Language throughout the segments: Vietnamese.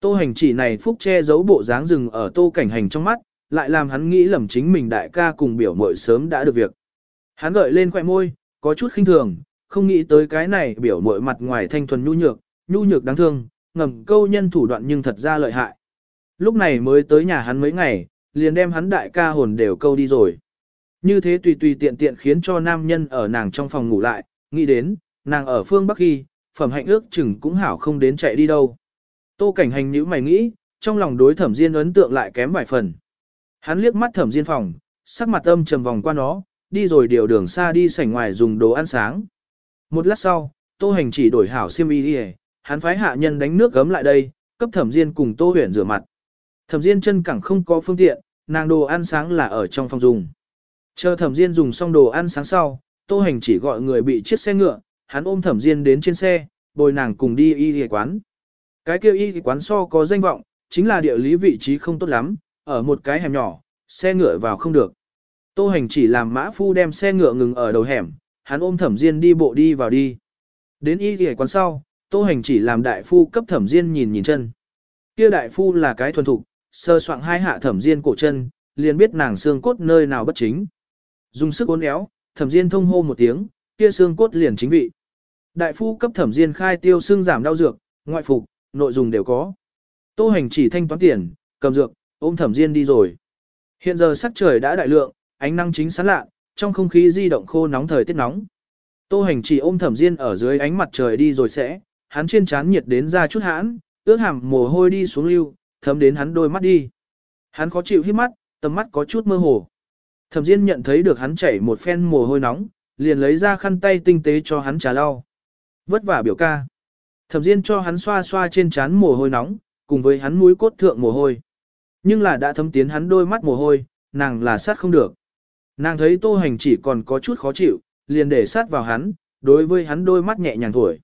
Tô hành chỉ này phúc che giấu bộ dáng rừng ở tô cảnh hành trong mắt, lại làm hắn nghĩ lầm chính mình đại ca cùng biểu mội sớm đã được việc. Hắn gợi lên khỏe môi, có chút khinh thường, không nghĩ tới cái này biểu mội mặt ngoài thanh thuần nhu nhược, nhu nhược đáng thương, ngầm câu nhân thủ đoạn nhưng thật ra lợi hại. Lúc này mới tới nhà hắn mấy ngày, liền đem hắn đại ca hồn đều câu đi rồi. Như thế tùy tùy tiện tiện khiến cho nam nhân ở nàng trong phòng ngủ lại, nghĩ đến, nàng ở phương Bắc khi, phẩm hạnh ước chừng cũng hảo không đến chạy đi đâu. Tô cảnh hành nhữ mày nghĩ, trong lòng đối thẩm diên ấn tượng lại kém vài phần. Hắn liếc mắt thẩm diên phòng, sắc mặt âm trầm vòng qua nó, đi rồi điều đường xa đi sảnh ngoài dùng đồ ăn sáng. Một lát sau, tô hành chỉ đổi hảo xiêm y đi hắn phái hạ nhân đánh nước gấm lại đây, cấp thẩm diên cùng tô huyền rửa mặt. Thẩm diên chân cẳng không có phương tiện, nàng đồ ăn sáng là ở trong phòng dùng. Chờ thẩm diên dùng xong đồ ăn sáng sau, tô hành chỉ gọi người bị chiếc xe ngựa, hắn ôm thẩm diên đến trên xe, bồi nàng cùng đi y y quán. Cái kia y quán so có danh vọng, chính là địa lý vị trí không tốt lắm, ở một cái hẻm nhỏ, xe ngựa vào không được. Tô hành chỉ làm mã phu đem xe ngựa ngừng ở đầu hẻm, hắn ôm thẩm diên đi bộ đi vào đi. Đến y y quán sau, tô hành chỉ làm đại phu cấp thẩm diên nhìn nhìn chân. Kia đại phu là cái thuần thục, sơ soạn hai hạ thẩm diên cổ chân, liền biết nàng xương cốt nơi nào bất chính. Dùng sức uốn éo, thẩm diên thông hô một tiếng, kia xương cốt liền chính vị. Đại phu cấp thẩm diên khai tiêu xương giảm đau dược, ngoại phục, nội dung đều có. Tô hành chỉ thanh toán tiền, cầm dược, ôm thẩm diên đi rồi. Hiện giờ sắc trời đã đại lượng, ánh nắng chính sáng lạ, trong không khí di động khô nóng thời tiết nóng. Tô hành chỉ ôm thẩm diên ở dưới ánh mặt trời đi rồi sẽ, hắn trên trán nhiệt đến ra chút hãn, ước hàm mồ hôi đi xuống lưu, thấm đến hắn đôi mắt đi. Hắn khó chịu hít mắt, tầm mắt có chút mơ hồ. Thẩm Diên nhận thấy được hắn chảy một phen mồ hôi nóng, liền lấy ra khăn tay tinh tế cho hắn trà lau. Vất vả biểu ca. Thẩm Diên cho hắn xoa xoa trên trán mồ hôi nóng, cùng với hắn mũi cốt thượng mồ hôi. Nhưng là đã thấm tiến hắn đôi mắt mồ hôi, nàng là sát không được. Nàng thấy Tô Hành chỉ còn có chút khó chịu, liền để sát vào hắn, đối với hắn đôi mắt nhẹ nhàng thổi.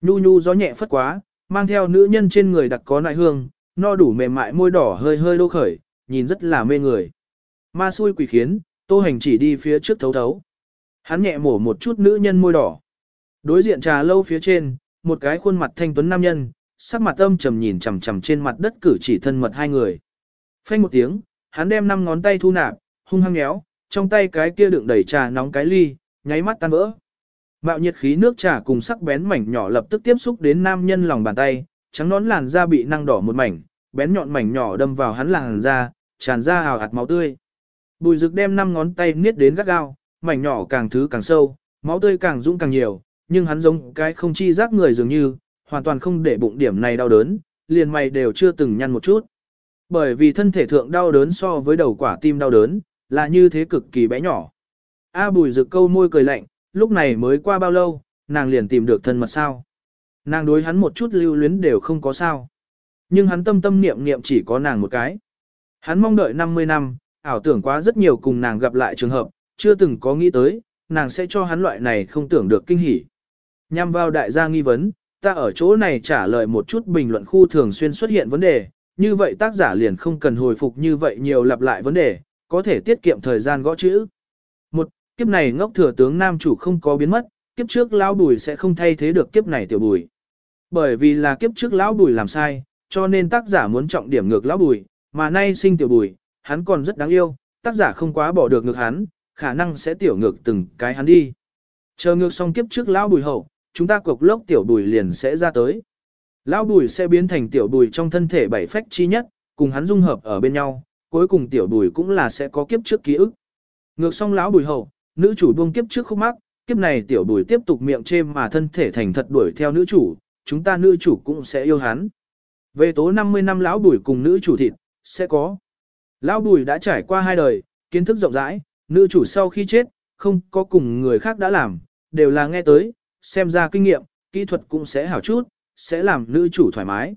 Nhu nhu gió nhẹ phất quá, mang theo nữ nhân trên người đặc có nại hương, no đủ mềm mại môi đỏ hơi hơi đô khởi, nhìn rất là mê người. Ma xui quỷ khiến, tô hành chỉ đi phía trước thấu thấu. Hắn nhẹ mổ một chút nữ nhân môi đỏ. Đối diện trà lâu phía trên, một cái khuôn mặt thanh tuấn nam nhân, sắc mặt âm trầm nhìn chằm chằm trên mặt đất cử chỉ thân mật hai người. Phanh một tiếng, hắn đem năm ngón tay thu nạp, hung hăng nhéo, trong tay cái kia đựng đầy trà nóng cái ly, nháy mắt tan vỡ. Mạo nhiệt khí nước trà cùng sắc bén mảnh nhỏ lập tức tiếp xúc đến nam nhân lòng bàn tay, trắng nón làn da bị năng đỏ một mảnh, bén nhọn mảnh nhỏ đâm vào hắn làn da, tràn ra hào hạt máu tươi. Bùi rực đem năm ngón tay niết đến gắt gao, mảnh nhỏ càng thứ càng sâu, máu tươi càng dũng càng nhiều, nhưng hắn giống cái không chi giác người dường như, hoàn toàn không để bụng điểm này đau đớn, liền mày đều chưa từng nhăn một chút. Bởi vì thân thể thượng đau đớn so với đầu quả tim đau đớn, là như thế cực kỳ bé nhỏ. A bùi rực câu môi cười lạnh, lúc này mới qua bao lâu, nàng liền tìm được thân mật sao. Nàng đối hắn một chút lưu luyến đều không có sao. Nhưng hắn tâm tâm niệm niệm chỉ có nàng một cái. Hắn mong đợi 50 năm, ảo tưởng quá rất nhiều cùng nàng gặp lại trường hợp, chưa từng có nghĩ tới, nàng sẽ cho hắn loại này không tưởng được kinh hỉ. Nhằm vào đại gia nghi vấn, ta ở chỗ này trả lời một chút bình luận khu thường xuyên xuất hiện vấn đề, như vậy tác giả liền không cần hồi phục như vậy nhiều lặp lại vấn đề, có thể tiết kiệm thời gian gõ chữ. Một, kiếp này ngốc thừa tướng nam chủ không có biến mất, kiếp trước lão bùi sẽ không thay thế được kiếp này tiểu bùi. Bởi vì là kiếp trước lão bùi làm sai, cho nên tác giả muốn trọng điểm ngược lão bùi, mà nay sinh tiểu bùi, hắn còn rất đáng yêu, tác giả không quá bỏ được ngược hắn, khả năng sẽ tiểu ngược từng cái hắn đi. Chờ ngược xong kiếp trước lão bùi hậu, chúng ta cục lốc tiểu bùi liền sẽ ra tới. Lão bùi sẽ biến thành tiểu bùi trong thân thể bảy phách chi nhất, cùng hắn dung hợp ở bên nhau, cuối cùng tiểu bùi cũng là sẽ có kiếp trước ký ức. Ngược xong lão bùi hậu, nữ chủ buông kiếp trước khúc mắc, kiếp này tiểu bùi tiếp tục miệng chêm mà thân thể thành thật đuổi theo nữ chủ, chúng ta nữ chủ cũng sẽ yêu hắn. Về tố 50 năm lão bùi cùng nữ chủ thịt, sẽ có. Lão bùi đã trải qua hai đời, kiến thức rộng rãi, nữ chủ sau khi chết, không có cùng người khác đã làm, đều là nghe tới, xem ra kinh nghiệm, kỹ thuật cũng sẽ hảo chút, sẽ làm nữ chủ thoải mái.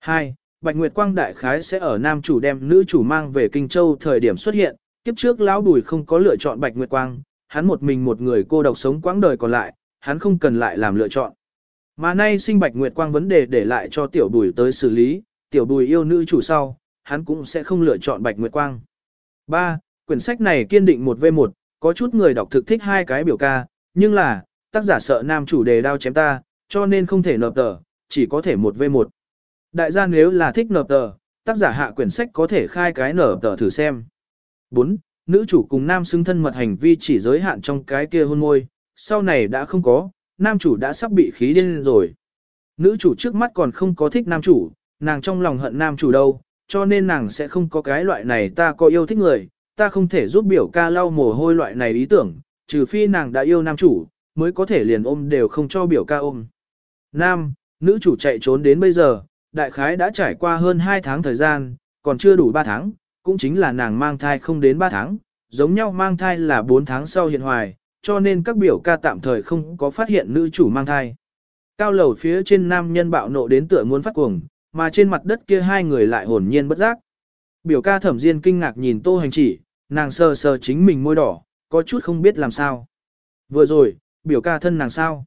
2. Bạch Nguyệt Quang đại khái sẽ ở nam chủ đem nữ chủ mang về Kinh Châu thời điểm xuất hiện, kiếp trước lão bùi không có lựa chọn Bạch Nguyệt Quang, hắn một mình một người cô độc sống quãng đời còn lại, hắn không cần lại làm lựa chọn. Mà nay sinh Bạch Nguyệt Quang vấn đề để lại cho tiểu bùi tới xử lý, tiểu bùi yêu nữ chủ sau, hắn cũng sẽ không lựa chọn Bạch Nguyệt Quang. 3. Quyển sách này kiên định một v 1 có chút người đọc thực thích hai cái biểu ca, nhưng là, tác giả sợ nam chủ đề đao chém ta, cho nên không thể nộp tờ, chỉ có thể một v 1 Đại gia nếu là thích nở tờ, tác giả hạ quyển sách có thể khai cái nở tờ thử xem. 4. Nữ chủ cùng nam xứng thân mật hành vi chỉ giới hạn trong cái kia hôn môi, sau này đã không có, nam chủ đã sắp bị khí điên rồi. Nữ chủ trước mắt còn không có thích nam chủ, nàng trong lòng hận nam chủ đâu, cho nên nàng sẽ không có cái loại này ta có yêu thích người, ta không thể giúp biểu ca lau mồ hôi loại này ý tưởng, trừ phi nàng đã yêu nam chủ, mới có thể liền ôm đều không cho biểu ca ôm. Nam, nữ chủ chạy trốn đến bây giờ, đại khái đã trải qua hơn 2 tháng thời gian, còn chưa đủ 3 tháng, cũng chính là nàng mang thai không đến 3 tháng, giống nhau mang thai là 4 tháng sau hiện hoài, cho nên các biểu ca tạm thời không có phát hiện nữ chủ mang thai. Cao lầu phía trên nam nhân bạo nộ đến tựa muốn phát cuồng, mà trên mặt đất kia hai người lại hồn nhiên bất giác. Biểu ca thẩm diên kinh ngạc nhìn tô hành chỉ, nàng sờ sờ chính mình môi đỏ, có chút không biết làm sao. Vừa rồi, biểu ca thân nàng sao?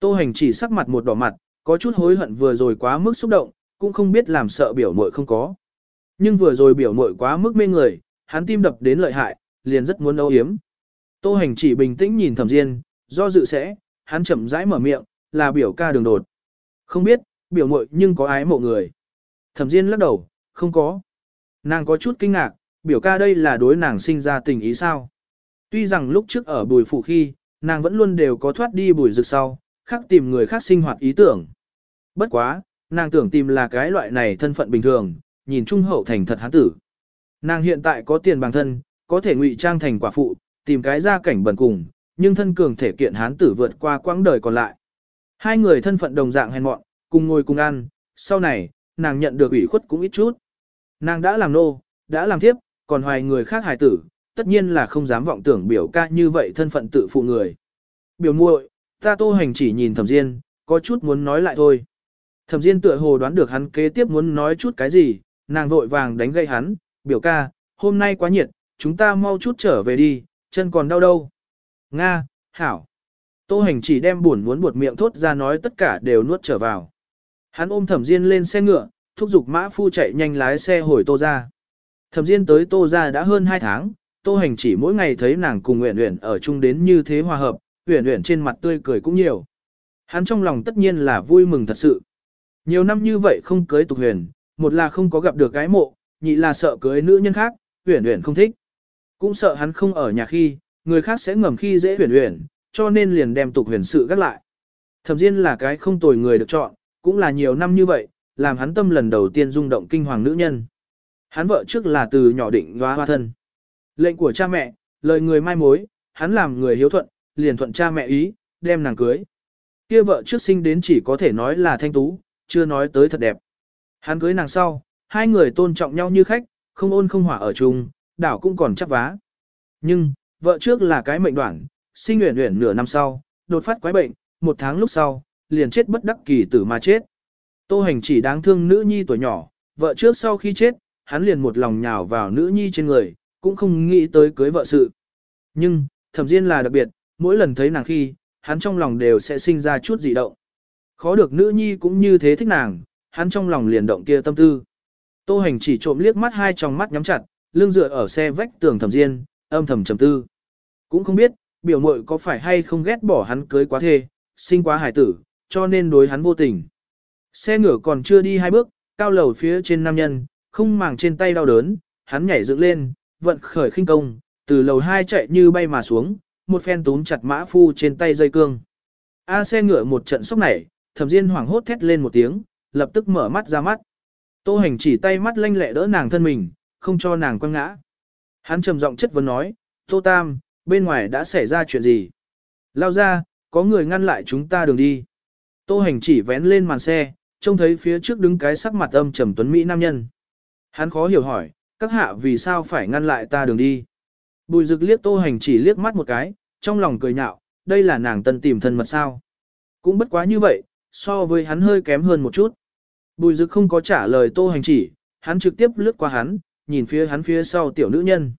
Tô hành chỉ sắc mặt một đỏ mặt, có chút hối hận vừa rồi quá mức xúc động, cũng không biết làm sợ biểu muội không có. Nhưng vừa rồi biểu muội quá mức mê người, hắn tim đập đến lợi hại, liền rất muốn âu yếm. Tô hành chỉ bình tĩnh nhìn thẩm diên, do dự sẽ, hắn chậm rãi mở miệng, là biểu ca đường đột. Không biết, biểu muội nhưng có ái mộ người. Thẩm diên lắc đầu, không có. Nàng có chút kinh ngạc, biểu ca đây là đối nàng sinh ra tình ý sao. Tuy rằng lúc trước ở bùi phụ khi, nàng vẫn luôn đều có thoát đi bùi rực sau, khác tìm người khác sinh hoạt ý tưởng. Bất quá, nàng tưởng tìm là cái loại này thân phận bình thường, nhìn trung hậu thành thật hán tử. Nàng hiện tại có tiền bằng thân, có thể ngụy trang thành quả phụ, tìm cái gia cảnh bẩn cùng, nhưng thân cường thể kiện hán tử vượt qua quãng đời còn lại. Hai người thân phận đồng dạng hèn mọn, cùng ngồi cùng ăn, sau này, nàng nhận được ủy khuất cũng ít chút. Nàng đã làm nô, đã làm thiếp, còn hoài người khác hài tử, tất nhiên là không dám vọng tưởng biểu ca như vậy thân phận tự phụ người. Biểu muội, ta tô hành chỉ nhìn thẩm diên, có chút muốn nói lại thôi. Thẩm diên tựa hồ đoán được hắn kế tiếp muốn nói chút cái gì, nàng vội vàng đánh gây hắn, biểu ca, hôm nay quá nhiệt, chúng ta mau chút trở về đi, chân còn đau đâu. Nga, hảo. Tô hành chỉ đem buồn muốn buột miệng thốt ra nói tất cả đều nuốt trở vào. Hắn ôm thẩm diên lên xe ngựa, thúc giục mã phu chạy nhanh lái xe hồi tô ra. Thẩm diên tới tô ra đã hơn 2 tháng, tô hành chỉ mỗi ngày thấy nàng cùng Uyển Uyển ở chung đến như thế hòa hợp, Uyển Uyển trên mặt tươi cười cũng nhiều. Hắn trong lòng tất nhiên là vui mừng thật sự. Nhiều năm như vậy không cưới tục huyền, một là không có gặp được cái mộ, nhị là sợ cưới nữ nhân khác, Uyển Uyển không thích. Cũng sợ hắn không ở nhà khi, người khác sẽ ngầm khi dễ Uyển Uyển, cho nên liền đem tục huyền sự gác lại. Thẩm Diên là cái không tồi người được chọn, cũng là nhiều năm như vậy, làm hắn tâm lần đầu tiên rung động kinh hoàng nữ nhân. Hắn vợ trước là từ nhỏ định hóa hoa thân. Lệnh của cha mẹ, lời người mai mối, hắn làm người hiếu thuận, liền thuận cha mẹ ý, đem nàng cưới. Kia vợ trước sinh đến chỉ có thể nói là thanh tú, chưa nói tới thật đẹp. Hắn cưới nàng sau, hai người tôn trọng nhau như khách, không ôn không hỏa ở chung, đảo cũng còn chắc vá. Nhưng, vợ trước là cái mệnh đoạn, sinh nguyện nguyện nửa năm sau, đột phát quái bệnh, một tháng lúc sau, liền chết bất đắc kỳ tử mà chết. Tô hành chỉ đáng thương nữ nhi tuổi nhỏ, vợ trước sau khi chết, hắn liền một lòng nhào vào nữ nhi trên người, cũng không nghĩ tới cưới vợ sự. Nhưng, thẩm diên là đặc biệt, mỗi lần thấy nàng khi, hắn trong lòng đều sẽ sinh ra chút dị động. Khó được nữ nhi cũng như thế thích nàng, hắn trong lòng liền động kia tâm tư. Tô hành chỉ trộm liếc mắt hai trong mắt nhắm chặt, lưng dựa ở xe vách tường thẩm diên, âm thầm trầm tư. Cũng không biết, biểu muội có phải hay không ghét bỏ hắn cưới quá thê, sinh quá hải tử, cho nên đối hắn vô tình. Xe ngựa còn chưa đi hai bước, cao lầu phía trên nam nhân, không màng trên tay đau đớn, hắn nhảy dựng lên, vận khởi khinh công, từ lầu hai chạy như bay mà xuống, một phen túm chặt mã phu trên tay dây cương. A xe ngựa một trận sốc nảy, thẩm diên hoảng hốt thét lên một tiếng, lập tức mở mắt ra mắt. Tô hành chỉ tay mắt lanh lẹ đỡ nàng thân mình, không cho nàng quăng ngã. Hắn trầm giọng chất vấn nói, Tô Tam, bên ngoài đã xảy ra chuyện gì? Lao ra, có người ngăn lại chúng ta đường đi. Tô hành chỉ vén lên màn xe, trông thấy phía trước đứng cái sắc mặt âm trầm tuấn Mỹ nam nhân. Hắn khó hiểu hỏi, các hạ vì sao phải ngăn lại ta đường đi? Bùi rực liếc tô hành chỉ liếc mắt một cái, trong lòng cười nhạo, đây là nàng tân tìm thân mật sao. Cũng bất quá như vậy, so với hắn hơi kém hơn một chút. Bùi rực không có trả lời tô hành chỉ, hắn trực tiếp lướt qua hắn, nhìn phía hắn phía sau tiểu nữ nhân.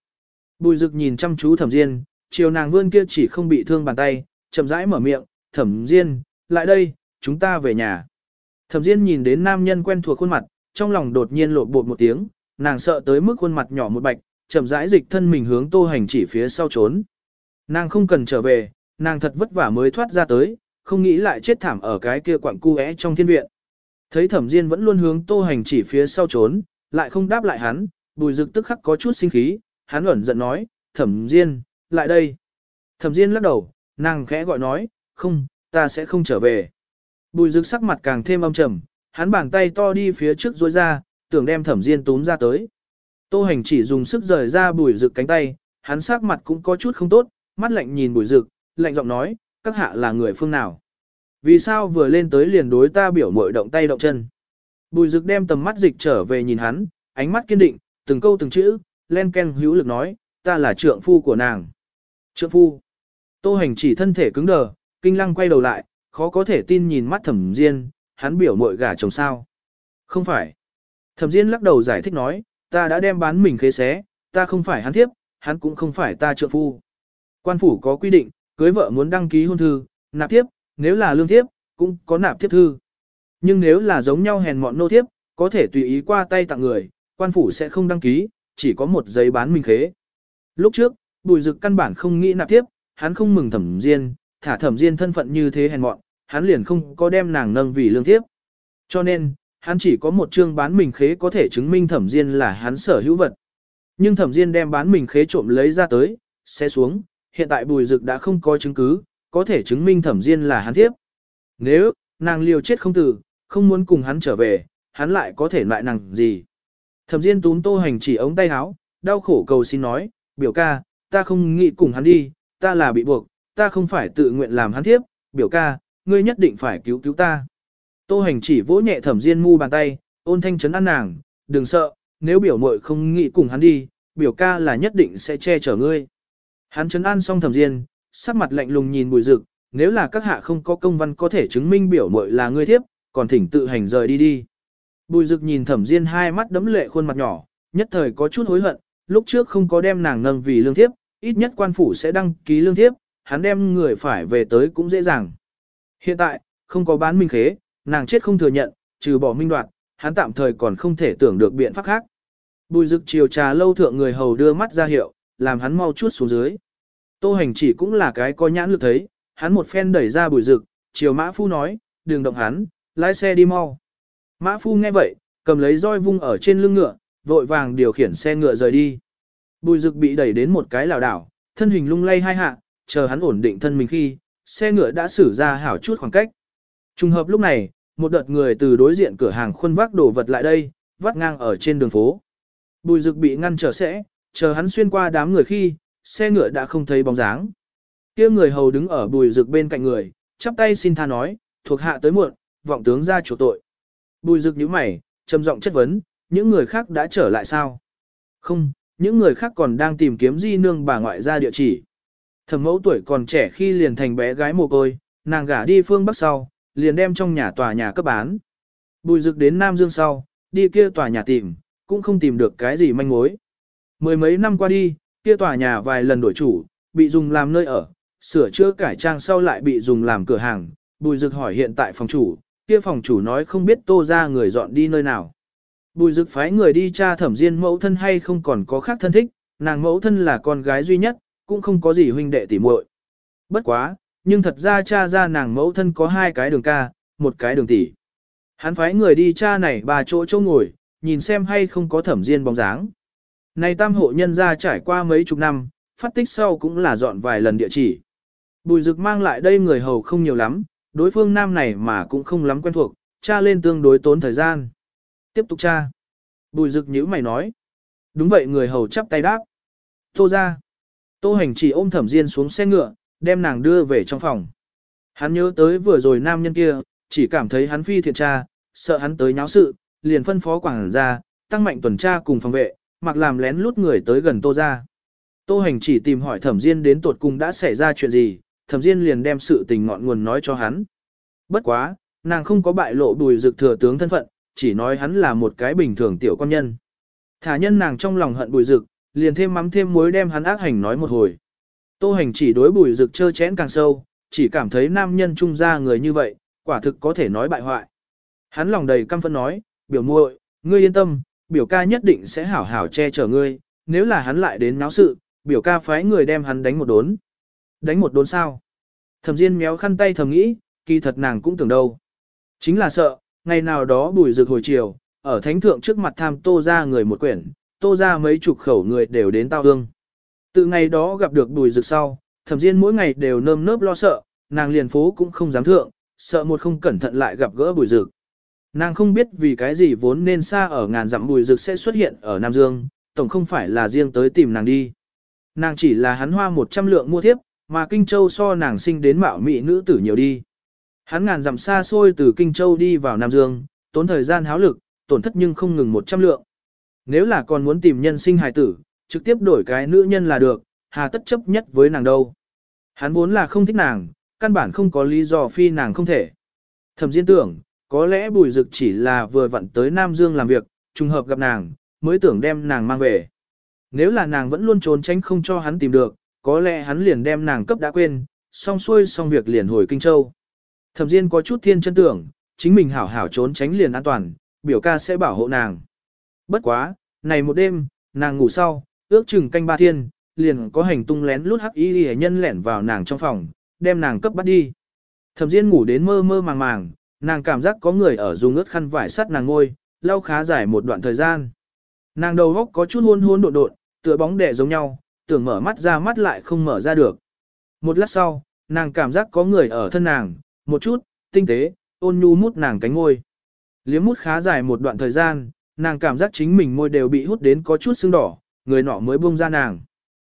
Bùi rực nhìn chăm chú thẩm diên, chiều nàng vươn kia chỉ không bị thương bàn tay, chậm rãi mở miệng, thẩm diên, lại đây, chúng ta về nhà. Thẩm diên nhìn đến nam nhân quen thuộc khuôn mặt, trong lòng đột nhiên lộ bột một tiếng, nàng sợ tới mức khuôn mặt nhỏ một bạch, chậm rãi dịch thân mình hướng tô hành chỉ phía sau trốn. Nàng không cần trở về, nàng thật vất vả mới thoát ra tới, không nghĩ lại chết thảm ở cái kia quặng cu trong thiên viện. Thấy thẩm diên vẫn luôn hướng tô hành chỉ phía sau trốn, lại không đáp lại hắn, bùi rực tức khắc có chút sinh khí, hắn ẩn giận nói, thẩm diên, lại đây. Thẩm diên lắc đầu, nàng khẽ gọi nói, không, ta sẽ không trở về. Bùi rực sắc mặt càng thêm âm trầm, hắn bàn tay to đi phía trước dối ra, tưởng đem thẩm diên túm ra tới. Tô hành chỉ dùng sức rời ra bùi rực cánh tay, hắn sắc mặt cũng có chút không tốt, mắt lạnh nhìn bùi rực, lạnh giọng nói, các hạ là người phương nào. Vì sao vừa lên tới liền đối ta biểu mội động tay động chân. Bùi rực đem tầm mắt dịch trở về nhìn hắn, ánh mắt kiên định, từng câu từng chữ, len ken hữu lực nói, ta là trượng phu của nàng. Trượng phu. Tô hành chỉ thân thể cứng đờ, kinh lăng quay đầu lại, khó có thể tin nhìn mắt thẩm diên, hắn biểu mội gả chồng sao. Không phải. Thẩm diên lắc đầu giải thích nói, ta đã đem bán mình khế xé, ta không phải hắn thiếp, hắn cũng không phải ta trợ phu. Quan phủ có quy định, cưới vợ muốn đăng ký hôn thư, nạp thiếp, nếu là lương thiếp, cũng có nạp thiếp thư. Nhưng nếu là giống nhau hèn mọn nô thiếp, có thể tùy ý qua tay tặng người, quan phủ sẽ không đăng ký, chỉ có một giấy bán mình khế. Lúc trước, bùi dực căn bản không nghĩ nạp thiếp, hắn không mừng thẩm diên, thả thẩm diên thân phận như thế hèn mọn, hắn liền không có đem nàng nâng vì lương thiếp. Cho nên, hắn chỉ có một chương bán mình khế có thể chứng minh thẩm diên là hắn sở hữu vật. Nhưng thẩm diên đem bán mình khế trộm lấy ra tới, sẽ xuống, hiện tại bùi dực đã không có chứng cứ, có thể chứng minh thẩm diên là hắn thiếp. Nếu, nàng liều chết không tử, không muốn cùng hắn trở về, hắn lại có thể loại nàng gì. Thẩm diên túm tô hành chỉ ống tay áo, đau khổ cầu xin nói, biểu ca, ta không nghĩ cùng hắn đi, ta là bị buộc, ta không phải tự nguyện làm hắn thiếp, biểu ca, ngươi nhất định phải cứu cứu ta. Tô hành chỉ vỗ nhẹ thẩm diên mu bàn tay, ôn thanh chấn an nàng, đừng sợ, nếu biểu muội không nghĩ cùng hắn đi, biểu ca là nhất định sẽ che chở ngươi. Hắn chấn an xong thẩm diên, sắc mặt lạnh lùng nhìn bùi rực, nếu là các hạ không có công văn có thể chứng minh biểu muội là ngươi thiếp, còn thỉnh tự hành rời đi đi. Bùi rực nhìn thẩm diên hai mắt đấm lệ khuôn mặt nhỏ, nhất thời có chút hối hận, lúc trước không có đem nàng nâng vì lương thiếp, ít nhất quan phủ sẽ đăng ký lương thiếp, hắn đem người phải về tới cũng dễ dàng. Hiện tại, không có bán minh khế, nàng chết không thừa nhận, trừ bỏ minh đoạt, hắn tạm thời còn không thể tưởng được biện pháp khác. Bùi rực chiều trà lâu thượng người hầu đưa mắt ra hiệu, làm hắn mau chút xuống dưới. Tô hành chỉ cũng là cái có nhãn lực thấy, hắn một phen đẩy ra bùi rực, chiều mã phu nói, đừng động hắn, lái xe đi mau. Mã phu nghe vậy, cầm lấy roi vung ở trên lưng ngựa, vội vàng điều khiển xe ngựa rời đi. Bùi rực bị đẩy đến một cái lảo đảo, thân hình lung lay hai hạ, chờ hắn ổn định thân mình khi, xe ngựa đã xử ra hảo chút khoảng cách. Trùng hợp lúc này, một đợt người từ đối diện cửa hàng khuôn vác đổ vật lại đây, vắt ngang ở trên đường phố. Bùi rực bị ngăn trở sẽ, chờ hắn xuyên qua đám người khi, xe ngựa đã không thấy bóng dáng. kia người hầu đứng ở bùi rực bên cạnh người, chắp tay xin tha nói, thuộc hạ tới muộn, vọng tướng ra chủ tội. Bùi rực nhíu mày, trầm giọng chất vấn, những người khác đã trở lại sao? Không, những người khác còn đang tìm kiếm di nương bà ngoại ra địa chỉ. Thẩm mẫu tuổi còn trẻ khi liền thành bé gái mồ côi, nàng gả đi phương Bắc sau, liền đem trong nhà tòa nhà cấp bán. Bùi rực đến Nam Dương sau, đi kia tòa nhà tìm, cũng không tìm được cái gì manh mối. Mười mấy năm qua đi, kia tòa nhà vài lần đổi chủ, bị dùng làm nơi ở, sửa chữa cải trang sau lại bị dùng làm cửa hàng. Bùi rực hỏi hiện tại phòng chủ, kia phòng chủ nói không biết tô ra người dọn đi nơi nào. Bùi rực phái người đi tra thẩm diên mẫu thân hay không còn có khác thân thích, nàng mẫu thân là con gái duy nhất, cũng không có gì huynh đệ tỉ muội. Bất quá, nhưng thật ra cha ra nàng mẫu thân có hai cái đường ca, một cái đường tỷ. Hắn phái người đi cha này bà chỗ chỗ ngồi, nhìn xem hay không có thẩm diên bóng dáng. Này tam hộ nhân ra trải qua mấy chục năm, phát tích sau cũng là dọn vài lần địa chỉ. Bùi rực mang lại đây người hầu không nhiều lắm, đối phương nam này mà cũng không lắm quen thuộc, cha lên tương đối tốn thời gian. Tiếp tục cha. Bùi rực nhữ mày nói. Đúng vậy người hầu chắp tay đáp. Tô ra. Tô hành chỉ ôm thẩm diên xuống xe ngựa, đem nàng đưa về trong phòng. Hắn nhớ tới vừa rồi nam nhân kia, chỉ cảm thấy hắn phi thiện tra, sợ hắn tới nháo sự, liền phân phó quảng ra, tăng mạnh tuần tra cùng phòng vệ, mặc làm lén lút người tới gần tô ra. Tô hành chỉ tìm hỏi thẩm diên đến tột cùng đã xảy ra chuyện gì, thẩm diên liền đem sự tình ngọn nguồn nói cho hắn. Bất quá, nàng không có bại lộ bùi dực thừa tướng thân phận, chỉ nói hắn là một cái bình thường tiểu con nhân. Thả nhân nàng trong lòng hận bùi dực, liền thêm mắm thêm muối đem hắn ác hành nói một hồi. Tô hành chỉ đối bùi rực chơ chén càng sâu, chỉ cảm thấy nam nhân trung gia người như vậy, quả thực có thể nói bại hoại. Hắn lòng đầy căm phẫn nói, biểu muội, ngươi yên tâm, biểu ca nhất định sẽ hảo hảo che chở ngươi, nếu là hắn lại đến náo sự, biểu ca phái người đem hắn đánh một đốn. Đánh một đốn sao? Thẩm Diên méo khăn tay thầm nghĩ, kỳ thật nàng cũng tưởng đâu. Chính là sợ, ngày nào đó bùi rực hồi chiều, ở thánh thượng trước mặt tham tô ra người một quyển, tô ra mấy chục khẩu người đều đến tao hương. Từ ngày đó gặp được bùi rực sau, thẩm diên mỗi ngày đều nơm nớp lo sợ, nàng liền phố cũng không dám thượng, sợ một không cẩn thận lại gặp gỡ bùi rực. Nàng không biết vì cái gì vốn nên xa ở ngàn dặm bùi rực sẽ xuất hiện ở Nam Dương, tổng không phải là riêng tới tìm nàng đi. Nàng chỉ là hắn hoa 100 lượng mua thiếp, mà Kinh Châu so nàng sinh đến mạo mỹ nữ tử nhiều đi. Hắn ngàn dặm xa xôi từ Kinh Châu đi vào Nam Dương, tốn thời gian háo lực, tổn thất nhưng không ngừng 100 lượng. Nếu là còn muốn tìm nhân sinh hài tử, trực tiếp đổi cái nữ nhân là được, hà tất chấp nhất với nàng đâu. Hắn vốn là không thích nàng, căn bản không có lý do phi nàng không thể. Thẩm Diên tưởng, có lẽ Bùi Dực chỉ là vừa vặn tới Nam Dương làm việc, trùng hợp gặp nàng, mới tưởng đem nàng mang về. Nếu là nàng vẫn luôn trốn tránh không cho hắn tìm được, có lẽ hắn liền đem nàng cấp đã quên, xong xuôi xong việc liền hồi Kinh Châu. Thẩm Diên có chút thiên chân tưởng, chính mình hảo hảo trốn tránh liền an toàn, biểu ca sẽ bảo hộ nàng. Bất quá, này một đêm, nàng ngủ sau, ước chừng canh ba thiên, liền có hành tung lén lút hắc y hệ nhân lẻn vào nàng trong phòng, đem nàng cấp bắt đi. Thẩm Diên ngủ đến mơ mơ màng màng, nàng cảm giác có người ở dùng ướt khăn vải sắt nàng ngôi, lau khá dài một đoạn thời gian. Nàng đầu góc có chút hôn hôn độn độn, tựa bóng đẻ giống nhau, tưởng mở mắt ra mắt lại không mở ra được. Một lát sau, nàng cảm giác có người ở thân nàng, một chút, tinh tế, ôn nhu mút nàng cánh ngôi. Liếm mút khá dài một đoạn thời gian, nàng cảm giác chính mình môi đều bị hút đến có chút sưng đỏ, người nọ mới buông ra nàng.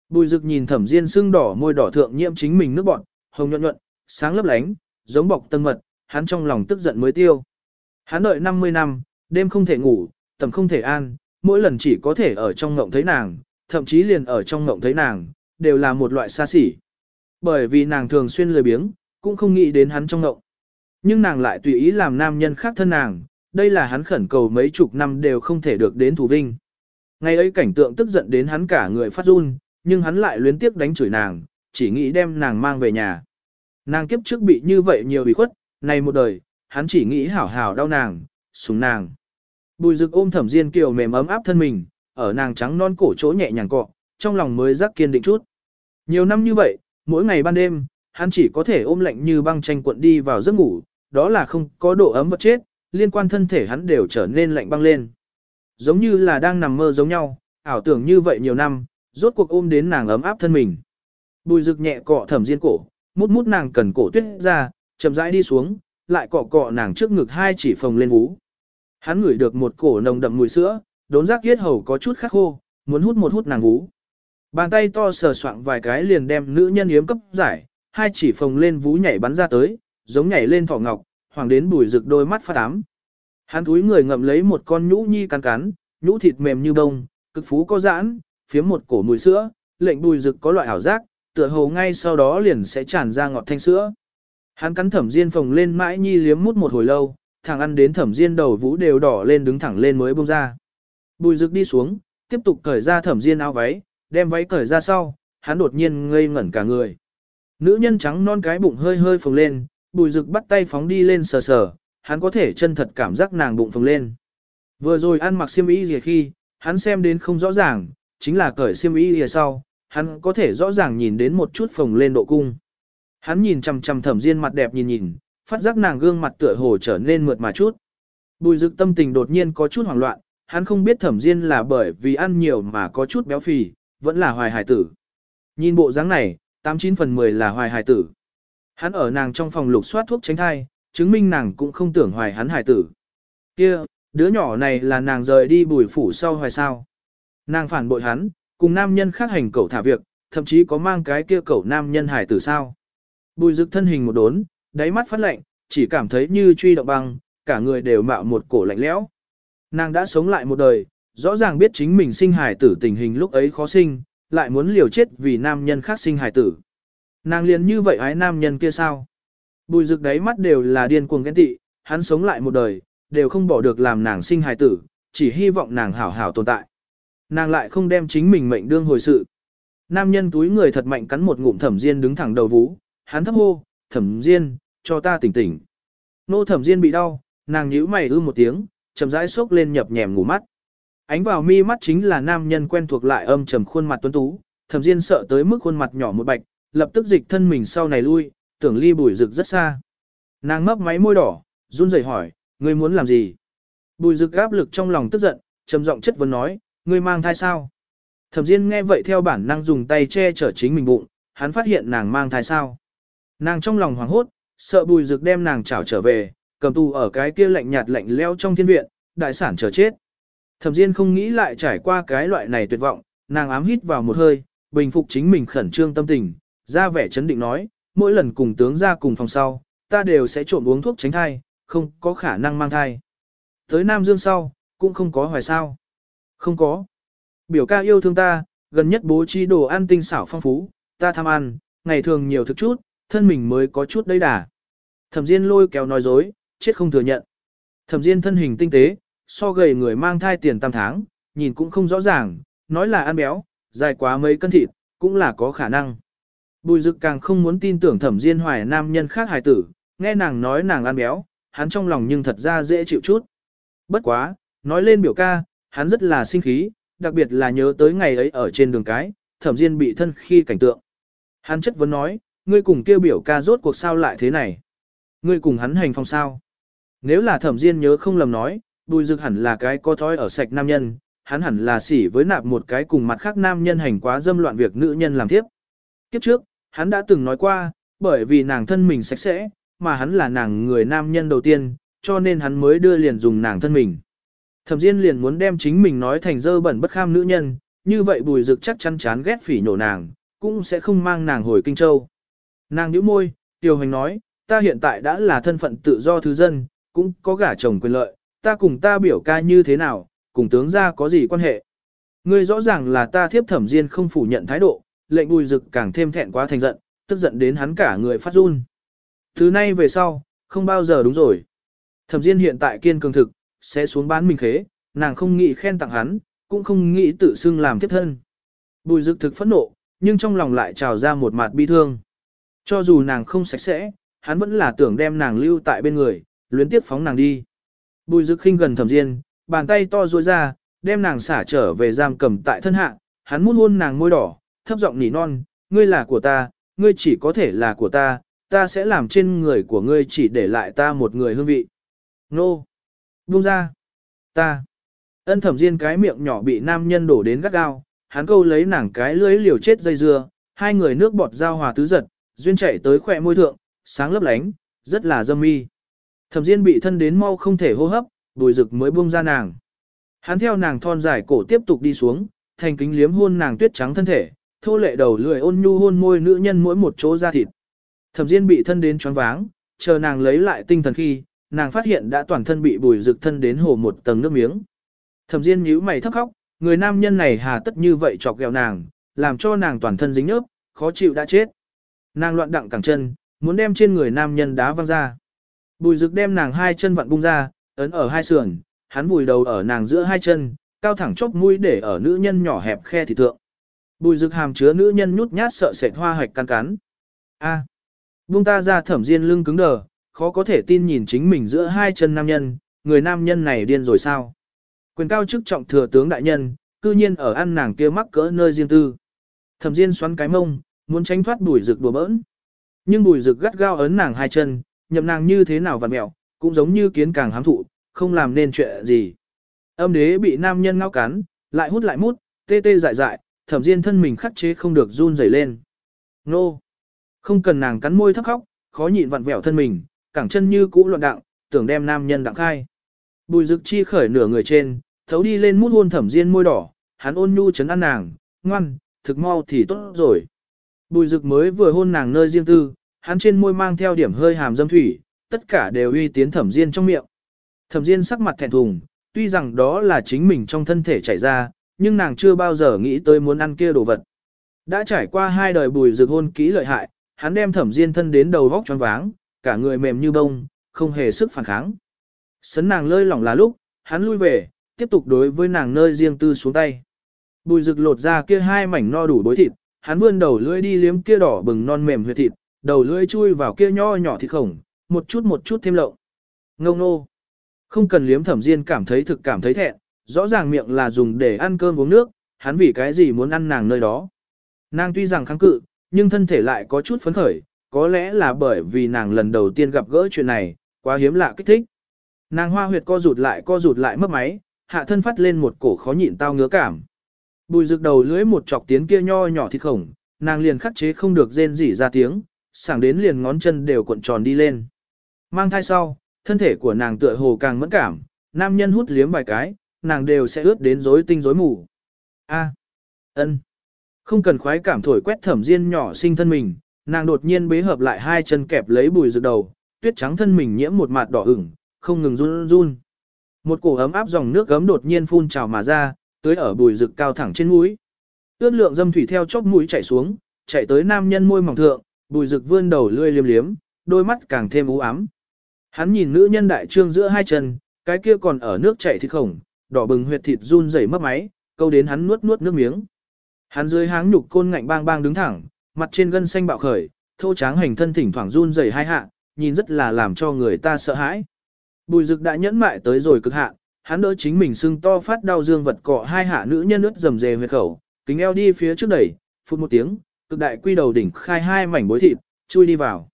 Bùi Dực nhìn thẩm diên sưng đỏ môi đỏ thượng nhiễm chính mình nước bọn, hồng nhuận nhuận, sáng lấp lánh, giống bọc tân mật, hắn trong lòng tức giận mới tiêu. Hắn đợi 50 năm, đêm không thể ngủ, tầm không thể an, mỗi lần chỉ có thể ở trong ngộng thấy nàng, thậm chí liền ở trong ngộng thấy nàng, đều là một loại xa xỉ. Bởi vì nàng thường xuyên lười biếng, cũng không nghĩ đến hắn trong ngộng. Nhưng nàng lại tùy ý làm nam nhân khác thân nàng, đây là hắn khẩn cầu mấy chục năm đều không thể được đến thủ vinh. Ngày ấy cảnh tượng tức giận đến hắn cả người phát run, nhưng hắn lại luyến tiếc đánh chửi nàng, chỉ nghĩ đem nàng mang về nhà. Nàng kiếp trước bị như vậy nhiều bị khuất, này một đời, hắn chỉ nghĩ hảo hảo đau nàng, súng nàng. Bùi rực ôm thẩm diên kiều mềm ấm áp thân mình, ở nàng trắng non cổ chỗ nhẹ nhàng cọ, trong lòng mới rắc kiên định chút. Nhiều năm như vậy, mỗi ngày ban đêm, hắn chỉ có thể ôm lạnh như băng tranh cuộn đi vào giấc ngủ, đó là không có độ ấm vật chết, liên quan thân thể hắn đều trở nên lạnh băng lên. Giống như là đang nằm mơ giống nhau, ảo tưởng như vậy nhiều năm, rốt cuộc ôm đến nàng ấm áp thân mình. Bùi rực nhẹ cọ thẩm diên cổ, mút mút nàng cần cổ tuyết ra, chậm rãi đi xuống, lại cọ cọ nàng trước ngực hai chỉ phồng lên vú. Hắn ngửi được một cổ nồng đậm mùi sữa, đốn giác yết hầu có chút khắc khô, muốn hút một hút nàng vú. Bàn tay to sờ soạng vài cái liền đem nữ nhân yếm cấp giải, hai chỉ phồng lên vú nhảy bắn ra tới, giống nhảy lên thỏ ngọc, hoàng đến bùi rực đôi mắt phát ám. Hắn túi người ngậm lấy một con nhũ nhi cắn cắn, nhũ thịt mềm như bông, cực phú có giãn, phiếm một cổ mùi sữa, lệnh bùi rực có loại ảo giác, tựa hồ ngay sau đó liền sẽ tràn ra ngọt thanh sữa. Hắn cắn thẩm diên phồng lên mãi nhi liếm mút một hồi lâu, thằng ăn đến thẩm diên đầu vũ đều đỏ lên đứng thẳng lên mới bông ra. Bùi rực đi xuống, tiếp tục cởi ra thẩm diên áo váy, đem váy cởi ra sau, hắn đột nhiên ngây ngẩn cả người. Nữ nhân trắng non cái bụng hơi hơi phồng lên, bùi rực bắt tay phóng đi lên sờ sờ, hắn có thể chân thật cảm giác nàng bụng phồng lên. Vừa rồi ăn mặc xiêm y gì khi, hắn xem đến không rõ ràng, chính là cởi xiêm y gì sau, hắn có thể rõ ràng nhìn đến một chút phồng lên độ cung. Hắn nhìn chằm chằm thẩm diên mặt đẹp nhìn nhìn, phát giác nàng gương mặt tựa hồ trở nên mượt mà chút. Bùi dực tâm tình đột nhiên có chút hoảng loạn, hắn không biết thẩm diên là bởi vì ăn nhiều mà có chút béo phì, vẫn là hoài hải tử. Nhìn bộ dáng này, 89 phần 10 là hoài hải tử. Hắn ở nàng trong phòng lục soát thuốc tránh thai, chứng minh nàng cũng không tưởng hoài hắn hải tử. Kia, đứa nhỏ này là nàng rời đi bùi phủ sau hoài sao. Nàng phản bội hắn, cùng nam nhân khác hành cẩu thả việc, thậm chí có mang cái kia cẩu nam nhân hải tử sao. Bùi rực thân hình một đốn, đáy mắt phát lạnh, chỉ cảm thấy như truy động băng, cả người đều mạo một cổ lạnh lẽo. Nàng đã sống lại một đời, rõ ràng biết chính mình sinh hài tử tình hình lúc ấy khó sinh, lại muốn liều chết vì nam nhân khác sinh hài tử. Nàng liền như vậy ái nam nhân kia sao? Bùi rực đáy mắt đều là điên cuồng ghen tị, hắn sống lại một đời, đều không bỏ được làm nàng sinh hài tử, chỉ hy vọng nàng hảo hảo tồn tại. Nàng lại không đem chính mình mệnh đương hồi sự. Nam nhân túi người thật mạnh cắn một ngụm thẩm diên đứng thẳng đầu vú, hắn thấp hô, thẩm diên, cho ta tỉnh tỉnh. Nô thẩm diên bị đau, nàng nhíu mày ư một tiếng, chậm rãi xốc lên nhập nhèm ngủ mắt. Ánh vào mi mắt chính là nam nhân quen thuộc lại âm trầm khuôn mặt tuấn tú, thẩm diên sợ tới mức khuôn mặt nhỏ một bạch, lập tức dịch thân mình sau này lui, tưởng ly bùi rực rất xa. Nàng mấp máy môi đỏ, run rẩy hỏi, ngươi muốn làm gì? Bùi rực áp lực trong lòng tức giận, trầm giọng chất vấn nói, ngươi mang thai sao? Thẩm Diên nghe vậy theo bản năng dùng tay che chở chính mình bụng, hắn phát hiện nàng mang thai sao. Nàng trong lòng hoảng hốt, sợ bùi rực đem nàng chảo trở về, cầm tù ở cái kia lạnh nhạt lạnh leo trong thiên viện, đại sản chờ chết. Thẩm Diên không nghĩ lại trải qua cái loại này tuyệt vọng, nàng ám hít vào một hơi, bình phục chính mình khẩn trương tâm tình, ra vẻ chấn định nói, mỗi lần cùng tướng ra cùng phòng sau, ta đều sẽ trộn uống thuốc tránh thai, không có khả năng mang thai. Tới Nam Dương sau, cũng không có hoài sao. Không có. Biểu ca yêu thương ta, gần nhất bố trí đồ ăn tinh xảo phong phú, ta tham ăn, ngày thường nhiều thực chút, thân mình mới có chút đấy đà. Thẩm Diên lôi kéo nói dối, chết không thừa nhận. Thẩm Diên thân hình tinh tế, so gầy người mang thai tiền tam tháng, nhìn cũng không rõ ràng, nói là ăn béo, dài quá mấy cân thịt, cũng là có khả năng. Bùi dực càng không muốn tin tưởng thẩm diên hoài nam nhân khác hài tử, nghe nàng nói nàng ăn béo, hắn trong lòng nhưng thật ra dễ chịu chút. Bất quá, nói lên biểu ca, hắn rất là sinh khí, đặc biệt là nhớ tới ngày ấy ở trên đường cái, thẩm diên bị thân khi cảnh tượng. Hắn chất vấn nói, ngươi cùng kêu biểu ca rốt cuộc sao lại thế này? Ngươi cùng hắn hành phong sao? Nếu là thẩm diên nhớ không lầm nói, bùi dực hẳn là cái có thói ở sạch nam nhân, hắn hẳn là xỉ với nạp một cái cùng mặt khác nam nhân hành quá dâm loạn việc nữ nhân làm tiếp. Kiếp trước, hắn đã từng nói qua, bởi vì nàng thân mình sạch sẽ, mà hắn là nàng người nam nhân đầu tiên, cho nên hắn mới đưa liền dùng nàng thân mình. Thẩm Diên liền muốn đem chính mình nói thành dơ bẩn bất kham nữ nhân, như vậy bùi Dực chắc chắn chán ghét phỉ nhổ nàng, cũng sẽ không mang nàng hồi Kinh Châu. Nàng nhíu môi, tiêu hành nói, ta hiện tại đã là thân phận tự do thứ dân, cũng có gả chồng quyền lợi, ta cùng ta biểu ca như thế nào, cùng tướng gia có gì quan hệ. Ngươi rõ ràng là ta thiếp thẩm diên không phủ nhận thái độ, lệnh bùi rực càng thêm thẹn quá thành giận, tức giận đến hắn cả người phát run. Thứ nay về sau, không bao giờ đúng rồi. Thẩm diên hiện tại kiên cường thực, sẽ xuống bán mình khế, nàng không nghĩ khen tặng hắn, cũng không nghĩ tự xưng làm tiếp thân. Bùi rực thực phẫn nộ, nhưng trong lòng lại trào ra một mặt bi thương. Cho dù nàng không sạch sẽ, hắn vẫn là tưởng đem nàng lưu tại bên người, luyến tiếp phóng nàng đi. Bùi rực khinh gần thẩm diên, bàn tay to duỗi ra, đem nàng xả trở về giam cầm tại thân hạ, hắn mút hôn nàng môi đỏ, thấp giọng nỉ non, ngươi là của ta, ngươi chỉ có thể là của ta, ta sẽ làm trên người của ngươi chỉ để lại ta một người hương vị. Nô! Buông ra! Ta! Ân thẩm diên cái miệng nhỏ bị nam nhân đổ đến gắt gao, hắn câu lấy nàng cái lưới liều chết dây dưa, hai người nước bọt giao hòa tứ giật, duyên chạy tới khỏe môi thượng, sáng lấp lánh, rất là dâm mi. Thẩm diên bị thân đến mau không thể hô hấp, đùi rực mới buông ra nàng. Hắn theo nàng thon dài cổ tiếp tục đi xuống, thành kính liếm hôn nàng tuyết trắng thân thể, thô lệ đầu lười ôn nhu hôn môi nữ nhân mỗi một chỗ da thịt. Thẩm Diên bị thân đến choáng váng, chờ nàng lấy lại tinh thần khi, nàng phát hiện đã toàn thân bị bùi rực thân đến hồ một tầng nước miếng. Thẩm Diên nhíu mày thấp khóc, người nam nhân này hà tất như vậy chọc ghẹo nàng, làm cho nàng toàn thân dính nhớp, khó chịu đã chết. Nàng loạn đặng cẳng chân, muốn đem trên người nam nhân đá văng ra. Bùi rực đem nàng hai chân vặn bung ra, ấn ở hai sườn, hắn vùi đầu ở nàng giữa hai chân, cao thẳng chốc mũi để ở nữ nhân nhỏ hẹp khe thị thượng. Bùi rực hàm chứa nữ nhân nhút nhát sợ sệt hoa hoạch căn cắn. A. À. Buông ta ra thẩm diên lưng cứng đờ, khó có thể tin nhìn chính mình giữa hai chân nam nhân, người nam nhân này điên rồi sao? Quyền cao chức trọng thừa tướng đại nhân, cư nhiên ở ăn nàng kia mắc cỡ nơi riêng tư. Thẩm diên xoắn cái mông, muốn tránh thoát bùi rực đùa bỡn. Nhưng bùi rực gắt gao ấn nàng hai chân, nhậm nàng như thế nào vặn mẹo, cũng giống như kiến càng hám thụ, không làm nên chuyện gì. Âm đế bị nam nhân ngao cắn, lại hút lại mút, tê tê dại dại, thẩm diên thân mình khắc chế không được run rẩy lên. Nô! Không cần nàng cắn môi thấp khóc, khó nhịn vặn vẹo thân mình, cẳng chân như cũ loạn đặng, tưởng đem nam nhân đặng khai. Bùi dực chi khởi nửa người trên, thấu đi lên mút hôn thẩm diên môi đỏ, hắn ôn nhu chấn an nàng, ngoan, thực mau thì tốt rồi. Bùi dực mới vừa hôn nàng nơi riêng tư, hắn trên môi mang theo điểm hơi hàm dâm thủy, tất cả đều uy tiến thẩm diên trong miệng. Thẩm diên sắc mặt thẹn thùng, tuy rằng đó là chính mình trong thân thể chảy ra, nhưng nàng chưa bao giờ nghĩ tới muốn ăn kia đồ vật. Đã trải qua hai đời bùi rực hôn kỹ lợi hại, hắn đem thẩm diên thân đến đầu vóc choáng váng, cả người mềm như bông, không hề sức phản kháng. Sấn nàng lơi lỏng là lúc, hắn lui về, tiếp tục đối với nàng nơi riêng tư xuống tay. Bùi rực lột ra kia hai mảnh no đủ bối thịt, hắn vươn đầu lưỡi đi liếm kia đỏ bừng non mềm huyệt thịt, đầu lưỡi chui vào kia nho nhỏ thịt khổng, một chút một chút thêm lộng. Ngông nô. Không cần liếm thẩm diên cảm thấy thực cảm thấy thẹn, rõ ràng miệng là dùng để ăn cơm uống nước, hắn vì cái gì muốn ăn nàng nơi đó. Nàng tuy rằng kháng cự, nhưng thân thể lại có chút phấn khởi, có lẽ là bởi vì nàng lần đầu tiên gặp gỡ chuyện này, quá hiếm lạ kích thích. Nàng hoa huyệt co rụt lại co rụt lại mất máy, hạ thân phát lên một cổ khó nhịn tao ngứa cảm. Bùi rực đầu lưỡi một chọc tiến kia nho nhỏ thịt khổng, nàng liền khắc chế không được rên rỉ ra tiếng, sảng đến liền ngón chân đều cuộn tròn đi lên. Mang thai sau, thân thể của nàng tựa hồ càng mẫn cảm, nam nhân hút liếm vài cái, nàng đều sẽ ướt đến rối tinh rối mù. A, ân, không cần khoái cảm thổi quét thẩm diên nhỏ sinh thân mình, nàng đột nhiên bế hợp lại hai chân kẹp lấy bùi rực đầu, tuyết trắng thân mình nhiễm một mạt đỏ ửng, không ngừng run run. Một cổ ấm áp dòng nước gấm đột nhiên phun trào mà ra, tưới ở bùi rực cao thẳng trên mũi. Ướt lượng dâm thủy theo chóp mũi chảy xuống, chạy tới nam nhân môi mỏng thượng, bùi rực vươn đầu lươi liếm liếm, đôi mắt càng thêm u ám. Hắn nhìn nữ nhân đại trương giữa hai chân, cái kia còn ở nước chảy thịt khổng, đỏ bừng huyệt thịt run rẩy mất máy, câu đến hắn nuốt nuốt nước miếng. Hắn dưới háng nhục côn ngạnh bang bang đứng thẳng, mặt trên gân xanh bạo khởi, thô tráng hành thân thỉnh thoảng run rẩy hai hạ, nhìn rất là làm cho người ta sợ hãi. Bùi Dực đã nhẫn mại tới rồi cực hạn, hắn đỡ chính mình sưng to phát đau dương vật cọ hai hạ nữ nhân nước dầm dề huyệt khẩu, kính eo đi phía trước đẩy, phút một tiếng, cực đại quy đầu đỉnh khai hai mảnh bối thịt, chui đi vào.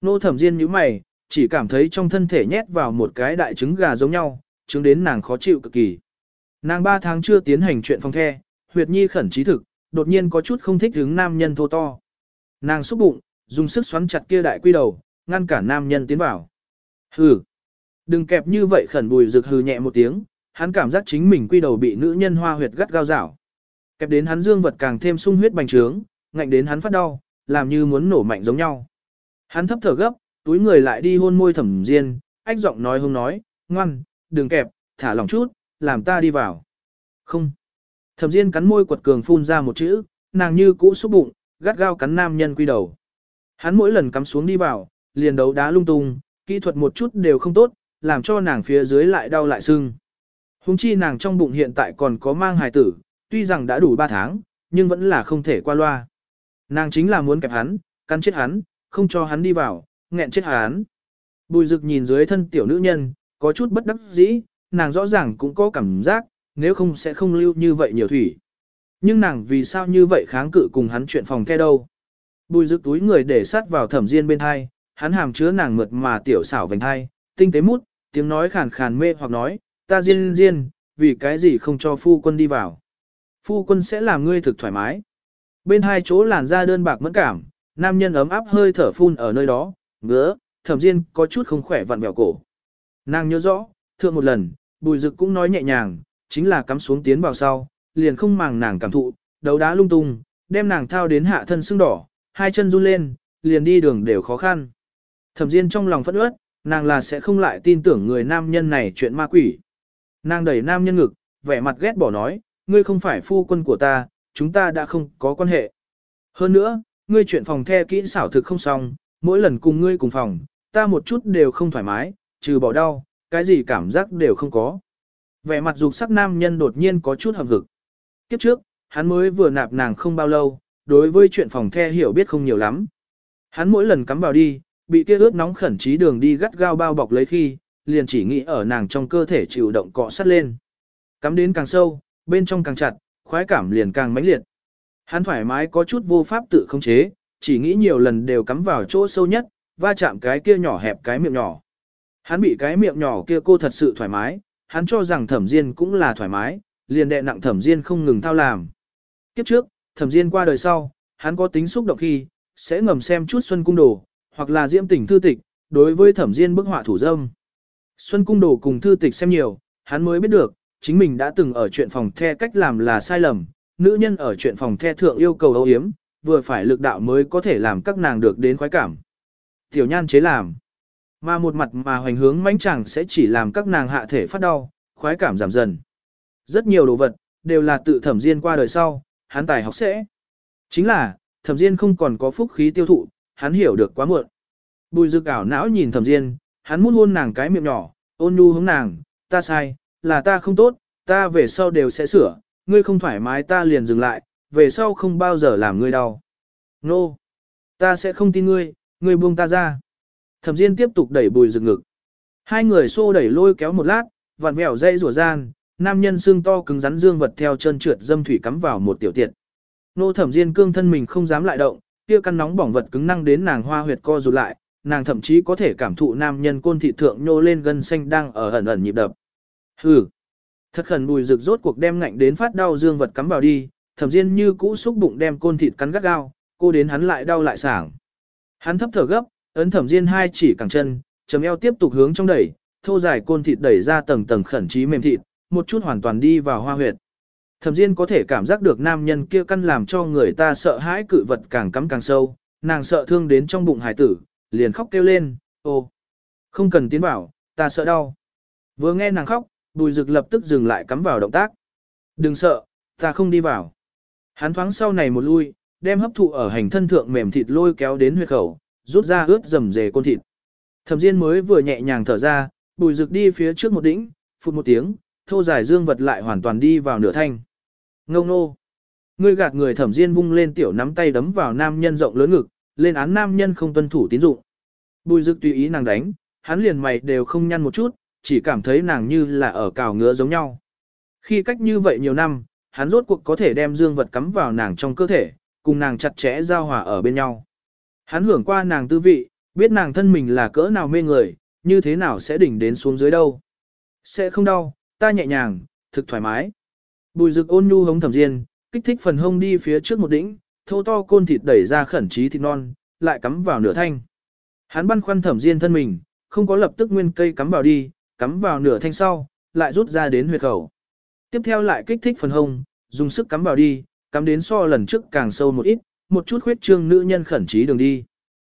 Nô thẩm diên nhíu mày, chỉ cảm thấy trong thân thể nhét vào một cái đại trứng gà giống nhau, chứng đến nàng khó chịu cực kỳ. Nàng ba tháng chưa tiến hành chuyện phong the, huyệt nhi khẩn trí thực, đột nhiên có chút không thích hướng nam nhân thô to. Nàng xúc bụng, dùng sức xoắn chặt kia đại quy đầu, ngăn cả nam nhân tiến vào. Hừ, đừng kẹp như vậy khẩn bùi rực hừ nhẹ một tiếng, hắn cảm giác chính mình quy đầu bị nữ nhân hoa huyệt gắt gao rảo. Kẹp đến hắn dương vật càng thêm sung huyết bành trướng, ngạnh đến hắn phát đau, làm như muốn nổ mạnh giống nhau. Hắn thấp thở gấp, túi người lại đi hôn môi thẩm diên, ách giọng nói hông nói, ngoan, đừng kẹp, thả lỏng chút, làm ta đi vào. Không. Thẩm diên cắn môi quật cường phun ra một chữ, nàng như cũ xúc bụng, gắt gao cắn nam nhân quy đầu. Hắn mỗi lần cắm xuống đi vào, liền đấu đá lung tung, kỹ thuật một chút đều không tốt, làm cho nàng phía dưới lại đau lại sưng. Hùng chi nàng trong bụng hiện tại còn có mang hài tử, tuy rằng đã đủ 3 tháng, nhưng vẫn là không thể qua loa. Nàng chính là muốn kẹp hắn, cắn chết hắn, không cho hắn đi vào, nghẹn chết hắn. Bùi rực nhìn dưới thân tiểu nữ nhân, có chút bất đắc dĩ, nàng rõ ràng cũng có cảm giác, nếu không sẽ không lưu như vậy nhiều thủy. Nhưng nàng vì sao như vậy kháng cự cùng hắn chuyện phòng the đâu. Bùi rực túi người để sát vào thẩm diên bên hai, hắn hàm chứa nàng mượt mà tiểu xảo vành hai, tinh tế mút, tiếng nói khàn khàn mê hoặc nói, ta diên diên, vì cái gì không cho phu quân đi vào. Phu quân sẽ làm ngươi thực thoải mái. Bên hai chỗ làn da đơn bạc mẫn cảm, nam nhân ấm áp hơi thở phun ở nơi đó, ngứa, thẩm diên có chút không khỏe vặn vẹo cổ. Nàng nhớ rõ, thượng một lần, bùi Dực cũng nói nhẹ nhàng, chính là cắm xuống tiến vào sau, liền không màng nàng cảm thụ, đấu đá lung tung, đem nàng thao đến hạ thân sưng đỏ, hai chân run lên, liền đi đường đều khó khăn. Thẩm Diên trong lòng phẫn uất, nàng là sẽ không lại tin tưởng người nam nhân này chuyện ma quỷ. Nàng đẩy nam nhân ngực, vẻ mặt ghét bỏ nói, ngươi không phải phu quân của ta, chúng ta đã không có quan hệ. Hơn nữa, ngươi chuyện phòng the kỹ xảo thực không xong, mỗi lần cùng ngươi cùng phòng, ta một chút đều không thoải mái, trừ bỏ đau, cái gì cảm giác đều không có. Vẻ mặt dục sắc nam nhân đột nhiên có chút hầm hực. Kiếp trước, hắn mới vừa nạp nàng không bao lâu, đối với chuyện phòng the hiểu biết không nhiều lắm. Hắn mỗi lần cắm vào đi, bị kia ướt nóng khẩn trí đường đi gắt gao bao bọc lấy khi, liền chỉ nghĩ ở nàng trong cơ thể chịu động cọ sắt lên. Cắm đến càng sâu, bên trong càng chặt, khoái cảm liền càng mãnh liệt. Hắn thoải mái có chút vô pháp tự khống chế, chỉ nghĩ nhiều lần đều cắm vào chỗ sâu nhất, va chạm cái kia nhỏ hẹp cái miệng nhỏ. Hắn bị cái miệng nhỏ kia cô thật sự thoải mái, hắn cho rằng thẩm diên cũng là thoải mái, liền đệ nặng thẩm diên không ngừng thao làm. Kiếp trước, thẩm diên qua đời sau, hắn có tính xúc động khi, sẽ ngầm xem chút xuân cung đồ, hoặc là diễm tỉnh thư tịch, đối với thẩm diên bức họa thủ dâm. Xuân cung đồ cùng thư tịch xem nhiều, hắn mới biết được, chính mình đã từng ở chuyện phòng the cách làm là sai lầm, nữ nhân ở chuyện phòng the thượng yêu cầu âu yếm, vừa phải lực đạo mới có thể làm các nàng được đến khoái cảm. Tiểu nhan chế làm, mà một mặt mà hoành hướng mãnh chẳng sẽ chỉ làm các nàng hạ thể phát đau, khoái cảm giảm dần. Rất nhiều đồ vật, đều là tự thẩm diên qua đời sau, hắn tài học sẽ. Chính là, thẩm diên không còn có phúc khí tiêu thụ, hắn hiểu được quá muộn. Bùi dực ảo não nhìn thẩm diên, hắn muốn hôn nàng cái miệng nhỏ, ôn nhu hướng nàng, ta sai, là ta không tốt, ta về sau đều sẽ sửa, ngươi không thoải mái ta liền dừng lại, về sau không bao giờ làm ngươi đau. Nô, no. ta sẽ không tin ngươi, ngươi buông ta ra. Thẩm Diên tiếp tục đẩy bùi rực ngực. Hai người xô đẩy lôi kéo một lát, vặn vẹo dây rủa gian, nam nhân xương to cứng rắn dương vật theo chân trượt dâm thủy cắm vào một tiểu tiện. Nô Thẩm Diên cương thân mình không dám lại động, kia căn nóng bỏng vật cứng năng đến nàng hoa huyệt co rụt lại, nàng thậm chí có thể cảm thụ nam nhân côn thị thượng nhô lên gân xanh đang ở ẩn ẩn nhịp đập. Hừ. Thật khẩn bùi rực rốt cuộc đem ngạnh đến phát đau dương vật cắm vào đi, thẩm diên như cũ xúc bụng đem côn thịt cắn gắt gao, cô đến hắn lại đau lại sảng. Hắn thấp thở gấp, ấn thẩm diên hai chỉ cẳng chân, chấm eo tiếp tục hướng trong đẩy, thô dài côn thịt đẩy ra tầng tầng khẩn trí mềm thịt, một chút hoàn toàn đi vào hoa huyệt. Thẩm Diên có thể cảm giác được nam nhân kia căn làm cho người ta sợ hãi cự vật càng cắm càng sâu, nàng sợ thương đến trong bụng hải tử, liền khóc kêu lên, ô, không cần tiến vào, ta sợ đau. Vừa nghe nàng khóc, bùi rực lập tức dừng lại cắm vào động tác. Đừng sợ, ta không đi vào. Hắn thoáng sau này một lui, đem hấp thụ ở hành thân thượng mềm thịt lôi kéo đến huyệt khẩu, rút ra ướt rầm dề côn thịt. Thẩm Diên mới vừa nhẹ nhàng thở ra, bùi rực đi phía trước một đỉnh, phụt một tiếng, thô dài dương vật lại hoàn toàn đi vào nửa thanh. Ngông nô. Ngươi gạt người thẩm diên vung lên tiểu nắm tay đấm vào nam nhân rộng lớn ngực, lên án nam nhân không tuân thủ tín dụng. Bùi dực tùy ý nàng đánh, hắn liền mày đều không nhăn một chút, chỉ cảm thấy nàng như là ở cào ngứa giống nhau. Khi cách như vậy nhiều năm, hắn rốt cuộc có thể đem dương vật cắm vào nàng trong cơ thể, cùng nàng chặt chẽ giao hòa ở bên nhau. Hắn hưởng qua nàng tư vị, biết nàng thân mình là cỡ nào mê người, như thế nào sẽ đỉnh đến xuống dưới đâu. Sẽ không đau, ta nhẹ nhàng, thực thoải mái. Bùi rực ôn nhu hống thẩm diên, kích thích phần hông đi phía trước một đỉnh, thô to côn thịt đẩy ra khẩn trí thịt non, lại cắm vào nửa thanh. Hắn băn khoăn thẩm diên thân mình, không có lập tức nguyên cây cắm vào đi, cắm vào nửa thanh sau, lại rút ra đến huyệt khẩu. Tiếp theo lại kích thích phần hông, dùng sức cắm vào đi, cắm đến so lần trước càng sâu một ít, một chút khuyết trương nữ nhân khẩn trí đường đi.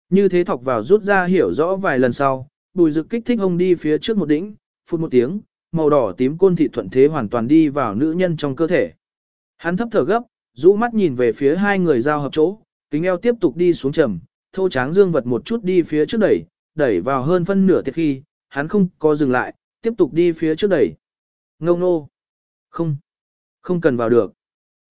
Như thế thọc vào rút ra hiểu rõ vài lần sau, bùi dực kích thích ông đi phía trước một đỉnh, phút một tiếng, màu đỏ tím côn thị thuận thế hoàn toàn đi vào nữ nhân trong cơ thể. Hắn thấp thở gấp, rũ mắt nhìn về phía hai người giao hợp chỗ, kính eo tiếp tục đi xuống trầm, thô tráng dương vật một chút đi phía trước đẩy, đẩy vào hơn phân nửa tiết khi, hắn không có dừng lại, tiếp tục đi phía trước đẩy. Ngông nô. Không. Không cần vào được.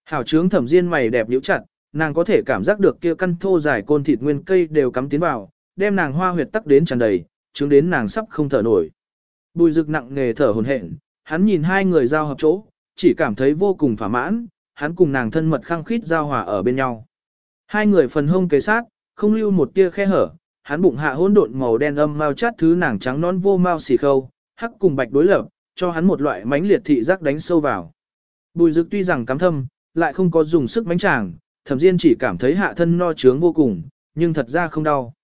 Hảo trướng thẩm diên mày đẹp nhíu chặt, nàng có thể cảm giác được kia căn thô dài côn thịt nguyên cây đều cắm tiến vào, đem nàng hoa huyệt tắc đến tràn đầy, chứng đến nàng sắp không thở nổi. Bùi rực nặng nghề thở hồn hển, hắn nhìn hai người giao hợp chỗ, chỉ cảm thấy vô cùng thỏa mãn, hắn cùng nàng thân mật khăng khít giao hòa ở bên nhau. Hai người phần hông kế sát, không lưu một tia khe hở, hắn bụng hạ hỗn độn màu đen âm mau chát thứ nàng trắng non vô mau xì khâu, hắc cùng bạch đối lập, cho hắn một loại mãnh liệt thị giác đánh sâu vào. Bùi dực tuy rằng cắm thâm, lại không có dùng sức mánh chàng, thẩm diên chỉ cảm thấy hạ thân no trướng vô cùng, nhưng thật ra không đau.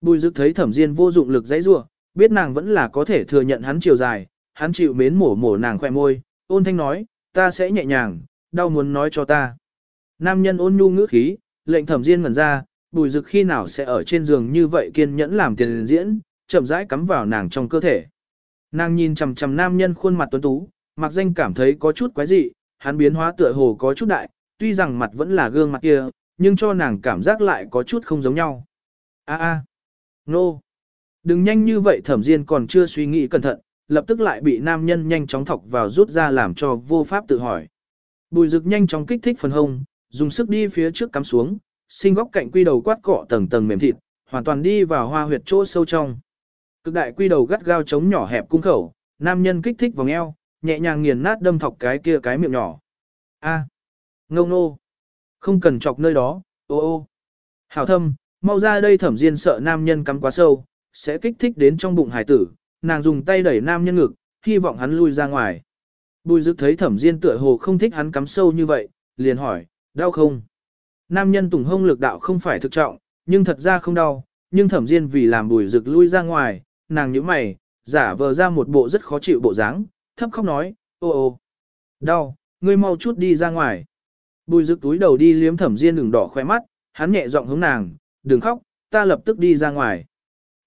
Bùi dực thấy thẩm diên vô dụng lực dãy rua, biết nàng vẫn là có thể thừa nhận hắn chiều dài, hắn chịu mến mổ mổ nàng khỏe môi, ôn thanh nói, ta sẽ nhẹ nhàng, đau muốn nói cho ta. Nam nhân ôn nhu ngữ khí, lệnh thẩm diên ngẩn ra, bùi Dực khi nào sẽ ở trên giường như vậy kiên nhẫn làm tiền diễn, chậm rãi cắm vào nàng trong cơ thể. Nàng nhìn chằm chằm nam nhân khuôn mặt tuấn tú, mặc danh cảm thấy có chút quái dị, hắn biến hóa tựa hồ có chút đại, tuy rằng mặt vẫn là gương mặt kia, nhưng cho nàng cảm giác lại có chút không giống nhau. A a, nô, đừng nhanh như vậy thẩm diên còn chưa suy nghĩ cẩn thận, lập tức lại bị nam nhân nhanh chóng thọc vào rút ra làm cho vô pháp tự hỏi. Bùi rực nhanh chóng kích thích phần hông, dùng sức đi phía trước cắm xuống, sinh góc cạnh quy đầu quát cọ tầng tầng mềm thịt, hoàn toàn đi vào hoa huyệt chỗ sâu trong. Cực đại quy đầu gắt gao chống nhỏ hẹp cung khẩu, nam nhân kích thích vòng eo, nhẹ nhàng nghiền nát đâm thọc cái kia cái miệng nhỏ. A, à, ngông nô, không cần chọc nơi đó, ô ô. Hảo thâm, mau ra đây thẩm diên sợ nam nhân cắm quá sâu, sẽ kích thích đến trong bụng hải tử, nàng dùng tay đẩy nam nhân ngực, hy vọng hắn lui ra ngoài. Bùi dực thấy thẩm diên tựa hồ không thích hắn cắm sâu như vậy, liền hỏi, đau không? Nam nhân tùng hông lực đạo không phải thực trọng, nhưng thật ra không đau, nhưng thẩm diên vì làm bùi Dực lui ra ngoài, nàng nhíu mày, giả vờ ra một bộ rất khó chịu bộ dáng, thấp khóc nói, ô ô, đau, ngươi mau chút đi ra ngoài. Bùi rực túi đầu đi liếm thẩm diên đường đỏ khoe mắt, hắn nhẹ giọng hướng nàng, đừng khóc, ta lập tức đi ra ngoài.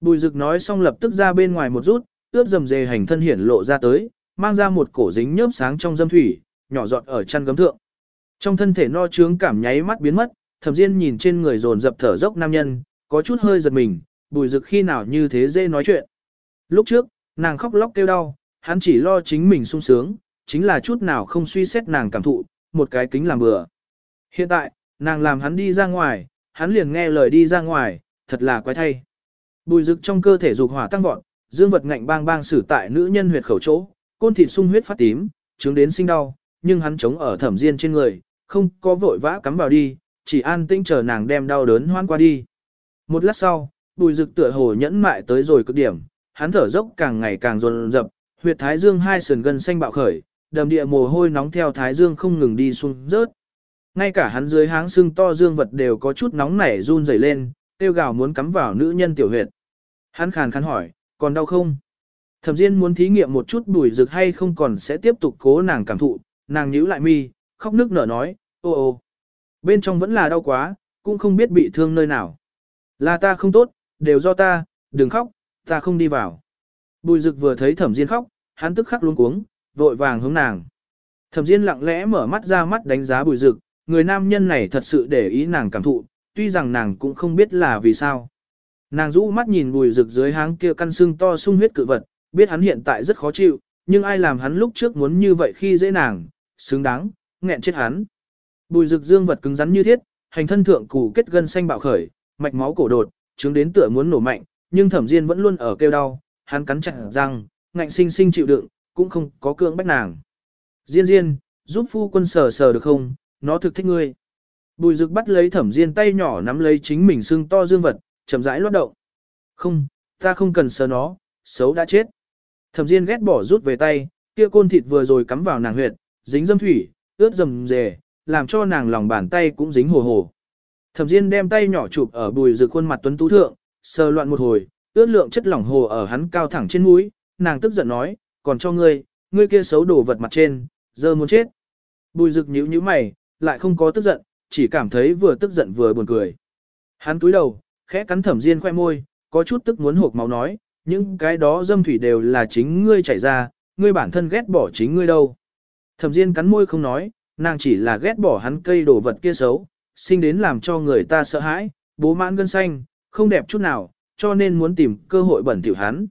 Bùi rực nói xong lập tức ra bên ngoài một rút, ướp dầm dề hành thân hiển lộ ra tới, mang ra một cổ dính nhớp sáng trong dâm thủy, nhỏ giọt ở chăn gấm thượng. Trong thân thể no trướng cảm nháy mắt biến mất, thẩm diên nhìn trên người dồn dập thở dốc nam nhân, có chút hơi giật mình, bùi rực khi nào như thế dễ nói chuyện. Lúc trước, nàng khóc lóc kêu đau, hắn chỉ lo chính mình sung sướng, chính là chút nào không suy xét nàng cảm thụ, một cái kính làm bừa. Hiện tại, nàng làm hắn đi ra ngoài, hắn liền nghe lời đi ra ngoài, thật là quái thay. Bùi rực trong cơ thể dục hỏa tăng vọt, dương vật ngạnh bang bang xử tại nữ nhân huyệt khẩu chỗ, côn thịt sung huyết phát tím, chứng đến sinh đau, nhưng hắn chống ở thẩm diên trên người, không có vội vã cắm vào đi, chỉ an tĩnh chờ nàng đem đau đớn hoan qua đi. Một lát sau, bùi rực tựa hồ nhẫn mại tới rồi cực điểm, hắn thở dốc càng ngày càng dồn dập, huyệt thái dương hai sườn gần xanh bạo khởi, đầm địa mồ hôi nóng theo thái dương không ngừng đi xuống rớt. Ngay cả hắn dưới háng xương to dương vật đều có chút nóng nảy run rẩy lên, tiêu gào muốn cắm vào nữ nhân tiểu huyệt. Hắn khàn khàn hỏi, còn đau không? Thẩm Diên muốn thí nghiệm một chút bùi rực hay không còn sẽ tiếp tục cố nàng cảm thụ, nàng nhíu lại mi, khóc nước nở nói, ô ô. Bên trong vẫn là đau quá, cũng không biết bị thương nơi nào. Là ta không tốt, đều do ta, đừng khóc, ta không đi vào. Bùi rực vừa thấy thẩm Diên khóc, hắn tức khắc luống cuống, vội vàng hướng nàng. Thẩm Diên lặng lẽ mở mắt ra mắt đánh giá bùi Dực. người nam nhân này thật sự để ý nàng cảm thụ, tuy rằng nàng cũng không biết là vì sao. Nàng rũ mắt nhìn bùi Dực dưới háng kia căn xương to sung huyết cự vật, biết hắn hiện tại rất khó chịu, nhưng ai làm hắn lúc trước muốn như vậy khi dễ nàng, xứng đáng, nghẹn chết hắn. Bùi Dực dương vật cứng rắn như thiết, hành thân thượng củ kết gân xanh bạo khởi, mạch máu cổ đột, chứng đến tựa muốn nổ mạnh, nhưng thẩm diên vẫn luôn ở kêu đau, hắn cắn chặt răng, ngạnh sinh sinh chịu đựng, cũng không có cưỡng bách nàng. Diên diên, giúp phu quân sờ sờ được không, nó thực thích ngươi. Bùi rực bắt lấy thẩm diên tay nhỏ nắm lấy chính mình xương to dương vật, chậm rãi lót động. Không, ta không cần sờ nó, xấu đã chết. Thẩm Diên ghét bỏ rút về tay, kia côn thịt vừa rồi cắm vào nàng huyệt, dính dâm thủy, ướt dầm dề, làm cho nàng lòng bàn tay cũng dính hồ hồ. Thẩm Diên đem tay nhỏ chụp ở bùi rực khuôn mặt tuấn tú thượng, sờ loạn một hồi, ướt lượng chất lỏng hồ ở hắn cao thẳng trên mũi, nàng tức giận nói, còn cho ngươi, ngươi kia xấu đổ vật mặt trên, giờ muốn chết. Bùi rực nhíu nhíu mày, lại không có tức giận, chỉ cảm thấy vừa tức giận vừa buồn cười. Hắn cúi đầu, khẽ cắn Thẩm Diên khoe môi, có chút tức muốn hộp máu nói, những cái đó dâm thủy đều là chính ngươi chảy ra, ngươi bản thân ghét bỏ chính ngươi đâu. Thẩm Diên cắn môi không nói, nàng chỉ là ghét bỏ hắn cây đồ vật kia xấu, sinh đến làm cho người ta sợ hãi, bố mãn gân xanh, không đẹp chút nào, cho nên muốn tìm cơ hội bẩn thỉu hắn.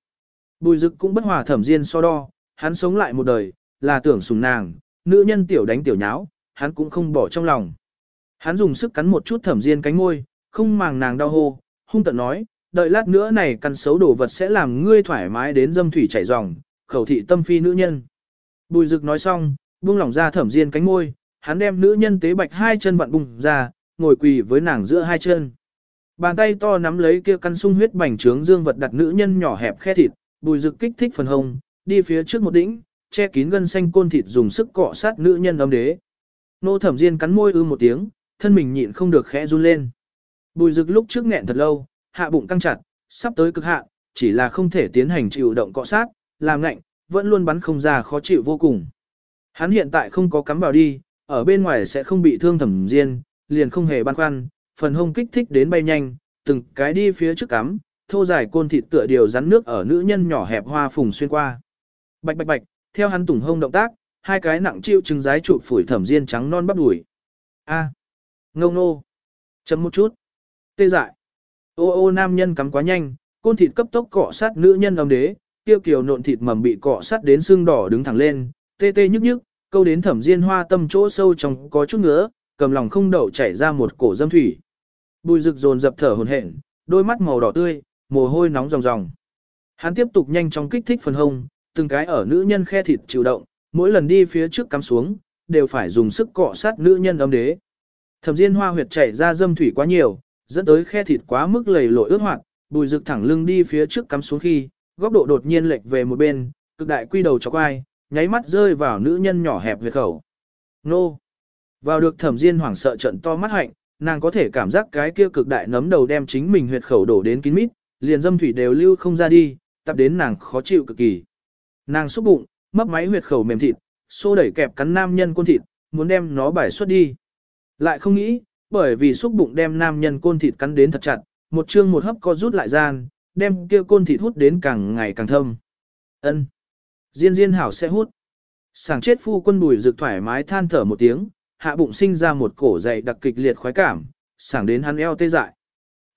Bùi dực cũng bất hòa Thẩm Diên so đo, hắn sống lại một đời, là tưởng sùng nàng, nữ nhân tiểu đánh tiểu nháo, hắn cũng không bỏ trong lòng. Hắn dùng sức cắn một chút Thẩm Diên cánh môi, không màng nàng đau hô, hung tận nói, đợi lát nữa này căn xấu đồ vật sẽ làm ngươi thoải mái đến dâm thủy chảy ròng, khẩu thị tâm phi nữ nhân. Bùi Dực nói xong, buông lỏng ra thẩm diên cánh môi, hắn đem nữ nhân tế bạch hai chân vặn bùng ra, ngồi quỳ với nàng giữa hai chân. Bàn tay to nắm lấy kia căn sung huyết bành trướng dương vật đặt nữ nhân nhỏ hẹp khe thịt, bùi rực kích thích phần hông, đi phía trước một đỉnh, che kín gân xanh côn thịt dùng sức cọ sát nữ nhân ấm đế. Nô thẩm diên cắn môi ư một tiếng, thân mình nhịn không được khẽ run lên. Bùi rực lúc trước nghẹn thật lâu, hạ bụng căng chặt, sắp tới cực hạn, chỉ là không thể tiến hành chịu động cọ sát, làm ngạnh, vẫn luôn bắn không ra khó chịu vô cùng. Hắn hiện tại không có cắm vào đi, ở bên ngoài sẽ không bị thương thẩm diên, liền không hề băn khoăn, phần hông kích thích đến bay nhanh, từng cái đi phía trước cắm, thô dài côn thịt tựa điều rắn nước ở nữ nhân nhỏ hẹp hoa phùng xuyên qua. Bạch bạch bạch, theo hắn tùng hông động tác, hai cái nặng chịu trứng giái trụ phủi thẩm diên trắng non bắp đùi. A, ngông nô, chấm một chút, tê dại. Ô ô nam nhân cắm quá nhanh, côn thịt cấp tốc cọ sát nữ nhân ông đế, tiêu kiều nộn thịt mầm bị cọ sát đến xương đỏ đứng thẳng lên, tê tê nhức nhức, câu đến thẩm diên hoa tâm chỗ sâu trong có chút ngứa, cầm lòng không đậu chảy ra một cổ dâm thủy. Bùi rực dồn dập thở hồn hển, đôi mắt màu đỏ tươi, mồ hôi nóng ròng ròng. Hắn tiếp tục nhanh chóng kích thích phần hông, từng cái ở nữ nhân khe thịt chịu động, mỗi lần đi phía trước cắm xuống, đều phải dùng sức cọ sát nữ nhân ấm đế. Thẩm Diên Hoa huyệt chảy ra dâm thủy quá nhiều, dẫn tới khe thịt quá mức lầy lội ướt hoạt, bùi rực thẳng lưng đi phía trước cắm xuống khi, góc độ đột nhiên lệch về một bên, cực đại quy đầu chọc ai, nháy mắt rơi vào nữ nhân nhỏ hẹp huyệt khẩu. Nô! Vào được thẩm diên hoảng sợ trận to mắt hạnh, nàng có thể cảm giác cái kia cực đại nấm đầu đem chính mình huyệt khẩu đổ đến kín mít, liền dâm thủy đều lưu không ra đi, tập đến nàng khó chịu cực kỳ. Nàng xúc bụng, mấp máy huyệt khẩu mềm thịt, xô đẩy kẹp cắn nam nhân côn thịt, muốn đem nó bài xuất đi. Lại không nghĩ, bởi vì xúc bụng đem nam nhân côn thịt cắn đến thật chặt, một chương một hấp co rút lại gian, đem kia côn thịt hút đến càng ngày càng thâm. Ân, Diên Diên hảo sẽ hút. Sảng chết phu quân bùi rực thoải mái than thở một tiếng, hạ bụng sinh ra một cổ dày đặc kịch liệt khoái cảm, sảng đến hắn eo tê dại.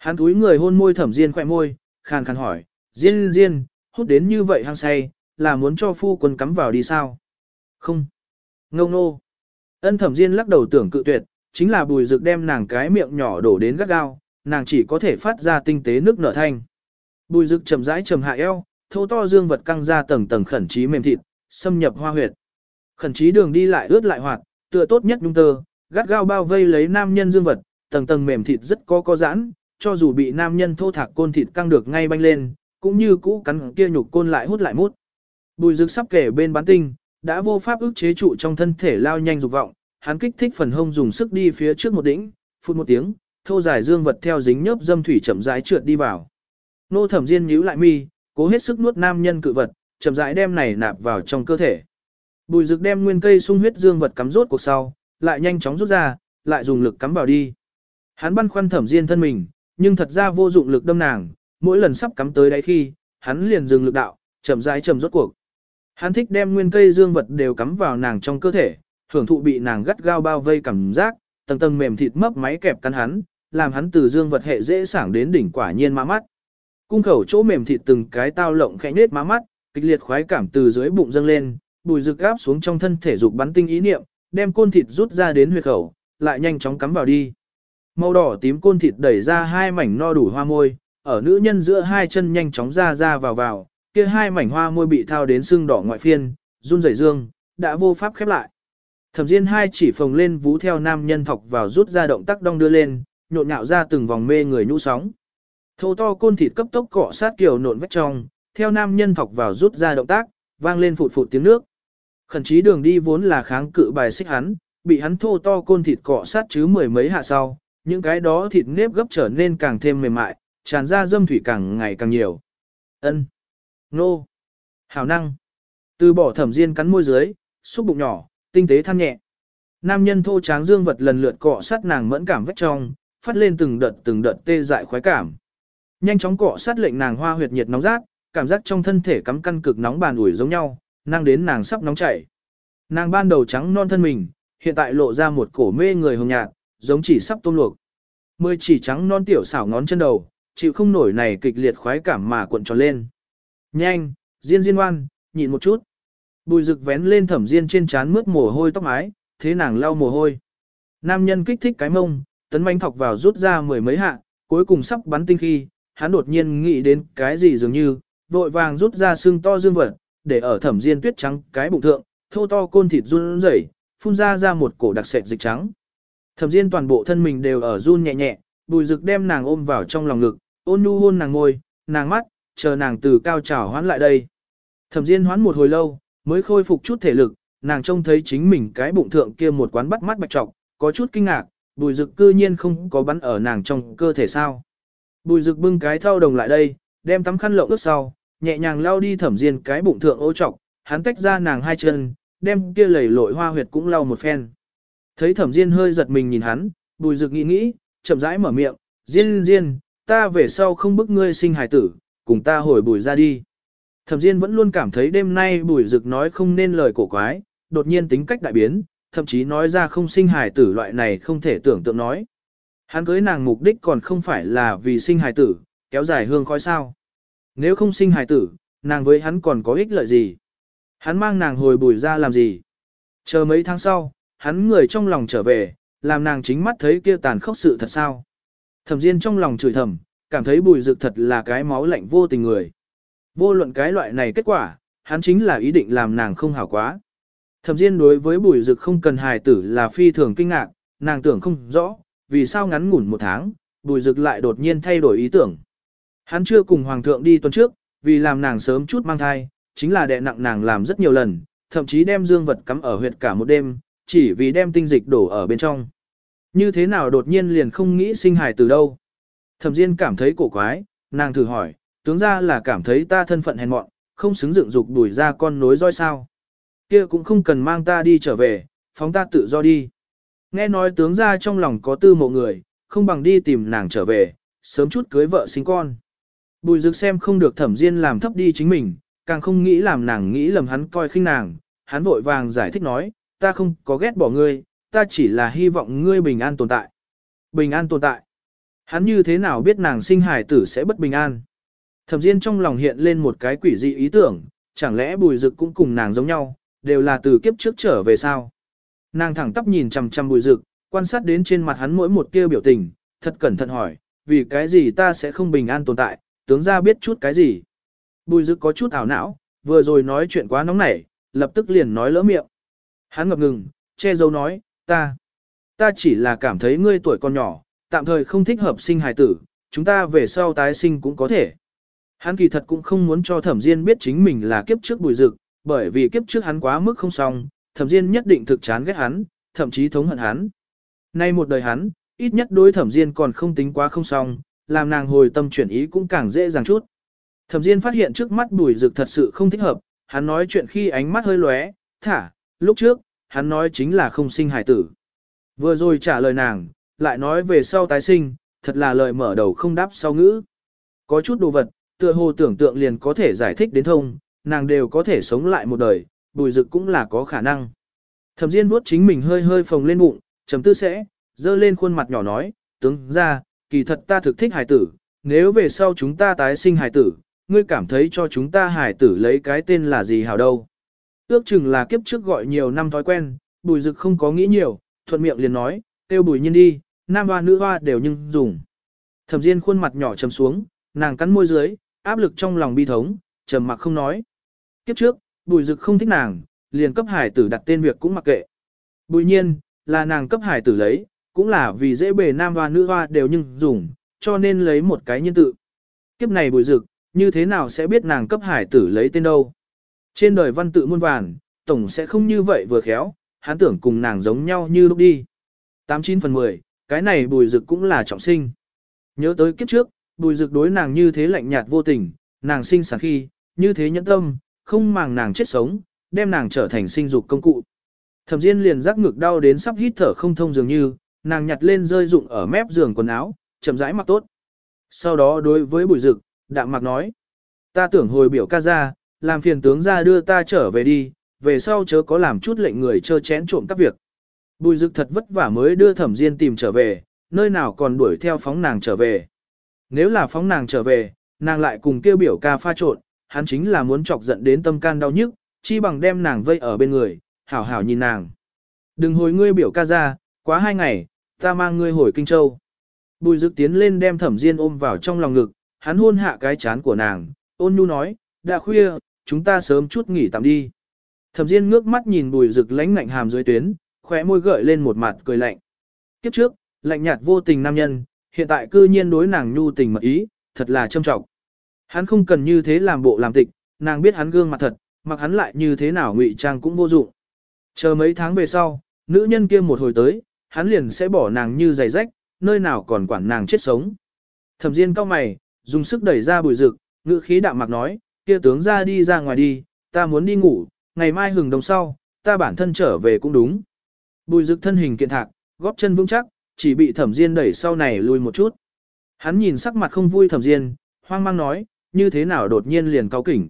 Hắn túi người hôn môi thẩm Diên khỏe môi, khàn khàn hỏi, Diên Diên, hút đến như vậy hăng say, là muốn cho phu quân cắm vào đi sao? Không. Ngông nô. Ân thẩm Diên lắc đầu tưởng cự tuyệt, chính là bùi rực đem nàng cái miệng nhỏ đổ đến gắt gao, nàng chỉ có thể phát ra tinh tế nước nở thanh. Bùi rực chậm rãi trầm hạ eo, thô to dương vật căng ra tầng tầng khẩn trí mềm thịt, xâm nhập hoa huyệt. Khẩn trí đường đi lại ướt lại hoạt, tựa tốt nhất nhung tơ, gắt gao bao vây lấy nam nhân dương vật, tầng tầng mềm thịt rất có có giãn, cho dù bị nam nhân thô thạc côn thịt căng được ngay banh lên, cũng như cũ cắn kia nhục côn lại hút lại mút. Bùi rực sắp kể bên bán tinh, đã vô pháp ức chế trụ trong thân thể lao nhanh dục vọng, hắn kích thích phần hông dùng sức đi phía trước một đỉnh, phút một tiếng, thô dài dương vật theo dính nhớp dâm thủy chậm rãi trượt đi vào. Nô thẩm diên nhíu lại mi, cố hết sức nuốt nam nhân cự vật, chậm rãi đem này nạp vào trong cơ thể. Bùi rực đem nguyên cây sung huyết dương vật cắm rốt cuộc sau, lại nhanh chóng rút ra, lại dùng lực cắm vào đi. Hắn băn khoăn thẩm diên thân mình, nhưng thật ra vô dụng lực đâm nàng, mỗi lần sắp cắm tới đáy khi, hắn liền dừng lực đạo, chậm rãi chậm rốt cuộc. Hắn thích đem nguyên cây dương vật đều cắm vào nàng trong cơ thể, hưởng thụ bị nàng gắt gao bao vây cảm giác, tầng tầng mềm thịt mấp máy kẹp cắn hắn, làm hắn từ dương vật hệ dễ sảng đến đỉnh quả nhiên má mắt. Cung khẩu chỗ mềm thịt từng cái tao lộng khẽ nết má mắt, kịch liệt khoái cảm từ dưới bụng dâng lên, bùi rực áp xuống trong thân thể dục bắn tinh ý niệm, đem côn thịt rút ra đến huyệt khẩu, lại nhanh chóng cắm vào đi. Màu đỏ tím côn thịt đẩy ra hai mảnh no đủ hoa môi, ở nữ nhân giữa hai chân nhanh chóng ra ra vào vào, kia hai mảnh hoa môi bị thao đến sưng đỏ ngoại phiên, run rẩy dương, đã vô pháp khép lại. Thẩm Diên hai chỉ phồng lên vú theo nam nhân thọc vào rút ra động tác đong đưa lên, nhộn nhạo ra từng vòng mê người nhũ sóng. Thô to côn thịt cấp tốc cọ sát kiểu nộn vách trong, theo nam nhân thọc vào rút ra động tác, vang lên phụt phụt tiếng nước. Khẩn chí đường đi vốn là kháng cự bài xích hắn, bị hắn thô to côn thịt cọ sát chứ mười mấy hạ sau, những cái đó thịt nếp gấp trở nên càng thêm mềm mại, tràn ra dâm thủy càng ngày càng nhiều. Ân, nô, hảo năng, từ bỏ thẩm diên cắn môi dưới, xúc bụng nhỏ, tinh tế than nhẹ. Nam nhân thô tráng dương vật lần lượt cọ sát nàng mẫn cảm vách trong, phát lên từng đợt từng đợt tê dại khoái cảm. Nhanh chóng cọ sát lệnh nàng hoa huyệt nhiệt nóng rát, cảm giác trong thân thể cắm căn cực nóng bàn ủi giống nhau, năng đến nàng sắp nóng chảy. Nàng ban đầu trắng non thân mình, hiện tại lộ ra một cổ mê người hồng nhạt, giống chỉ sắp tôm luộc. Mười chỉ trắng non tiểu xảo ngón chân đầu, chịu không nổi này kịch liệt khoái cảm mà cuộn tròn lên. Nhanh, Diên Diên ngoan, nhịn một chút. Bùi rực vén lên thẩm Diên trên trán mướt mồ hôi tóc mái, thế nàng lau mồ hôi. Nam nhân kích thích cái mông, tấn manh thọc vào rút ra mười mấy hạ, cuối cùng sắp bắn tinh khi, hắn đột nhiên nghĩ đến cái gì dường như, vội vàng rút ra xương to dương vật, để ở thẩm Diên tuyết trắng cái bụng thượng, thô to côn thịt run rẩy, phun ra ra một cổ đặc sệt dịch trắng. Thẩm Diên toàn bộ thân mình đều ở run nhẹ nhẹ, Bùi Dực đem nàng ôm vào trong lòng ngực, ôn nhu hôn nàng ngôi, nàng mắt, chờ nàng từ cao trào hoán lại đây. Thẩm Diên hoán một hồi lâu, mới khôi phục chút thể lực, nàng trông thấy chính mình cái bụng thượng kia một quán bắt mắt bạch trọc, có chút kinh ngạc, Bùi Dực cư nhiên không có bắn ở nàng trong cơ thể sao. Bùi Dực bưng cái thau đồng lại đây, đem tắm khăn lộng ướt sau, nhẹ nhàng lau đi Thẩm Diên cái bụng thượng ô trọc, hắn tách ra nàng hai chân, đem kia lầy lội hoa huyệt cũng lau một phen. Thấy thẩm Diên hơi giật mình nhìn hắn, bùi rực nghĩ nghĩ, chậm rãi mở miệng, Diên Diên, ta về sau không bức ngươi sinh hài tử, cùng ta hồi bùi ra đi. Thẩm Diên vẫn luôn cảm thấy đêm nay bùi rực nói không nên lời cổ quái, đột nhiên tính cách đại biến, thậm chí nói ra không sinh hài tử loại này không thể tưởng tượng nói. Hắn cưới nàng mục đích còn không phải là vì sinh hài tử, kéo dài hương khói sao. Nếu không sinh hài tử, nàng với hắn còn có ích lợi gì? Hắn mang nàng hồi bùi ra làm gì? Chờ mấy tháng sau, hắn người trong lòng trở về, làm nàng chính mắt thấy kia tàn khốc sự thật sao. Thẩm Diên trong lòng chửi thầm, cảm thấy bùi dực thật là cái máu lạnh vô tình người. Vô luận cái loại này kết quả, hắn chính là ý định làm nàng không hảo quá. Thẩm Diên đối với bùi dực không cần hài tử là phi thường kinh ngạc, nàng tưởng không rõ, vì sao ngắn ngủn một tháng, bùi dực lại đột nhiên thay đổi ý tưởng. Hắn chưa cùng hoàng thượng đi tuần trước, vì làm nàng sớm chút mang thai, chính là đè nặng nàng làm rất nhiều lần, thậm chí đem dương vật cắm ở huyệt cả một đêm, chỉ vì đem tinh dịch đổ ở bên trong. Như thế nào đột nhiên liền không nghĩ sinh hài từ đâu. Thẩm Diên cảm thấy cổ quái, nàng thử hỏi, tướng ra là cảm thấy ta thân phận hèn mọn, không xứng dựng dục đuổi ra con nối roi sao. Kia cũng không cần mang ta đi trở về, phóng ta tự do đi. Nghe nói tướng ra trong lòng có tư mộ người, không bằng đi tìm nàng trở về, sớm chút cưới vợ sinh con. Bùi dực xem không được thẩm Diên làm thấp đi chính mình, càng không nghĩ làm nàng nghĩ lầm hắn coi khinh nàng, hắn vội vàng giải thích nói, ta không có ghét bỏ ngươi, ta chỉ là hy vọng ngươi bình an tồn tại. Bình an tồn tại. Hắn như thế nào biết nàng sinh hài tử sẽ bất bình an. Thẩm Diên trong lòng hiện lên một cái quỷ dị ý tưởng, chẳng lẽ bùi Dực cũng cùng nàng giống nhau, đều là từ kiếp trước trở về sao. Nàng thẳng tắp nhìn chằm chằm bùi Dực, quan sát đến trên mặt hắn mỗi một tia biểu tình, thật cẩn thận hỏi, vì cái gì ta sẽ không bình an tồn tại, tướng ra biết chút cái gì. Bùi Dực có chút ảo não, vừa rồi nói chuyện quá nóng nảy, lập tức liền nói lỡ miệng. Hắn ngập ngừng, che giấu nói, ta, ta chỉ là cảm thấy ngươi tuổi còn nhỏ, tạm thời không thích hợp sinh hài tử, chúng ta về sau tái sinh cũng có thể. Hắn kỳ thật cũng không muốn cho thẩm Diên biết chính mình là kiếp trước bùi dực, bởi vì kiếp trước hắn quá mức không xong, thẩm Diên nhất định thực chán ghét hắn, thậm chí thống hận hắn. Nay một đời hắn, ít nhất đối thẩm Diên còn không tính quá không xong, làm nàng hồi tâm chuyển ý cũng càng dễ dàng chút. Thẩm Diên phát hiện trước mắt bùi dực thật sự không thích hợp, hắn nói chuyện khi ánh mắt hơi lóe, thả, lúc trước, hắn nói chính là không sinh hải tử. Vừa rồi trả lời nàng, lại nói về sau tái sinh, thật là lời mở đầu không đáp sau ngữ. Có chút đồ vật, tựa hồ tưởng tượng liền có thể giải thích đến thông, nàng đều có thể sống lại một đời, bùi dực cũng là có khả năng. Thẩm Diên vuốt chính mình hơi hơi phồng lên bụng, trầm tư sẽ, dơ lên khuôn mặt nhỏ nói, tướng ra, kỳ thật ta thực thích hải tử, nếu về sau chúng ta tái sinh hải tử, ngươi cảm thấy cho chúng ta hải tử lấy cái tên là gì hảo đâu. Ước chừng là kiếp trước gọi nhiều năm thói quen, bùi dực không có nghĩ nhiều, thuận miệng liền nói, tiêu bùi nhiên đi, nam hoa nữ hoa đều nhưng dùng. Thẩm Diên khuôn mặt nhỏ trầm xuống, nàng cắn môi dưới, áp lực trong lòng bi thống, trầm mặc không nói. Kiếp trước, bùi dực không thích nàng, liền cấp hải tử đặt tên việc cũng mặc kệ. Bùi nhiên, là nàng cấp hải tử lấy, cũng là vì dễ bề nam hoa nữ hoa đều nhưng dùng, cho nên lấy một cái nhân tự. Kiếp này bùi dực, như thế nào sẽ biết nàng cấp hải tử lấy tên đâu. Trên đời văn tự muôn vàn, tổng sẽ không như vậy vừa khéo, hắn tưởng cùng nàng giống nhau như lúc đi. 89 phần 10, cái này bùi dực cũng là trọng sinh. Nhớ tới kiếp trước, bùi dực đối nàng như thế lạnh nhạt vô tình, nàng sinh sản khi, như thế nhẫn tâm, không màng nàng chết sống, đem nàng trở thành sinh dục công cụ. Thẩm Diên liền rắc ngực đau đến sắp hít thở không thông dường như, nàng nhặt lên rơi dụng ở mép giường quần áo, chậm rãi mặc tốt. Sau đó đối với bùi dực, đạm mặc nói, ta tưởng hồi biểu ca ra, làm phiền tướng ra đưa ta trở về đi, về sau chớ có làm chút lệnh người chơ chén trộm các việc. Bùi dực thật vất vả mới đưa thẩm diên tìm trở về, nơi nào còn đuổi theo phóng nàng trở về. Nếu là phóng nàng trở về, nàng lại cùng kêu biểu ca pha trộn, hắn chính là muốn chọc giận đến tâm can đau nhức, chi bằng đem nàng vây ở bên người, hảo hảo nhìn nàng. Đừng hồi ngươi biểu ca ra, quá hai ngày, ta mang ngươi hồi Kinh Châu. Bùi dực tiến lên đem thẩm diên ôm vào trong lòng ngực, hắn hôn hạ cái chán của nàng, ôn nhu nói, đã khuya, chúng ta sớm chút nghỉ tạm đi. Thẩm Diên ngước mắt nhìn bùi dực lãnh ngạnh hàm dưới tuyến, khóe môi gợi lên một mặt cười lạnh. Kiếp trước, lạnh nhạt vô tình nam nhân, hiện tại cư nhiên đối nàng nhu tình mật ý, thật là trâm trọng. Hắn không cần như thế làm bộ làm tịch, nàng biết hắn gương mặt thật, mặc hắn lại như thế nào ngụy trang cũng vô dụng. Chờ mấy tháng về sau, nữ nhân kia một hồi tới, hắn liền sẽ bỏ nàng như giày rách, nơi nào còn quản nàng chết sống. Thẩm Diên cao mày, dùng sức đẩy ra bùi dực, ngữ khí đạm mạc nói, kia tướng ra đi ra ngoài đi, ta muốn đi ngủ, ngày mai hừng đồng sau, ta bản thân trở về cũng đúng. Bùi rực thân hình kiện thạc, góp chân vững chắc, chỉ bị thẩm diên đẩy sau này lùi một chút. Hắn nhìn sắc mặt không vui thẩm diên, hoang mang nói, như thế nào đột nhiên liền cao kỉnh.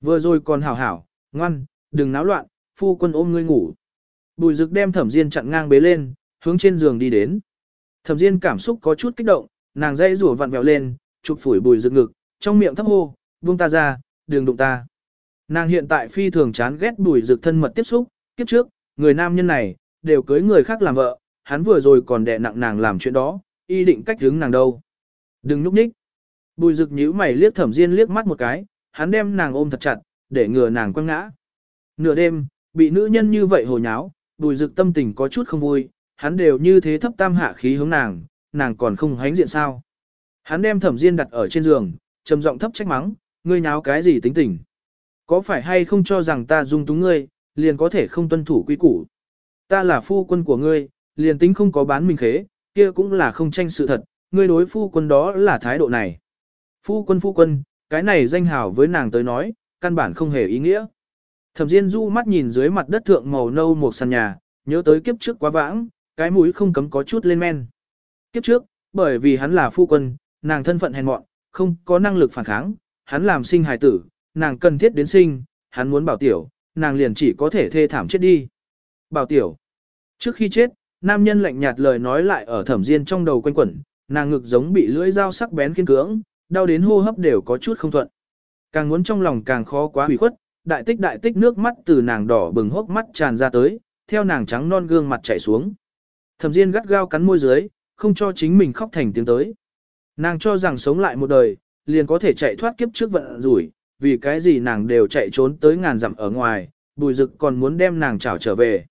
Vừa rồi còn hảo hảo, ngoan, đừng náo loạn, phu quân ôm ngươi ngủ. Bùi rực đem thẩm diên chặn ngang bế lên, hướng trên giường đi đến. Thẩm diên cảm xúc có chút kích động, nàng dây rủa vặn vẹo lên, chụp phủi bùi rực ngực, trong miệng thấp hô, buông ta ra, đừng đụng ta. Nàng hiện tại phi thường chán ghét bùi rực thân mật tiếp xúc, kiếp trước, người nam nhân này, đều cưới người khác làm vợ, hắn vừa rồi còn đè nặng nàng làm chuyện đó, y định cách hướng nàng đâu. Đừng núp nhích. Bùi rực nhíu mày liếc thẩm diên liếc mắt một cái, hắn đem nàng ôm thật chặt, để ngừa nàng quăng ngã. Nửa đêm, bị nữ nhân như vậy hồ nháo, bùi rực tâm tình có chút không vui, hắn đều như thế thấp tam hạ khí hướng nàng, nàng còn không hánh diện sao. Hắn đem thẩm diên đặt ở trên giường, trầm giọng thấp trách mắng, ngươi nháo cái gì tính tình. Có phải hay không cho rằng ta dung túng ngươi, liền có thể không tuân thủ quy củ. Ta là phu quân của ngươi, liền tính không có bán mình khế, kia cũng là không tranh sự thật, ngươi đối phu quân đó là thái độ này. Phu quân phu quân, cái này danh hào với nàng tới nói, căn bản không hề ý nghĩa. Thẩm Diên du mắt nhìn dưới mặt đất thượng màu nâu một sàn nhà, nhớ tới kiếp trước quá vãng, cái mũi không cấm có chút lên men. Kiếp trước, bởi vì hắn là phu quân, nàng thân phận hèn mọn, không có năng lực phản kháng, hắn làm sinh hài tử, nàng cần thiết đến sinh, hắn muốn bảo tiểu, nàng liền chỉ có thể thê thảm chết đi. Bảo tiểu. Trước khi chết, nam nhân lạnh nhạt lời nói lại ở thẩm diên trong đầu quanh quẩn, nàng ngực giống bị lưỡi dao sắc bén kiên cưỡng, đau đến hô hấp đều có chút không thuận. Càng muốn trong lòng càng khó quá hủy khuất, đại tích đại tích nước mắt từ nàng đỏ bừng hốc mắt tràn ra tới, theo nàng trắng non gương mặt chảy xuống. Thẩm Diên gắt gao cắn môi dưới, không cho chính mình khóc thành tiếng tới. Nàng cho rằng sống lại một đời, liền có thể chạy thoát kiếp trước vận rủi, vì cái gì nàng đều chạy trốn tới ngàn dặm ở ngoài, bùi dực còn muốn đem nàng trảo trở về.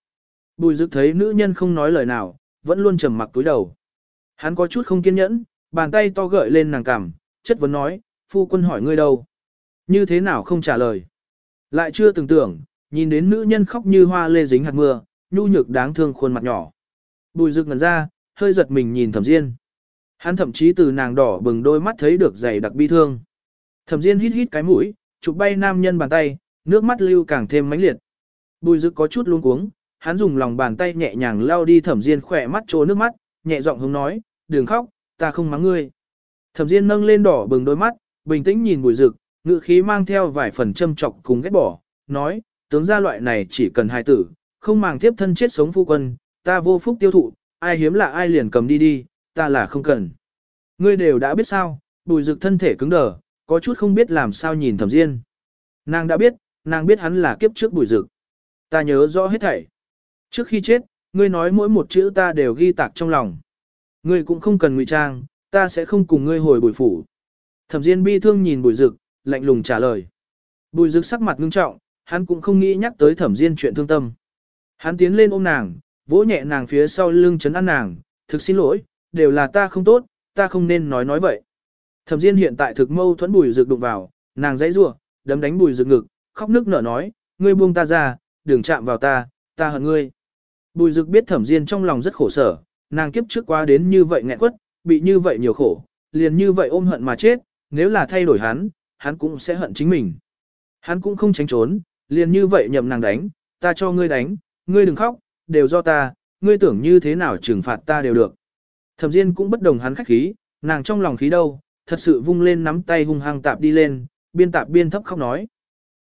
Bùi dực thấy nữ nhân không nói lời nào, vẫn luôn trầm mặc túi đầu. Hắn có chút không kiên nhẫn, bàn tay to gợi lên nàng cằm, chất vấn nói, phu quân hỏi ngươi đâu? Như thế nào không trả lời? Lại chưa từng tưởng, nhìn đến nữ nhân khóc như hoa lê dính hạt mưa, nhu nhược đáng thương khuôn mặt nhỏ. Bùi rực ngần ra, hơi giật mình nhìn thẩm diên. Hắn thậm chí từ nàng đỏ bừng đôi mắt thấy được dày đặc bi thương. Thẩm diên hít hít cái mũi, chụp bay nam nhân bàn tay, nước mắt lưu càng thêm mãnh liệt. Bùi Dực có chút luống cuống, hắn dùng lòng bàn tay nhẹ nhàng lau đi thẩm diên khỏe mắt trố nước mắt, nhẹ giọng hướng nói, đừng khóc, ta không mắng ngươi. Thẩm diên nâng lên đỏ bừng đôi mắt, bình tĩnh nhìn bùi Dực, ngữ khí mang theo vài phần châm chọc cùng ghét bỏ, nói, tướng gia loại này chỉ cần hai tử, không màng tiếp thân chết sống phu quân, ta vô phúc tiêu thụ, ai hiếm lạ ai liền cầm đi đi, ta là không cần. Ngươi đều đã biết sao, bùi rực thân thể cứng đờ, có chút không biết làm sao nhìn thẩm diên. Nàng đã biết, nàng biết hắn là kiếp trước bùi rực. Ta nhớ rõ hết thảy. Trước khi chết, ngươi nói mỗi một chữ ta đều ghi tạc trong lòng. Ngươi cũng không cần ngụy trang, ta sẽ không cùng ngươi hồi bùi phủ. Thẩm Diên bi thương nhìn Bùi Dực, lạnh lùng trả lời. Bùi Dực sắc mặt ngưng trọng, hắn cũng không nghĩ nhắc tới Thẩm Diên chuyện thương tâm. Hắn tiến lên ôm nàng, vỗ nhẹ nàng phía sau lưng chấn an nàng, thực xin lỗi, đều là ta không tốt, ta không nên nói nói vậy. Thẩm Diên hiện tại thực mâu thuẫn Bùi Dực đụng vào, nàng dãy rủa, đấm đánh Bùi Dực ngực, khóc nức nở nói, ngươi buông ta ra, đừng chạm vào ta, ta hận ngươi. Bùi Dực biết Thẩm Diên trong lòng rất khổ sở, nàng kiếp trước quá đến như vậy nghẹn quất, bị như vậy nhiều khổ, liền như vậy ôm hận mà chết, nếu là thay đổi hắn, hắn cũng sẽ hận chính mình. Hắn cũng không tránh trốn, liền như vậy nhậm nàng đánh, ta cho ngươi đánh, ngươi đừng khóc, đều do ta, ngươi tưởng như thế nào trừng phạt ta đều được. Thẩm Diên cũng bất đồng hắn khách khí, nàng trong lòng khí đâu, thật sự vung lên nắm tay hung hăng tạp đi lên, biên tạp biên thấp khóc nói.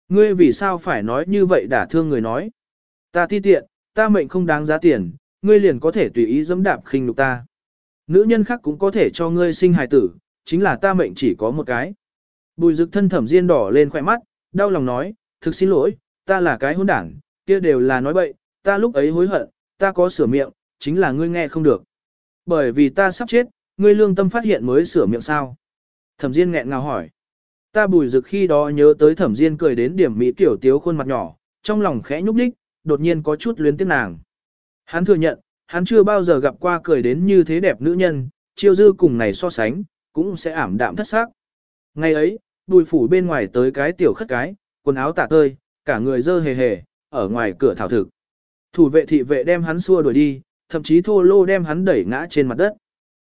Ngươi vì sao phải nói như vậy đả thương người nói. Ta ti tiện, ta mệnh không đáng giá tiền, ngươi liền có thể tùy ý dẫm đạp khinh nhục ta. Nữ nhân khác cũng có thể cho ngươi sinh hài tử, chính là ta mệnh chỉ có một cái. Bùi rực thân thẩm diên đỏ lên khỏe mắt, đau lòng nói, thực xin lỗi, ta là cái hôn đảng, kia đều là nói bậy, ta lúc ấy hối hận, ta có sửa miệng, chính là ngươi nghe không được. Bởi vì ta sắp chết, ngươi lương tâm phát hiện mới sửa miệng sao. Thẩm diên nghẹn ngào hỏi. Ta bùi rực khi đó nhớ tới thẩm diên cười đến điểm mỹ tiểu tiếu khuôn mặt nhỏ, trong lòng khẽ nhúc nhích, đột nhiên có chút luyến tiếc nàng. Hắn thừa nhận, hắn chưa bao giờ gặp qua cười đến như thế đẹp nữ nhân, chiêu dư cùng này so sánh, cũng sẽ ảm đạm thất xác. Ngày ấy, bùi phủ bên ngoài tới cái tiểu khất cái, quần áo tả tơi, cả người dơ hề hề, ở ngoài cửa thảo thực. Thủ vệ thị vệ đem hắn xua đuổi đi, thậm chí thô lô đem hắn đẩy ngã trên mặt đất.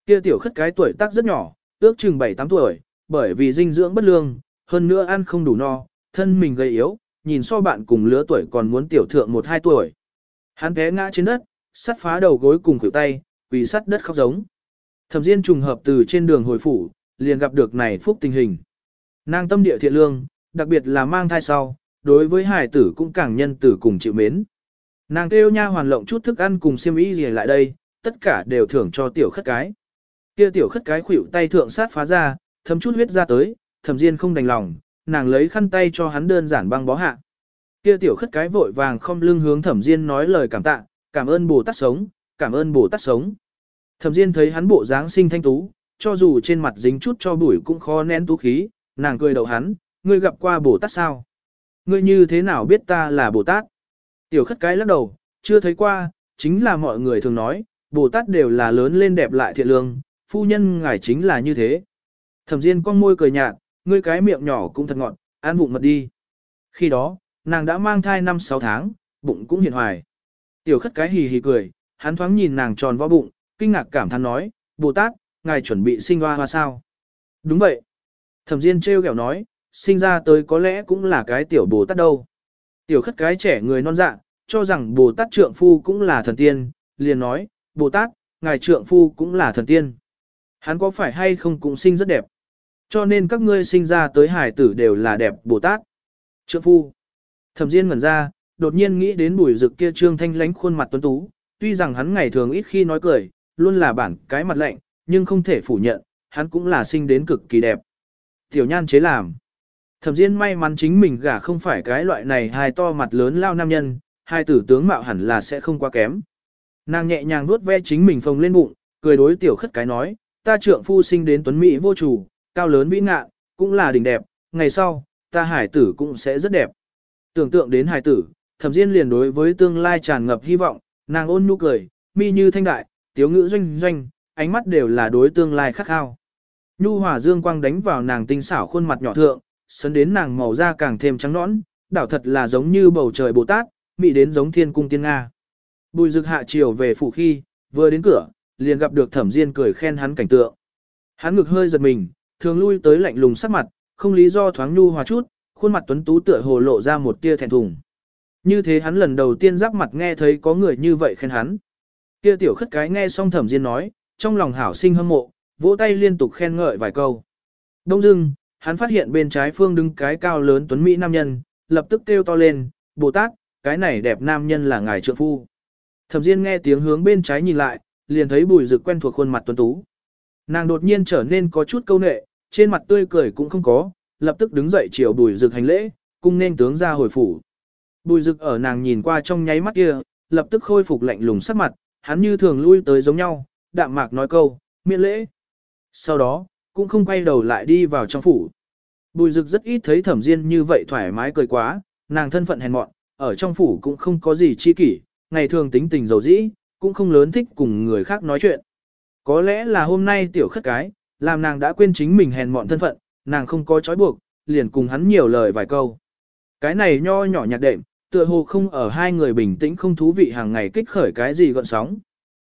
Kia tiểu khất cái tuổi tác rất nhỏ, ước chừng 7-8 tuổi, bởi vì dinh dưỡng bất lương, hơn nữa ăn không đủ no, thân mình gầy yếu, nhìn so bạn cùng lứa tuổi còn muốn tiểu thượng 1-2 tuổi. Hắn té ngã trên đất, sắt phá đầu gối cùng khuỷu tay, quỳ sắt đất khóc giống. Thẩm Diên trùng hợp từ trên đường hồi phủ, liền gặp được này phúc tình hình. Nàng tâm địa thiện lương, đặc biệt là mang thai sau, đối với hải tử cũng càng nhân tử cùng chịu mến. Nàng kêu nha hoàn lộng chút thức ăn cùng xiêm y gì lại đây, tất cả đều thưởng cho tiểu khất cái. Kia tiểu khất cái khuỵu tay thượng sát phá ra, thấm chút huyết ra tới, thẩm diên không đành lòng, nàng lấy khăn tay cho hắn đơn giản băng bó hạ. Kia tiểu khất cái vội vàng không lưng hướng thẩm diên nói lời cảm tạ, cảm ơn Bồ Tát sống, cảm ơn Bồ Tát sống. Thẩm Diên thấy hắn bộ dáng sinh thanh tú, cho dù trên mặt dính chút cho bụi cũng khó nén tú khí, nàng cười đầu hắn, ngươi gặp qua Bồ Tát sao? Ngươi như thế nào biết ta là Bồ Tát? Tiểu khất cái lắc đầu, chưa thấy qua, chính là mọi người thường nói, Bồ Tát đều là lớn lên đẹp lại thiện lương, phu nhân ngài chính là như thế. Thẩm Diên con môi cười nhạt, ngươi cái miệng nhỏ cũng thật ngọt, ăn vụng mật đi. Khi đó, nàng đã mang thai 5-6 tháng, bụng cũng hiện hoài. Tiểu khất cái hì hì cười, hắn thoáng nhìn nàng tròn vo bụng, kinh ngạc cảm thán nói, Bồ Tát, ngài chuẩn bị sinh hoa hoa sao? Đúng vậy. Thẩm Diên trêu ghẹo nói, sinh ra tới có lẽ cũng là cái tiểu Bồ Tát đâu. Tiểu khất cái trẻ người non dạ, cho rằng Bồ Tát trượng phu cũng là thần tiên, liền nói, Bồ Tát, ngài trượng phu cũng là thần tiên. Hắn có phải hay không cũng sinh rất đẹp. Cho nên các ngươi sinh ra tới hải tử đều là đẹp Bồ Tát. Trượng phu. Thẩm Diên ngẩn ra, đột nhiên nghĩ đến bùi rực kia trương thanh lánh khuôn mặt tuấn tú, tuy rằng hắn ngày thường ít khi nói cười, luôn là bản cái mặt lạnh, nhưng không thể phủ nhận, hắn cũng là sinh đến cực kỳ đẹp. Tiểu nhan chế làm. Thẩm Diên may mắn chính mình gả không phải cái loại này hai to mặt lớn lao nam nhân, hai tử tướng mạo hẳn là sẽ không quá kém. Nàng nhẹ nhàng nuốt ve chính mình phồng lên bụng, cười đối tiểu khất cái nói, ta trượng phu sinh đến tuấn mỹ vô chủ, cao lớn vĩ ngạ, cũng là đỉnh đẹp, ngày sau, ta hải tử cũng sẽ rất đẹp. Tưởng tượng đến hải tử, thẩm diên liền đối với tương lai tràn ngập hy vọng, nàng ôn nhu cười, mi như thanh đại, tiếu ngữ doanh doanh, ánh mắt đều là đối tương lai khắc khao. Nhu hòa dương quang đánh vào nàng tinh xảo khuôn mặt nhỏ thượng, sấn đến nàng màu da càng thêm trắng nõn, đảo thật là giống như bầu trời Bồ Tát, mỹ đến giống thiên cung tiên Nga. Bùi rực hạ chiều về phủ khi, vừa đến cửa, liền gặp được thẩm diên cười khen hắn cảnh tượng. Hắn ngực hơi giật mình, thường lui tới lạnh lùng sắc mặt, không lý do thoáng nhu hòa chút, khuôn mặt tuấn tú tựa hồ lộ ra một tia thẹn thùng. Như thế hắn lần đầu tiên giáp mặt nghe thấy có người như vậy khen hắn. Kia tiểu khất cái nghe xong thẩm diên nói, trong lòng hảo sinh hâm mộ, vỗ tay liên tục khen ngợi vài câu. Đông dưng, hắn phát hiện bên trái phương đứng cái cao lớn tuấn Mỹ nam nhân, lập tức kêu to lên, Bồ Tát, cái này đẹp nam nhân là ngài trượng phu. Thẩm Diên nghe tiếng hướng bên trái nhìn lại, liền thấy bùi rực quen thuộc khuôn mặt tuấn tú. Nàng đột nhiên trở nên có chút câu nệ, trên mặt tươi cười cũng không có, lập tức đứng dậy chiều bùi rực hành lễ, cung nên tướng ra hồi phủ. Bùi rực ở nàng nhìn qua trong nháy mắt kia, lập tức khôi phục lạnh lùng sắc mặt, hắn như thường lui tới giống nhau, đạm mạc nói câu, miễn lễ. Sau đó, cũng không quay đầu lại đi vào trong phủ. Bùi rực rất ít thấy thẩm diên như vậy thoải mái cười quá, nàng thân phận hèn mọn, ở trong phủ cũng không có gì chi kỷ, ngày thường tính tình dầu dĩ, cũng không lớn thích cùng người khác nói chuyện. Có lẽ là hôm nay tiểu khất cái, làm nàng đã quên chính mình hèn mọn thân phận, nàng không có trói buộc, liền cùng hắn nhiều lời vài câu. Cái này nho nhỏ nhạt đệm, tựa hồ không ở hai người bình tĩnh không thú vị hàng ngày kích khởi cái gì gọn sóng.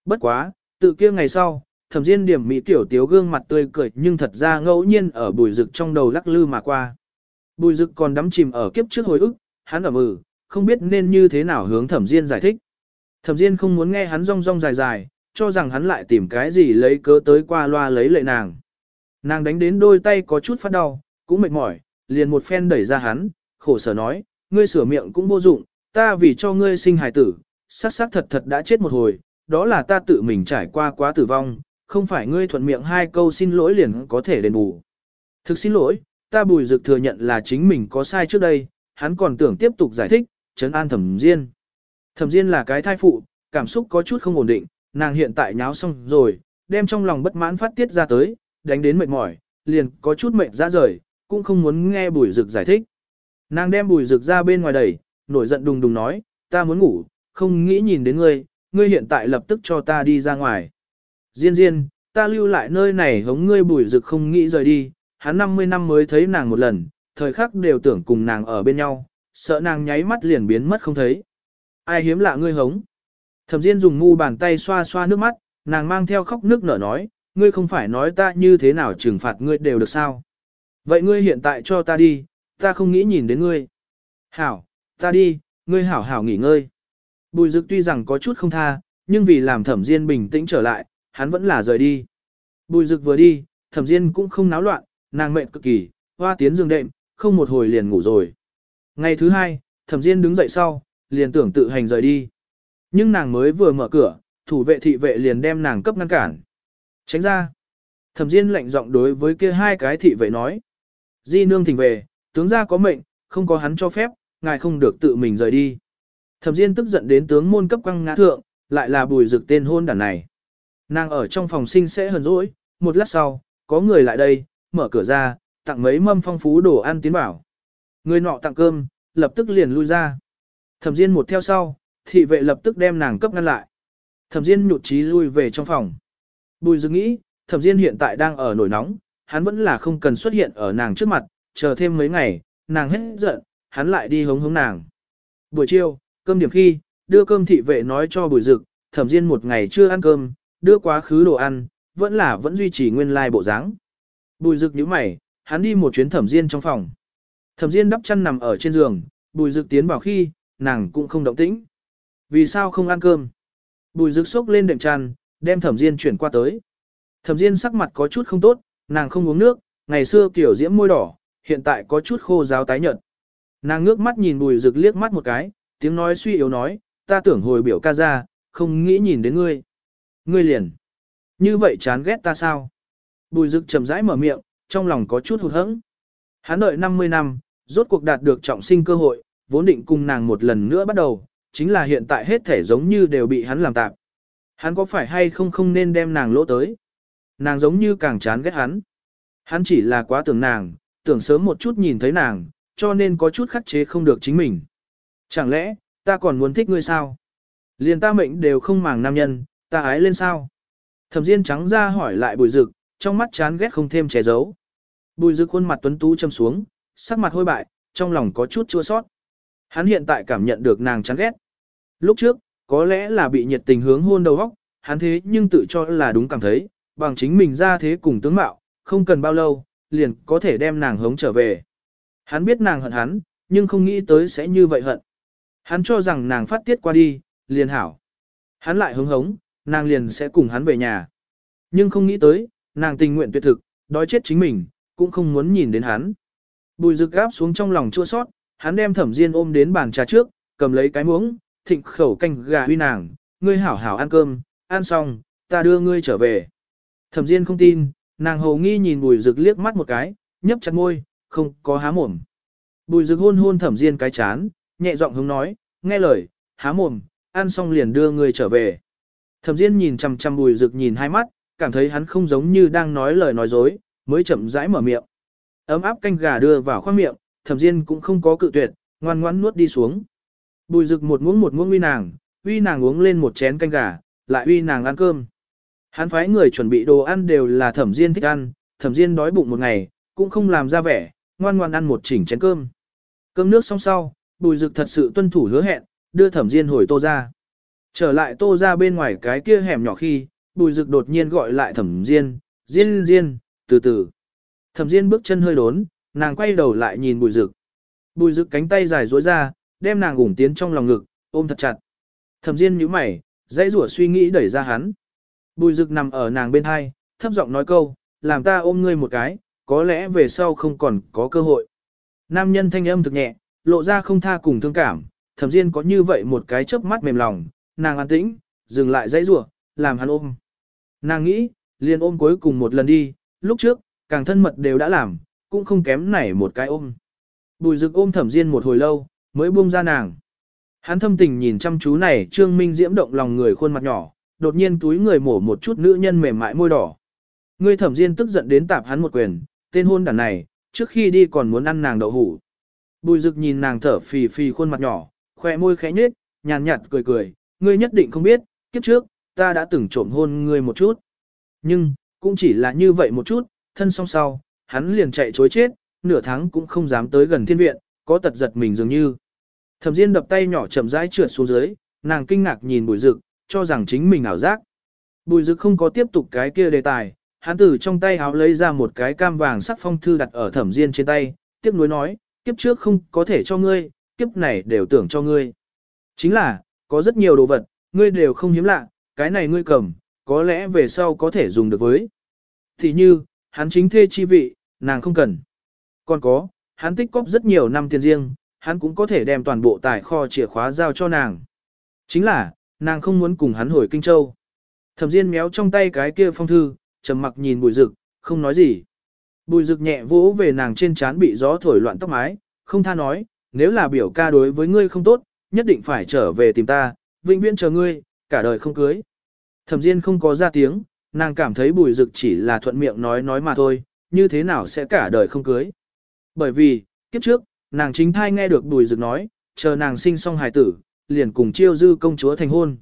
Bất quá, tự kia ngày sau, thẩm diên điểm mỹ tiểu tiếu gương mặt tươi cười nhưng thật ra ngẫu nhiên ở bùi rực trong đầu lắc lư mà qua. Bùi rực còn đắm chìm ở kiếp trước hồi ức, hắn ở mừ, không biết nên như thế nào hướng thẩm diên giải thích. Thẩm diên không muốn nghe hắn rong rong dài dài, cho rằng hắn lại tìm cái gì lấy cớ tới qua loa lấy lệ nàng. Nàng đánh đến đôi tay có chút phát đau, cũng mệt mỏi, liền một phen đẩy ra hắn, khổ sở nói, ngươi sửa miệng cũng vô dụng, ta vì cho ngươi sinh hài tử, xác xác thật thật đã chết một hồi, đó là ta tự mình trải qua quá tử vong, không phải ngươi thuận miệng hai câu xin lỗi liền có thể đền bù. Thực xin lỗi, ta bùi dực thừa nhận là chính mình có sai trước đây, hắn còn tưởng tiếp tục giải thích, chấn an thẩm diên. Thẩm diên là cái thai phụ, cảm xúc có chút không ổn định, nàng hiện tại nháo xong rồi, đem trong lòng bất mãn phát tiết ra tới, đánh đến mệt mỏi, liền có chút mệt ra rời, cũng không muốn nghe bùi dực giải thích. Nàng đem bùi dực ra bên ngoài đẩy, nổi giận đùng đùng nói, ta muốn ngủ, không nghĩ nhìn đến ngươi, ngươi hiện tại lập tức cho ta đi ra ngoài. Diên diên, ta lưu lại nơi này hống ngươi bùi rực không nghĩ rời đi, hắn 50 năm mới thấy nàng một lần, thời khắc đều tưởng cùng nàng ở bên nhau, sợ nàng nháy mắt liền biến mất không thấy. Ai hiếm lạ ngươi hống. Thẩm Diên dùng ngu bàn tay xoa xoa nước mắt, nàng mang theo khóc nước nở nói, ngươi không phải nói ta như thế nào trừng phạt ngươi đều được sao. Vậy ngươi hiện tại cho ta đi, ta không nghĩ nhìn đến ngươi. Hảo, ta đi, ngươi hảo hảo nghỉ ngơi. Bùi dực tuy rằng có chút không tha, nhưng vì làm thẩm Diên bình tĩnh trở lại, hắn vẫn là rời đi. Bùi dực vừa đi, thẩm Diên cũng không náo loạn, nàng mệt cực kỳ, hoa tiến giường đệm, không một hồi liền ngủ rồi. Ngày thứ hai, thẩm Diên đứng dậy sau, liền tưởng tự hành rời đi. Nhưng nàng mới vừa mở cửa, thủ vệ thị vệ liền đem nàng cấp ngăn cản. Tránh ra. Thẩm Diên lạnh giọng đối với kia hai cái thị vệ nói. Di nương thỉnh về, tướng gia có mệnh, không có hắn cho phép, ngài không được tự mình rời đi. Thẩm Diên tức giận đến tướng môn cấp quăng ngã thượng, lại là bùi rực tên hôn đàn này. Nàng ở trong phòng sinh sẽ hờn dỗi, một lát sau, có người lại đây, mở cửa ra, tặng mấy mâm phong phú đồ ăn tiến bảo. Người nọ tặng cơm, lập tức liền lui ra. Thẩm Diên một theo sau, thị vệ lập tức đem nàng cấp ngăn lại. Thẩm Diên nhụt chí lui về trong phòng. Bùi Dực nghĩ, Thẩm Diên hiện tại đang ở nổi nóng, hắn vẫn là không cần xuất hiện ở nàng trước mặt, chờ thêm mấy ngày, nàng hết giận, hắn lại đi hống hống nàng. Buổi chiều, cơm điểm khi, đưa cơm thị vệ nói cho Bùi Dực, Thẩm Diên một ngày chưa ăn cơm, đưa quá khứ đồ ăn, vẫn là vẫn duy trì nguyên lai bộ dáng. Bùi Dực nhíu mày, hắn đi một chuyến Thẩm Diên trong phòng. Thẩm Diên đắp chăn nằm ở trên giường, Bùi Dực tiến vào khi, nàng cũng không động tĩnh. Vì sao không ăn cơm? Bùi dực xốc lên đệm tràn, đem thẩm diên chuyển qua tới. Thẩm diên sắc mặt có chút không tốt, nàng không uống nước, ngày xưa kiểu diễm môi đỏ, hiện tại có chút khô ráo tái nhợt. Nàng ngước mắt nhìn bùi dực liếc mắt một cái, tiếng nói suy yếu nói, ta tưởng hồi biểu ca ra, không nghĩ nhìn đến ngươi. Ngươi liền. Như vậy chán ghét ta sao? Bùi rực chậm rãi mở miệng, trong lòng có chút hụt hẫng. Hắn đợi 50 năm, rốt cuộc đạt được trọng sinh cơ hội, vốn định cùng nàng một lần nữa bắt đầu, chính là hiện tại hết thể giống như đều bị hắn làm tạp. Hắn có phải hay không không nên đem nàng lỗ tới? Nàng giống như càng chán ghét hắn. Hắn chỉ là quá tưởng nàng, tưởng sớm một chút nhìn thấy nàng, cho nên có chút khắc chế không được chính mình. Chẳng lẽ, ta còn muốn thích ngươi sao? Liền ta mệnh đều không màng nam nhân, ta ái lên sao? Thẩm Diên trắng ra hỏi lại bùi Dực, trong mắt chán ghét không thêm che giấu. Bùi dực khuôn mặt tuấn tú châm xuống, sắc mặt hôi bại, trong lòng có chút chua sót. Hắn hiện tại cảm nhận được nàng chán ghét. Lúc trước, có lẽ là bị nhiệt tình hướng hôn đầu óc, hắn thế nhưng tự cho là đúng cảm thấy, bằng chính mình ra thế cùng tướng mạo, không cần bao lâu, liền có thể đem nàng hống trở về. Hắn biết nàng hận hắn, nhưng không nghĩ tới sẽ như vậy hận. Hắn cho rằng nàng phát tiết qua đi, liền hảo. Hắn lại hứng hống, nàng liền sẽ cùng hắn về nhà. Nhưng không nghĩ tới, nàng tình nguyện tuyệt thực, đói chết chính mình, cũng không muốn nhìn đến hắn. Bùi rực gáp xuống trong lòng chua sót, hắn đem thẩm diên ôm đến bàn trà trước, cầm lấy cái muỗng, thịnh khẩu canh gà huy nàng, ngươi hảo hảo ăn cơm, ăn xong, ta đưa ngươi trở về. Thẩm diên không tin, nàng hầu nghi nhìn bùi rực liếc mắt một cái, nhấp chặt môi, không có há mồm. Bùi rực hôn hôn thẩm diên cái chán, nhẹ giọng hướng nói, nghe lời, há mồm, ăn xong liền đưa ngươi trở về. Thẩm diên nhìn chằm chằm bùi Dực nhìn hai mắt, cảm thấy hắn không giống như đang nói lời nói dối, mới chậm rãi mở miệng. Ấm áp canh gà đưa vào khoang miệng, thẩm diên cũng không có cự tuyệt, ngoan ngoãn nuốt đi xuống. Bùi Dực một muỗng một muỗng uy nàng, uy nàng uống lên một chén canh gà, lại uy nàng ăn cơm. Hắn phái người chuẩn bị đồ ăn đều là thẩm diên thích ăn, thẩm diên đói bụng một ngày, cũng không làm ra vẻ, ngoan ngoan ăn một chỉnh chén cơm. Cơm nước xong sau, bùi Dực thật sự tuân thủ hứa hẹn, đưa thẩm diên hồi tô ra. Trở lại tô ra bên ngoài cái kia hẻm nhỏ khi, bùi rực đột nhiên gọi lại thẩm diên, diên diên, từ từ. Thẩm diên bước chân hơi đốn, nàng quay đầu lại nhìn bùi rực. Bùi rực cánh tay dài duỗi ra, đem nàng ủng tiến trong lòng ngực, ôm thật chặt. Thẩm diên nhíu mày, dãy rủa suy nghĩ đẩy ra hắn. Bùi rực nằm ở nàng bên hai, thấp giọng nói câu, làm ta ôm ngươi một cái, có lẽ về sau không còn có cơ hội. Nam nhân thanh âm thực nhẹ, lộ ra không tha cùng thương cảm, thẩm diên có như vậy một cái chớp mắt mềm lòng, nàng an tĩnh, dừng lại dãy rủa, làm hắn ôm. Nàng nghĩ, liền ôm cuối cùng một lần đi, lúc trước, càng thân mật đều đã làm, cũng không kém nảy một cái ôm. Bùi rực ôm thẩm diên một hồi lâu, mới buông ra nàng. Hắn thâm tình nhìn chăm chú này trương minh diễm động lòng người khuôn mặt nhỏ, đột nhiên túi người mổ một chút nữ nhân mềm mại môi đỏ. Người thẩm diên tức giận đến tạp hắn một quyền, tên hôn đàn này, trước khi đi còn muốn ăn nàng đậu hủ. Bùi rực nhìn nàng thở phì phì khuôn mặt nhỏ, khoe môi khẽ nhếch, nhàn nhạt cười cười, ngươi nhất định không biết, kiếp trước, ta đã từng trộm hôn ngươi một chút. Nhưng, cũng chỉ là như vậy một chút, thân song sau, hắn liền chạy chối chết, nửa tháng cũng không dám tới gần thiên viện, có tật giật mình dường như. Thẩm Diên đập tay nhỏ chậm rãi trượt xuống dưới, nàng kinh ngạc nhìn Bùi Dực, cho rằng chính mình ảo giác. Bùi Dực không có tiếp tục cái kia đề tài, hắn từ trong tay áo lấy ra một cái cam vàng sắc phong thư đặt ở Thẩm Diên trên tay, tiếp nối nói, kiếp trước không có thể cho ngươi, kiếp này đều tưởng cho ngươi. Chính là, có rất nhiều đồ vật, ngươi đều không hiếm lạ, cái này ngươi cầm, có lẽ về sau có thể dùng được với. Thì như, hắn chính thê chi vị, nàng không cần. Còn có, hắn tích cóp rất nhiều năm tiền riêng, hắn cũng có thể đem toàn bộ tài kho chìa khóa giao cho nàng. Chính là, nàng không muốn cùng hắn hồi Kinh Châu. Thẩm Diên méo trong tay cái kia phong thư, trầm mặc nhìn bùi Dực, không nói gì. Bùi Dực nhẹ vỗ về nàng trên trán bị gió thổi loạn tóc mái, không tha nói, nếu là biểu ca đối với ngươi không tốt, nhất định phải trở về tìm ta, vĩnh viễn chờ ngươi, cả đời không cưới. Thẩm Diên không có ra tiếng, nàng cảm thấy bùi Dực chỉ là thuận miệng nói nói mà thôi, như thế nào sẽ cả đời không cưới. Bởi vì, kiếp trước, nàng chính thai nghe được bùi Dực nói, chờ nàng sinh xong hài tử, liền cùng chiêu dư công chúa thành hôn.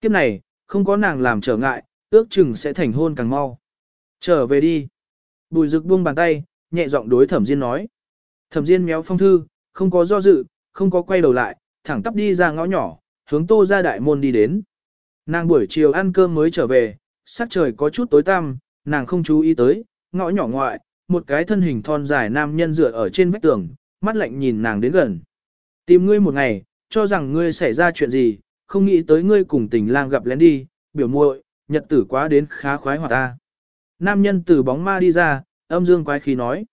Kiếp này, không có nàng làm trở ngại, ước chừng sẽ thành hôn càng mau. Trở về đi. Bùi Dực buông bàn tay, nhẹ giọng đối thẩm diên nói. Thẩm diên méo phong thư, không có do dự, không có quay đầu lại, thẳng tắp đi ra ngõ nhỏ, hướng tô ra đại môn đi đến. Nàng buổi chiều ăn cơm mới trở về, sắc trời có chút tối tăm, nàng không chú ý tới, ngõ nhỏ ngoại, một cái thân hình thon dài nam nhân dựa ở trên vách tường, mắt lạnh nhìn nàng đến gần. Tìm ngươi một ngày, cho rằng ngươi xảy ra chuyện gì, không nghĩ tới ngươi cùng tình lang gặp lén đi, biểu muội, nhật tử quá đến khá khoái hoạt ta. Nam nhân từ bóng ma đi ra, âm dương quái khí nói.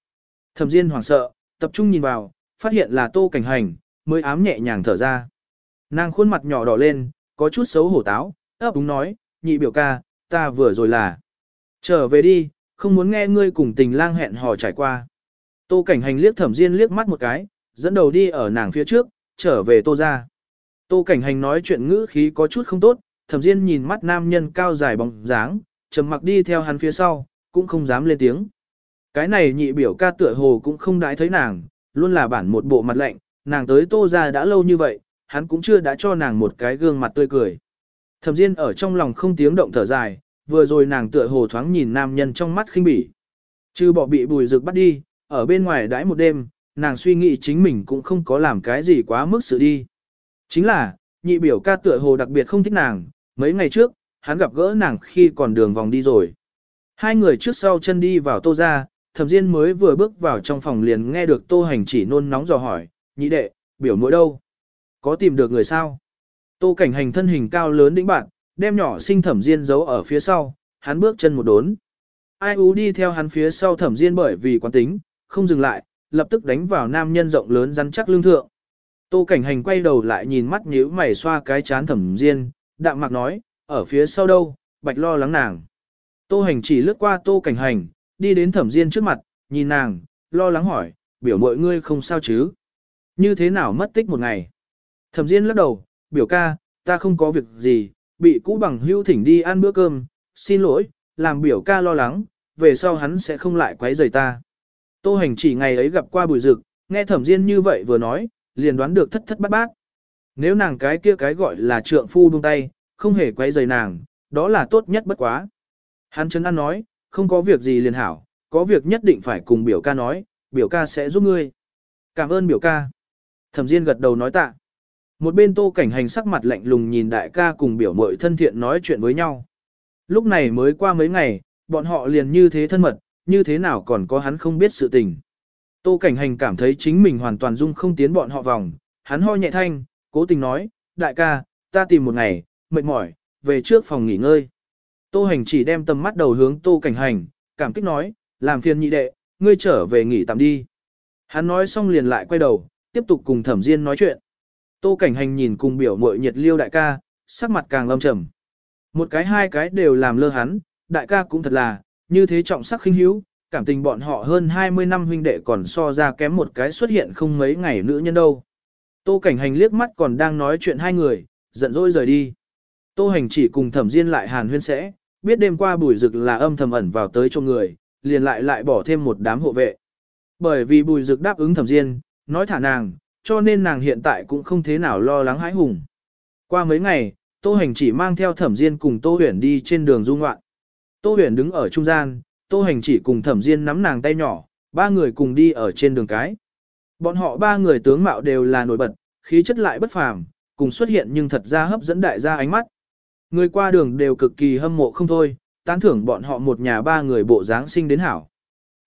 Thẩm Diên hoảng sợ, tập trung nhìn vào, phát hiện là Tô Cảnh Hành, mới ám nhẹ nhàng thở ra. Nàng khuôn mặt nhỏ đỏ lên, có chút xấu hổ táo, ấp úng nói, nhị biểu ca, ta vừa rồi là. Trở về đi, không muốn nghe ngươi cùng tình lang hẹn hò trải qua. Tô cảnh hành liếc thẩm diên liếc mắt một cái, dẫn đầu đi ở nàng phía trước, trở về tô ra. Tô cảnh hành nói chuyện ngữ khí có chút không tốt, thẩm diên nhìn mắt nam nhân cao dài bóng dáng, trầm mặc đi theo hắn phía sau, cũng không dám lên tiếng. Cái này nhị biểu ca tựa hồ cũng không đãi thấy nàng, luôn là bản một bộ mặt lạnh, nàng tới tô ra đã lâu như vậy, hắn cũng chưa đã cho nàng một cái gương mặt tươi cười. Thẩm Diên ở trong lòng không tiếng động thở dài, vừa rồi nàng tựa hồ thoáng nhìn nam nhân trong mắt khinh bỉ. Chứ bỏ bị bùi rực bắt đi, ở bên ngoài đãi một đêm, nàng suy nghĩ chính mình cũng không có làm cái gì quá mức sự đi. Chính là, nhị biểu ca tựa hồ đặc biệt không thích nàng, mấy ngày trước, hắn gặp gỡ nàng khi còn đường vòng đi rồi. Hai người trước sau chân đi vào tô ra, thẩm diên mới vừa bước vào trong phòng liền nghe được tô hành chỉ nôn nóng dò hỏi, nhị đệ, biểu mỗi đâu? Có tìm được người sao? Tô cảnh hành thân hình cao lớn đĩnh bạn, đem nhỏ sinh thẩm diên giấu ở phía sau, hắn bước chân một đốn. Ai ú đi theo hắn phía sau thẩm diên bởi vì quán tính, không dừng lại, lập tức đánh vào nam nhân rộng lớn rắn chắc lương thượng. Tô cảnh hành quay đầu lại nhìn mắt nhíu mày xoa cái chán thẩm diên, đạm mạc nói, ở phía sau đâu, bạch lo lắng nàng. Tô hành chỉ lướt qua tô cảnh hành, đi đến thẩm diên trước mặt, nhìn nàng, lo lắng hỏi, biểu mọi ngươi không sao chứ. Như thế nào mất tích một ngày. Thẩm diên lắc đầu, biểu ca, ta không có việc gì, bị cũ bằng hưu thỉnh đi ăn bữa cơm, xin lỗi, làm biểu ca lo lắng, về sau hắn sẽ không lại quấy rầy ta. Tô hành chỉ ngày ấy gặp qua bùi rực, nghe thẩm diên như vậy vừa nói, liền đoán được thất thất bát bát. Nếu nàng cái kia cái gọi là trượng phu buông tay, không hề quấy rầy nàng, đó là tốt nhất bất quá. Hắn chấn an nói, không có việc gì liền hảo, có việc nhất định phải cùng biểu ca nói, biểu ca sẽ giúp ngươi. Cảm ơn biểu ca. Thẩm Diên gật đầu nói tạ. Một bên tô cảnh hành sắc mặt lạnh lùng nhìn đại ca cùng biểu mội thân thiện nói chuyện với nhau. Lúc này mới qua mấy ngày, bọn họ liền như thế thân mật, như thế nào còn có hắn không biết sự tình. Tô cảnh hành cảm thấy chính mình hoàn toàn dung không tiến bọn họ vòng, hắn ho nhẹ thanh, cố tình nói, đại ca, ta tìm một ngày, mệt mỏi, về trước phòng nghỉ ngơi. Tô hành chỉ đem tầm mắt đầu hướng tô cảnh hành, cảm kích nói, làm phiền nhị đệ, ngươi trở về nghỉ tạm đi. Hắn nói xong liền lại quay đầu, tiếp tục cùng thẩm diên nói chuyện. Tô cảnh hành nhìn cùng biểu mội nhiệt liêu đại ca, sắc mặt càng lâm trầm. Một cái hai cái đều làm lơ hắn, đại ca cũng thật là, như thế trọng sắc khinh hữu, cảm tình bọn họ hơn 20 năm huynh đệ còn so ra kém một cái xuất hiện không mấy ngày nữ nhân đâu. Tô cảnh hành liếc mắt còn đang nói chuyện hai người, giận dỗi rời đi. Tô hành chỉ cùng thẩm diên lại hàn huyên sẽ, biết đêm qua bùi rực là âm thầm ẩn vào tới cho người, liền lại lại bỏ thêm một đám hộ vệ. Bởi vì bùi rực đáp ứng thẩm diên, nói thả nàng, cho nên nàng hiện tại cũng không thế nào lo lắng hãi hùng. Qua mấy ngày, Tô Hành chỉ mang theo Thẩm Diên cùng Tô Huyền đi trên đường du ngoạn. Tô Huyền đứng ở trung gian, Tô Hành chỉ cùng Thẩm Diên nắm nàng tay nhỏ, ba người cùng đi ở trên đường cái. Bọn họ ba người tướng mạo đều là nổi bật, khí chất lại bất phàm, cùng xuất hiện nhưng thật ra hấp dẫn đại gia ánh mắt. Người qua đường đều cực kỳ hâm mộ không thôi, tán thưởng bọn họ một nhà ba người bộ dáng sinh đến hảo.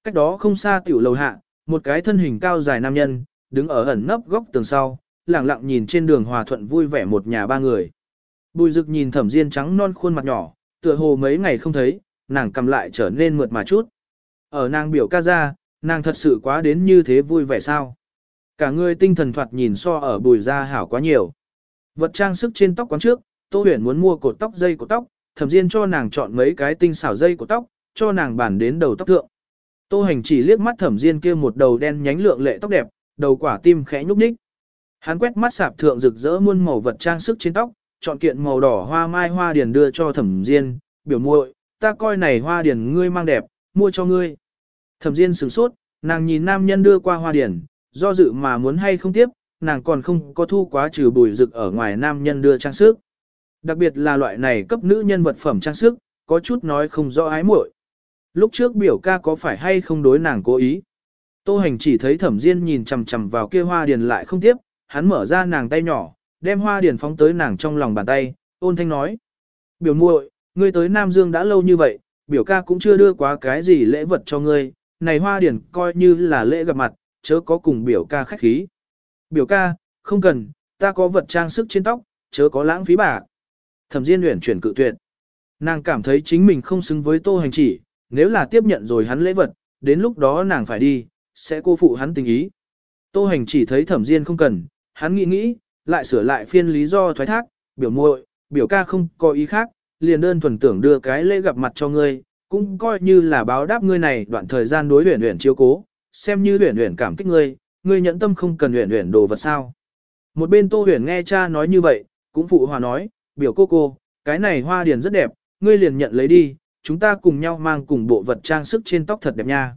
Cách đó không xa tiểu lầu hạ, một cái thân hình cao dài nam nhân, đứng ở ẩn nấp góc tường sau, lặng lặng nhìn trên đường hòa thuận vui vẻ một nhà ba người. Bùi dực nhìn thẩm diên trắng non khuôn mặt nhỏ, tựa hồ mấy ngày không thấy, nàng cầm lại trở nên mượt mà chút. Ở nàng biểu ca ra, nàng thật sự quá đến như thế vui vẻ sao. Cả người tinh thần thoạt nhìn so ở bùi gia hảo quá nhiều. Vật trang sức trên tóc quán trước, Tô Huyền muốn mua cột tóc dây của tóc, thẩm diên cho nàng chọn mấy cái tinh xảo dây của tóc, cho nàng bản đến đầu tóc thượng. Tô hành chỉ liếc mắt thẩm diên kia một đầu đen nhánh lượng lệ tóc đẹp, đầu quả tim khẽ nhúc nhích. Hắn quét mắt sạp thượng rực rỡ muôn màu vật trang sức trên tóc, chọn kiện màu đỏ hoa mai hoa điền đưa cho thẩm diên, biểu muội, ta coi này hoa điền ngươi mang đẹp, mua cho ngươi. Thẩm diên sửng sốt, nàng nhìn nam nhân đưa qua hoa điền, do dự mà muốn hay không tiếp, nàng còn không có thu quá trừ bùi rực ở ngoài nam nhân đưa trang sức. Đặc biệt là loại này cấp nữ nhân vật phẩm trang sức, có chút nói không rõ ái muội. Lúc trước biểu ca có phải hay không đối nàng cố ý. Tô hành chỉ thấy thẩm diên nhìn chằm chằm vào kia hoa điền lại không tiếp, hắn mở ra nàng tay nhỏ, đem hoa điền phóng tới nàng trong lòng bàn tay, ôn thanh nói. Biểu muội, ngươi tới Nam Dương đã lâu như vậy, biểu ca cũng chưa đưa quá cái gì lễ vật cho ngươi, này hoa điền coi như là lễ gặp mặt, chớ có cùng biểu ca khách khí. Biểu ca, không cần, ta có vật trang sức trên tóc, chớ có lãng phí bạc. Thẩm Diên Uyển chuyển cự tuyệt. Nàng cảm thấy chính mình không xứng với Tô Hành Chỉ, nếu là tiếp nhận rồi hắn lễ vật, đến lúc đó nàng phải đi, sẽ cô phụ hắn tình ý. Tô Hành Chỉ thấy Thẩm Diên không cần, hắn nghĩ nghĩ, lại sửa lại phiên lý do thoái thác, biểu muội, biểu ca không có ý khác, liền đơn thuần tưởng đưa cái lễ gặp mặt cho ngươi, cũng coi như là báo đáp ngươi này đoạn thời gian đối luyện luyện chiếu cố, xem như luyện luyện cảm kích ngươi, ngươi nhẫn tâm không cần luyện luyện đồ vật sao? Một bên Tô Huyền nghe cha nói như vậy, cũng phụ hòa nói, biểu cô cô, cái này hoa điền rất đẹp, ngươi liền nhận lấy đi, chúng ta cùng nhau mang cùng bộ vật trang sức trên tóc thật đẹp nha.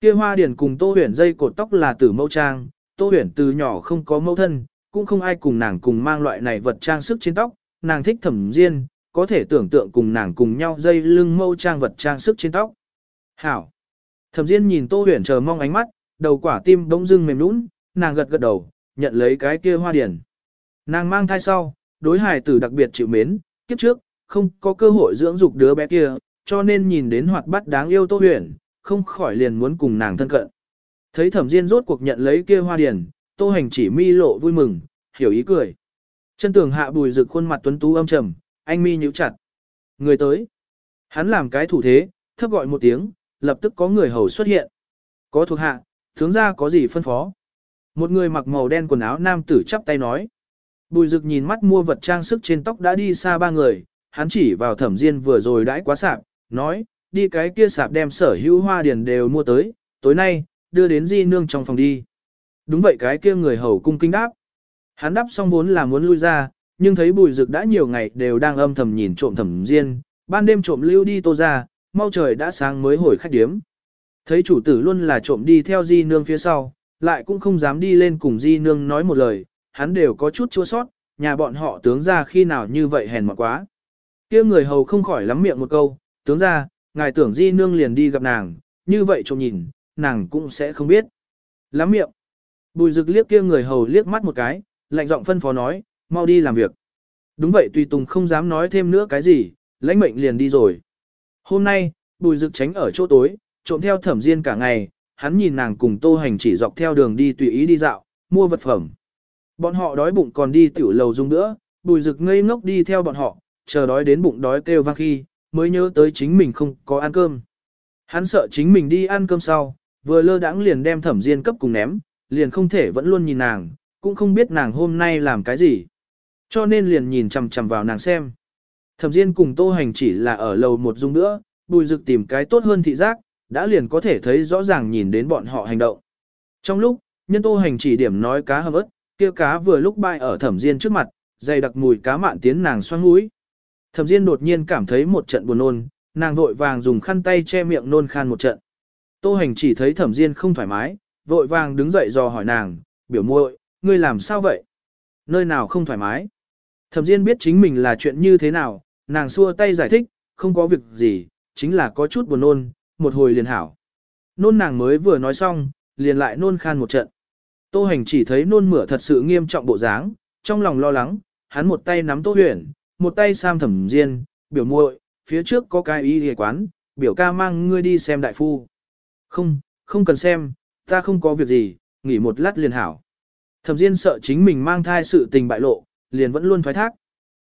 Kia hoa điển cùng Tô Huyền dây cột tóc là tử mẫu trang, Tô Huyền từ nhỏ không có mẫu thân, cũng không ai cùng nàng cùng mang loại này vật trang sức trên tóc, nàng thích thẩm diên, có thể tưởng tượng cùng nàng cùng nhau dây lưng mẫu trang vật trang sức trên tóc. Hảo. Thẩm Diên nhìn Tô Huyền chờ mong ánh mắt, đầu quả tim bỗng dưng mềm nũng, nàng gật gật đầu, nhận lấy cái kia hoa điển. Nàng mang thai sau, đối hài tử đặc biệt chịu mến, kiếp trước, không có cơ hội dưỡng dục đứa bé kia, cho nên nhìn đến hoạt bát đáng yêu Tô Huyền, không khỏi liền muốn cùng nàng thân cận. Thấy Thẩm Diên rốt cuộc nhận lấy kia hoa điền Tô Hành chỉ mi lộ vui mừng, hiểu ý cười. Chân tường hạ bùi rực khuôn mặt tuấn tú âm trầm, anh mi nhíu chặt. Người tới. Hắn làm cái thủ thế, thấp gọi một tiếng, lập tức có người hầu xuất hiện. Có thuộc hạ, tướng ra có gì phân phó. Một người mặc màu đen quần áo nam tử chắp tay nói. Bùi rực nhìn mắt mua vật trang sức trên tóc đã đi xa ba người, hắn chỉ vào thẩm diên vừa rồi đãi quá sạc, nói, đi cái kia sạp đem sở hữu hoa điền đều mua tới, tối nay, đưa đến di nương trong phòng đi. Đúng vậy cái kia người hầu cung kinh đáp. Hắn đáp xong vốn là muốn lui ra, nhưng thấy bùi rực đã nhiều ngày đều đang âm thầm nhìn trộm thẩm diên, ban đêm trộm lưu đi tô ra, mau trời đã sáng mới hồi khách điếm. Thấy chủ tử luôn là trộm đi theo di nương phía sau, lại cũng không dám đi lên cùng di nương nói một lời, hắn đều có chút chua sót, nhà bọn họ tướng ra khi nào như vậy hèn mọt quá. kia người hầu không khỏi lắm miệng một câu, tướng ra, ngài tưởng di nương liền đi gặp nàng, như vậy trông nhìn, nàng cũng sẽ không biết. Lắm miệng. Bùi rực liếc kia người hầu liếc mắt một cái, lạnh giọng phân phó nói, mau đi làm việc. Đúng vậy tùy tùng không dám nói thêm nữa cái gì, lãnh mệnh liền đi rồi. Hôm nay, bùi rực tránh ở chỗ tối, trộm theo thẩm diên cả ngày, hắn nhìn nàng cùng tô hành chỉ dọc theo đường đi tùy ý đi dạo, mua vật phẩm. Bọn họ đói bụng còn đi tiểu lầu dung nữa, bùi rực ngây ngốc đi theo bọn họ, chờ đói đến bụng đói kêu vang khi, mới nhớ tới chính mình không có ăn cơm. Hắn sợ chính mình đi ăn cơm sau, vừa lơ đãng liền đem thẩm diên cấp cùng ném, liền không thể vẫn luôn nhìn nàng, cũng không biết nàng hôm nay làm cái gì. Cho nên liền nhìn chằm chằm vào nàng xem. Thẩm Diên cùng Tô Hành chỉ là ở lầu một dung nữa, bùi rực tìm cái tốt hơn thị giác, đã liền có thể thấy rõ ràng nhìn đến bọn họ hành động. Trong lúc, nhân Tô Hành chỉ điểm nói cá hầm ớt, kia cá vừa lúc bay ở Thẩm Diên trước mặt, dày đặc mùi cá mạn tiến nàng xoang mũi. Thẩm Diên đột nhiên cảm thấy một trận buồn nôn, nàng vội vàng dùng khăn tay che miệng nôn khan một trận. Tô Hành chỉ thấy Thẩm Diên không thoải mái, vội vàng đứng dậy dò hỏi nàng, biểu muội, ngươi làm sao vậy? Nơi nào không thoải mái? Thẩm Diên biết chính mình là chuyện như thế nào, nàng xua tay giải thích, không có việc gì, chính là có chút buồn nôn, một hồi liền hảo. Nôn nàng mới vừa nói xong, liền lại nôn khan một trận. Tô hành chỉ thấy nôn mửa thật sự nghiêm trọng bộ dáng, trong lòng lo lắng, hắn một tay nắm tô huyền, một tay sam thẩm diên, biểu muội, phía trước có cái y y quán, biểu ca mang ngươi đi xem đại phu. Không, không cần xem, ta không có việc gì, nghỉ một lát liền hảo. Thẩm Diên sợ chính mình mang thai sự tình bại lộ, liền vẫn luôn thoái thác.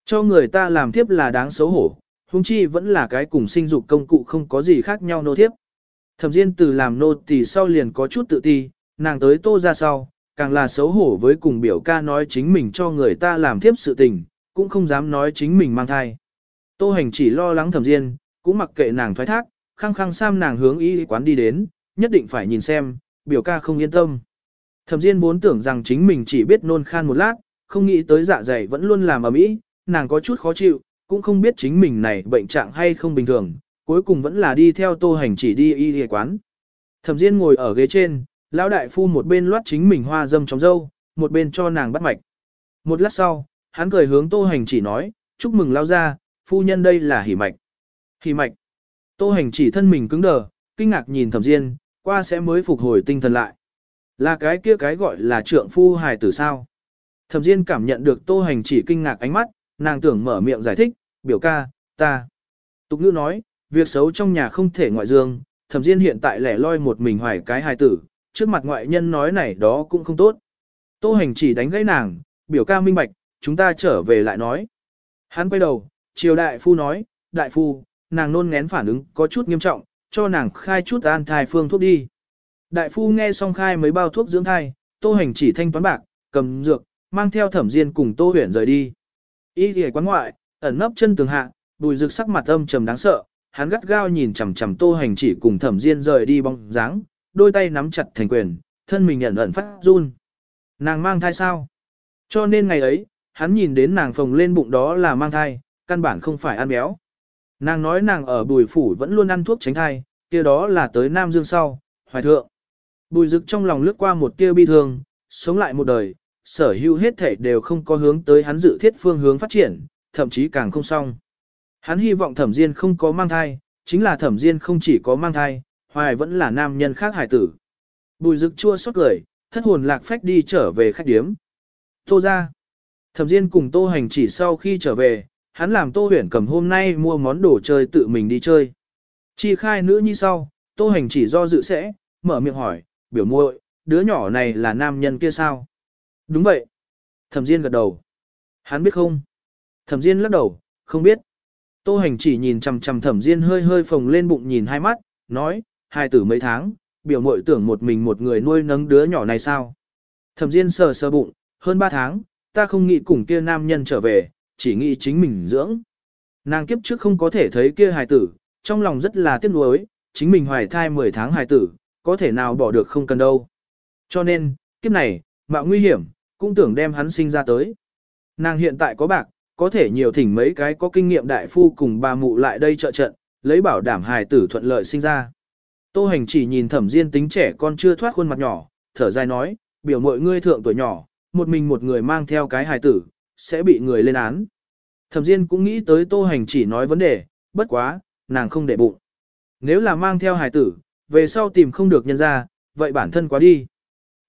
Cho người ta làm tiếp là đáng xấu hổ, huống chi vẫn là cái cùng sinh dục công cụ không có gì khác nhau nô tiếp. Thẩm Diên từ làm nô tỳ sau liền có chút tự ti, nàng tới tô ra sau, càng là xấu hổ với cùng biểu ca nói chính mình cho người ta làm tiếp sự tình, cũng không dám nói chính mình mang thai. Tô hành chỉ lo lắng Thẩm Diên, cũng mặc kệ nàng thoái thác, khăng khăng sam nàng hướng y quán đi đến, nhất định phải nhìn xem, biểu ca không yên tâm. Thẩm Diên vốn tưởng rằng chính mình chỉ biết nôn khan một lát, không nghĩ tới dạ dày vẫn luôn làm ở mỹ, nàng có chút khó chịu, cũng không biết chính mình này bệnh trạng hay không bình thường, cuối cùng vẫn là đi theo tô hành chỉ đi y y quán. Thẩm Diên ngồi ở ghế trên, lão đại phu một bên loát chính mình hoa dâm trong dâu, một bên cho nàng bắt mạch. Một lát sau, hắn cười hướng tô hành chỉ nói, chúc mừng lao ra, phu nhân đây là hỉ mạch. Hỉ mạch. Tô hành chỉ thân mình cứng đờ, kinh ngạc nhìn thẩm Diên, qua sẽ mới phục hồi tinh thần lại. Là cái kia cái gọi là trượng phu hài tử sao. Thẩm Diên cảm nhận được Tô Hành chỉ kinh ngạc ánh mắt, nàng tưởng mở miệng giải thích, biểu ca, ta. Tục ngữ nói, việc xấu trong nhà không thể ngoại dương, Thẩm Diên hiện tại lẻ loi một mình hoài cái hài tử, trước mặt ngoại nhân nói này đó cũng không tốt. Tô Hành chỉ đánh gãy nàng, biểu ca minh bạch, chúng ta trở về lại nói. Hắn quay đầu, triều đại phu nói, đại phu, nàng nôn ngén phản ứng có chút nghiêm trọng, cho nàng khai chút an thai phương thuốc đi. Đại phu nghe xong khai mấy bao thuốc dưỡng thai, tô hành chỉ thanh toán bạc, cầm dược, mang theo thẩm diên cùng tô huyển rời đi. Y thì quán ngoại, ẩn nấp chân tường hạ, bùi rực sắc mặt âm trầm đáng sợ, hắn gắt gao nhìn chằm chằm tô hành chỉ cùng thẩm diên rời đi bóng dáng, đôi tay nắm chặt thành quyền, thân mình ẩn ẩn phát run. Nàng mang thai sao? Cho nên ngày ấy, hắn nhìn đến nàng phồng lên bụng đó là mang thai, căn bản không phải ăn béo. Nàng nói nàng ở bùi phủ vẫn luôn ăn thuốc tránh thai, kia đó là tới Nam Dương sau, hoài thượng. Bùi rực trong lòng lướt qua một tia bi thương, sống lại một đời, sở hữu hết thể đều không có hướng tới hắn dự thiết phương hướng phát triển, thậm chí càng không xong. Hắn hy vọng thẩm diên không có mang thai, chính là thẩm diên không chỉ có mang thai, hoài vẫn là nam nhân khác hải tử. Bùi rực chua xót cười, thất hồn lạc phách đi trở về khách điếm. Tô ra. Thẩm diên cùng tô hành chỉ sau khi trở về, hắn làm tô Huyền cầm hôm nay mua món đồ chơi tự mình đi chơi. Chi khai nữ như sau, tô hành chỉ do dự sẽ, mở miệng hỏi, biểu muội, đứa nhỏ này là nam nhân kia sao? Đúng vậy. Thẩm Diên gật đầu. Hắn biết không? Thẩm Diên lắc đầu, không biết. Tô hành chỉ nhìn chằm chằm Thẩm Diên hơi hơi phồng lên bụng nhìn hai mắt, nói, hai tử mấy tháng, biểu muội tưởng một mình một người nuôi nấng đứa nhỏ này sao? Thẩm Diên sờ sờ bụng, hơn ba tháng, ta không nghĩ cùng kia nam nhân trở về, chỉ nghĩ chính mình dưỡng. Nàng kiếp trước không có thể thấy kia hài tử, trong lòng rất là tiếc nuối, chính mình hoài thai 10 tháng hài tử, có thể nào bỏ được không cần đâu. Cho nên, kiếp này, mạo nguy hiểm, cũng tưởng đem hắn sinh ra tới. Nàng hiện tại có bạc, có thể nhiều thỉnh mấy cái có kinh nghiệm đại phu cùng bà mụ lại đây trợ trận, lấy bảo đảm hài tử thuận lợi sinh ra. Tô hành chỉ nhìn thẩm diên tính trẻ con chưa thoát khuôn mặt nhỏ, thở dài nói, biểu mọi ngươi thượng tuổi nhỏ, một mình một người mang theo cái hài tử, sẽ bị người lên án. Thẩm diên cũng nghĩ tới tô hành chỉ nói vấn đề, bất quá, nàng không để bụng. Nếu là mang theo hài tử, về sau tìm không được nhân ra, vậy bản thân quá đi.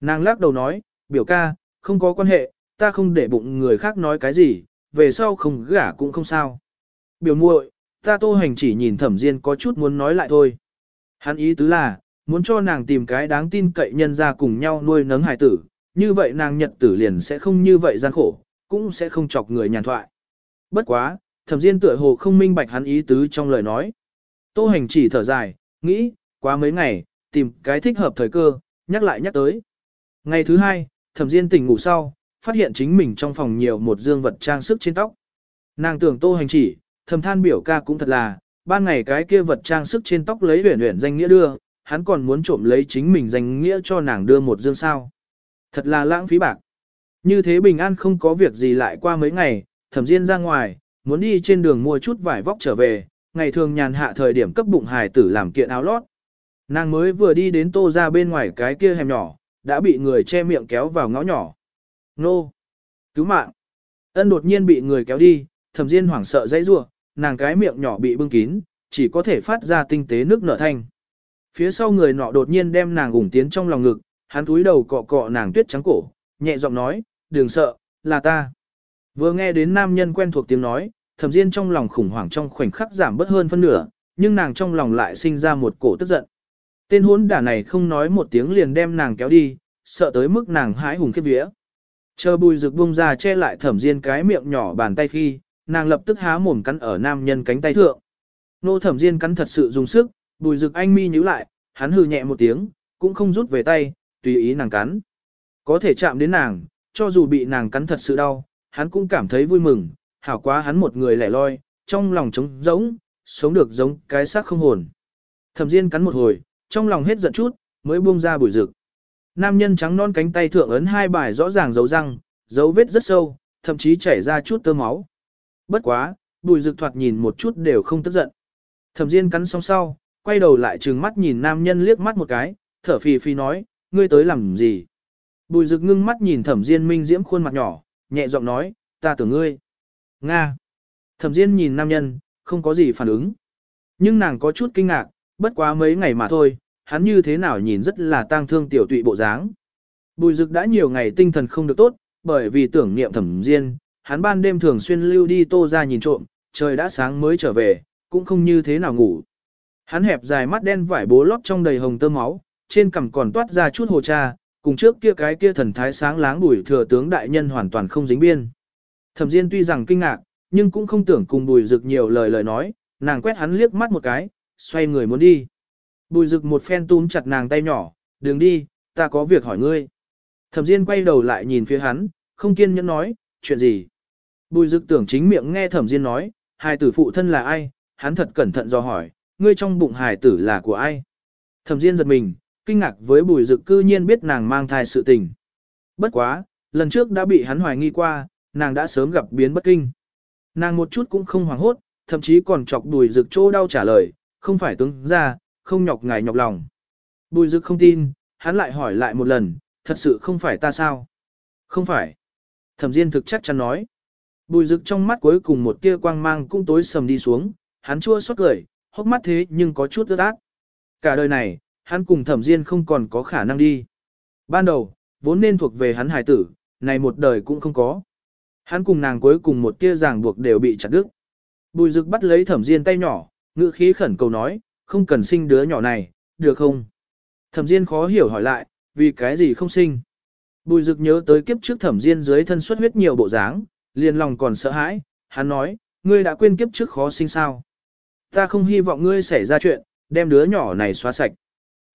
Nàng lắc đầu nói, biểu ca, không có quan hệ, ta không để bụng người khác nói cái gì, về sau không gả cũng không sao. Biểu muội, ta tô hành chỉ nhìn thẩm diên có chút muốn nói lại thôi. Hắn ý tứ là, muốn cho nàng tìm cái đáng tin cậy nhân ra cùng nhau nuôi nấng hài tử, như vậy nàng nhật tử liền sẽ không như vậy gian khổ, cũng sẽ không chọc người nhàn thoại. Bất quá, thẩm diên tựa hồ không minh bạch hắn ý tứ trong lời nói. Tô hành chỉ thở dài, nghĩ, quá mấy ngày, tìm cái thích hợp thời cơ, nhắc lại nhắc tới. Ngày thứ hai, thẩm diên tỉnh ngủ sau, phát hiện chính mình trong phòng nhiều một dương vật trang sức trên tóc. Nàng tưởng tô hành chỉ, thầm than biểu ca cũng thật là, ban ngày cái kia vật trang sức trên tóc lấy huyền huyền danh nghĩa đưa, hắn còn muốn trộm lấy chính mình danh nghĩa cho nàng đưa một dương sao. Thật là lãng phí bạc. Như thế bình an không có việc gì lại qua mấy ngày, thẩm diên ra ngoài, muốn đi trên đường mua chút vải vóc trở về, ngày thường nhàn hạ thời điểm cấp bụng hài tử làm kiện áo lót. Nàng mới vừa đi đến tô ra bên ngoài cái kia hẻm nhỏ, đã bị người che miệng kéo vào ngõ nhỏ. Nô! Cứu mạng! Ân đột nhiên bị người kéo đi, thẩm diên hoảng sợ dãy rua, nàng cái miệng nhỏ bị bưng kín, chỉ có thể phát ra tinh tế nước nở thanh. Phía sau người nọ đột nhiên đem nàng ủng tiến trong lòng ngực, hắn túi đầu cọ cọ nàng tuyết trắng cổ, nhẹ giọng nói, đừng sợ, là ta. Vừa nghe đến nam nhân quen thuộc tiếng nói, thẩm diên trong lòng khủng hoảng trong khoảnh khắc giảm bớt hơn phân nửa, nhưng nàng trong lòng lại sinh ra một cổ tức giận. Tên hốn đả này không nói một tiếng liền đem nàng kéo đi, sợ tới mức nàng hái hùng khiếp vía. Chờ bùi rực bung ra che lại thẩm diên cái miệng nhỏ bàn tay khi, nàng lập tức há mồm cắn ở nam nhân cánh tay thượng. Nô thẩm diên cắn thật sự dùng sức, bùi rực anh mi nhíu lại, hắn hừ nhẹ một tiếng, cũng không rút về tay, tùy ý nàng cắn. Có thể chạm đến nàng, cho dù bị nàng cắn thật sự đau, hắn cũng cảm thấy vui mừng, hảo quá hắn một người lẻ loi, trong lòng trống rỗng, sống được giống cái xác không hồn. Thẩm Diên cắn một hồi, trong lòng hết giận chút, mới buông ra bùi rực. Nam nhân trắng non cánh tay thượng ấn hai bài rõ ràng dấu răng, dấu vết rất sâu, thậm chí chảy ra chút tơ máu. Bất quá, bùi rực thoạt nhìn một chút đều không tức giận. Thẩm Diên cắn xong sau, quay đầu lại trừng mắt nhìn nam nhân liếc mắt một cái, thở phì phì nói, ngươi tới làm gì? Bùi rực ngưng mắt nhìn thẩm Diên minh diễm khuôn mặt nhỏ, nhẹ giọng nói, ta tưởng ngươi. Nga. Thẩm Diên nhìn nam nhân, không có gì phản ứng. Nhưng nàng có chút kinh ngạc, bất quá mấy ngày mà thôi, hắn như thế nào nhìn rất là tang thương tiểu tụy bộ dáng. Bùi Dực đã nhiều ngày tinh thần không được tốt, bởi vì tưởng niệm Thẩm Diên, hắn ban đêm thường xuyên lưu đi tô ra nhìn trộm, trời đã sáng mới trở về, cũng không như thế nào ngủ. Hắn hẹp dài mắt đen vải bố lót trong đầy hồng tơ máu, trên cằm còn toát ra chút hồ cha, cùng trước kia cái kia thần thái sáng láng bùi thừa tướng đại nhân hoàn toàn không dính biên. Thẩm Diên tuy rằng kinh ngạc, nhưng cũng không tưởng cùng Bùi Dực nhiều lời lời nói, nàng quét hắn liếc mắt một cái, xoay người muốn đi. Bùi Dực một phen túm chặt nàng tay nhỏ, "Đừng đi, ta có việc hỏi ngươi." Thẩm Diên quay đầu lại nhìn phía hắn, không kiên nhẫn nói, "Chuyện gì?" Bùi Dực tưởng chính miệng nghe Thẩm Diên nói, "Hài tử phụ thân là ai?" Hắn thật cẩn thận do hỏi, "Ngươi trong bụng hài tử là của ai?" Thẩm Diên giật mình, kinh ngạc với Bùi Dực cư nhiên biết nàng mang thai sự tình. Bất quá, lần trước đã bị hắn hoài nghi qua, nàng đã sớm gặp biến bất kinh. Nàng một chút cũng không hoảng hốt, thậm chí còn chọc bùi dực chỗ đau trả lời, không phải tướng ra, không nhọc ngài nhọc lòng. Bùi dực không tin, hắn lại hỏi lại một lần, thật sự không phải ta sao? Không phải. Thẩm Diên thực chắc chắn nói. Bùi dực trong mắt cuối cùng một tia quang mang cũng tối sầm đi xuống, hắn chua xót cười, hốc mắt thế nhưng có chút ướt át. Cả đời này, hắn cùng thẩm diên không còn có khả năng đi. Ban đầu, vốn nên thuộc về hắn hải tử, này một đời cũng không có. Hắn cùng nàng cuối cùng một tia ràng buộc đều bị chặt đứt. Bùi rực bắt lấy thẩm diên tay nhỏ, ngữ khí khẩn cầu nói, không cần sinh đứa nhỏ này, được không? Thẩm diên khó hiểu hỏi lại, vì cái gì không sinh? Bùi rực nhớ tới kiếp trước thẩm diên dưới thân xuất huyết nhiều bộ dáng, liền lòng còn sợ hãi, hắn nói, ngươi đã quên kiếp trước khó sinh sao. Ta không hy vọng ngươi xảy ra chuyện, đem đứa nhỏ này xóa sạch.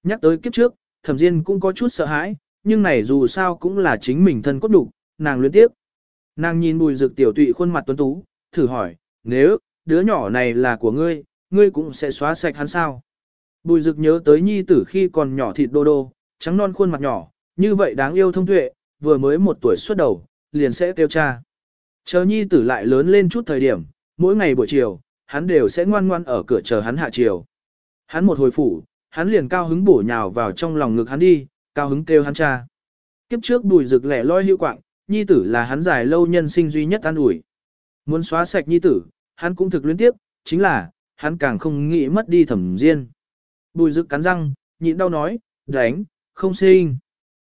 Nhắc tới kiếp trước, thẩm diên cũng có chút sợ hãi, nhưng này dù sao cũng là chính mình thân cốt đủ, nàng luyến tiếp. Nàng nhìn bùi rực tiểu tụy khuôn mặt tuấn tú, thử hỏi, nếu, đứa nhỏ này là của ngươi, ngươi cũng sẽ xóa sạch hắn sao? Bùi rực nhớ tới nhi tử khi còn nhỏ thịt đô đô, trắng non khuôn mặt nhỏ, như vậy đáng yêu thông tuệ, vừa mới một tuổi xuất đầu, liền sẽ kêu cha. Chờ nhi tử lại lớn lên chút thời điểm, mỗi ngày buổi chiều, hắn đều sẽ ngoan ngoan ở cửa chờ hắn hạ chiều. Hắn một hồi phủ, hắn liền cao hứng bổ nhào vào trong lòng ngực hắn đi, cao hứng kêu hắn cha. Kiếp trước bùi rực lẻ loi hữu quạng, nhi tử là hắn dài lâu nhân sinh duy nhất an ủi. Muốn xóa sạch nhi tử, hắn cũng thực luyến tiếp, chính là, hắn càng không nghĩ mất đi thẩm diên. Bùi rực cắn răng, nhịn đau nói, đánh, không sinh.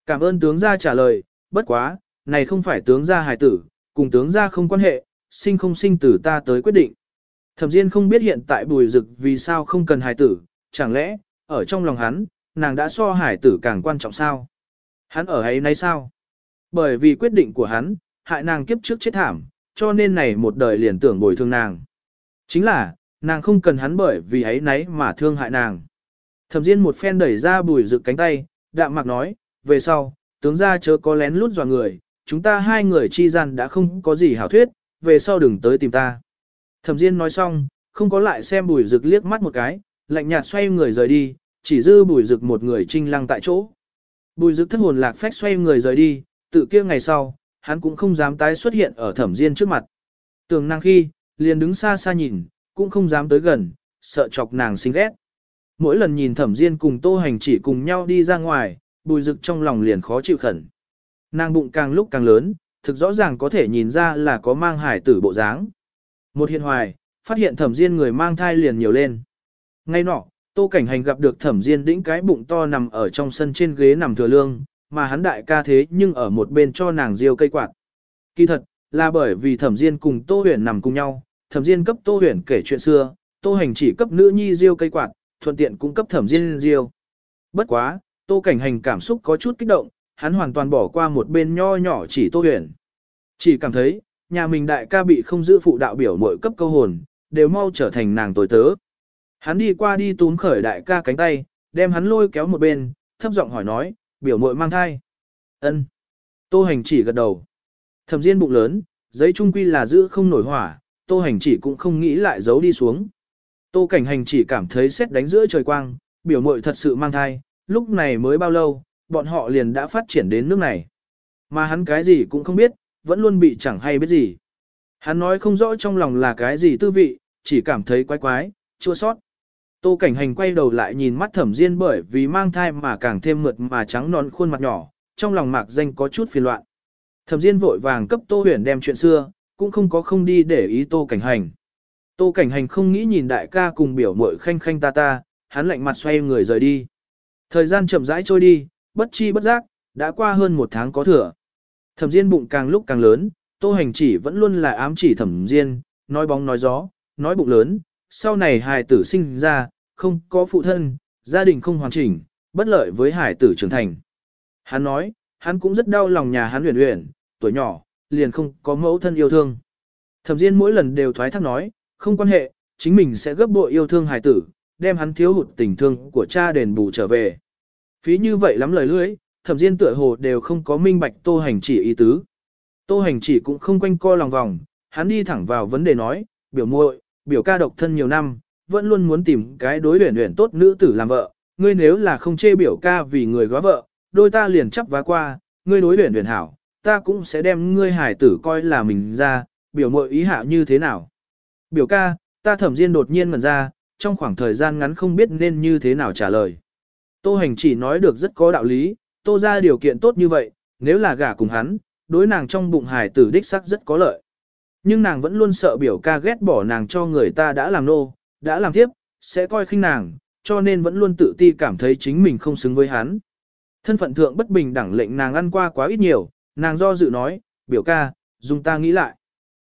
Cảm ơn tướng gia trả lời, bất quá, này không phải tướng gia hài tử, cùng tướng gia không quan hệ, sinh không sinh tử ta tới quyết định. Thẩm Diên không biết hiện tại bùi rực vì sao không cần hài tử, chẳng lẽ, ở trong lòng hắn, nàng đã so Hải tử càng quan trọng sao? Hắn ở ấy nay sao? Bởi vì quyết định của hắn, hại nàng kiếp trước chết thảm, cho nên này một đời liền tưởng bồi thương nàng. Chính là, nàng không cần hắn bởi vì ấy nấy mà thương hại nàng. Thẩm Diên một phen đẩy ra bùi dự cánh tay, đạm mạc nói, về sau, tướng gia chớ có lén lút dò người, chúng ta hai người chi gian đã không có gì hảo thuyết, về sau đừng tới tìm ta. Thẩm Diên nói xong, không có lại xem bùi rực liếc mắt một cái, lạnh nhạt xoay người rời đi, chỉ dư bùi rực một người trinh lăng tại chỗ. Bùi rực thất hồn lạc phách xoay người rời đi, tự kia ngày sau, hắn cũng không dám tái xuất hiện ở thẩm Diên trước mặt. Tường năng khi, liền đứng xa xa nhìn, cũng không dám tới gần, sợ chọc nàng sinh ghét. Mỗi lần nhìn thẩm Diên cùng tô hành chỉ cùng nhau đi ra ngoài, bùi rực trong lòng liền khó chịu khẩn. Nàng bụng càng lúc càng lớn, thực rõ ràng có thể nhìn ra là có mang hải tử bộ dáng. Một hiện hoài, phát hiện thẩm diên người mang thai liền nhiều lên. Ngay nọ, tô cảnh hành gặp được thẩm diên đĩnh cái bụng to nằm ở trong sân trên ghế nằm thừa lương, mà hắn đại ca thế nhưng ở một bên cho nàng diêu cây quạt. Kỳ thật, là bởi vì thẩm diên cùng tô huyền nằm cùng nhau, thẩm diên cấp tô huyền kể chuyện xưa, tô hành chỉ cấp nữ nhi diêu cây quạt, thuận tiện cũng cấp thẩm diên diêu. Bất quá, tô cảnh hành cảm xúc có chút kích động, hắn hoàn toàn bỏ qua một bên nho nhỏ chỉ tô huyền. Chỉ cảm thấy, nhà mình đại ca bị không giữ phụ đạo biểu mỗi cấp câu hồn, đều mau trở thành nàng tồi tớ. Hắn đi qua đi túm khởi đại ca cánh tay, đem hắn lôi kéo một bên, thấp giọng hỏi nói, biểu muội mang thai. ân Tô hành chỉ gật đầu. Thẩm diên bụng lớn, giấy trung quy là giữ không nổi hỏa, tô hành chỉ cũng không nghĩ lại giấu đi xuống. Tô cảnh hành chỉ cảm thấy xét đánh giữa trời quang, biểu muội thật sự mang thai, lúc này mới bao lâu, bọn họ liền đã phát triển đến nước này. Mà hắn cái gì cũng không biết, vẫn luôn bị chẳng hay biết gì. Hắn nói không rõ trong lòng là cái gì tư vị, chỉ cảm thấy quái quái, chua sót. Tô cảnh hành quay đầu lại nhìn mắt thẩm diên bởi vì mang thai mà càng thêm mượt mà trắng non khuôn mặt nhỏ, trong lòng mạc danh có chút phiền loạn. Thẩm diên vội vàng cấp tô huyền đem chuyện xưa, cũng không có không đi để ý tô cảnh hành. Tô cảnh hành không nghĩ nhìn đại ca cùng biểu mội khanh khanh ta ta, hắn lạnh mặt xoay người rời đi. Thời gian chậm rãi trôi đi, bất chi bất giác, đã qua hơn một tháng có thừa. Thẩm Diên bụng càng lúc càng lớn, Tô Hành chỉ vẫn luôn là ám chỉ Thẩm Diên, nói bóng nói gió, nói bụng lớn, sau này hài tử sinh ra, không có phụ thân, gia đình không hoàn chỉnh, bất lợi với hải tử trưởng thành. Hắn nói, hắn cũng rất đau lòng nhà hắn huyền huyền, tuổi nhỏ, liền không có mẫu thân yêu thương. Thẩm Diên mỗi lần đều thoái thác nói, không quan hệ, chính mình sẽ gấp bội yêu thương hải tử, đem hắn thiếu hụt tình thương của cha đền bù trở về. Phí như vậy lắm lời lưỡi, thẩm diên tựa hồ đều không có minh bạch tô hành chỉ ý tứ. Tô hành chỉ cũng không quanh co lòng vòng, hắn đi thẳng vào vấn đề nói, biểu muội, biểu ca độc thân nhiều năm, vẫn luôn muốn tìm cái đối luyện luyện tốt nữ tử làm vợ, ngươi nếu là không chê biểu ca vì người góa vợ, đôi ta liền chấp vá qua, ngươi đối luyện luyện hảo, ta cũng sẽ đem ngươi hải tử coi là mình ra, biểu muội ý hạ như thế nào. Biểu ca, ta thẩm diên đột nhiên ngẩn ra, trong khoảng thời gian ngắn không biết nên như thế nào trả lời. Tô hành chỉ nói được rất có đạo lý, tô ra điều kiện tốt như vậy, nếu là gả cùng hắn, đối nàng trong bụng hải tử đích sắc rất có lợi. Nhưng nàng vẫn luôn sợ biểu ca ghét bỏ nàng cho người ta đã làm nô, đã làm tiếp, sẽ coi khinh nàng, cho nên vẫn luôn tự ti cảm thấy chính mình không xứng với hắn. Thân phận thượng bất bình đẳng lệnh nàng ăn qua quá ít nhiều, nàng do dự nói, biểu ca, dùng ta nghĩ lại.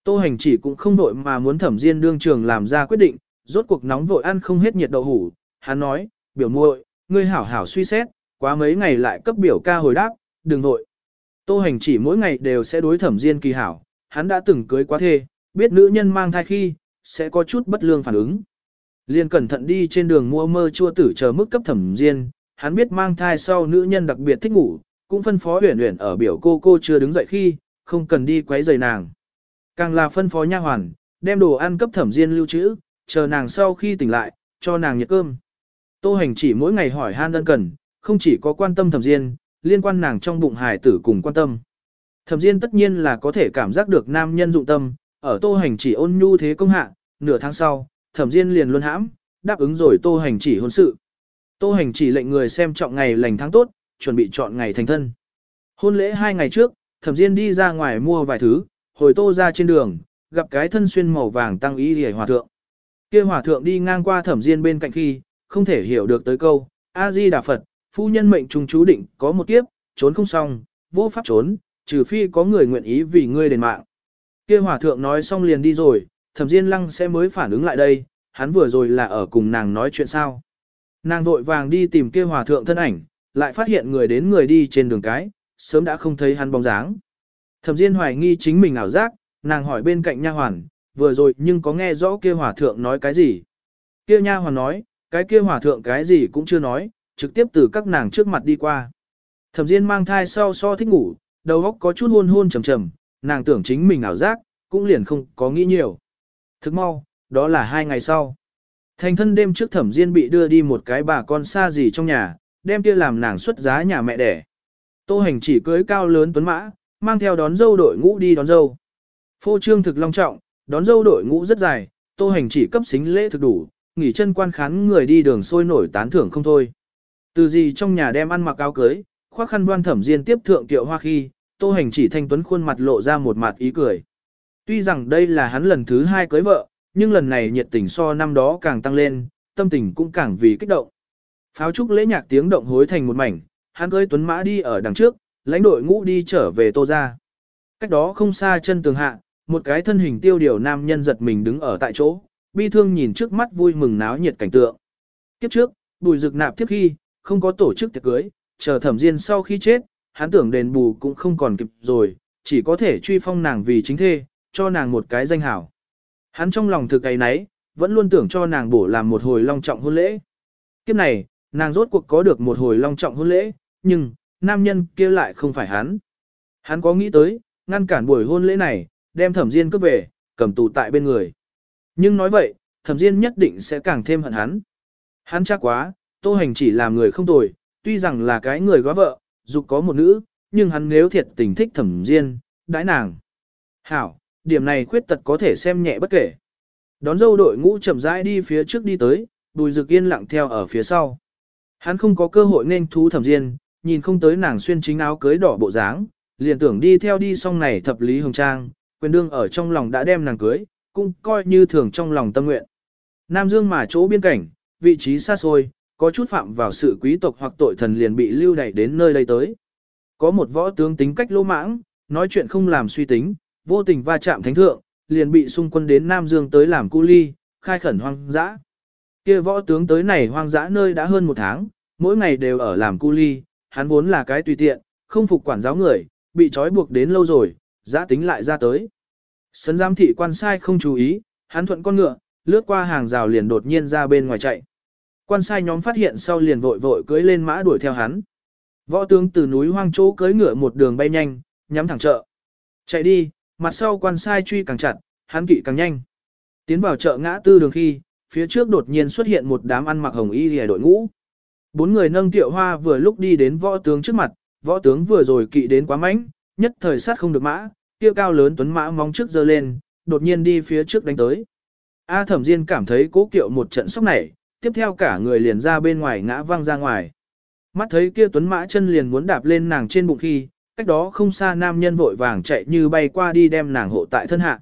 Tô hành chỉ cũng không vội mà muốn thẩm diên đương trường làm ra quyết định, rốt cuộc nóng vội ăn không hết nhiệt đậu hủ. Hắn nói, biểu muội, ngươi hảo hảo suy xét, quá mấy ngày lại cấp biểu ca hồi đáp, đừng vội. Tô hành chỉ mỗi ngày đều sẽ đối thẩm diên kỳ hảo, hắn đã từng cưới quá thê, biết nữ nhân mang thai khi, sẽ có chút bất lương phản ứng. Liên cẩn thận đi trên đường mua mơ chua tử chờ mức cấp thẩm diên, hắn biết mang thai sau nữ nhân đặc biệt thích ngủ, cũng phân phó huyền huyền ở biểu cô cô chưa đứng dậy khi, không cần đi quấy rầy nàng. Càng là phân phó nha hoàn, đem đồ ăn cấp thẩm diên lưu trữ, chờ nàng sau khi tỉnh lại, cho nàng nhiệt cơm. Tô hành chỉ mỗi ngày hỏi han đơn cần, không chỉ có quan tâm thẩm diên, liên quan nàng trong bụng hải tử cùng quan tâm. Thẩm diên tất nhiên là có thể cảm giác được nam nhân dụng tâm, ở tô hành chỉ ôn nhu thế công hạ, nửa tháng sau, thẩm diên liền luôn hãm, đáp ứng rồi tô hành chỉ hôn sự. Tô hành chỉ lệnh người xem chọn ngày lành tháng tốt, chuẩn bị chọn ngày thành thân. Hôn lễ hai ngày trước, thẩm diên đi ra ngoài mua vài thứ, hồi tô ra trên đường, gặp cái thân xuyên màu vàng tăng ý hề hòa thượng. kia hòa thượng đi ngang qua thẩm diên bên cạnh khi, không thể hiểu được tới câu, A-di Đà Phật, phu nhân mệnh trùng chú định có một kiếp, trốn không xong, vô pháp trốn, trừ phi có người nguyện ý vì ngươi đền mạng. kia hòa thượng nói xong liền đi rồi, thẩm diên lăng sẽ mới phản ứng lại đây, hắn vừa rồi là ở cùng nàng nói chuyện sao. Nàng vội vàng đi tìm kia hòa thượng thân ảnh, lại phát hiện người đến người đi trên đường cái, sớm đã không thấy hắn bóng dáng. Thẩm Diên hoài nghi chính mình ảo giác, nàng hỏi bên cạnh nha hoàn, vừa rồi nhưng có nghe rõ kia hòa thượng nói cái gì. Kia nha hoàn nói, cái kia hòa thượng cái gì cũng chưa nói, trực tiếp từ các nàng trước mặt đi qua. Thẩm Diên mang thai sau so thích ngủ, đầu óc có chút hôn hôn trầm trầm, nàng tưởng chính mình ảo giác, cũng liền không có nghĩ nhiều. Thức mau, đó là hai ngày sau. Thành thân đêm trước Thẩm Diên bị đưa đi một cái bà con xa gì trong nhà, đem kia làm nàng xuất giá nhà mẹ đẻ. Tô hành chỉ cưới cao lớn tuấn mã, mang theo đón dâu đội ngũ đi đón dâu. Phô trương thực long trọng, đón dâu đội ngũ rất dài, tô hành chỉ cấp xính lễ thực đủ, nghỉ chân quan khán người đi đường sôi nổi tán thưởng không thôi. Từ gì trong nhà đem ăn mặc áo cưới, khoác khăn đoan thẩm diên tiếp thượng tiệu hoa khi, tô hành chỉ thanh tuấn khuôn mặt lộ ra một mặt ý cười. Tuy rằng đây là hắn lần thứ hai cưới vợ, nhưng lần này nhiệt tình so năm đó càng tăng lên, tâm tình cũng càng vì kích động. Pháo trúc lễ nhạc tiếng động hối thành một mảnh, hắn cưới tuấn mã đi ở đằng trước, lãnh đội ngũ đi trở về tô ra. Cách đó không xa chân tường hạ, một cái thân hình tiêu điều nam nhân giật mình đứng ở tại chỗ, bi thương nhìn trước mắt vui mừng náo nhiệt cảnh tượng. Kiếp trước, bùi rực nạp tiếp khi, không có tổ chức tiệc cưới, chờ thẩm diên sau khi chết, hắn tưởng đền bù cũng không còn kịp rồi, chỉ có thể truy phong nàng vì chính thê, cho nàng một cái danh hảo. Hắn trong lòng thực ấy nấy, vẫn luôn tưởng cho nàng bổ làm một hồi long trọng hôn lễ. Kiếp này, nàng rốt cuộc có được một hồi long trọng hôn lễ, nhưng, nam nhân kia lại không phải hắn. Hắn có nghĩ tới, ngăn cản buổi hôn lễ này, đem thẩm diên cướp về, cầm tù tại bên người. Nhưng nói vậy, thẩm diên nhất định sẽ càng thêm hận hắn. Hắn chắc quá, tô hành chỉ làm người không tồi, tuy rằng là cái người góa vợ, dục có một nữ, nhưng hắn nếu thiệt tình thích thẩm diên, đãi nàng. Hảo, điểm này khuyết tật có thể xem nhẹ bất kể. Đón dâu đội ngũ chậm rãi đi phía trước đi tới, bùi Dực yên lặng theo ở phía sau. Hắn không có cơ hội nên thú thẩm diên, nhìn không tới nàng xuyên chính áo cưới đỏ bộ dáng, liền tưởng đi theo đi xong này thập lý hồng trang, quyền đương ở trong lòng đã đem nàng cưới, cũng coi như thường trong lòng tâm nguyện. Nam Dương mà chỗ biên cảnh, vị trí xa xôi, có chút phạm vào sự quý tộc hoặc tội thần liền bị lưu đẩy đến nơi đây tới. Có một võ tướng tính cách lỗ mãng, nói chuyện không làm suy tính, vô tình va chạm thánh thượng, liền bị xung quân đến Nam Dương tới làm cu ly, khai khẩn hoang dã. Kia võ tướng tới này hoang dã nơi đã hơn một tháng, mỗi ngày đều ở làm cu ly, hắn vốn là cái tùy tiện, không phục quản giáo người, bị trói buộc đến lâu rồi, giã tính lại ra tới. Sấn giám thị quan sai không chú ý, hắn thuận con ngựa, lướt qua hàng rào liền đột nhiên ra bên ngoài chạy. Quan sai nhóm phát hiện sau liền vội vội cưỡi lên mã đuổi theo hắn. Võ tướng từ núi hoang chỗ cưỡi ngựa một đường bay nhanh, nhắm thẳng chợ. Chạy đi, mặt sau quan sai truy càng chặt, hắn kỵ càng nhanh. Tiến vào chợ ngã tư đường khi, phía trước đột nhiên xuất hiện một đám ăn mặc hồng y lìa đội ngũ. Bốn người nâng tiệu hoa vừa lúc đi đến võ tướng trước mặt, võ tướng vừa rồi kỵ đến quá mạnh, nhất thời sát không được mã, kia cao lớn tuấn mã mong trước giơ lên, đột nhiên đi phía trước đánh tới. A thẩm diên cảm thấy cố kiệu một trận sốc nảy, tiếp theo cả người liền ra bên ngoài ngã văng ra ngoài. Mắt thấy kia tuấn mã chân liền muốn đạp lên nàng trên bụng khi, cách đó không xa nam nhân vội vàng chạy như bay qua đi đem nàng hộ tại thân hạ.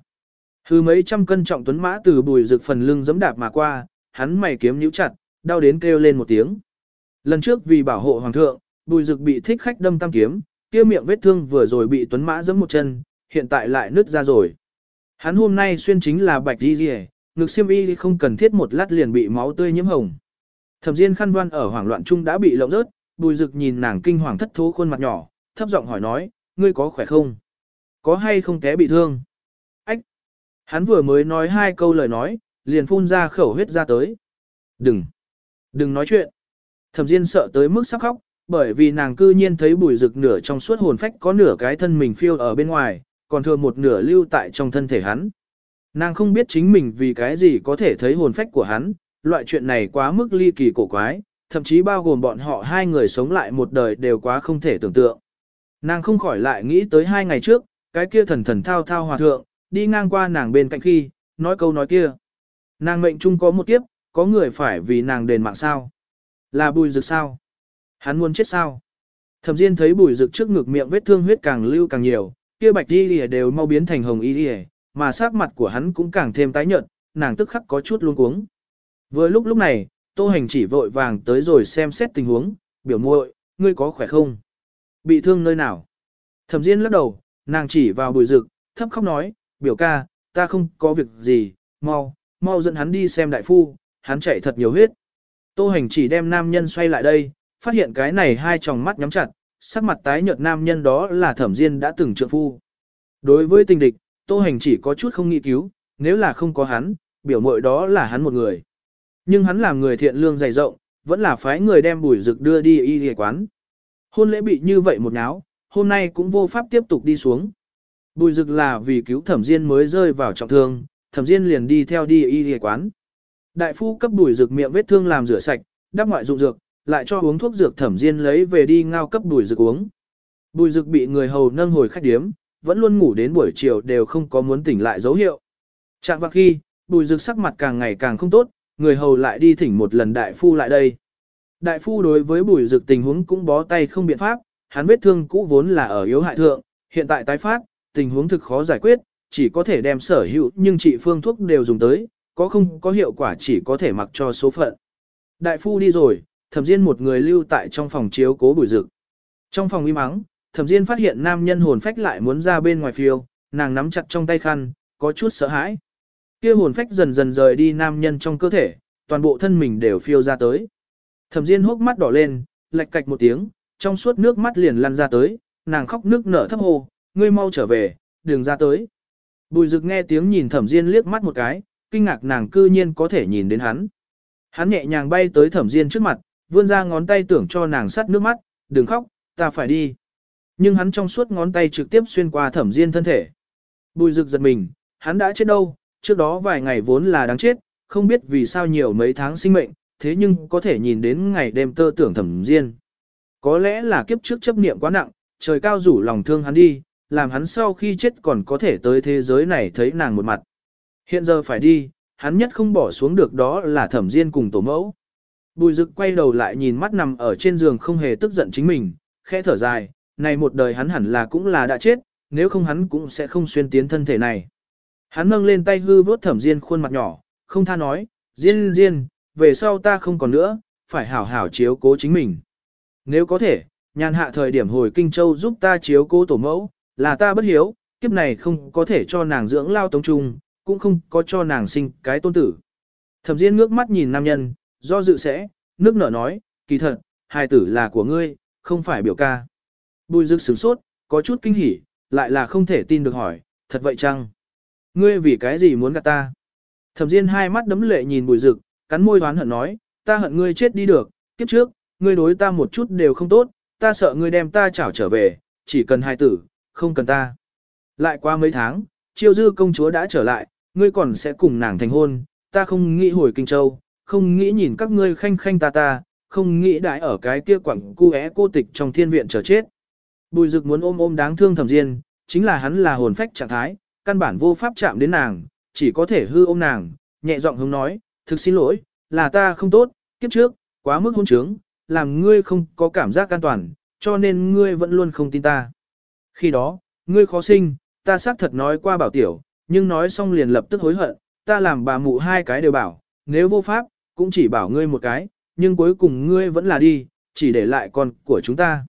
Hư mấy trăm cân trọng tuấn mã từ bùi rực phần lưng giẫm đạp mà qua, hắn mày kiếm nhíu chặt, đau đến kêu lên một tiếng. Lần trước vì bảo hộ hoàng thượng, bùi rực bị thích khách đâm tam kiếm, kia miệng vết thương vừa rồi bị tuấn mã giẫm một chân, hiện tại lại nứt ra rồi. Hắn hôm nay xuyên chính là bạch đi rìa, ngực xiêm y không cần thiết một lát liền bị máu tươi nhiễm hồng. Thẩm Diên khăn đoan ở hoảng loạn chung đã bị lộng rớt, Bùi rực nhìn nàng kinh hoàng thất thố khuôn mặt nhỏ, thấp giọng hỏi nói, ngươi có khỏe không? Có hay không té bị thương? Ách! Hắn vừa mới nói hai câu lời nói, liền phun ra khẩu huyết ra tới. Đừng! Đừng nói chuyện! Thẩm Diên sợ tới mức sắp khóc, bởi vì nàng cư nhiên thấy Bùi Dực nửa trong suốt hồn phách có nửa cái thân mình phiêu ở bên ngoài, còn thừa một nửa lưu tại trong thân thể hắn. Nàng không biết chính mình vì cái gì có thể thấy hồn phách của hắn, loại chuyện này quá mức ly kỳ cổ quái, thậm chí bao gồm bọn họ hai người sống lại một đời đều quá không thể tưởng tượng. Nàng không khỏi lại nghĩ tới hai ngày trước, cái kia thần thần thao thao hòa thượng, đi ngang qua nàng bên cạnh khi, nói câu nói kia. Nàng mệnh chung có một kiếp, có người phải vì nàng đền mạng sao. Là bùi rực sao? Hắn muốn chết sao? Thẩm Diên thấy bùi rực trước ngực miệng vết thương huyết càng lưu càng nhiều, kia bạch y lìa đều mau biến thành hồng y lìa, mà sắc mặt của hắn cũng càng thêm tái nhợt, nàng tức khắc có chút luống cuống. Vừa lúc lúc này, Tô Hành chỉ vội vàng tới rồi xem xét tình huống, biểu muội, ngươi có khỏe không? Bị thương nơi nào? Thẩm Diên lắc đầu, nàng chỉ vào bùi rực, thấp khóc nói, biểu ca, ta không có việc gì, mau, mau dẫn hắn đi xem đại phu, hắn chạy thật nhiều huyết. Tô Hành chỉ đem nam nhân xoay lại đây, phát hiện cái này hai tròng mắt nhắm chặt, sắc mặt tái nhợt nam nhân đó là Thẩm Diên đã từng trượng phu. Đối với tình địch, Tô Hành chỉ có chút không nghĩ cứu, nếu là không có hắn, biểu mội đó là hắn một người. Nhưng hắn làm người thiện lương dày rộng, vẫn là phái người đem bùi rực đưa đi y y quán. Hôn lễ bị như vậy một náo, hôm nay cũng vô pháp tiếp tục đi xuống. Bùi rực là vì cứu thẩm diên mới rơi vào trọng thương, thẩm diên liền đi theo đi y y quán. Đại phu cấp bùi rực miệng vết thương làm rửa sạch, đắp ngoại dụng dược, lại cho uống thuốc dược thẩm diên lấy về đi ngao cấp bùi rực uống. Bùi rực bị người hầu nâng hồi khách điếm, vẫn luôn ngủ đến buổi chiều đều không có muốn tỉnh lại dấu hiệu. Trạng vạc khi, bùi rực sắc mặt càng ngày càng không tốt, người hầu lại đi thỉnh một lần đại phu lại đây. Đại phu đối với bùi rực tình huống cũng bó tay không biện pháp, hắn vết thương cũ vốn là ở yếu hại thượng, hiện tại tái phát, tình huống thực khó giải quyết, chỉ có thể đem sở hữu nhưng trị phương thuốc đều dùng tới, có không có hiệu quả chỉ có thể mặc cho số phận. Đại phu đi rồi, thẩm diên một người lưu tại trong phòng chiếu cố bùi rực. Trong phòng im mắng, thẩm diên phát hiện nam nhân hồn phách lại muốn ra bên ngoài phiêu, nàng nắm chặt trong tay khăn, có chút sợ hãi. Kia hồn phách dần dần rời đi nam nhân trong cơ thể, toàn bộ thân mình đều phiêu ra tới. Thẩm Diên hốc mắt đỏ lên, lạch cạch một tiếng, trong suốt nước mắt liền lăn ra tới, nàng khóc nước nở thấp hồ, ngươi mau trở về, đừng ra tới. Bùi Dực nghe tiếng nhìn Thẩm Diên liếc mắt một cái, kinh ngạc nàng cư nhiên có thể nhìn đến hắn. Hắn nhẹ nhàng bay tới Thẩm Diên trước mặt, vươn ra ngón tay tưởng cho nàng sắt nước mắt, đừng khóc, ta phải đi. Nhưng hắn trong suốt ngón tay trực tiếp xuyên qua Thẩm Diên thân thể. Bùi Dực giật mình, hắn đã chết đâu, trước đó vài ngày vốn là đáng chết, không biết vì sao nhiều mấy tháng sinh mệnh, thế nhưng có thể nhìn đến ngày đêm tơ tưởng thẩm diên. Có lẽ là kiếp trước chấp niệm quá nặng, trời cao rủ lòng thương hắn đi, làm hắn sau khi chết còn có thể tới thế giới này thấy nàng một mặt. Hiện giờ phải đi, hắn nhất không bỏ xuống được đó là thẩm diên cùng tổ mẫu. Bùi rực quay đầu lại nhìn mắt nằm ở trên giường không hề tức giận chính mình, khẽ thở dài, này một đời hắn hẳn là cũng là đã chết, nếu không hắn cũng sẽ không xuyên tiến thân thể này. Hắn nâng lên tay hư vốt thẩm diên khuôn mặt nhỏ, không tha nói, diên diên, về sau ta không còn nữa, phải hảo hảo chiếu cố chính mình. Nếu có thể, nhàn hạ thời điểm hồi Kinh Châu giúp ta chiếu cố tổ mẫu, là ta bất hiếu, kiếp này không có thể cho nàng dưỡng lao tống trung, cũng không có cho nàng sinh cái tôn tử. Thẩm Diên ngước mắt nhìn nam nhân, do dự sẽ, nước nở nói, kỳ thật, hài tử là của ngươi, không phải biểu ca. Bùi rực sửng sốt, có chút kinh hỉ, lại là không thể tin được hỏi, thật vậy chăng? Ngươi vì cái gì muốn gạt ta? Thẩm Diên hai mắt đấm lệ nhìn Bùi Dực, cắn môi hoán hận nói, ta hận ngươi chết đi được, kiếp trước, ngươi đối ta một chút đều không tốt, ta sợ ngươi đem ta chảo trở về, chỉ cần hai tử, không cần ta. Lại qua mấy tháng, chiêu dư công chúa đã trở lại, ngươi còn sẽ cùng nàng thành hôn, ta không nghĩ hồi Kinh Châu, không nghĩ nhìn các ngươi khanh khanh ta ta, không nghĩ đãi ở cái kia quẳng cu é cô tịch trong thiên viện chờ chết. Bùi Dực muốn ôm ôm đáng thương Thẩm Diên, chính là hắn là hồn phách trạng thái, căn bản vô pháp chạm đến nàng, chỉ có thể hư ôm nàng, nhẹ giọng hướng nói, thực xin lỗi, là ta không tốt, kiếp trước, quá mức hôn trướng, làm ngươi không có cảm giác an toàn, cho nên ngươi vẫn luôn không tin ta. Khi đó, ngươi khó sinh, ta xác thật nói qua bảo tiểu, nhưng nói xong liền lập tức hối hận, ta làm bà mụ hai cái đều bảo, nếu vô pháp, cũng chỉ bảo ngươi một cái, nhưng cuối cùng ngươi vẫn là đi, chỉ để lại con của chúng ta.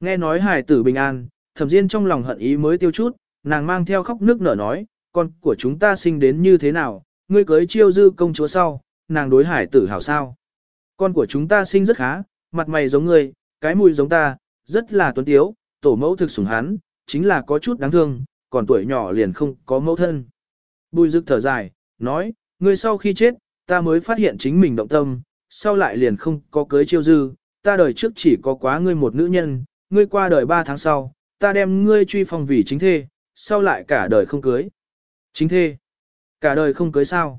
Nghe nói hài tử bình an, thẩm diên trong lòng hận ý mới tiêu chút, nàng mang theo khóc nước nở nói, con của chúng ta sinh đến như thế nào, ngươi cưới chiêu dư công chúa sau, nàng đối hải tử hảo sao. Con của chúng ta sinh rất khá, mặt mày giống ngươi, cái mùi giống ta, rất là tuấn tiếu, tổ mẫu thực sủng hắn, chính là có chút đáng thương, còn tuổi nhỏ liền không có mẫu thân. Bùi dực thở dài, nói, ngươi sau khi chết, ta mới phát hiện chính mình động tâm, sau lại liền không có cưới chiêu dư, ta đời trước chỉ có quá ngươi một nữ nhân, ngươi qua đời ba tháng sau, ta đem ngươi truy phong vì chính thê, sau lại cả đời không cưới. Chính thê, cả đời không cưới sao?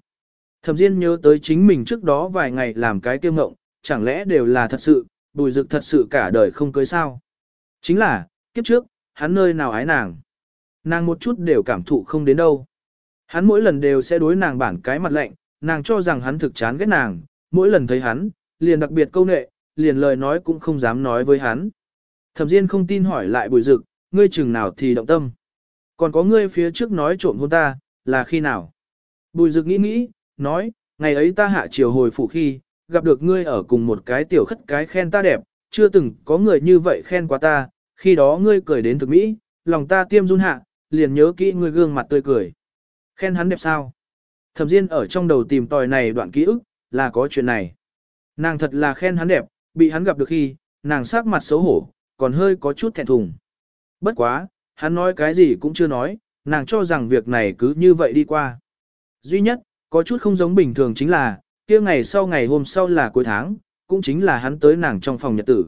Thẩm Diên nhớ tới chính mình trước đó vài ngày làm cái kiêu ngộng, chẳng lẽ đều là thật sự, bùi dực thật sự cả đời không cưới sao? Chính là, kiếp trước, hắn nơi nào ái nàng. Nàng một chút đều cảm thụ không đến đâu. Hắn mỗi lần đều sẽ đối nàng bản cái mặt lạnh, nàng cho rằng hắn thực chán ghét nàng, mỗi lần thấy hắn, liền đặc biệt câu nệ, liền lời nói cũng không dám nói với hắn. Thẩm Diên không tin hỏi lại bùi dực, ngươi chừng nào thì động tâm. Còn có ngươi phía trước nói trộm hôn ta, là khi nào? Bùi dực nghĩ nghĩ, nói, ngày ấy ta hạ chiều hồi phủ khi, gặp được ngươi ở cùng một cái tiểu khất cái khen ta đẹp, chưa từng có người như vậy khen quá ta, khi đó ngươi cười đến thực mỹ, lòng ta tiêm run hạ, liền nhớ kỹ ngươi gương mặt tươi cười. Khen hắn đẹp sao? Thẩm Diên ở trong đầu tìm tòi này đoạn ký ức, là có chuyện này. Nàng thật là khen hắn đẹp, bị hắn gặp được khi, nàng sắc mặt xấu hổ, còn hơi có chút thẹn thùng. Bất quá, hắn nói cái gì cũng chưa nói, nàng cho rằng việc này cứ như vậy đi qua. Duy nhất, có chút không giống bình thường chính là, kia ngày sau ngày hôm sau là cuối tháng, cũng chính là hắn tới nàng trong phòng nhật tử.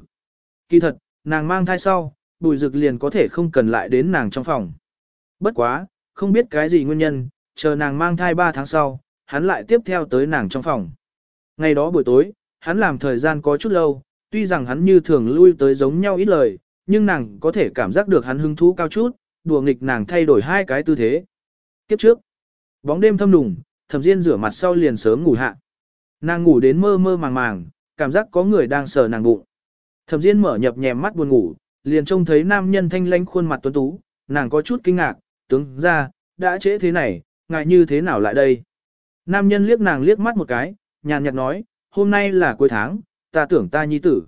Kỳ thật, nàng mang thai sau, bùi dực liền có thể không cần lại đến nàng trong phòng. Bất quá, không biết cái gì nguyên nhân, chờ nàng mang thai 3 tháng sau, hắn lại tiếp theo tới nàng trong phòng. Ngày đó buổi tối, hắn làm thời gian có chút lâu, tuy rằng hắn như thường lui tới giống nhau ít lời, nhưng nàng có thể cảm giác được hắn hứng thú cao chút, đùa nghịch nàng thay đổi hai cái tư thế. Kiếp trước, bóng đêm thâm đùng, thẩm diên rửa mặt sau liền sớm ngủ hạ. Nàng ngủ đến mơ mơ màng màng, cảm giác có người đang sờ nàng bụng. Thẩm diên mở nhập nhèm mắt buồn ngủ, liền trông thấy nam nhân thanh lãnh khuôn mặt tuấn tú, nàng có chút kinh ngạc, tướng ra, đã trễ thế này, ngại như thế nào lại đây. Nam nhân liếc nàng liếc mắt một cái, nhàn nhạt nói, hôm nay là cuối tháng, ta tưởng ta nhi tử.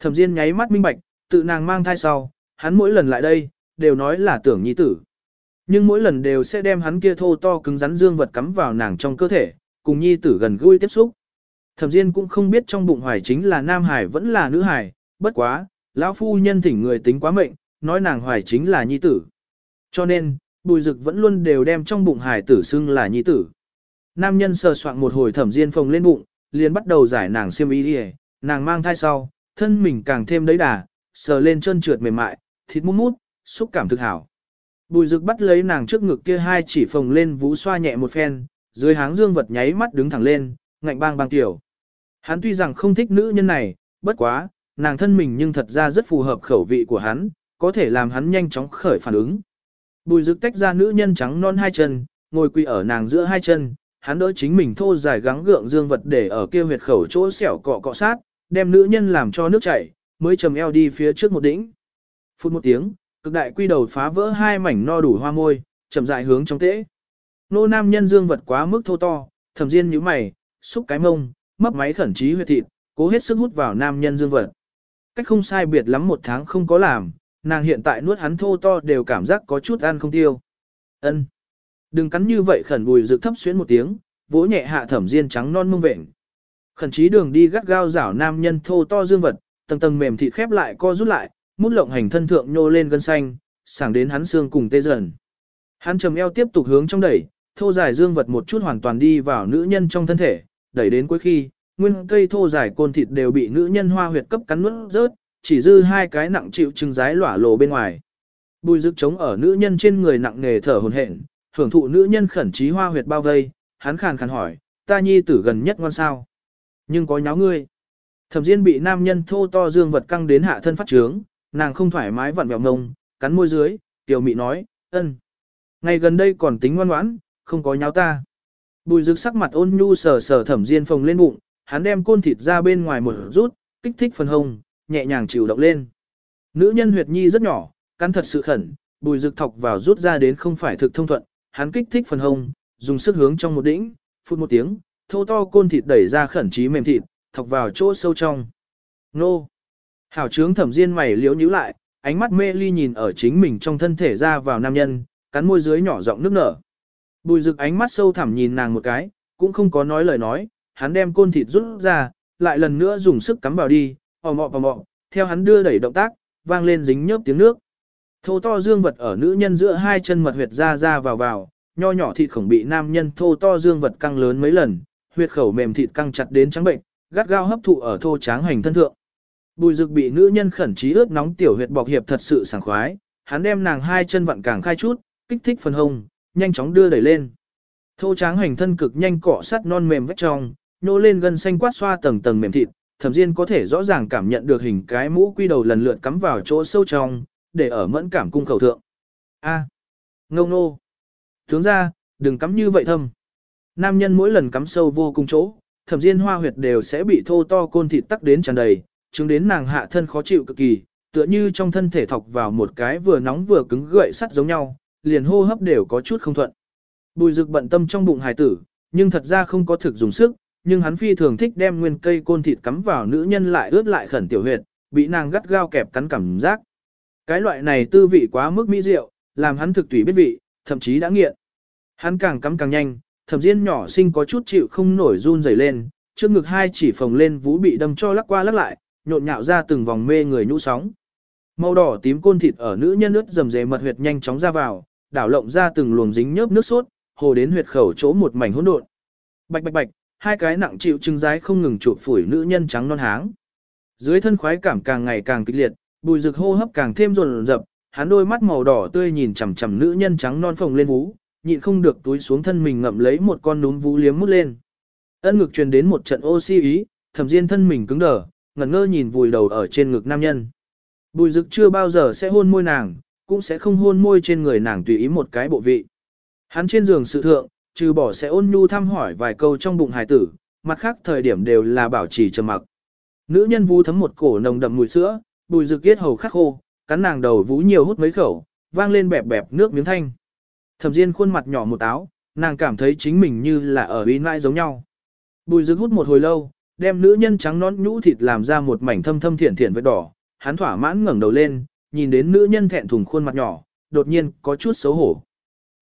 Thẩm Diên nháy mắt minh bạch, tự nàng mang thai sau, hắn mỗi lần lại đây, đều nói là tưởng nhi tử. Nhưng mỗi lần đều sẽ đem hắn kia thô to cứng rắn dương vật cắm vào nàng trong cơ thể, cùng nhi tử gần gũi tiếp xúc. Thẩm Diên cũng không biết trong bụng hoài chính là nam hải vẫn là nữ hải, bất quá, lão phu nhân thỉnh người tính quá mệnh, nói nàng hoài chính là nhi tử. Cho nên, bùi dực vẫn luôn đều đem trong bụng hải tử xưng là nhi tử. Nam nhân sờ soạn một hồi thẩm diên phồng lên bụng, liền bắt đầu giải nàng xiêm y đi nàng mang thai sau, thân mình càng thêm đấy đà, sờ lên chân trượt mềm mại, thịt mút mút, xúc cảm thực hảo. Bùi rực bắt lấy nàng trước ngực kia hai chỉ phồng lên vũ xoa nhẹ một phen, dưới háng dương vật nháy mắt đứng thẳng lên, ngạnh bang bang tiểu. Hắn tuy rằng không thích nữ nhân này, bất quá, nàng thân mình nhưng thật ra rất phù hợp khẩu vị của hắn, có thể làm hắn nhanh chóng khởi phản ứng. Bùi rực tách ra nữ nhân trắng non hai chân, ngồi quỳ ở nàng giữa hai chân, hắn đỡ chính mình thô dài gắng gượng dương vật để ở kia huyệt khẩu chỗ xẻo cọ cọ sát, đem nữ nhân làm cho nước chảy, mới trầm eo đi phía trước một đỉnh. Phút một tiếng, cực đại quy đầu phá vỡ hai mảnh no đủ hoa môi, chậm rãi hướng trong tễ. Nô nam nhân dương vật quá mức thô to, thẩm diên nhíu mày, xúc cái mông, mấp máy khẩn trí huyệt thịt, cố hết sức hút vào nam nhân dương vật. Cách không sai biệt lắm một tháng không có làm, nàng hiện tại nuốt hắn thô to đều cảm giác có chút ăn không tiêu. Ân, Đừng cắn như vậy khẩn bùi rực thấp xuyến một tiếng, vỗ nhẹ hạ thẩm diên trắng non mông vện. Khẩn trí đường đi gắt gao rảo nam nhân thô to dương vật, tầng tầng mềm thịt khép lại co rút lại, mút lộng hành thân thượng nhô lên gân xanh, sảng đến hắn xương cùng tê dần. Hắn trầm eo tiếp tục hướng trong đẩy, thô dài dương vật một chút hoàn toàn đi vào nữ nhân trong thân thể, đẩy đến cuối khi, nguyên cây thô dài côn thịt đều bị nữ nhân hoa huyệt cấp cắn nuốt rớt, chỉ dư hai cái nặng chịu trứng rái lỏa lồ bên ngoài. Bùi rực trống ở nữ nhân trên người nặng nghề thở hồn hển, hưởng thụ nữ nhân khẩn trí hoa huyệt bao vây, hắn khàn khàn hỏi, ta nhi tử gần nhất ngoan sao. Nhưng có nháo ngươi. Thẩm Diên bị nam nhân thô to dương vật căng đến hạ thân phát trướng, nàng không thoải mái vặn vẹo ngông, cắn môi dưới, tiểu mị nói, ân. Ngày gần đây còn tính ngoan ngoãn, không có nháo ta. Bùi rực sắc mặt ôn nhu sờ sờ thẩm Diên phồng lên bụng, hắn đem côn thịt ra bên ngoài một rút, kích thích phần hông, nhẹ nhàng chịu động lên. Nữ nhân huyệt nhi rất nhỏ, cắn thật sự khẩn, bùi rực thọc vào rút ra đến không phải thực thông thuận, hắn kích thích phần hông, dùng sức hướng trong một đỉnh, phút một tiếng, thô to côn thịt đẩy ra khẩn trí mềm thịt, thọc vào chỗ sâu trong. Nô! Hảo trướng thẩm diên mày liếu nhíu lại, ánh mắt mê ly nhìn ở chính mình trong thân thể ra vào nam nhân, cắn môi dưới nhỏ giọng nước nở. Bùi rực ánh mắt sâu thẳm nhìn nàng một cái, cũng không có nói lời nói, hắn đem côn thịt rút ra, lại lần nữa dùng sức cắm vào đi, ò mọ ò mọ, theo hắn đưa đẩy động tác, vang lên dính nhớp tiếng nước. Thô to dương vật ở nữ nhân giữa hai chân mật huyệt ra ra vào vào, nho nhỏ thịt khổng bị nam nhân thô to dương vật căng lớn mấy lần, huyệt khẩu mềm thịt căng chặt đến trắng bệnh, gắt gao hấp thụ ở thô tráng hành thân thượng. Bùi rực bị nữ nhân khẩn trí ướt nóng tiểu huyệt bọc hiệp thật sự sảng khoái, hắn đem nàng hai chân vặn càng khai chút, kích thích phần hông, nhanh chóng đưa đẩy lên. Thô tráng hành thân cực nhanh cọ sắt non mềm vách trong, nô lên gần xanh quát xoa tầng tầng mềm thịt, thẩm diên có thể rõ ràng cảm nhận được hình cái mũ quy đầu lần lượt cắm vào chỗ sâu trong, để ở mẫn cảm cung khẩu thượng. A. À. Ngông nô. Tướng ra, đừng cắm như vậy thâm. Nam nhân mỗi lần cắm sâu vô cùng chỗ, thẩm diên hoa huyệt đều sẽ bị thô to côn thịt tắc đến tràn đầy, chứng đến nàng hạ thân khó chịu cực kỳ, tựa như trong thân thể thọc vào một cái vừa nóng vừa cứng gậy sắt giống nhau, liền hô hấp đều có chút không thuận. Bùi Dực bận tâm trong bụng hài tử, nhưng thật ra không có thực dùng sức, nhưng hắn phi thường thích đem nguyên cây côn thịt cắm vào nữ nhân lại ướt lại khẩn tiểu huyệt, bị nàng gắt gao kẹp cắn cảm giác. Cái loại này tư vị quá mức mỹ diệu, làm hắn thực tùy biết vị, thậm chí đã nghiện. Hắn càng cắm càng nhanh, thẩm diên nhỏ sinh có chút chịu không nổi run rẩy lên, trước ngực hai chỉ phồng lên vũ bị đâm cho lắc qua lắc lại, nhộn nhạo ra từng vòng mê người nhũ sóng. Màu đỏ tím côn thịt ở nữ nhân ướt dầm dề mật huyệt nhanh chóng ra vào, đảo lộng ra từng luồng dính nhớp nước sốt, hồ đến huyệt khẩu chỗ một mảnh hỗn độn. Bạch bạch bạch, hai cái nặng chịu trứng rái không ngừng chụp phủi nữ nhân trắng non háng. Dưới thân khoái cảm càng ngày càng kịch liệt, bùi rực hô hấp càng thêm rồn rập, hắn đôi mắt màu đỏ tươi nhìn chằm chằm nữ nhân trắng non phồng lên vú, nhịn không được túi xuống thân mình ngậm lấy một con núm vú liếm mút lên. Ân ngực truyền đến một trận oxy ý, thẩm diên thân mình cứng đờ, ngẩn ngơ nhìn vùi đầu ở trên ngực nam nhân. Bùi rực chưa bao giờ sẽ hôn môi nàng, cũng sẽ không hôn môi trên người nàng tùy ý một cái bộ vị. Hắn trên giường sự thượng, trừ bỏ sẽ ôn nhu thăm hỏi vài câu trong bụng hài tử, mặt khác thời điểm đều là bảo trì trầm mặc. Nữ nhân vú thấm một cổ nồng đậm mùi sữa, bùi rực yết hầu khắc khô, cắn nàng đầu vú nhiều hút mấy khẩu, vang lên bẹp bẹp nước miếng thanh. Thẩm Diên khuôn mặt nhỏ một áo, nàng cảm thấy chính mình như là ở uy nãi giống nhau. Bùi rực hút một hồi lâu, đem nữ nhân trắng nón nhũ thịt làm ra một mảnh thâm thâm thiển thiển vết đỏ, hắn thỏa mãn ngẩng đầu lên, nhìn đến nữ nhân thẹn thùng khuôn mặt nhỏ, đột nhiên có chút xấu hổ.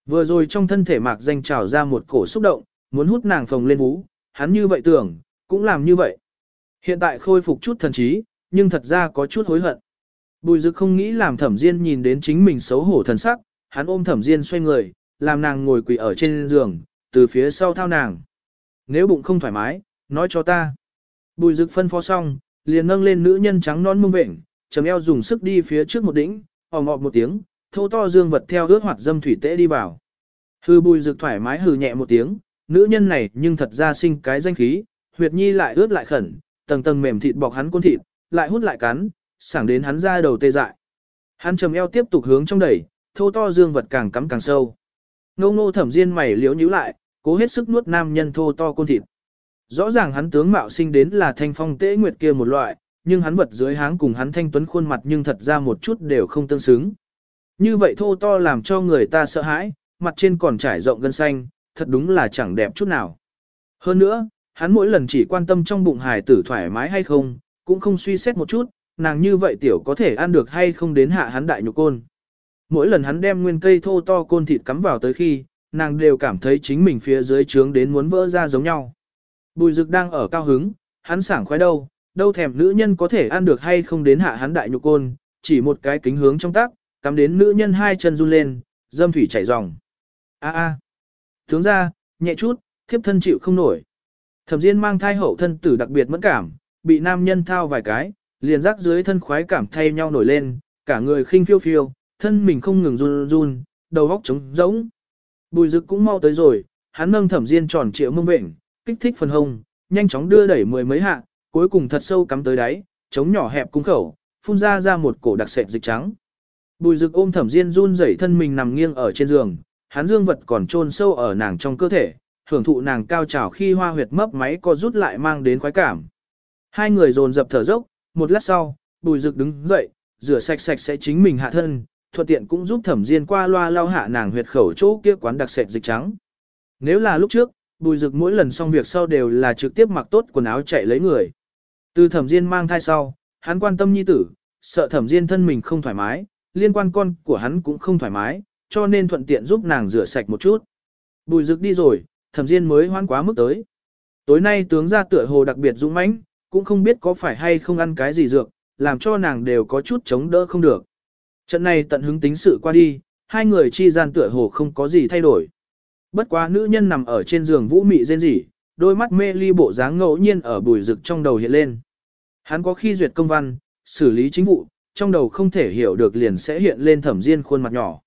Vừa rồi trong thân thể mạc danh trào ra một cổ xúc động, muốn hút nàng phồng lên vú, hắn như vậy tưởng, cũng làm như vậy. Hiện tại khôi phục chút thần trí, nhưng thật ra có chút hối hận. Bùi dực không nghĩ làm thẩm diên nhìn đến chính mình xấu hổ thần sắc, hắn ôm thẩm diên xoay người, làm nàng ngồi quỳ ở trên giường, từ phía sau thao nàng. Nếu bụng không thoải mái, nói cho ta. Bùi dực phân phó xong, liền nâng lên nữ nhân trắng non mông vệnh, chấm eo dùng sức đi phía trước một đỉnh, ỏm ọp một tiếng, thô to dương vật theo ướt hoạt dâm thủy tễ đi vào. Hư bùi rực thoải mái hừ nhẹ một tiếng, nữ nhân này nhưng thật ra sinh cái danh khí, huyệt nhi lại ướt lại khẩn, tầng tầng mềm thịt bọc hắn côn thịt, lại hút lại cắn, sảng đến hắn ra đầu tê dại. Hắn trầm eo tiếp tục hướng trong đẩy, thô to dương vật càng cắm càng sâu. Ngô ngô thẩm diên mày liếu nhíu lại, cố hết sức nuốt nam nhân thô to côn thịt. Rõ ràng hắn tướng mạo sinh đến là thanh phong tế nguyệt kia một loại, nhưng hắn vật dưới háng cùng hắn thanh tuấn khuôn mặt nhưng thật ra một chút đều không tương xứng. Như vậy thô to làm cho người ta sợ hãi, mặt trên còn trải rộng gân xanh, thật đúng là chẳng đẹp chút nào. Hơn nữa, hắn mỗi lần chỉ quan tâm trong bụng hài tử thoải mái hay không, cũng không suy xét một chút, nàng như vậy tiểu có thể ăn được hay không đến hạ hắn đại nhục côn. Mỗi lần hắn đem nguyên cây thô to côn thịt cắm vào tới khi, nàng đều cảm thấy chính mình phía dưới trướng đến muốn vỡ ra giống nhau. Bùi rực đang ở cao hứng, hắn sảng khoái đâu, đâu thèm nữ nhân có thể ăn được hay không đến hạ hắn đại nhục côn, chỉ một cái kính hướng trong tác, cắm đến nữ nhân hai chân run lên, dâm thủy chảy ròng. A a. Tướng ra, nhẹ chút, thiếp thân chịu không nổi. Thẩm Diên mang thai hậu thân tử đặc biệt mẫn cảm, bị nam nhân thao vài cái, liền rắc dưới thân khoái cảm thay nhau nổi lên, cả người khinh phiêu phiêu, thân mình không ngừng run run, đầu óc trống rỗng. Bùi Dực cũng mau tới rồi, hắn nâng Thẩm Diên tròn trịa mông vệnh, kích thích phần hông, nhanh chóng đưa đẩy mười mấy hạ, cuối cùng thật sâu cắm tới đáy, chống nhỏ hẹp cung khẩu, phun ra ra một cổ đặc sệt dịch trắng. Bùi Dực ôm Thẩm Diên run rẩy thân mình nằm nghiêng ở trên giường, hắn dương vật còn chôn sâu ở nàng trong cơ thể, hưởng thụ nàng cao trào khi hoa huyệt mấp máy co rút lại mang đến khoái cảm. Hai người dồn dập thở dốc, một lát sau, bùi Dực đứng dậy, rửa sạch sạch sẽ chính mình hạ thân, thuận tiện cũng giúp thẩm diên qua loa lau hạ nàng huyệt khẩu chỗ kia quán đặc sệt dịch trắng. Nếu là lúc trước, bùi rực mỗi lần xong việc sau đều là trực tiếp mặc tốt quần áo chạy lấy người. Từ thẩm diên mang thai sau, hắn quan tâm nhi tử, sợ thẩm diên thân mình không thoải mái, liên quan con của hắn cũng không thoải mái, cho nên thuận tiện giúp nàng rửa sạch một chút. Bùi rực đi rồi, thẩm diên mới hoan quá mức tới. Tối nay tướng ra tựa hồ đặc biệt dũng mãnh, cũng không biết có phải hay không ăn cái gì dược, làm cho nàng đều có chút chống đỡ không được. Trận này tận hứng tính sự qua đi, hai người chi gian tựa hồ không có gì thay đổi. Bất quá nữ nhân nằm ở trên giường vũ mị rên rỉ, đôi mắt mê ly bộ dáng ngẫu nhiên ở bùi rực trong đầu hiện lên. Hắn có khi duyệt công văn, xử lý chính vụ, trong đầu không thể hiểu được liền sẽ hiện lên thẩm diên khuôn mặt nhỏ.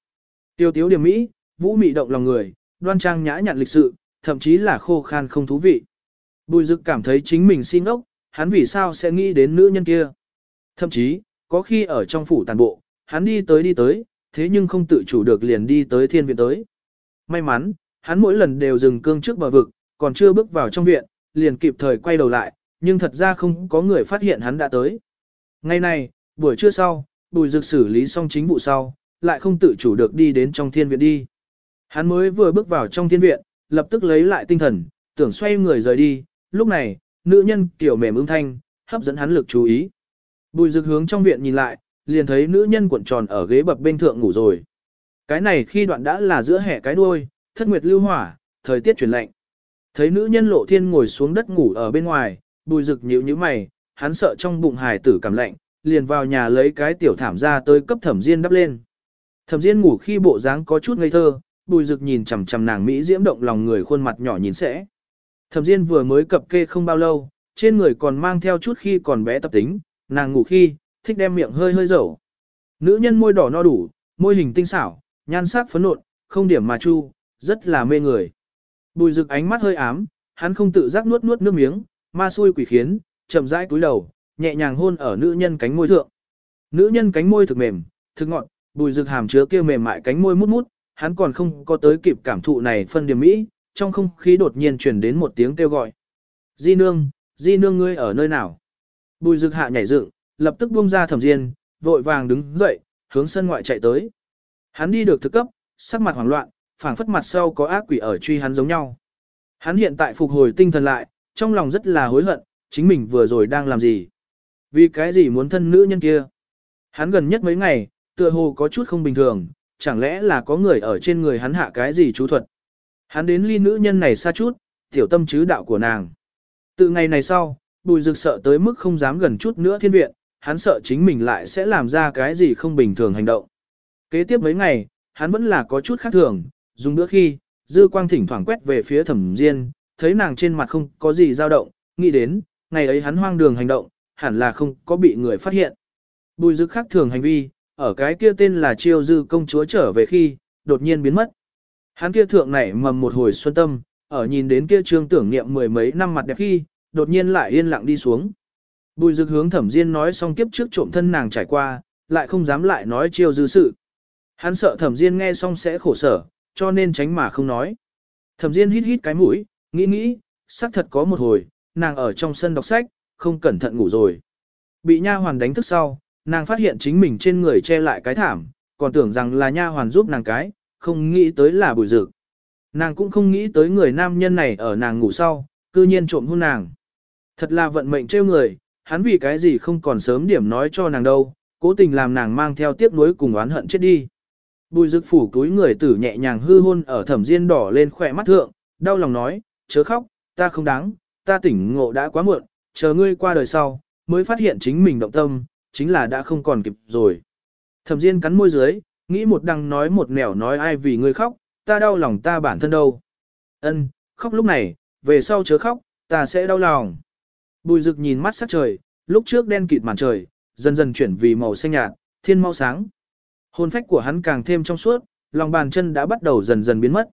Tiêu tiếu điểm mỹ, vũ mị động lòng người, đoan trang nhã nhặn lịch sự, thậm chí là khô khan không thú vị. Bùi dực cảm thấy chính mình xin ốc, hắn vì sao sẽ nghĩ đến nữ nhân kia. Thậm chí, có khi ở trong phủ tàn bộ, hắn đi tới đi tới, thế nhưng không tự chủ được liền đi tới thiên viện tới. May mắn, hắn mỗi lần đều dừng cương trước bờ vực, còn chưa bước vào trong viện, liền kịp thời quay đầu lại, nhưng thật ra không có người phát hiện hắn đã tới. Ngày này, buổi trưa sau, bùi dực xử lý xong chính vụ sau, lại không tự chủ được đi đến trong thiên viện đi. Hắn mới vừa bước vào trong thiên viện, lập tức lấy lại tinh thần, tưởng xoay người rời đi, lúc này, nữ nhân kiểu mềm ưng thanh, hấp dẫn hắn lực chú ý. Bùi dực hướng trong viện nhìn lại, liền thấy nữ nhân cuộn tròn ở ghế bập bên thượng ngủ rồi. Cái này khi đoạn đã là giữa hè cái đuôi, thất nguyệt lưu hỏa, thời tiết chuyển lạnh. Thấy nữ nhân lộ thiên ngồi xuống đất ngủ ở bên ngoài, bùi rực nhíu nhíu mày, hắn sợ trong bụng hài tử cảm lạnh, liền vào nhà lấy cái tiểu thảm ra tới cấp thẩm diên đắp lên. Thẩm diên ngủ khi bộ dáng có chút ngây thơ, bùi rực nhìn chằm chằm nàng Mỹ diễm động lòng người khuôn mặt nhỏ nhìn sẽ. Thẩm diên vừa mới cập kê không bao lâu, trên người còn mang theo chút khi còn bé tập tính, nàng ngủ khi, thích đem miệng hơi hơi dầu. Nữ nhân môi đỏ no đủ, môi hình tinh xảo, nhan sắc phấn nộn, không điểm mà chu, rất là mê người. Bùi rực ánh mắt hơi ám, hắn không tự giác nuốt nuốt nước miếng, ma xui quỷ khiến, chậm rãi cúi đầu, nhẹ nhàng hôn ở nữ nhân cánh môi thượng. Nữ nhân cánh môi thực mềm, thực ngọn, bùi rực hàm chứa kia mềm mại cánh môi mút mút, hắn còn không có tới kịp cảm thụ này phân điểm mỹ, trong không khí đột nhiên truyền đến một tiếng kêu gọi. Di nương, di nương ngươi ở nơi nào? Bùi rực hạ nhảy dựng, lập tức buông ra thẩm diên, vội vàng đứng dậy, hướng sân ngoại chạy tới. Hắn đi được thực cấp, sắc mặt hoảng loạn, phảng phất mặt sau có ác quỷ ở truy hắn giống nhau. Hắn hiện tại phục hồi tinh thần lại, trong lòng rất là hối hận, chính mình vừa rồi đang làm gì. Vì cái gì muốn thân nữ nhân kia. Hắn gần nhất mấy ngày, tựa hồ có chút không bình thường, chẳng lẽ là có người ở trên người hắn hạ cái gì chú thuật. Hắn đến ly nữ nhân này xa chút, tiểu tâm chứ đạo của nàng. Từ ngày này sau, bùi rực sợ tới mức không dám gần chút nữa thiên viện, hắn sợ chính mình lại sẽ làm ra cái gì không bình thường hành động. Kế tiếp mấy ngày, hắn vẫn là có chút khác thường, dùng bữa khi, dư quang thỉnh thoảng quét về phía thẩm diên, thấy nàng trên mặt không có gì dao động, nghĩ đến, ngày ấy hắn hoang đường hành động, hẳn là không có bị người phát hiện. Bùi dực khác thường hành vi, ở cái kia tên là chiêu dư công chúa trở về khi, đột nhiên biến mất. Hắn kia thượng nảy mầm một hồi xuân tâm, ở nhìn đến kia trương tưởng niệm mười mấy năm mặt đẹp khi, đột nhiên lại yên lặng đi xuống. Bùi dực hướng thẩm diên nói xong kiếp trước trộm thân nàng trải qua, lại không dám lại nói chiêu dư sự. Hắn sợ thẩm diên nghe xong sẽ khổ sở, cho nên tránh mà không nói. Thẩm Diên hít hít cái mũi, nghĩ nghĩ, xác thật có một hồi, nàng ở trong sân đọc sách, không cẩn thận ngủ rồi. Bị nha hoàn đánh thức sau, nàng phát hiện chính mình trên người che lại cái thảm, còn tưởng rằng là nha hoàn giúp nàng cái, không nghĩ tới là bùi dược, Nàng cũng không nghĩ tới người nam nhân này ở nàng ngủ sau, cư nhiên trộm hôn nàng. Thật là vận mệnh trêu người, hắn vì cái gì không còn sớm điểm nói cho nàng đâu, cố tình làm nàng mang theo tiếc nuối cùng oán hận chết đi. Bùi dực phủ túi người tử nhẹ nhàng hư hôn ở thẩm diên đỏ lên khỏe mắt thượng, đau lòng nói, chớ khóc, ta không đáng, ta tỉnh ngộ đã quá muộn, chờ ngươi qua đời sau, mới phát hiện chính mình động tâm, chính là đã không còn kịp rồi. Thẩm diên cắn môi dưới, nghĩ một đằng nói một nẻo nói ai vì ngươi khóc, ta đau lòng ta bản thân đâu. Ân, khóc lúc này, về sau chớ khóc, ta sẽ đau lòng. Bùi Dực nhìn mắt sắc trời, lúc trước đen kịt màn trời, dần dần chuyển vì màu xanh nhạt, thiên mau sáng. Hồn phách của hắn càng thêm trong suốt, lòng bàn chân đã bắt đầu dần dần biến mất.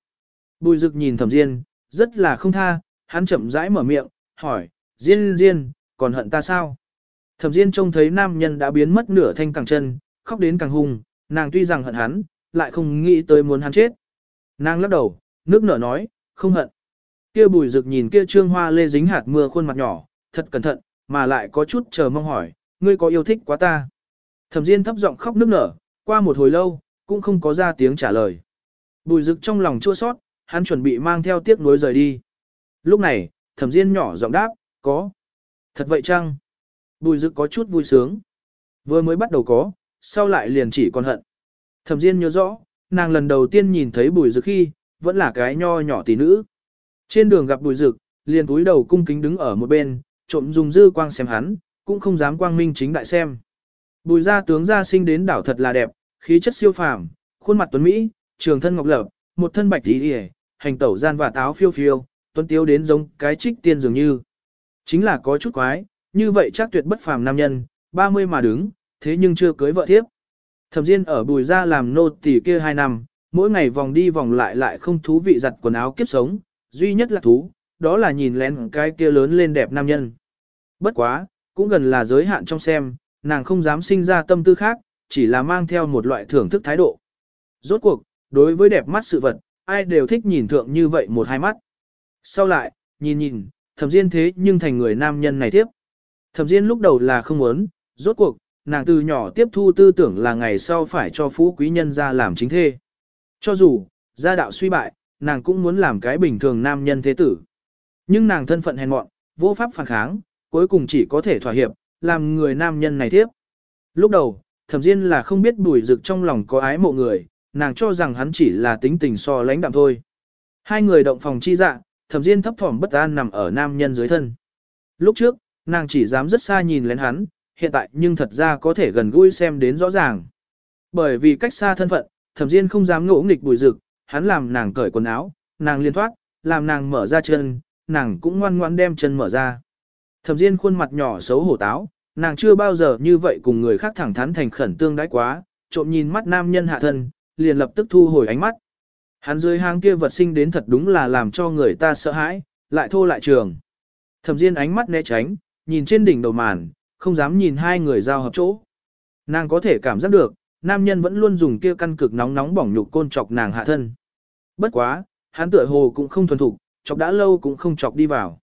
Bùi Dực nhìn thẩm diên, rất là không tha, hắn chậm rãi mở miệng, hỏi, diên diên, còn hận ta sao? Thẩm diên trông thấy nam nhân đã biến mất nửa thanh càng chân, khóc đến càng hung, nàng tuy rằng hận hắn, lại không nghĩ tới muốn hắn chết. Nàng lắc đầu, nước nở nói, không hận. Kia bùi rực nhìn kia trương hoa lê dính hạt mưa khuôn mặt nhỏ, thật cẩn thận, mà lại có chút chờ mong hỏi, ngươi có yêu thích quá ta? Thẩm diên thấp giọng khóc nước nở, qua một hồi lâu, cũng không có ra tiếng trả lời. Bùi rực trong lòng chua sót, hắn chuẩn bị mang theo tiếc nuối rời đi. Lúc này, thẩm diên nhỏ giọng đáp, có. Thật vậy chăng? Bùi rực có chút vui sướng. Vừa mới bắt đầu có, sau lại liền chỉ còn hận. Thẩm diên nhớ rõ, nàng lần đầu tiên nhìn thấy bùi rực khi, vẫn là cái nho nhỏ tỷ nữ. Trên đường gặp bùi rực, liền túi đầu cung kính đứng ở một bên, trộm dùng dư quang xem hắn, cũng không dám quang minh chính đại xem. Bùi gia tướng gia sinh đến đảo thật là đẹp, khí chất siêu phàm, khuôn mặt tuấn mỹ, trường thân ngọc lập, một thân bạch y, hề, hành tẩu gian và táo phiêu phiêu, tuấn tiếu đến giống cái trích tiên dường như. Chính là có chút quái, như vậy chắc tuyệt bất phàm nam nhân, 30 mà đứng, thế nhưng chưa cưới vợ thiếp. Thẩm Diên ở bùi gia làm nô tỳ kia 2 năm, mỗi ngày vòng đi vòng lại lại không thú vị giặt quần áo kiếp sống, duy nhất là thú, đó là nhìn lén cái kia lớn lên đẹp nam nhân. Bất quá, cũng gần là giới hạn trong xem, nàng không dám sinh ra tâm tư khác, chỉ là mang theo một loại thưởng thức thái độ. Rốt cuộc, đối với đẹp mắt sự vật, ai đều thích nhìn thượng như vậy một hai mắt. Sau lại, nhìn nhìn, thẩm diên thế nhưng thành người nam nhân này tiếp. Thẩm diên lúc đầu là không muốn, rốt cuộc, nàng từ nhỏ tiếp thu tư tưởng là ngày sau phải cho phú quý nhân ra làm chính thê. Cho dù, gia đạo suy bại, nàng cũng muốn làm cái bình thường nam nhân thế tử. Nhưng nàng thân phận hèn mọn, vô pháp phản kháng, cuối cùng chỉ có thể thỏa hiệp, làm người nam nhân này tiếp. Lúc đầu, thẩm diên là không biết bùi rực trong lòng có ái mộ người, nàng cho rằng hắn chỉ là tính tình so lãnh đạm thôi. Hai người động phòng chi dạ, thẩm diên thấp thỏm bất an nằm ở nam nhân dưới thân. Lúc trước, nàng chỉ dám rất xa nhìn lén hắn, hiện tại nhưng thật ra có thể gần gũi xem đến rõ ràng. Bởi vì cách xa thân phận, thẩm diên không dám ngỗ nghịch bùi rực, hắn làm nàng cởi quần áo, nàng liên thoát, làm nàng mở ra chân, nàng cũng ngoan ngoan đem chân mở ra. Thẩm Diên khuôn mặt nhỏ xấu hổ táo, nàng chưa bao giờ như vậy cùng người khác thẳng thắn thành khẩn tương đái quá, trộm nhìn mắt nam nhân hạ thân, liền lập tức thu hồi ánh mắt. Hắn dưới hang kia vật sinh đến thật đúng là làm cho người ta sợ hãi, lại thô lại trường. Thẩm Diên ánh mắt né tránh, nhìn trên đỉnh đầu màn, không dám nhìn hai người giao hợp chỗ. Nàng có thể cảm giác được, nam nhân vẫn luôn dùng kia căn cực nóng nóng bỏng nhục côn chọc nàng hạ thân. Bất quá, hắn tựa hồ cũng không thuần thục, chọc đã lâu cũng không chọc đi vào.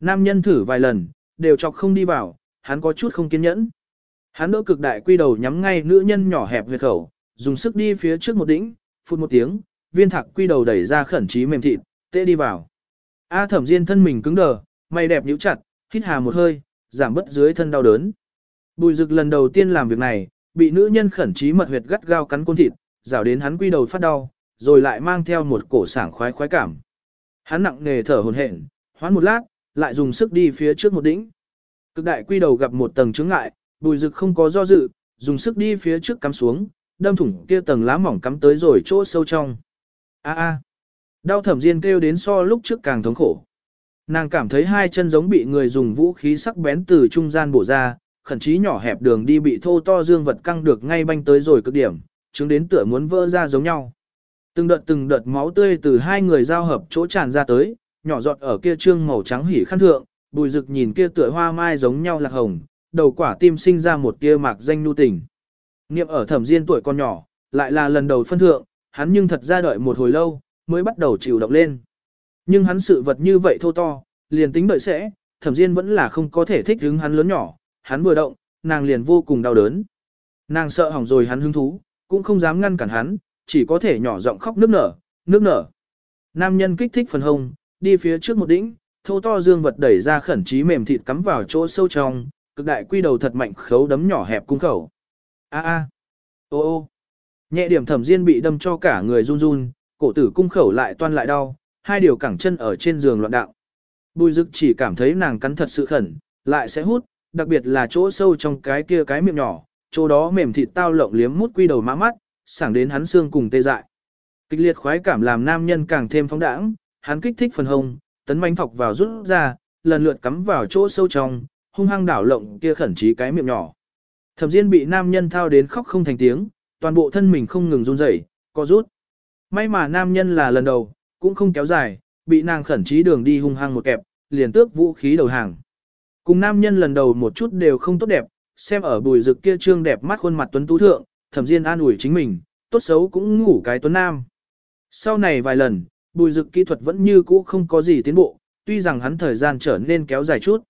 Nam nhân thử vài lần, đều chọc không đi vào, hắn có chút không kiên nhẫn. Hắn đỡ cực đại quy đầu nhắm ngay nữ nhân nhỏ hẹp huyệt khẩu, dùng sức đi phía trước một đỉnh, phút một tiếng, viên thạc quy đầu đẩy ra khẩn trí mềm thịt, tê đi vào. A thẩm diên thân mình cứng đờ, mày đẹp nhíu chặt, hít hà một hơi, giảm bớt dưới thân đau đớn. Bùi rực lần đầu tiên làm việc này, bị nữ nhân khẩn trí mật huyệt gắt gao cắn côn thịt, rào đến hắn quy đầu phát đau, rồi lại mang theo một cổ sảng khoái khoái cảm. Hắn nặng nề thở hồn hển, hoán một lát, lại dùng sức đi phía trước một đỉnh. Cực đại quy đầu gặp một tầng chướng ngại, bùi rực không có do dự, dùng sức đi phía trước cắm xuống, đâm thủng kia tầng lá mỏng cắm tới rồi chỗ sâu trong. A a. Đau thẩm diên kêu đến so lúc trước càng thống khổ. Nàng cảm thấy hai chân giống bị người dùng vũ khí sắc bén từ trung gian bổ ra, khẩn chí nhỏ hẹp đường đi bị thô to dương vật căng được ngay banh tới rồi cực điểm, chứng đến tựa muốn vỡ ra giống nhau. Từng đợt từng đợt máu tươi từ hai người giao hợp chỗ tràn ra tới, nhỏ giọt ở kia trương màu trắng hỉ khăn thượng, bùi rực nhìn kia tựa hoa mai giống nhau lạc hồng, đầu quả tim sinh ra một tia mạc danh nu tình. Niệm ở thẩm diên tuổi con nhỏ, lại là lần đầu phân thượng, hắn nhưng thật ra đợi một hồi lâu, mới bắt đầu chịu động lên. Nhưng hắn sự vật như vậy thô to, liền tính đợi sẽ, thẩm diên vẫn là không có thể thích hứng hắn lớn nhỏ, hắn vừa động, nàng liền vô cùng đau đớn. Nàng sợ hỏng rồi hắn hứng thú, cũng không dám ngăn cản hắn, chỉ có thể nhỏ giọng khóc nước nở, nước nở. Nam nhân kích thích phần hông, đi phía trước một đỉnh, thô to dương vật đẩy ra khẩn trí mềm thịt cắm vào chỗ sâu trong, cực đại quy đầu thật mạnh khấu đấm nhỏ hẹp cung khẩu. A a, ô ô, nhẹ điểm thẩm diên bị đâm cho cả người run run, cổ tử cung khẩu lại toan lại đau, hai điều cẳng chân ở trên giường loạn đạo. Bùi dực chỉ cảm thấy nàng cắn thật sự khẩn, lại sẽ hút, đặc biệt là chỗ sâu trong cái kia cái miệng nhỏ, chỗ đó mềm thịt tao lộng liếm mút quy đầu má mắt, sảng đến hắn xương cùng tê dại. Kịch liệt khoái cảm làm nam nhân càng thêm phóng đãng, hắn kích thích phần hông, tấn manh thọc vào rút ra, lần lượt cắm vào chỗ sâu trong, hung hăng đảo lộng kia khẩn trí cái miệng nhỏ. Thẩm Diên bị nam nhân thao đến khóc không thành tiếng, toàn bộ thân mình không ngừng run rẩy, co rút. May mà nam nhân là lần đầu, cũng không kéo dài, bị nàng khẩn trí đường đi hung hăng một kẹp, liền tước vũ khí đầu hàng. Cùng nam nhân lần đầu một chút đều không tốt đẹp, xem ở bùi rực kia trương đẹp mắt khuôn mặt tuấn tú thượng, thẩm diên an ủi chính mình, tốt xấu cũng ngủ cái tuấn nam. Sau này vài lần, bùi Dực kỹ thuật vẫn như cũ không có gì tiến bộ, tuy rằng hắn thời gian trở nên kéo dài chút.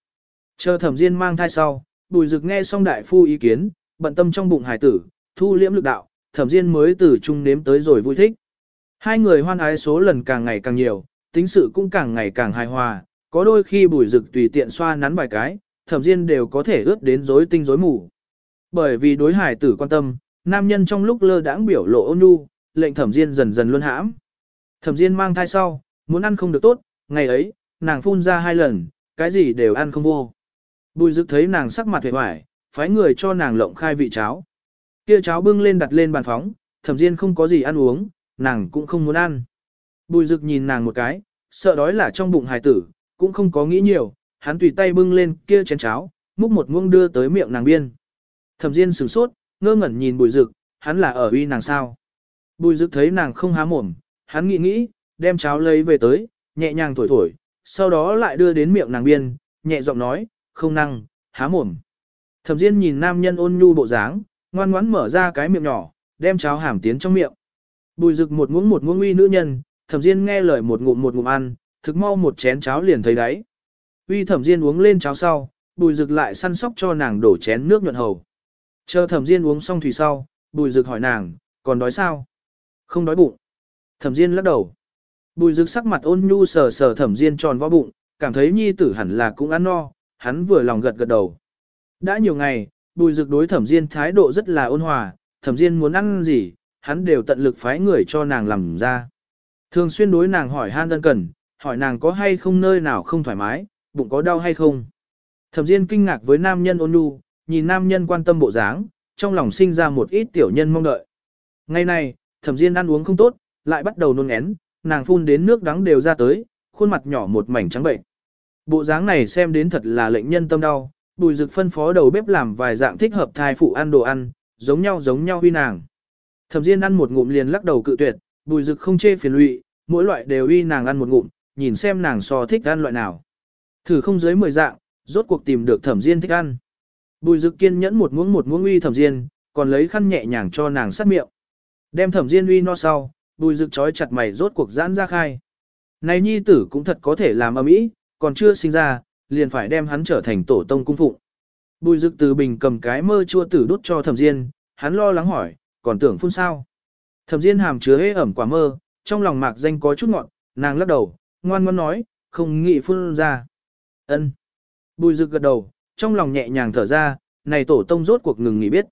Chờ thẩm diên mang thai sau, bùi Dực nghe xong đại phu ý kiến, bận tâm trong bụng hải tử, thu liễm lực đạo, thẩm diên mới từ chung nếm tới rồi vui thích. Hai người hoan ái số lần càng ngày càng nhiều, tính sự cũng càng ngày càng hài hòa, có đôi khi bùi Dực tùy tiện xoa nắn vài cái, thẩm diên đều có thể ướt đến rối tinh rối mù. Bởi vì đối hải tử quan tâm, nam nhân trong lúc lơ đãng biểu lộ ôn nhu, lệnh thẩm diên dần dần luôn hãm. Thẩm diên mang thai sau, muốn ăn không được tốt, ngày ấy, nàng phun ra hai lần, cái gì đều ăn không vô. Bùi Dực thấy nàng sắc mặt hề hoài, phái người cho nàng lộng khai vị cháo. Kia cháo bưng lên đặt lên bàn phóng, thẩm diên không có gì ăn uống, nàng cũng không muốn ăn. Bùi Dực nhìn nàng một cái, sợ đói là trong bụng hài tử, cũng không có nghĩ nhiều, hắn tùy tay bưng lên kia chén cháo, múc một muỗng đưa tới miệng nàng biên. Thẩm Diên sửng sốt, ngơ ngẩn nhìn Bùi Dực, hắn là ở uy nàng sao? Bùi Dực thấy nàng không há mồm, hắn nghĩ nghĩ, đem cháo lấy về tới, nhẹ nhàng thổi thổi, sau đó lại đưa đến miệng nàng biên, nhẹ giọng nói, không năng, há mồm. Thẩm Diên nhìn nam nhân ôn nhu bộ dáng, ngoan ngoãn mở ra cái miệng nhỏ, đem cháo hàm tiến trong miệng. Bùi Dực một muỗng một muỗng uy nữ nhân, Thẩm Diên nghe lời một ngụm một ngụm ăn, thực mau một chén cháo liền thấy đáy. Uy Thẩm Diên uống lên cháo sau, Bùi Dực lại săn sóc cho nàng đổ chén nước nhuận hầu. Chờ Thẩm Diên uống xong thủy sau, Bùi Dực hỏi nàng, còn đói sao? Không đói bụng. Thẩm Diên lắc đầu. Bùi Dực sắc mặt ôn nhu sờ sờ Thẩm Diên tròn vo bụng, cảm thấy nhi tử hẳn là cũng ăn no, hắn vừa lòng gật gật đầu. Đã nhiều ngày, Bùi Dực đối Thẩm Diên thái độ rất là ôn hòa, Thẩm Diên muốn ăn gì, hắn đều tận lực phái người cho nàng làm ra. Thường xuyên đối nàng hỏi han đơn cần, hỏi nàng có hay không nơi nào không thoải mái, bụng có đau hay không. Thẩm Diên kinh ngạc với nam nhân ôn nhu, nhìn nam nhân quan tâm bộ dáng, trong lòng sinh ra một ít tiểu nhân mong đợi. Ngày này, Thẩm Diên ăn uống không tốt, lại bắt đầu nôn ngén, nàng phun đến nước đắng đều ra tới, khuôn mặt nhỏ một mảnh trắng bệnh. Bộ dáng này xem đến thật là lệnh nhân tâm đau, Bùi Dực phân phó đầu bếp làm vài dạng thích hợp thai phụ ăn đồ ăn, giống nhau giống nhau huy nàng. Thẩm Diên ăn một ngụm liền lắc đầu cự tuyệt, Bùi Dực không chê phiền lụy, mỗi loại đều uy nàng ăn một ngụm, nhìn xem nàng so thích ăn loại nào. Thử không dưới 10 dạng, rốt cuộc tìm được Thẩm Diên thích ăn. Bùi Dực kiên nhẫn một muỗng một muỗng uy Thẩm Diên, còn lấy khăn nhẹ nhàng cho nàng sát miệng. Đem Thẩm Diên uy no sau, Bùi Dực trói chặt mày rốt cuộc giãn ra khai. Này nhi tử cũng thật có thể làm ầm ý, còn chưa sinh ra, liền phải đem hắn trở thành tổ tông cung phụng. Bùi Dực từ bình cầm cái mơ chua tử đút cho Thẩm Diên, hắn lo lắng hỏi, còn tưởng phun sao? Thẩm Diên hàm chứa hế ẩm quả mơ, trong lòng mạc danh có chút ngọn, nàng lắc đầu, ngoan ngoãn nói, không nghĩ phun ra. Ân. Bùi Dực gật đầu, trong lòng nhẹ nhàng thở ra, này tổ tông rốt cuộc ngừng nghỉ biết.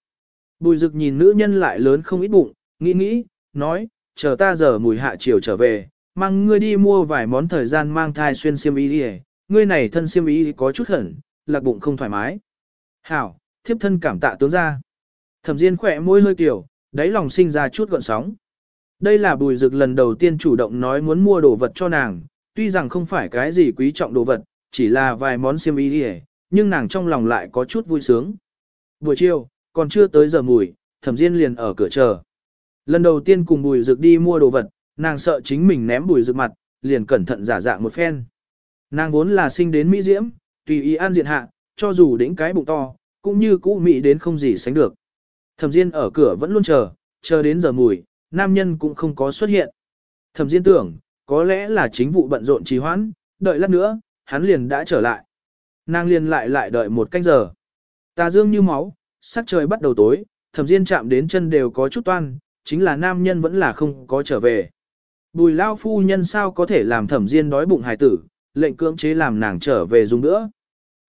Bùi Dực nhìn nữ nhân lại lớn không ít bụng, nghĩ nghĩ, nói, chờ ta giờ mùi hạ chiều trở về, mang ngươi đi mua vài món thời gian mang thai xuyên xiêm y đi ngươi này thân xiêm y có chút hẩn, lạc bụng không thoải mái. Hảo, thiếp thân cảm tạ tướng ra. Thẩm Diên khỏe môi hơi tiểu, đáy lòng sinh ra chút gợn sóng. Đây là bùi rực lần đầu tiên chủ động nói muốn mua đồ vật cho nàng, tuy rằng không phải cái gì quý trọng đồ vật, chỉ là vài món xiêm y đi nhưng nàng trong lòng lại có chút vui sướng. Buổi chiều, còn chưa tới giờ mùi, thẩm diên liền ở cửa chờ. Lần đầu tiên cùng bùi rực đi mua đồ vật, nàng sợ chính mình ném bùi rực mặt, liền cẩn thận giả dạng một phen. Nàng vốn là sinh đến Mỹ Diễm, tùy ý an diện hạ, cho dù đến cái bụng to, cũng như cũ Mỹ đến không gì sánh được. Thẩm Diên ở cửa vẫn luôn chờ, chờ đến giờ mùi, nam nhân cũng không có xuất hiện. Thẩm Diên tưởng, có lẽ là chính vụ bận rộn trì hoãn, đợi lát nữa, hắn liền đã trở lại. Nàng liền lại lại đợi một canh giờ. Tà dương như máu, sắc trời bắt đầu tối, Thẩm Diên chạm đến chân đều có chút toan, chính là nam nhân vẫn là không có trở về. Bùi lao phu nhân sao có thể làm Thẩm Diên đói bụng hài tử, lệnh cưỡng chế làm nàng trở về dùng nữa.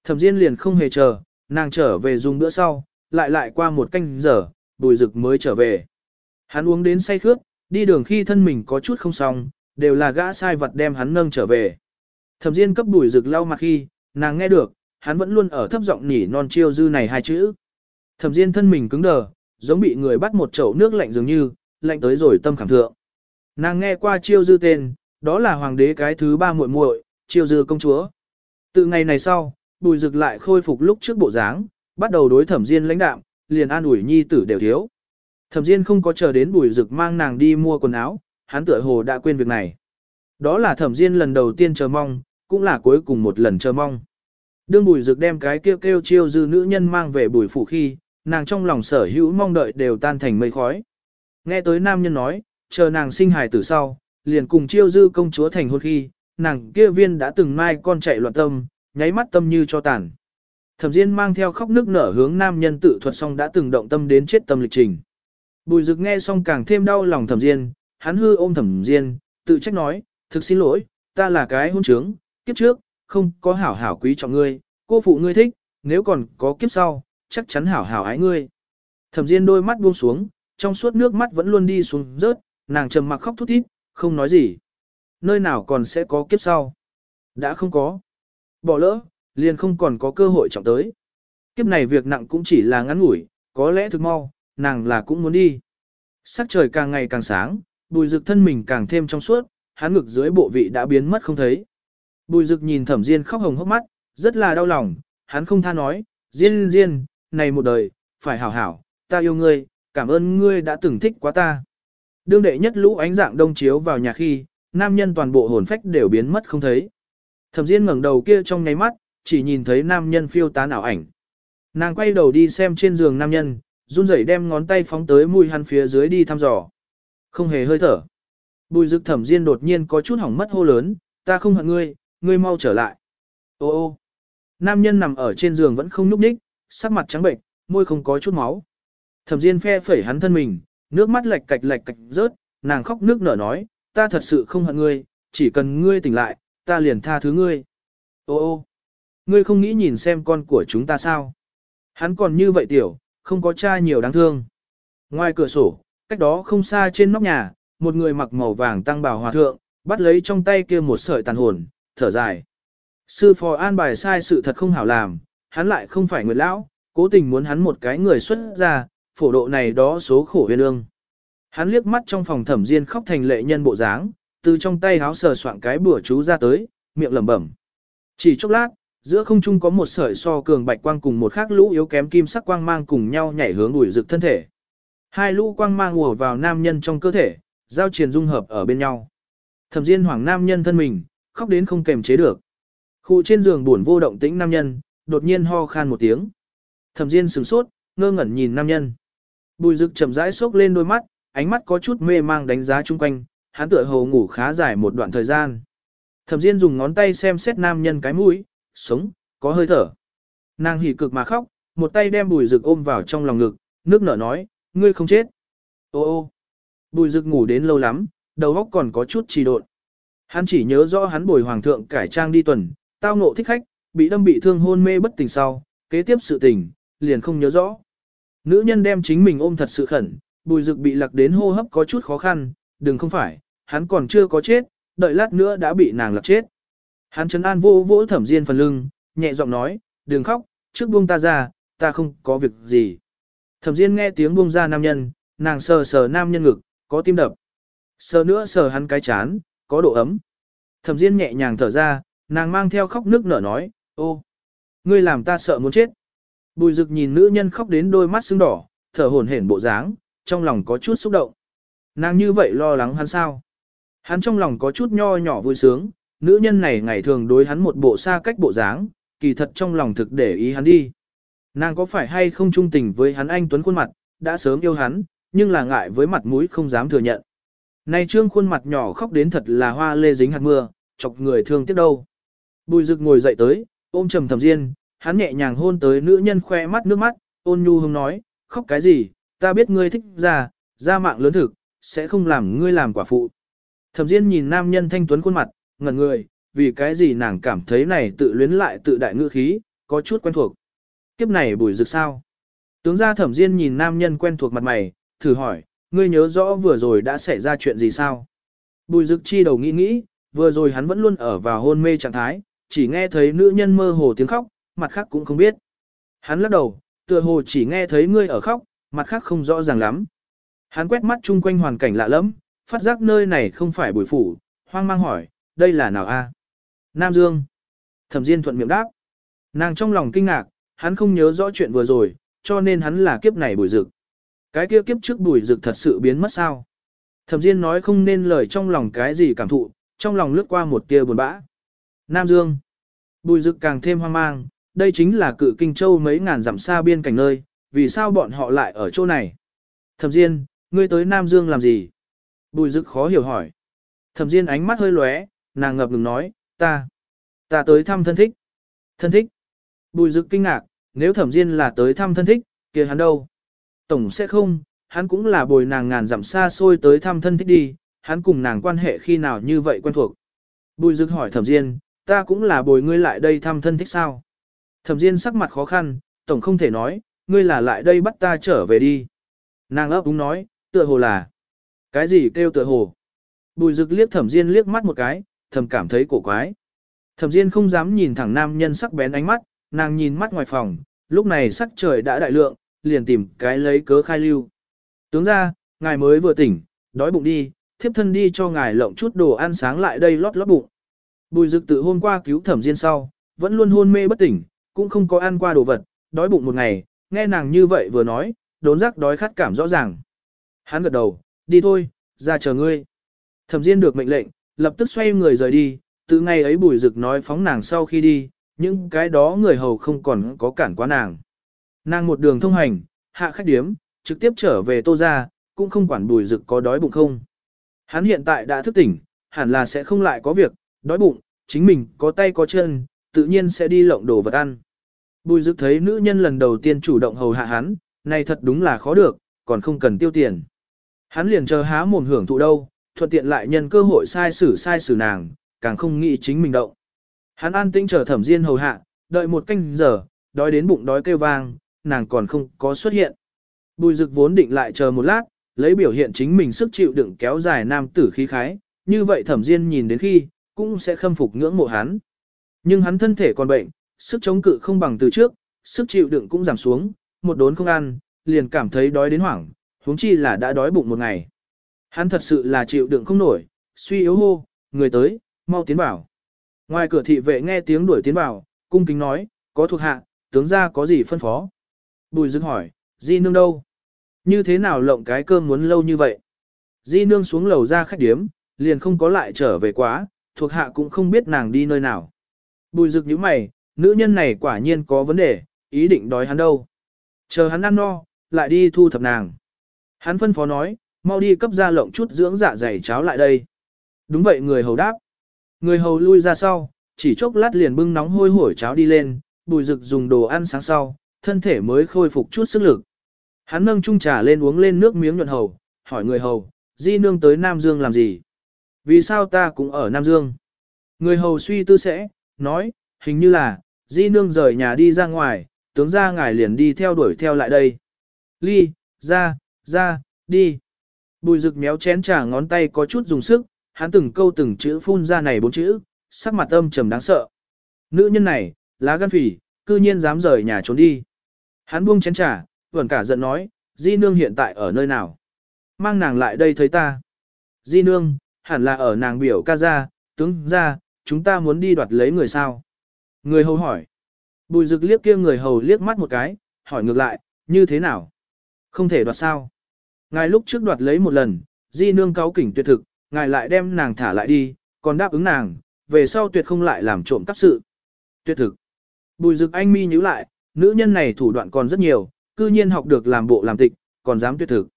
Thẩm Diên liền không hề chờ, nàng trở về dùng bữa sau, lại lại qua một canh giờ, bùi rực mới trở về. Hắn uống đến say khướt, đi đường khi thân mình có chút không xong, đều là gã sai vật đem hắn nâng trở về. Thẩm Diên cấp bùi rực lau mặt khi, nàng nghe được, hắn vẫn luôn ở thấp giọng nỉ non chiêu dư này hai chữ. Thẩm Diên thân mình cứng đờ, giống bị người bắt một chậu nước lạnh dường như, lạnh tới rồi tâm khảm thượng. Nàng nghe qua chiêu dư tên, đó là hoàng đế cái thứ ba muội muội, chiêu dư công chúa. Từ ngày này sau, bùi rực lại khôi phục lúc trước bộ dáng, bắt đầu đối thẩm diên lãnh đạm, liền an ủi nhi tử đều thiếu. Thẩm diên không có chờ đến bùi rực mang nàng đi mua quần áo, hắn tựa hồ đã quên việc này. Đó là thẩm diên lần đầu tiên chờ mong, cũng là cuối cùng một lần chờ mong. Đương bùi rực đem cái kêu kêu chiêu dư nữ nhân mang về bùi phủ khi, nàng trong lòng sở hữu mong đợi đều tan thành mây khói. Nghe tới nam nhân nói, chờ nàng sinh hài tử sau, liền cùng chiêu dư công chúa thành hôn khi, nàng kia viên đã từng mai con chạy loạn tâm, nháy mắt tâm như cho tàn. Thẩm Diên mang theo khóc nước nở hướng nam nhân tự thuật xong đã từng động tâm đến chết tâm lịch trình. Bùi Dực nghe xong càng thêm đau lòng Thẩm Diên, hắn hư ôm Thẩm Diên, tự trách nói, thực xin lỗi, ta là cái hôn trướng, kiếp trước, không có hảo hảo quý trọng ngươi, cô phụ ngươi thích, nếu còn có kiếp sau, chắc chắn hảo hảo ái ngươi. Thẩm Diên đôi mắt buông xuống, trong suốt nước mắt vẫn luôn đi xuống rớt, nàng trầm mặc khóc thút thít, không nói gì. Nơi nào còn sẽ có kiếp sau? Đã không có. Bỏ lỡ, liền không còn có cơ hội trọng tới. Kiếp này việc nặng cũng chỉ là ngắn ngủi, có lẽ thực mau, nàng là cũng muốn đi. Sắc trời càng ngày càng sáng, bùi rực thân mình càng thêm trong suốt, hắn ngực dưới bộ vị đã biến mất không thấy. Bùi rực nhìn thẩm diên khóc hồng hốc mắt, rất là đau lòng, hắn không tha nói, diên diên, này một đời, phải hảo hảo, ta yêu ngươi, cảm ơn ngươi đã từng thích quá ta. Đương đệ nhất lũ ánh dạng đông chiếu vào nhà khi, nam nhân toàn bộ hồn phách đều biến mất không thấy. Thẩm Diên ngẩng đầu kia trong nháy mắt, chỉ nhìn thấy nam nhân phiêu tán ảo ảnh. Nàng quay đầu đi xem trên giường nam nhân, run rẩy đem ngón tay phóng tới mùi hắn phía dưới đi thăm dò. Không hề hơi thở. Bùi Dực Thẩm Diên đột nhiên có chút hỏng mất hô lớn, ta không hận ngươi, ngươi mau trở lại. Ô ô. Nam nhân nằm ở trên giường vẫn không nhúc nhích, sắc mặt trắng bệnh, môi không có chút máu. Thẩm Diên phe phẩy hắn thân mình, nước mắt lệch cạch lệch cạch rớt, nàng khóc nước nở nói, ta thật sự không hận ngươi, chỉ cần ngươi tỉnh lại, ta liền tha thứ ngươi. Ô ô, ngươi không nghĩ nhìn xem con của chúng ta sao? Hắn còn như vậy tiểu, không có cha nhiều đáng thương. Ngoài cửa sổ, cách đó không xa trên nóc nhà, một người mặc màu vàng tăng bào hòa thượng, bắt lấy trong tay kia một sợi tàn hồn, thở dài. Sư phò an bài sai sự thật không hảo làm, hắn lại không phải người lão, cố tình muốn hắn một cái người xuất ra, phổ độ này đó số khổ huyên ương. Hắn liếc mắt trong phòng thẩm diên khóc thành lệ nhân bộ dáng, từ trong tay háo sờ soạn cái bùa chú ra tới, miệng lẩm bẩm. Chỉ chốc lát, giữa không trung có một sợi so cường bạch quang cùng một khác lũ yếu kém kim sắc quang mang cùng nhau nhảy hướng đuổi rực thân thể. Hai lũ quang mang ùa vào nam nhân trong cơ thể, giao triền dung hợp ở bên nhau. Thẩm Diên hoàng nam nhân thân mình, khóc đến không kềm chế được. Khu trên giường buồn vô động tĩnh nam nhân, đột nhiên ho khan một tiếng. Thẩm Diên sửng sốt, ngơ ngẩn nhìn nam nhân. Bùi Dực chậm rãi sốc lên đôi mắt, ánh mắt có chút mê mang đánh giá chung quanh, hắn tựa hồ ngủ khá dài một đoạn thời gian. Thẩm Diên dùng ngón tay xem xét nam nhân cái mũi, sống, có hơi thở. Nàng hỉ cực mà khóc, một tay đem Bùi Dực ôm vào trong lòng ngực, nước nở nói, ngươi không chết. Ô ô. Bùi Dực ngủ đến lâu lắm, đầu óc còn có chút trì độn. Hắn chỉ nhớ rõ hắn bồi hoàng thượng cải trang đi tuần, tao ngộ thích khách, bị đâm bị thương hôn mê bất tỉnh sau, kế tiếp sự tình, liền không nhớ rõ. Nữ nhân đem chính mình ôm thật sự khẩn, bùi rực bị lạc đến hô hấp có chút khó khăn, đừng không phải, hắn còn chưa có chết, đợi lát nữa đã bị nàng lạc chết. Hắn chấn an vô vỗ thẩm diên phần lưng, nhẹ giọng nói, đừng khóc, trước buông ta ra, ta không có việc gì. Thẩm diên nghe tiếng buông ra nam nhân, nàng sờ sờ nam nhân ngực, có tim đập. Sờ nữa sờ hắn cái chán, có độ ấm. Thẩm diên nhẹ nhàng thở ra, nàng mang theo khóc nước nở nói, ô, ngươi làm ta sợ muốn chết. Bùi rực nhìn nữ nhân khóc đến đôi mắt sưng đỏ, thở hổn hển bộ dáng, trong lòng có chút xúc động. Nàng như vậy lo lắng hắn sao? Hắn trong lòng có chút nho nhỏ vui sướng, nữ nhân này ngày thường đối hắn một bộ xa cách bộ dáng, kỳ thật trong lòng thực để ý hắn đi. Nàng có phải hay không trung tình với hắn anh tuấn khuôn mặt, đã sớm yêu hắn, nhưng là ngại với mặt mũi không dám thừa nhận. Nay trương khuôn mặt nhỏ khóc đến thật là hoa lê dính hạt mưa, chọc người thương tiếc đâu. Bùi rực ngồi dậy tới, ôm trầm thầm diên, hắn nhẹ nhàng hôn tới nữ nhân khoe mắt nước mắt, ôn nhu hông nói, khóc cái gì, ta biết ngươi thích ra, ra mạng lớn thực, sẽ không làm ngươi làm quả phụ. Thẩm Diên nhìn nam nhân thanh tuấn khuôn mặt, ngẩn người, vì cái gì nàng cảm thấy này tự luyến lại tự đại ngữ khí, có chút quen thuộc. Kiếp này bùi rực sao? Tướng gia Thẩm Diên nhìn nam nhân quen thuộc mặt mày, thử hỏi, ngươi nhớ rõ vừa rồi đã xảy ra chuyện gì sao? Bùi rực chi đầu nghĩ nghĩ, vừa rồi hắn vẫn luôn ở vào hôn mê trạng thái, chỉ nghe thấy nữ nhân mơ hồ tiếng khóc, mặt khác cũng không biết. Hắn lắc đầu, tựa hồ chỉ nghe thấy ngươi ở khóc, mặt khác không rõ ràng lắm. Hắn quét mắt chung quanh hoàn cảnh lạ lẫm, phát giác nơi này không phải bùi phủ, hoang mang hỏi, đây là nào a? Nam Dương. Thẩm Diên thuận miệng đáp. Nàng trong lòng kinh ngạc, hắn không nhớ rõ chuyện vừa rồi, cho nên hắn là kiếp này bùi dực. Cái kia kiếp trước bùi dực thật sự biến mất sao? Thẩm Diên nói không nên lời trong lòng cái gì cảm thụ, trong lòng lướt qua một tia buồn bã. Nam Dương. Bùi Dực càng thêm hoang mang, đây chính là cự kinh châu mấy ngàn dặm xa biên cảnh nơi, vì sao bọn họ lại ở chỗ này? Thẩm Diên, ngươi tới Nam Dương làm gì? Bùi Dực khó hiểu hỏi. Thẩm Diên ánh mắt hơi lóe, nàng ngập ngừng nói, ta, ta tới thăm thân thích. Thân thích? Bùi Dực kinh ngạc, nếu Thẩm Diên là tới thăm thân thích, kia hắn đâu? Tổng sẽ không, hắn cũng là bồi nàng ngàn dặm xa xôi tới thăm thân thích đi, hắn cùng nàng quan hệ khi nào như vậy quen thuộc. Bùi dực hỏi thẩm diên, ta cũng là bồi ngươi lại đây thăm thân thích sao. Thẩm diên sắc mặt khó khăn, tổng không thể nói, ngươi là lại đây bắt ta trở về đi. Nàng ấp úng nói, tựa hồ là. Cái gì kêu tựa hồ? Bùi dực liếc thẩm diên liếc mắt một cái, thầm cảm thấy cổ quái. Thẩm diên không dám nhìn thẳng nam nhân sắc bén ánh mắt, nàng nhìn mắt ngoài phòng, lúc này sắc trời đã đại lượng, liền tìm cái lấy cớ khai lưu. Tướng ra, ngài mới vừa tỉnh, đói bụng đi, thiếp thân đi cho ngài lộng chút đồ ăn sáng lại đây lót lót bụng. Bùi dực tự hôm qua cứu thẩm diên sau, vẫn luôn hôn mê bất tỉnh, cũng không có ăn qua đồ vật, đói bụng một ngày, nghe nàng như vậy vừa nói, đốn giác đói khát cảm rõ ràng. Hắn gật đầu, đi thôi, ra chờ ngươi. Thẩm Diên được mệnh lệnh, lập tức xoay người rời đi, từ ngày ấy bùi Dực nói phóng nàng sau khi đi, những cái đó người hầu không còn có cản quá nàng. Nàng một đường thông hành, hạ khách điếm, trực tiếp trở về tô gia, cũng không quản bùi Dực có đói bụng không. Hắn hiện tại đã thức tỉnh, hẳn là sẽ không lại có việc, đói bụng, chính mình có tay có chân, tự nhiên sẽ đi lộng đồ vật ăn. Bùi dực thấy nữ nhân lần đầu tiên chủ động hầu hạ hắn, này thật đúng là khó được, còn không cần tiêu tiền. Hắn liền chờ há mồm hưởng thụ đâu, thuận tiện lại nhân cơ hội sai xử sai xử nàng, càng không nghĩ chính mình động. Hắn an tĩnh chờ thẩm diên hầu hạ, đợi một canh giờ, đói đến bụng đói kêu vang, nàng còn không có xuất hiện. Bùi dực vốn định lại chờ một lát, lấy biểu hiện chính mình sức chịu đựng kéo dài nam tử khí khái, như vậy thẩm diên nhìn đến khi, cũng sẽ khâm phục ngưỡng mộ hắn. Nhưng hắn thân thể còn bệnh, sức chống cự không bằng từ trước, sức chịu đựng cũng giảm xuống, một đốn không ăn, liền cảm thấy đói đến hoảng, huống chi là đã đói bụng một ngày. Hắn thật sự là chịu đựng không nổi, suy yếu hô, người tới, mau tiến vào. Ngoài cửa thị vệ nghe tiếng đuổi tiến vào, cung kính nói, có thuộc hạ, tướng ra có gì phân phó. Bùi dưng hỏi, di nương đâu? Như thế nào lộng cái cơm muốn lâu như vậy? Di nương xuống lầu ra khách điếm, liền không có lại trở về quá, thuộc hạ cũng không biết nàng đi nơi nào. Bùi rực nhíu mày, nữ nhân này quả nhiên có vấn đề, ý định đói hắn đâu. Chờ hắn ăn no, lại đi thu thập nàng. Hắn phân phó nói, mau đi cấp ra lộng chút dưỡng dạ dày cháo lại đây. Đúng vậy người hầu đáp. Người hầu lui ra sau, chỉ chốc lát liền bưng nóng hôi hổi cháo đi lên, bùi rực dùng đồ ăn sáng sau, thân thể mới khôi phục chút sức lực. Hắn nâng chung trà lên uống lên nước miếng nhuận hầu, hỏi người hầu, di nương tới Nam Dương làm gì? Vì sao ta cũng ở Nam Dương? Người hầu suy tư sẽ, nói, hình như là, di nương rời nhà đi ra ngoài, tướng ra ngài liền đi theo đuổi theo lại đây. Ly, ra, ra, đi. Bùi rực méo chén trà ngón tay có chút dùng sức, hắn từng câu từng chữ phun ra này bốn chữ, sắc mặt âm trầm đáng sợ. Nữ nhân này, lá gan phỉ, cư nhiên dám rời nhà trốn đi. Hắn buông chén trà, vẫn cả giận nói, Di Nương hiện tại ở nơi nào? Mang nàng lại đây thấy ta. Di Nương, hẳn là ở nàng biểu ca gia, tướng gia, chúng ta muốn đi đoạt lấy người sao? Người hầu hỏi. Bùi rực liếc kia người hầu liếc mắt một cái, hỏi ngược lại, như thế nào? Không thể đoạt sao? Ngài lúc trước đoạt lấy một lần, di nương cáo kỉnh tuyệt thực, ngài lại đem nàng thả lại đi, còn đáp ứng nàng, về sau tuyệt không lại làm trộm cắp sự. Tuyệt thực. Bùi rực anh mi nhíu lại, nữ nhân này thủ đoạn còn rất nhiều, cư nhiên học được làm bộ làm tịch, còn dám tuyệt thực.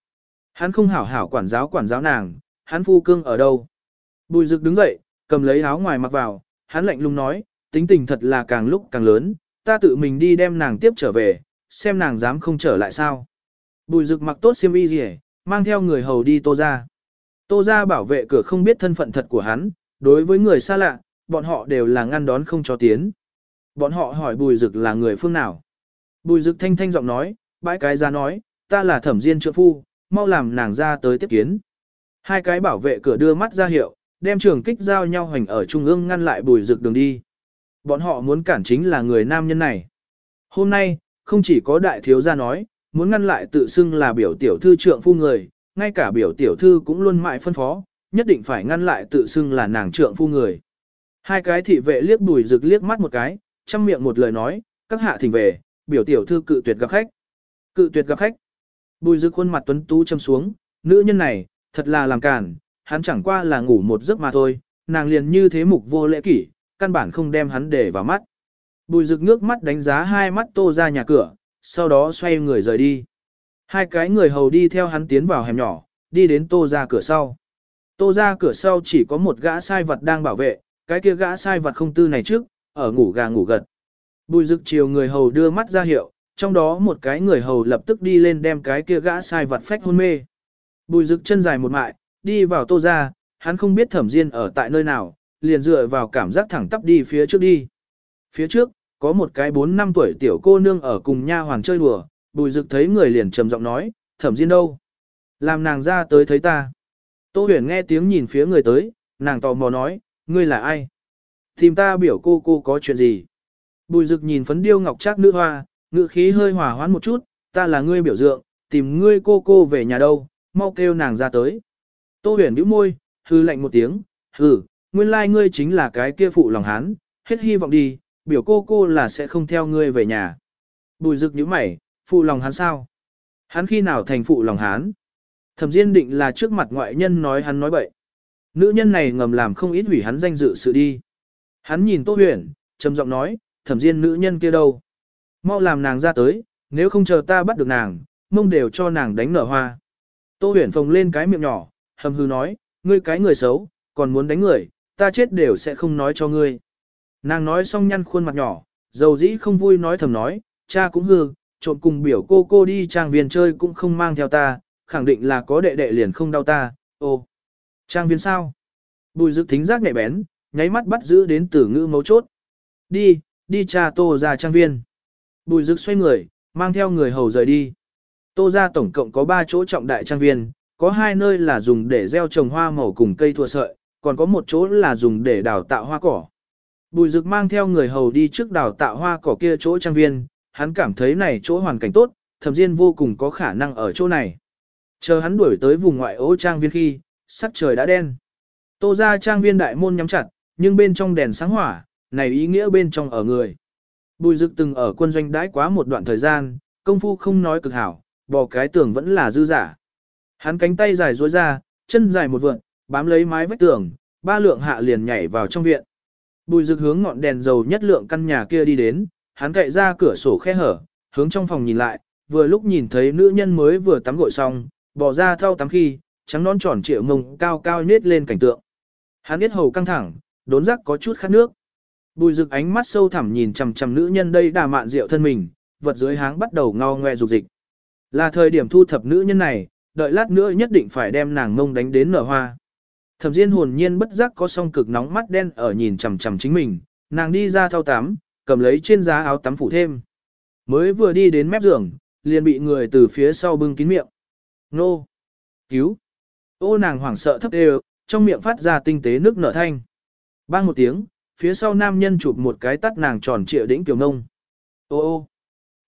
Hắn không hảo hảo quản giáo quản giáo nàng, hắn phu cương ở đâu. Bùi rực đứng dậy, cầm lấy áo ngoài mặc vào, hắn lạnh lùng nói, tính tình thật là càng lúc càng lớn, ta tự mình đi đem nàng tiếp trở về, xem nàng dám không trở lại sao. Bùi rực mặc tốt xiêm y gì mang theo người hầu đi tô ra. Tô ra bảo vệ cửa không biết thân phận thật của hắn, đối với người xa lạ, bọn họ đều là ngăn đón không cho tiến. Bọn họ hỏi bùi rực là người phương nào. Bùi rực thanh thanh giọng nói, bãi cái ra nói, ta là thẩm diên trượng phu, mau làm nàng ra tới tiếp kiến. Hai cái bảo vệ cửa đưa mắt ra hiệu, đem trường kích giao nhau hành ở trung ương ngăn lại bùi rực đường đi. Bọn họ muốn cản chính là người nam nhân này. Hôm nay, không chỉ có đại thiếu gia nói, muốn ngăn lại tự xưng là biểu tiểu thư trượng phu người, ngay cả biểu tiểu thư cũng luôn mãi phân phó, nhất định phải ngăn lại tự xưng là nàng trượng phu người. Hai cái thị vệ liếc bùi rực liếc mắt một cái, chăm miệng một lời nói, các hạ thỉnh về, biểu tiểu thư cự tuyệt gặp khách. Cự tuyệt gặp khách. Bùi rực khuôn mặt tuấn tú châm xuống, nữ nhân này, thật là làm cản, hắn chẳng qua là ngủ một giấc mà thôi, nàng liền như thế mục vô lễ kỷ, căn bản không đem hắn để vào mắt. Bùi rực nước mắt đánh giá hai mắt tô ra nhà cửa, sau đó xoay người rời đi. Hai cái người hầu đi theo hắn tiến vào hẻm nhỏ, đi đến tô ra cửa sau. Tô ra cửa sau chỉ có một gã sai vật đang bảo vệ, cái kia gã sai vật không tư này trước, ở ngủ gà ngủ gật. Bùi rực chiều người hầu đưa mắt ra hiệu, trong đó một cái người hầu lập tức đi lên đem cái kia gã sai vật phách hôn mê. Bùi rực chân dài một mại, đi vào tô ra, hắn không biết thẩm diên ở tại nơi nào, liền dựa vào cảm giác thẳng tắp đi phía trước đi. Phía trước, có một cái 4 năm tuổi tiểu cô nương ở cùng nha hoàng chơi đùa, bùi rực thấy người liền trầm giọng nói, thẩm diên đâu? Làm nàng ra tới thấy ta. Tô huyền nghe tiếng nhìn phía người tới, nàng tò mò nói, ngươi là ai? Tìm ta biểu cô cô có chuyện gì? Bùi rực nhìn phấn điêu ngọc trác nữ hoa, ngự khí hơi hòa hoãn một chút, ta là ngươi biểu dượng, tìm ngươi cô cô về nhà đâu, mau kêu nàng ra tới. Tô huyền bĩu môi, hư lạnh một tiếng, hừ, nguyên lai like ngươi chính là cái kia phụ lòng hán, hết hy vọng đi, biểu cô cô là sẽ không theo ngươi về nhà. Bùi rực nhíu mày, phụ lòng hán sao? Hắn khi nào thành phụ lòng hán? Thẩm Diên định là trước mặt ngoại nhân nói hắn nói bậy. Nữ nhân này ngầm làm không ít hủy hắn danh dự sự đi. Hắn nhìn Tô Huyền, trầm giọng nói, Thẩm Diên nữ nhân kia đâu? Mau làm nàng ra tới, nếu không chờ ta bắt được nàng, mông đều cho nàng đánh nở hoa. Tô Huyền phồng lên cái miệng nhỏ, hầm hư nói, ngươi cái người xấu, còn muốn đánh người, ta chết đều sẽ không nói cho ngươi. Nàng nói xong nhăn khuôn mặt nhỏ, dầu dĩ không vui nói thầm nói, cha cũng hư, trộm cùng biểu cô cô đi trang viên chơi cũng không mang theo ta, khẳng định là có đệ đệ liền không đau ta, ô. Trang viên sao? Bùi dực thính giác nhạy bén, nháy mắt bắt giữ đến tử ngữ mấu chốt. Đi, đi cha tô ra trang viên. Bùi dực xoay người, mang theo người hầu rời đi. Tô ra tổng cộng có 3 chỗ trọng đại trang viên, có hai nơi là dùng để gieo trồng hoa màu cùng cây thua sợi, còn có một chỗ là dùng để đào tạo hoa cỏ. Bùi dực mang theo người hầu đi trước đào tạo hoa cỏ kia chỗ trang viên, hắn cảm thấy này chỗ hoàn cảnh tốt, thẩm diên vô cùng có khả năng ở chỗ này. Chờ hắn đuổi tới vùng ngoại ô trang viên khi, sắc trời đã đen. Tô ra trang viên đại môn nhắm chặt, nhưng bên trong đèn sáng hỏa, này ý nghĩa bên trong ở người. Bùi dực từng ở quân doanh đãi quá một đoạn thời gian, công phu không nói cực hảo, bò cái tường vẫn là dư giả. Hắn cánh tay dài duỗi ra, chân dài một vượn, bám lấy mái vách tường, ba lượng hạ liền nhảy vào trong viện. Bùi rực hướng ngọn đèn dầu nhất lượng căn nhà kia đi đến, hắn cậy ra cửa sổ khe hở, hướng trong phòng nhìn lại, vừa lúc nhìn thấy nữ nhân mới vừa tắm gội xong, bỏ ra thau tắm khi, trắng non tròn trịa mông cao cao nết lên cảnh tượng. Hắn biết hầu căng thẳng, đốn rắc có chút khát nước. Bùi rực ánh mắt sâu thẳm nhìn chằm chằm nữ nhân đây đà mạn rượu thân mình, vật dưới háng bắt đầu ngao ngoe dục dịch. Là thời điểm thu thập nữ nhân này, đợi lát nữa nhất định phải đem nàng ngông đánh đến nở hoa. Thẩm Diên hồn nhiên bất giác có song cực nóng mắt đen ở nhìn chằm chằm chính mình, nàng đi ra thao tắm, cầm lấy trên giá áo tắm phủ thêm. Mới vừa đi đến mép giường, liền bị người từ phía sau bưng kín miệng. Nô! Cứu! Ô nàng hoảng sợ thấp đều, trong miệng phát ra tinh tế nước nở thanh. Bang một tiếng, phía sau nam nhân chụp một cái tắt nàng tròn trịa đỉnh tiểu ngông. Ô ô!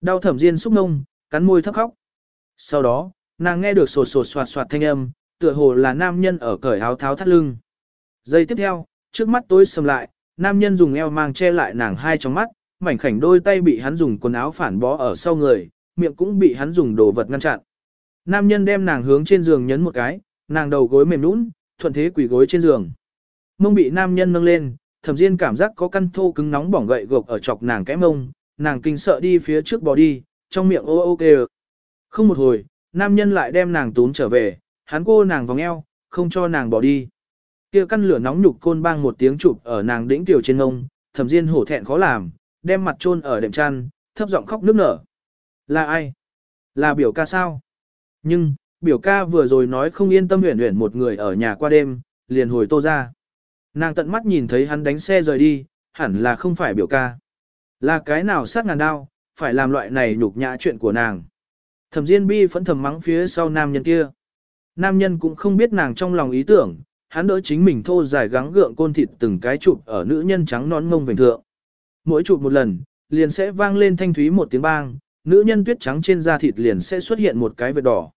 Đau thẩm diên xúc ngông, cắn môi thấp khóc. Sau đó, nàng nghe được sột sột soạt soạt thanh âm, tựa hồ là nam nhân ở cởi áo tháo thắt lưng. Giây tiếp theo, trước mắt tối sầm lại, nam nhân dùng eo mang che lại nàng hai trong mắt, mảnh khảnh đôi tay bị hắn dùng quần áo phản bó ở sau người, miệng cũng bị hắn dùng đồ vật ngăn chặn. Nam nhân đem nàng hướng trên giường nhấn một cái, nàng đầu gối mềm nũng, thuận thế quỳ gối trên giường. Mông bị nam nhân nâng lên, thẩm diên cảm giác có căn thô cứng nóng bỏng gậy gộc ở chọc nàng cái mông, nàng kinh sợ đi phía trước bò đi, trong miệng ô ô kêu. Không một hồi, nam nhân lại đem nàng tún trở về, hắn cô nàng vòng eo, không cho nàng bỏ đi. Kia căn lửa nóng nhục côn bang một tiếng chụp ở nàng đỉnh tiểu trên ngông, thẩm diên hổ thẹn khó làm, đem mặt chôn ở đệm chăn, thấp giọng khóc nức nở. Là ai? Là biểu ca sao? Nhưng, biểu ca vừa rồi nói không yên tâm huyền huyền một người ở nhà qua đêm, liền hồi tô ra. Nàng tận mắt nhìn thấy hắn đánh xe rời đi, hẳn là không phải biểu ca. Là cái nào sát ngàn đao, phải làm loại này nhục nhã chuyện của nàng. Thẩm Diên Bi phẫn thầm mắng phía sau nam nhân kia. Nam nhân cũng không biết nàng trong lòng ý tưởng, hắn đỡ chính mình thô dài gắng gượng côn thịt từng cái chụp ở nữ nhân trắng nón ngông vành thượng. Mỗi chụp một lần, liền sẽ vang lên thanh thúy một tiếng bang, nữ nhân tuyết trắng trên da thịt liền sẽ xuất hiện một cái vệt đỏ.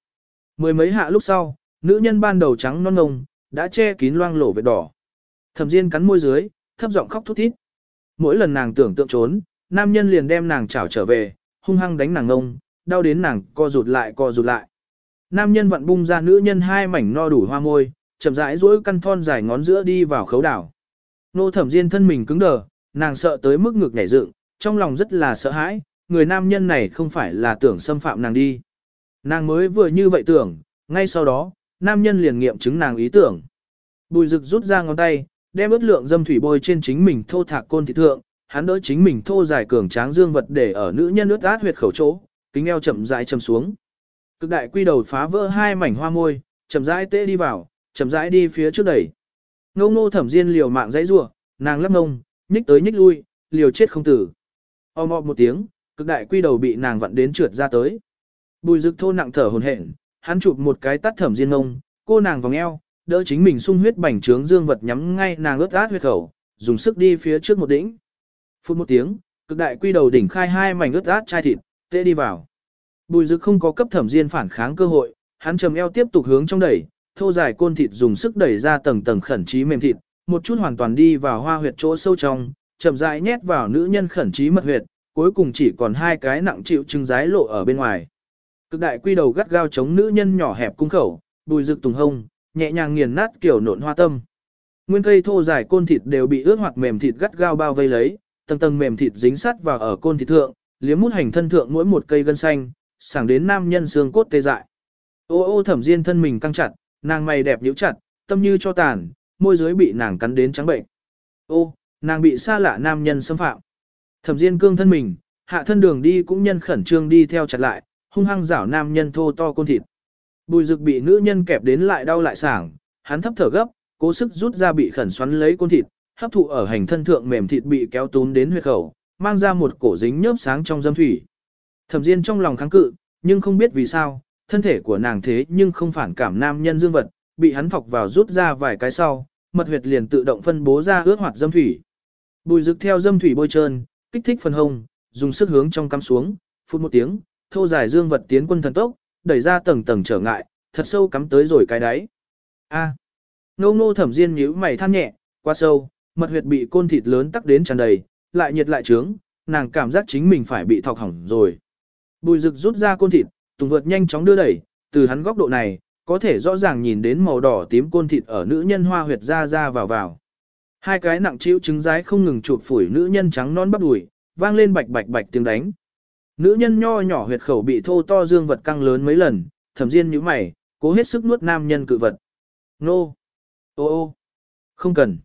Mười mấy hạ lúc sau, nữ nhân ban đầu trắng non ngông, đã che kín loang lổ vệt đỏ. Thẩm Diên cắn môi dưới, thấp giọng khóc thút thít. Mỗi lần nàng tưởng tượng trốn, nam nhân liền đem nàng chảo trở về, hung hăng đánh nàng ngông, đau đến nàng co rụt lại co rụt lại. Nam nhân vặn bung ra nữ nhân hai mảnh no đủ hoa môi, chậm rãi duỗi căn thon dài ngón giữa đi vào khấu đảo. Nô thẩm diên thân mình cứng đờ, nàng sợ tới mức ngực nhảy dựng, trong lòng rất là sợ hãi, người nam nhân này không phải là tưởng xâm phạm nàng đi. Nàng mới vừa như vậy tưởng, ngay sau đó, nam nhân liền nghiệm chứng nàng ý tưởng. Bùi rực rút ra ngón tay, đem ướt lượng dâm thủy bôi trên chính mình thô thạc côn thị thượng, hắn đỡ chính mình thô dài cường tráng dương vật để ở nữ nhân ướt át huyệt khẩu chỗ, kính eo chậm rãi chầm xuống. Cực đại quy đầu phá vỡ hai mảnh hoa môi, chậm rãi tê đi vào, chậm rãi đi phía trước đẩy. Ngô ngô thẩm diên liều mạng dãy rủa, nàng lắc ngông, nhích tới nhích lui, liều chết không tử. Ôm ọp một tiếng, cực đại quy đầu bị nàng vặn đến trượt ra tới. Bùi dực thô nặng thở hồn hển, hắn chụp một cái tát thẩm diên ngông, cô nàng vòng eo, đỡ chính mình sung huyết bành trướng dương vật nhắm ngay nàng ướt át huyết khẩu, dùng sức đi phía trước một đỉnh. Phút một tiếng, cực đại quy đầu đỉnh khai hai mảnh ướt át chai thịt, tê đi vào. Bùi dực không có cấp thẩm diên phản kháng cơ hội, hắn trầm eo tiếp tục hướng trong đẩy, thô dài côn thịt dùng sức đẩy ra tầng tầng khẩn trí mềm thịt, một chút hoàn toàn đi vào hoa huyệt chỗ sâu trong, chậm rãi nhét vào nữ nhân khẩn trí mật huyệt, cuối cùng chỉ còn hai cái nặng chịu trứng rái lộ ở bên ngoài. Cực đại quy đầu gắt gao chống nữ nhân nhỏ hẹp cung khẩu, bùi Dực tùng hông, nhẹ nhàng nghiền nát kiểu nộn hoa tâm. Nguyên cây thô dài côn thịt đều bị ướt hoặc mềm thịt gắt gao bao vây lấy, tầng tầng mềm thịt dính sát vào ở côn thịt thượng, liếm mút hành thân thượng mỗi một cây gân xanh, sảng đến nam nhân xương cốt tê dại. Ô ô thẩm diên thân mình căng chặt, nàng mày đẹp nhíu chặt, tâm như cho tàn, môi dưới bị nàng cắn đến trắng bệnh. Ô, nàng bị xa lạ nam nhân xâm phạm. Thẩm diên cương thân mình, hạ thân đường đi cũng nhân khẩn trương đi theo chặt lại, hung hăng rảo nam nhân thô to côn thịt. Bùi rực bị nữ nhân kẹp đến lại đau lại sảng, hắn thấp thở gấp, cố sức rút ra bị khẩn xoắn lấy côn thịt, hấp thụ ở hành thân thượng mềm thịt bị kéo tún đến huyệt khẩu, mang ra một cổ dính nhớp sáng trong dâm thủy. Thẩm Diên trong lòng kháng cự, nhưng không biết vì sao, thân thể của nàng thế nhưng không phản cảm nam nhân dương vật, bị hắn thọc vào rút ra vài cái sau, mật huyệt liền tự động phân bố ra ướt hoạt dâm thủy. Bùi rực theo dâm thủy bôi trơn, kích thích phần hông, dùng sức hướng trong cắm xuống, phút một tiếng, thô dài dương vật tiến quân thần tốc, đẩy ra tầng tầng trở ngại, thật sâu cắm tới rồi cái đáy. A. À. Ngô ngô thẩm diên nhíu mày than nhẹ, quá sâu, mật huyệt bị côn thịt lớn tắc đến tràn đầy, lại nhiệt lại trướng, nàng cảm giác chính mình phải bị thọc hỏng rồi. Bùi rực rút ra côn thịt, tùng vượt nhanh chóng đưa đẩy, từ hắn góc độ này, có thể rõ ràng nhìn đến màu đỏ tím côn thịt ở nữ nhân hoa huyệt ra ra vào vào. Hai cái nặng chịu trứng rái không ngừng chụp phủi nữ nhân trắng non bắp đùi, vang lên bạch bạch bạch tiếng đánh. Nữ nhân nho nhỏ huyệt khẩu bị thô to dương vật căng lớn mấy lần, thẩm diên như mày, cố hết sức nuốt nam nhân cự vật. Nô! Ô ô! Không cần!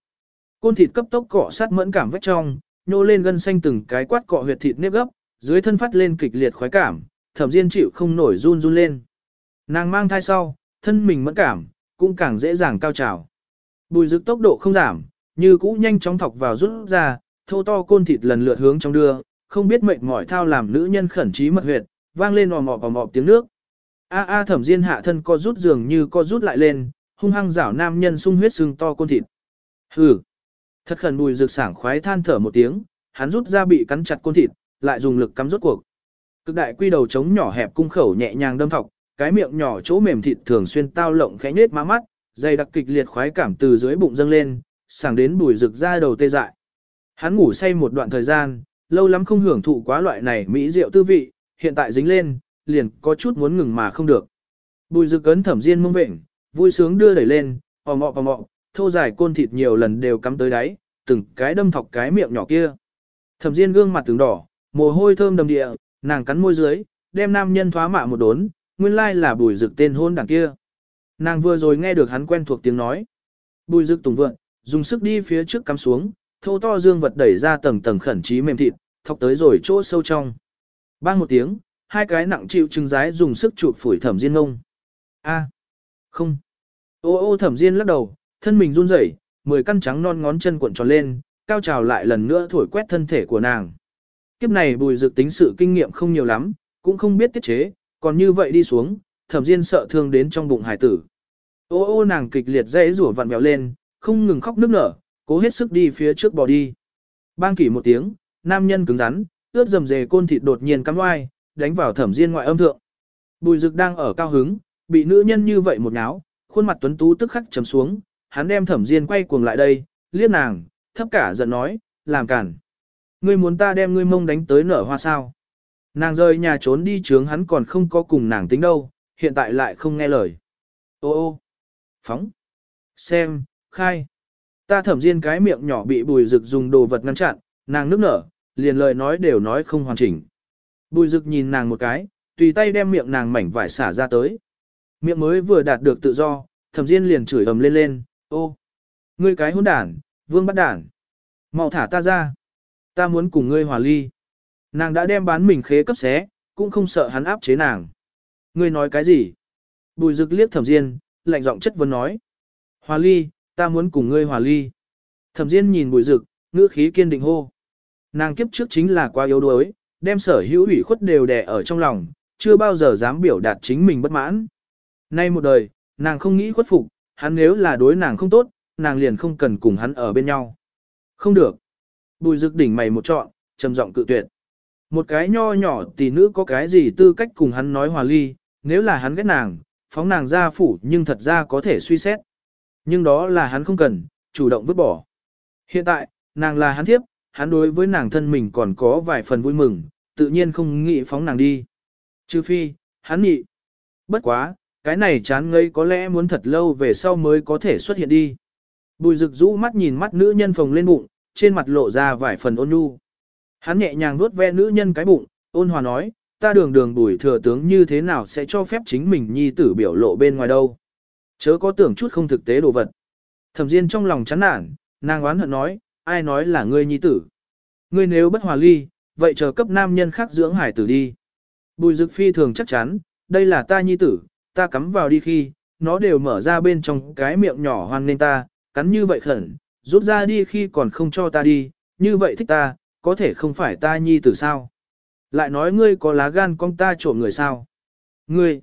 Côn thịt cấp tốc cọ sát mẫn cảm vách trong, nhô lên gân xanh từng cái quát cọ huyệt thịt nếp gấp, dưới thân phát lên kịch liệt khoái cảm, thẩm diên chịu không nổi run run lên. Nàng mang thai sau, thân mình mẫn cảm, cũng càng dễ dàng cao trào. Bùi dực tốc độ không giảm, như cũ nhanh chóng thọc vào rút ra, thô to côn thịt lần lượt hướng trong đưa, không biết mệnh mỏi thao làm nữ nhân khẩn trí mật huyệt, vang lên ồm ồm ồm tiếng nước. A a thẩm diên hạ thân co rút dường như co rút lại lên, hung hăng rảo nam nhân sung huyết sưng to côn thịt. Hừ. Thật khẩn bùi rực sảng khoái than thở một tiếng, hắn rút ra bị cắn chặt côn thịt, lại dùng lực cắm rốt cuộc. Cực đại quy đầu trống nhỏ hẹp cung khẩu nhẹ nhàng đâm thọc, cái miệng nhỏ chỗ mềm thịt thường xuyên tao lộng khẽ nhếch má mắt, dày đặc kịch liệt khoái cảm từ dưới bụng dâng lên, sảng đến bùi rực ra đầu tê dại. Hắn ngủ say một đoạn thời gian, lâu lắm không hưởng thụ quá loại này mỹ rượu tư vị, hiện tại dính lên, liền có chút muốn ngừng mà không được. Bùi rực ấn thẩm diên mông vệnh, vui sướng đưa đẩy lên, ò mọ ò mọ, thô dài côn thịt nhiều lần đều cắm tới đáy, từng cái đâm thọc cái miệng nhỏ kia. Thẩm Diên gương mặt từng đỏ, mồ hôi thơm đầm địa, nàng cắn môi dưới, đem nam nhân thoá mạ một đốn, nguyên lai là bùi rực tên hôn đằng kia. Nàng vừa rồi nghe được hắn quen thuộc tiếng nói. Bùi rực tùng vượng, dùng sức đi phía trước cắm xuống, thô to dương vật đẩy ra tầng tầng khẩn trí mềm thịt, thọc tới rồi chỗ sâu trong. Bang một tiếng, hai cái nặng chịu trứng rái dùng sức chụp phủi thẩm diên ngông. A, không. Ô ô thẩm diên lắc đầu, thân mình run rẩy, mười căn trắng non ngón chân cuộn tròn lên, cao trào lại lần nữa thổi quét thân thể của nàng. Kiếp này bùi dực tính sự kinh nghiệm không nhiều lắm, cũng không biết tiết chế, còn như vậy đi xuống, thẩm diên sợ thương đến trong bụng hải tử. Ô ô nàng kịch liệt dãy rủa vặn vẹo lên, không ngừng khóc nức nở, cố hết sức đi phía trước bỏ đi. Bang kỷ một tiếng, nam nhân cứng rắn, ướt dầm dề côn thịt đột nhiên cắm oai, đánh vào thẩm diên ngoại âm thượng. Bùi dực đang ở cao hứng, bị nữ nhân như vậy một náo, khuôn mặt tuấn tú tức khắc chấm xuống, hắn đem thẩm diên quay cuồng lại đây, liếc nàng, thấp cả giận nói, làm cản. Ngươi muốn ta đem ngươi mông đánh tới nở hoa sao? Nàng rời nhà trốn đi trướng hắn còn không có cùng nàng tính đâu, hiện tại lại không nghe lời. Ô ô, phóng, xem, khai. Ta thẩm diên cái miệng nhỏ bị bùi rực dùng đồ vật ngăn chặn, nàng nước nở, liền lời nói đều nói không hoàn chỉnh. Bùi rực nhìn nàng một cái, tùy tay đem miệng nàng mảnh vải xả ra tới. Miệng mới vừa đạt được tự do, thẩm diên liền chửi ầm lên lên, ô, ngươi cái hôn đản, vương bắt đản. mau thả ta ra. Ta muốn cùng ngươi hòa ly. Nàng đã đem bán mình khế cấp xé, cũng không sợ hắn áp chế nàng. Ngươi nói cái gì? Bùi rực liếc thẩm diên, lạnh giọng chất vấn nói. Hòa ly, ta muốn cùng ngươi hòa ly. Thẩm diên nhìn bùi rực, ngữ khí kiên định hô. Nàng kiếp trước chính là quá yếu đuối, đem sở hữu ủy khuất đều đè ở trong lòng, chưa bao giờ dám biểu đạt chính mình bất mãn. Nay một đời, nàng không nghĩ khuất phục, hắn nếu là đối nàng không tốt, nàng liền không cần cùng hắn ở bên nhau. Không được. Bùi rực đỉnh mày một trọn, trầm giọng cự tuyệt. Một cái nho nhỏ tỷ nữ có cái gì tư cách cùng hắn nói hòa ly, nếu là hắn ghét nàng, phóng nàng ra phủ nhưng thật ra có thể suy xét. Nhưng đó là hắn không cần, chủ động vứt bỏ. Hiện tại, nàng là hắn thiếp, hắn đối với nàng thân mình còn có vài phần vui mừng, tự nhiên không nghĩ phóng nàng đi. Trừ phi, hắn nhị. Bất quá, cái này chán ngây có lẽ muốn thật lâu về sau mới có thể xuất hiện đi. Bùi rực rũ mắt nhìn mắt nữ nhân phồng lên bụng, trên mặt lộ ra vài phần ôn nhu. Hắn nhẹ nhàng vuốt ve nữ nhân cái bụng, ôn hòa nói, ta đường đường bùi thừa tướng như thế nào sẽ cho phép chính mình nhi tử biểu lộ bên ngoài đâu. Chớ có tưởng chút không thực tế đồ vật. Thẩm Diên trong lòng chán nản, nàng oán hận nói, ai nói là ngươi nhi tử. Ngươi nếu bất hòa ly, vậy chờ cấp nam nhân khác dưỡng hải tử đi. Bùi dực phi thường chắc chắn, đây là ta nhi tử, ta cắm vào đi khi, nó đều mở ra bên trong cái miệng nhỏ hoan nên ta, cắn như vậy khẩn, rút ra đi khi còn không cho ta đi, như vậy thích ta, có thể không phải ta nhi tử sao. Lại nói ngươi có lá gan con ta trộm người sao. Ngươi,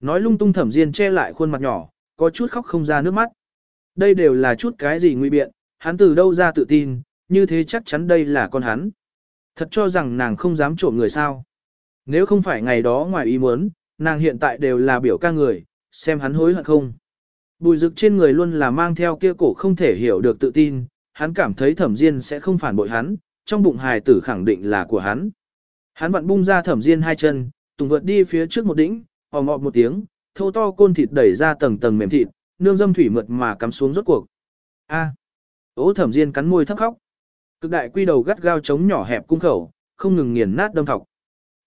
nói lung tung thẩm diên che lại khuôn mặt nhỏ, có chút khóc không ra nước mắt. Đây đều là chút cái gì nguy biện, hắn từ đâu ra tự tin, như thế chắc chắn đây là con hắn. Thật cho rằng nàng không dám trộm người sao. Nếu không phải ngày đó ngoài ý muốn, nàng hiện tại đều là biểu ca người, xem hắn hối hận không. Bùi rực trên người luôn là mang theo kia cổ không thể hiểu được tự tin, hắn cảm thấy thẩm diên sẽ không phản bội hắn, trong bụng hài tử khẳng định là của hắn. Hắn vặn bung ra thẩm diên hai chân, tùng vượt đi phía trước một đỉnh, ò ngọt một tiếng, thô to côn thịt đẩy ra tầng tầng mềm thịt, nương dâm thủy mượt mà cắm xuống rốt cuộc. A. À. Ố thẩm diên cắn môi thấp khóc. Cực đại quy đầu gắt gao chống nhỏ hẹp cung khẩu, không ngừng nghiền nát đâm thọc.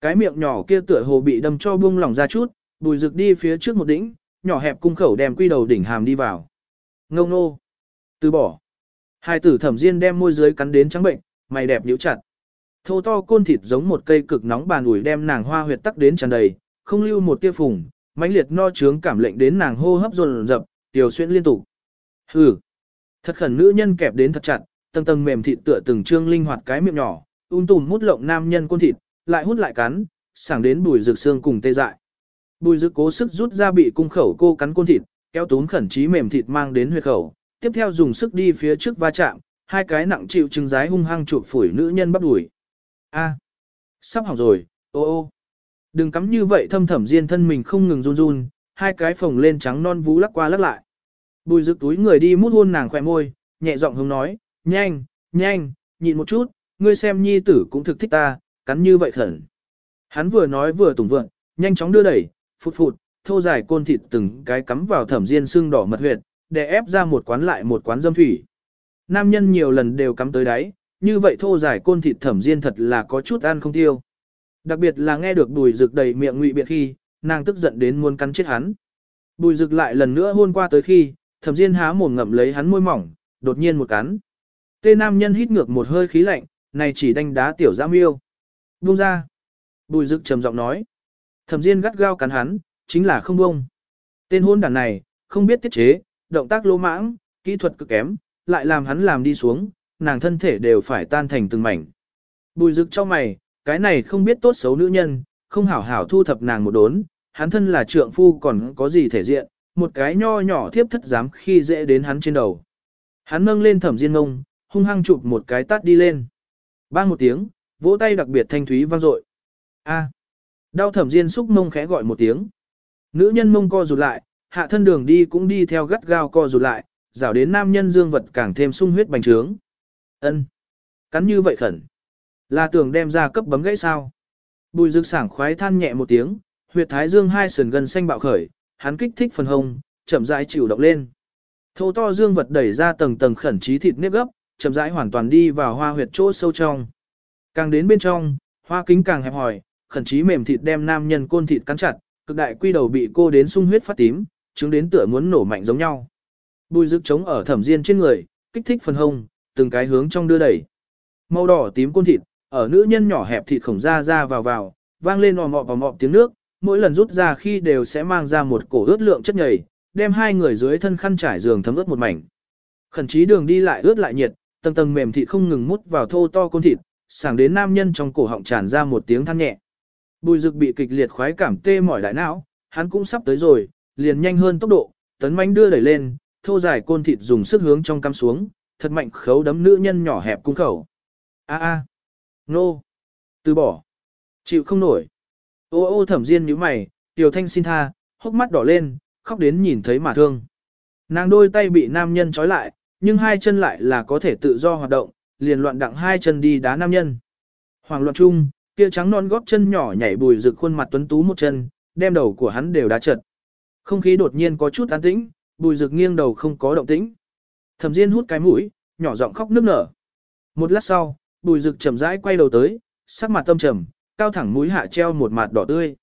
Cái miệng nhỏ kia tựa hồ bị đâm cho buông lỏng ra chút, bùi rực đi phía trước một đỉnh, nhỏ hẹp cung khẩu đem quy đầu đỉnh hàm đi vào. Ngông nô. Từ bỏ. Hai tử thẩm diên đem môi dưới cắn đến trắng bệnh, mày đẹp nhíu chặt. Thô to côn thịt giống một cây cực nóng bàn ủi đem nàng hoa huyệt tắc đến tràn đầy, không lưu một tia phùng, mãnh liệt no trướng cảm lệnh đến nàng hô hấp dồn dập, tiểu xuyên liên tục. Hừ. Thật khẩn nữ nhân kẹp đến thật chặt, tầng tầng mềm thịt tựa từng trương linh hoạt cái miệng nhỏ, un tùm mút lộng nam nhân côn thịt, lại hút lại cắn, sảng đến bùi rực xương cùng tê dại. Bùi Dực cố sức rút ra bị cung khẩu cô cắn côn thịt, kéo túm khẩn trí mềm thịt mang đến huyệt khẩu, tiếp theo dùng sức đi phía trước va chạm, hai cái nặng chịu trứng rái hung hăng chụp phủi nữ nhân bắp đùi. A, sắp hỏng rồi, ô ô. Đừng cắm như vậy thâm thẩm diên thân mình không ngừng run run, hai cái phồng lên trắng non vú lắc qua lắc lại. Bùi rực túi người đi mút hôn nàng khỏe môi, nhẹ giọng hướng nói, nhanh, nhanh, nhịn một chút, ngươi xem nhi tử cũng thực thích ta, cắn như vậy khẩn. Hắn vừa nói vừa tùng vượng, nhanh chóng đưa đẩy, phụt phụt, thô dài côn thịt từng cái cắm vào thẩm diên xương đỏ mật huyệt, để ép ra một quán lại một quán dâm thủy. Nam nhân nhiều lần đều cắm tới đáy, như vậy thô dài côn thịt thẩm diên thật là có chút ăn không tiêu. Đặc biệt là nghe được bùi rực đầy miệng ngụy biện khi, nàng tức giận đến muốn cắn chết hắn. Bùi rực lại lần nữa hôn qua tới khi, thẩm diên há mồm ngậm lấy hắn môi mỏng, đột nhiên một cắn. Tê nam nhân hít ngược một hơi khí lạnh, này chỉ đánh đá tiểu giam yêu. Buông ra. Bùi rực trầm giọng nói. Thẩm diên gắt gao cắn hắn, chính là không bông. Tên hôn đàn này, không biết tiết chế, động tác lỗ mãng, kỹ thuật cực kém, lại làm hắn làm đi xuống, nàng thân thể đều phải tan thành từng mảnh. Bùi rực cho mày, cái này không biết tốt xấu nữ nhân, không hảo hảo thu thập nàng một đốn, hắn thân là trượng phu còn có gì thể diện, một cái nho nhỏ thiếp thất dám khi dễ đến hắn trên đầu. Hắn nâng lên thẩm diên ngông, hung hăng chụp một cái tát đi lên. Bang một tiếng, vỗ tay đặc biệt thanh thúy vang dội. A. Đau thẩm diên xúc mông khẽ gọi một tiếng. Nữ nhân mông co rụt lại, hạ thân đường đi cũng đi theo gắt gao co rụt lại, rảo đến nam nhân dương vật càng thêm sung huyết bành trướng. Ân, Cắn như vậy khẩn. Là tưởng đem ra cấp bấm gãy sao. Bùi rực sảng khoái than nhẹ một tiếng, huyệt thái dương hai sườn gần xanh bạo khởi, hắn kích thích phần hông, chậm rãi chịu động lên. Thô to dương vật đẩy ra tầng tầng khẩn trí thịt nếp gấp, chậm rãi hoàn toàn đi vào hoa huyệt chỗ sâu trong. Càng đến bên trong, hoa kính càng hẹp hòi, khẩn chí mềm thịt đem nam nhân côn thịt cắn chặt, cực đại quy đầu bị cô đến sung huyết phát tím, chứng đến tựa muốn nổ mạnh giống nhau. Bùi rực trống ở thẩm diên trên người, kích thích phần hông, từng cái hướng trong đưa đẩy. Màu đỏ tím côn thịt, ở nữ nhân nhỏ hẹp thịt khổng ra ra vào vào, vang lên ồm ọp ồm ọp tiếng nước, mỗi lần rút ra khi đều sẽ mang ra một cổ ướt lượng chất nhầy, đem hai người dưới thân khăn trải giường thấm ướt một mảnh. Khẩn chí đường đi lại ướt lại nhiệt, tầng tầng mềm thịt không ngừng mút vào thô to côn thịt, sảng đến nam nhân trong cổ họng tràn ra một tiếng than nhẹ. Bùi Dực bị kịch liệt khoái cảm tê mỏi đại não, hắn cũng sắp tới rồi, liền nhanh hơn tốc độ, tấn mãnh đưa đẩy lên, thô dài côn thịt dùng sức hướng trong cắm xuống, thật mạnh khấu đấm nữ nhân nhỏ hẹp cung khẩu. A a, nô, từ bỏ, chịu không nổi. Ô ô thẩm diên nhíu mày, tiểu thanh xin tha, hốc mắt đỏ lên, khóc đến nhìn thấy mà thương. Nàng đôi tay bị nam nhân trói lại, nhưng hai chân lại là có thể tự do hoạt động, liền loạn đặng hai chân đi đá nam nhân. Hoàng loạn chung, kia trắng non góp chân nhỏ nhảy bùi rực khuôn mặt tuấn tú một chân, đem đầu của hắn đều đá trật. Không khí đột nhiên có chút an tĩnh, bùi rực nghiêng đầu không có động tĩnh. Thẩm Diên hút cái mũi, nhỏ giọng khóc nức nở. Một lát sau, bùi rực chậm rãi quay đầu tới, sắc mặt tâm trầm, cao thẳng mũi hạ treo một mặt đỏ tươi.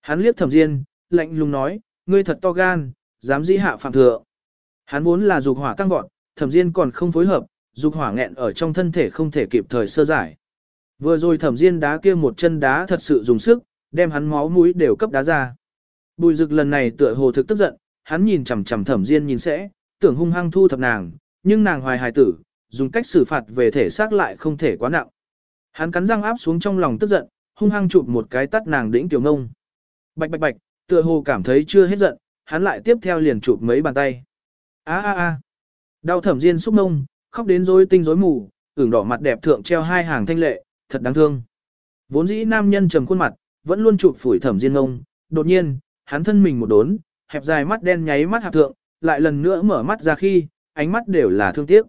Hắn liếc Thẩm Diên, lạnh lùng nói, ngươi thật to gan, dám dĩ hạ phạm thượng, Hắn vốn là dục hỏa tăng vọt, Thẩm Diên còn không phối hợp, dục hỏa nghẹn ở trong thân thể không thể kịp thời sơ giải. Vừa rồi Thẩm Diên đá kia một chân đá thật sự dùng sức, đem hắn máu mũi đều cấp đá ra. Bùi Dực lần này tựa hồ thực tức giận, hắn nhìn chằm chằm Thẩm Diên nhìn sẽ, tưởng hung hăng thu thập nàng, nhưng nàng hoài hài tử, dùng cách xử phạt về thể xác lại không thể quá nặng. Hắn cắn răng áp xuống trong lòng tức giận, hung hăng chụp một cái tắt nàng đĩnh tiểu ngông. Bạch bạch bạch, tựa hồ cảm thấy chưa hết giận, hắn lại tiếp theo liền chụp mấy bàn tay. A a a. Đau thẩm diên xúc ngông, khóc đến rối tinh rối mù, ửng đỏ mặt đẹp thượng treo hai hàng thanh lệ, thật đáng thương. Vốn dĩ nam nhân trầm khuôn mặt, vẫn luôn chụp phủi thẩm diên ngông, đột nhiên, hắn thân mình một đốn, hẹp dài mắt đen nháy mắt hạp thượng, lại lần nữa mở mắt ra khi, ánh mắt đều là thương tiếc.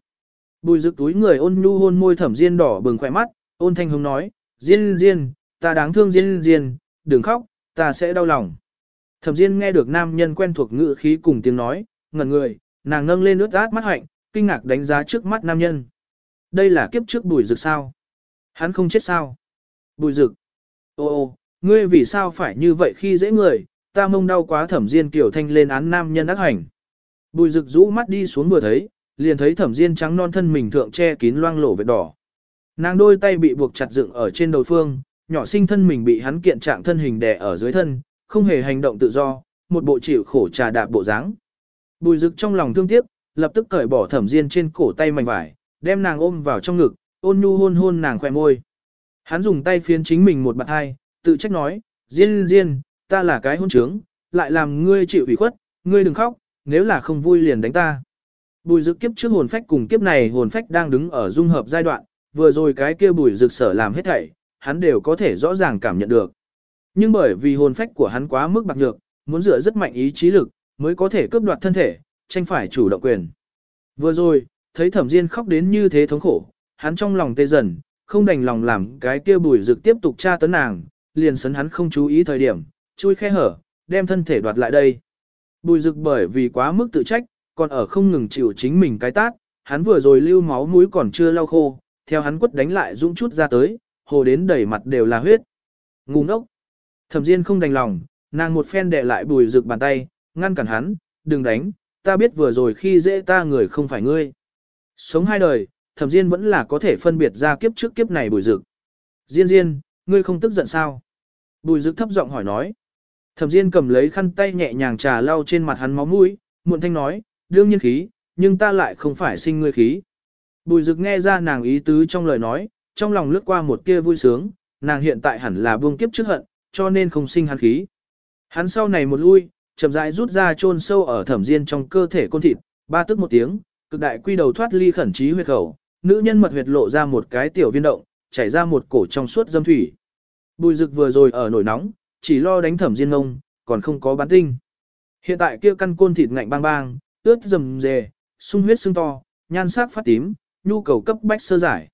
Bùi rực túi người ôn nhu hôn môi thẩm diên đỏ bừng khỏe mắt, ôn thanh hồng nói, diên diên, ta đáng thương diên diên, đừng khóc, ta sẽ đau lòng. Thẩm diên nghe được nam nhân quen thuộc ngữ khí cùng tiếng nói, ngẩn người, nàng nâng lên ướt át mắt hạnh, kinh ngạc đánh giá trước mắt nam nhân. Đây là kiếp trước bùi rực sao? Hắn không chết sao? Bùi rực. Ô ô, ngươi vì sao phải như vậy khi dễ người, ta mông đau quá thẩm diên kiểu thanh lên án nam nhân ác hành. Bùi rực rũ mắt đi xuống vừa thấy, liền thấy thẩm diên trắng non thân mình thượng che kín loang lổ vết đỏ. Nàng đôi tay bị buộc chặt dựng ở trên đầu phương, nhỏ sinh thân mình bị hắn kiện trạng thân hình đè ở dưới thân, không hề hành động tự do, một bộ chịu khổ trà đạp bộ dáng. Bùi rực trong lòng thương tiếc, lập tức cởi bỏ thẩm diên trên cổ tay mảnh vải, đem nàng ôm vào trong ngực, ôn nhu hôn hôn nàng khỏe môi. Hắn dùng tay phiến chính mình một bạc hai, tự trách nói, diên diên, ta là cái hôn trướng, lại làm ngươi chịu ủy khuất, ngươi đừng khóc, nếu là không vui liền đánh ta. Bùi dực kiếp trước hồn phách cùng kiếp này hồn phách đang đứng ở dung hợp giai đoạn, vừa rồi cái kia bùi dực sở làm hết thảy, hắn đều có thể rõ ràng cảm nhận được. Nhưng bởi vì hồn phách của hắn quá mức bạc nhược, muốn dựa rất mạnh ý chí lực, mới có thể cướp đoạt thân thể, tranh phải chủ động quyền. Vừa rồi, thấy thẩm diên khóc đến như thế thống khổ, hắn trong lòng tê dần, không đành lòng làm cái kia bùi dực tiếp tục tra tấn nàng, liền sấn hắn không chú ý thời điểm, chui khe hở, đem thân thể đoạt lại đây. Bùi dực bởi vì quá mức tự trách, còn ở không ngừng chịu chính mình cái tát, hắn vừa rồi lưu máu mũi còn chưa lau khô, theo hắn quất đánh lại dũng chút ra tới, hồ đến đầy mặt đều là huyết. Ngu ngốc. Thẩm Diên không đành lòng, nàng một phen đè lại bùi rực bàn tay, ngăn cản hắn, đừng đánh, ta biết vừa rồi khi dễ ta người không phải ngươi. Sống hai đời, Thẩm Diên vẫn là có thể phân biệt ra kiếp trước kiếp này bùi Dực Diên Diên, ngươi không tức giận sao? Bùi Dực thấp giọng hỏi nói. Thẩm Diên cầm lấy khăn tay nhẹ nhàng trà lau trên mặt hắn máu mũi, muộn thanh nói, đương nhiên khí, nhưng ta lại không phải sinh ngươi khí. Bùi Dực nghe ra nàng ý tứ trong lời nói, trong lòng lướt qua một tia vui sướng, nàng hiện tại hẳn là buông kiếp trước hận, cho nên không sinh hắn khí. Hắn sau này một lui, chậm rãi rút ra chôn sâu ở thẩm diên trong cơ thể con thịt, ba tức một tiếng, cực đại quy đầu thoát ly khẩn trí huyệt khẩu, nữ nhân mật huyệt lộ ra một cái tiểu viên động, chảy ra một cổ trong suốt dâm thủy. Bùi rực vừa rồi ở nổi nóng, chỉ lo đánh thẩm diên ngông, còn không có bán tinh. Hiện tại kia căn côn thịt ngạnh bang bang, ướt rầm rề, sung huyết sưng to, nhan sắc phát tím, nhu cầu cấp bách sơ giải.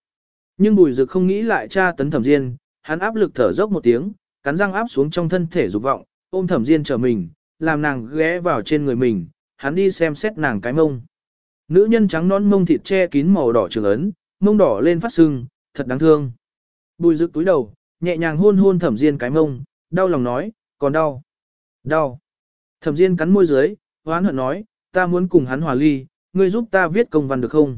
Nhưng bùi rực không nghĩ lại tra tấn thẩm diên, hắn áp lực thở dốc một tiếng, cắn răng áp xuống trong thân thể dục vọng, ôm thẩm diên trở mình, làm nàng ghé vào trên người mình, hắn đi xem xét nàng cái mông. Nữ nhân trắng non mông thịt che kín màu đỏ trường ấn, mông đỏ lên phát sưng, thật đáng thương. Bùi rực túi đầu, nhẹ nhàng hôn hôn thẩm diên cái mông, đau lòng nói, còn đau. Đau. Thẩm diên cắn môi dưới, hoán hận nói, ta muốn cùng hắn hòa ly, ngươi giúp ta viết công văn được không?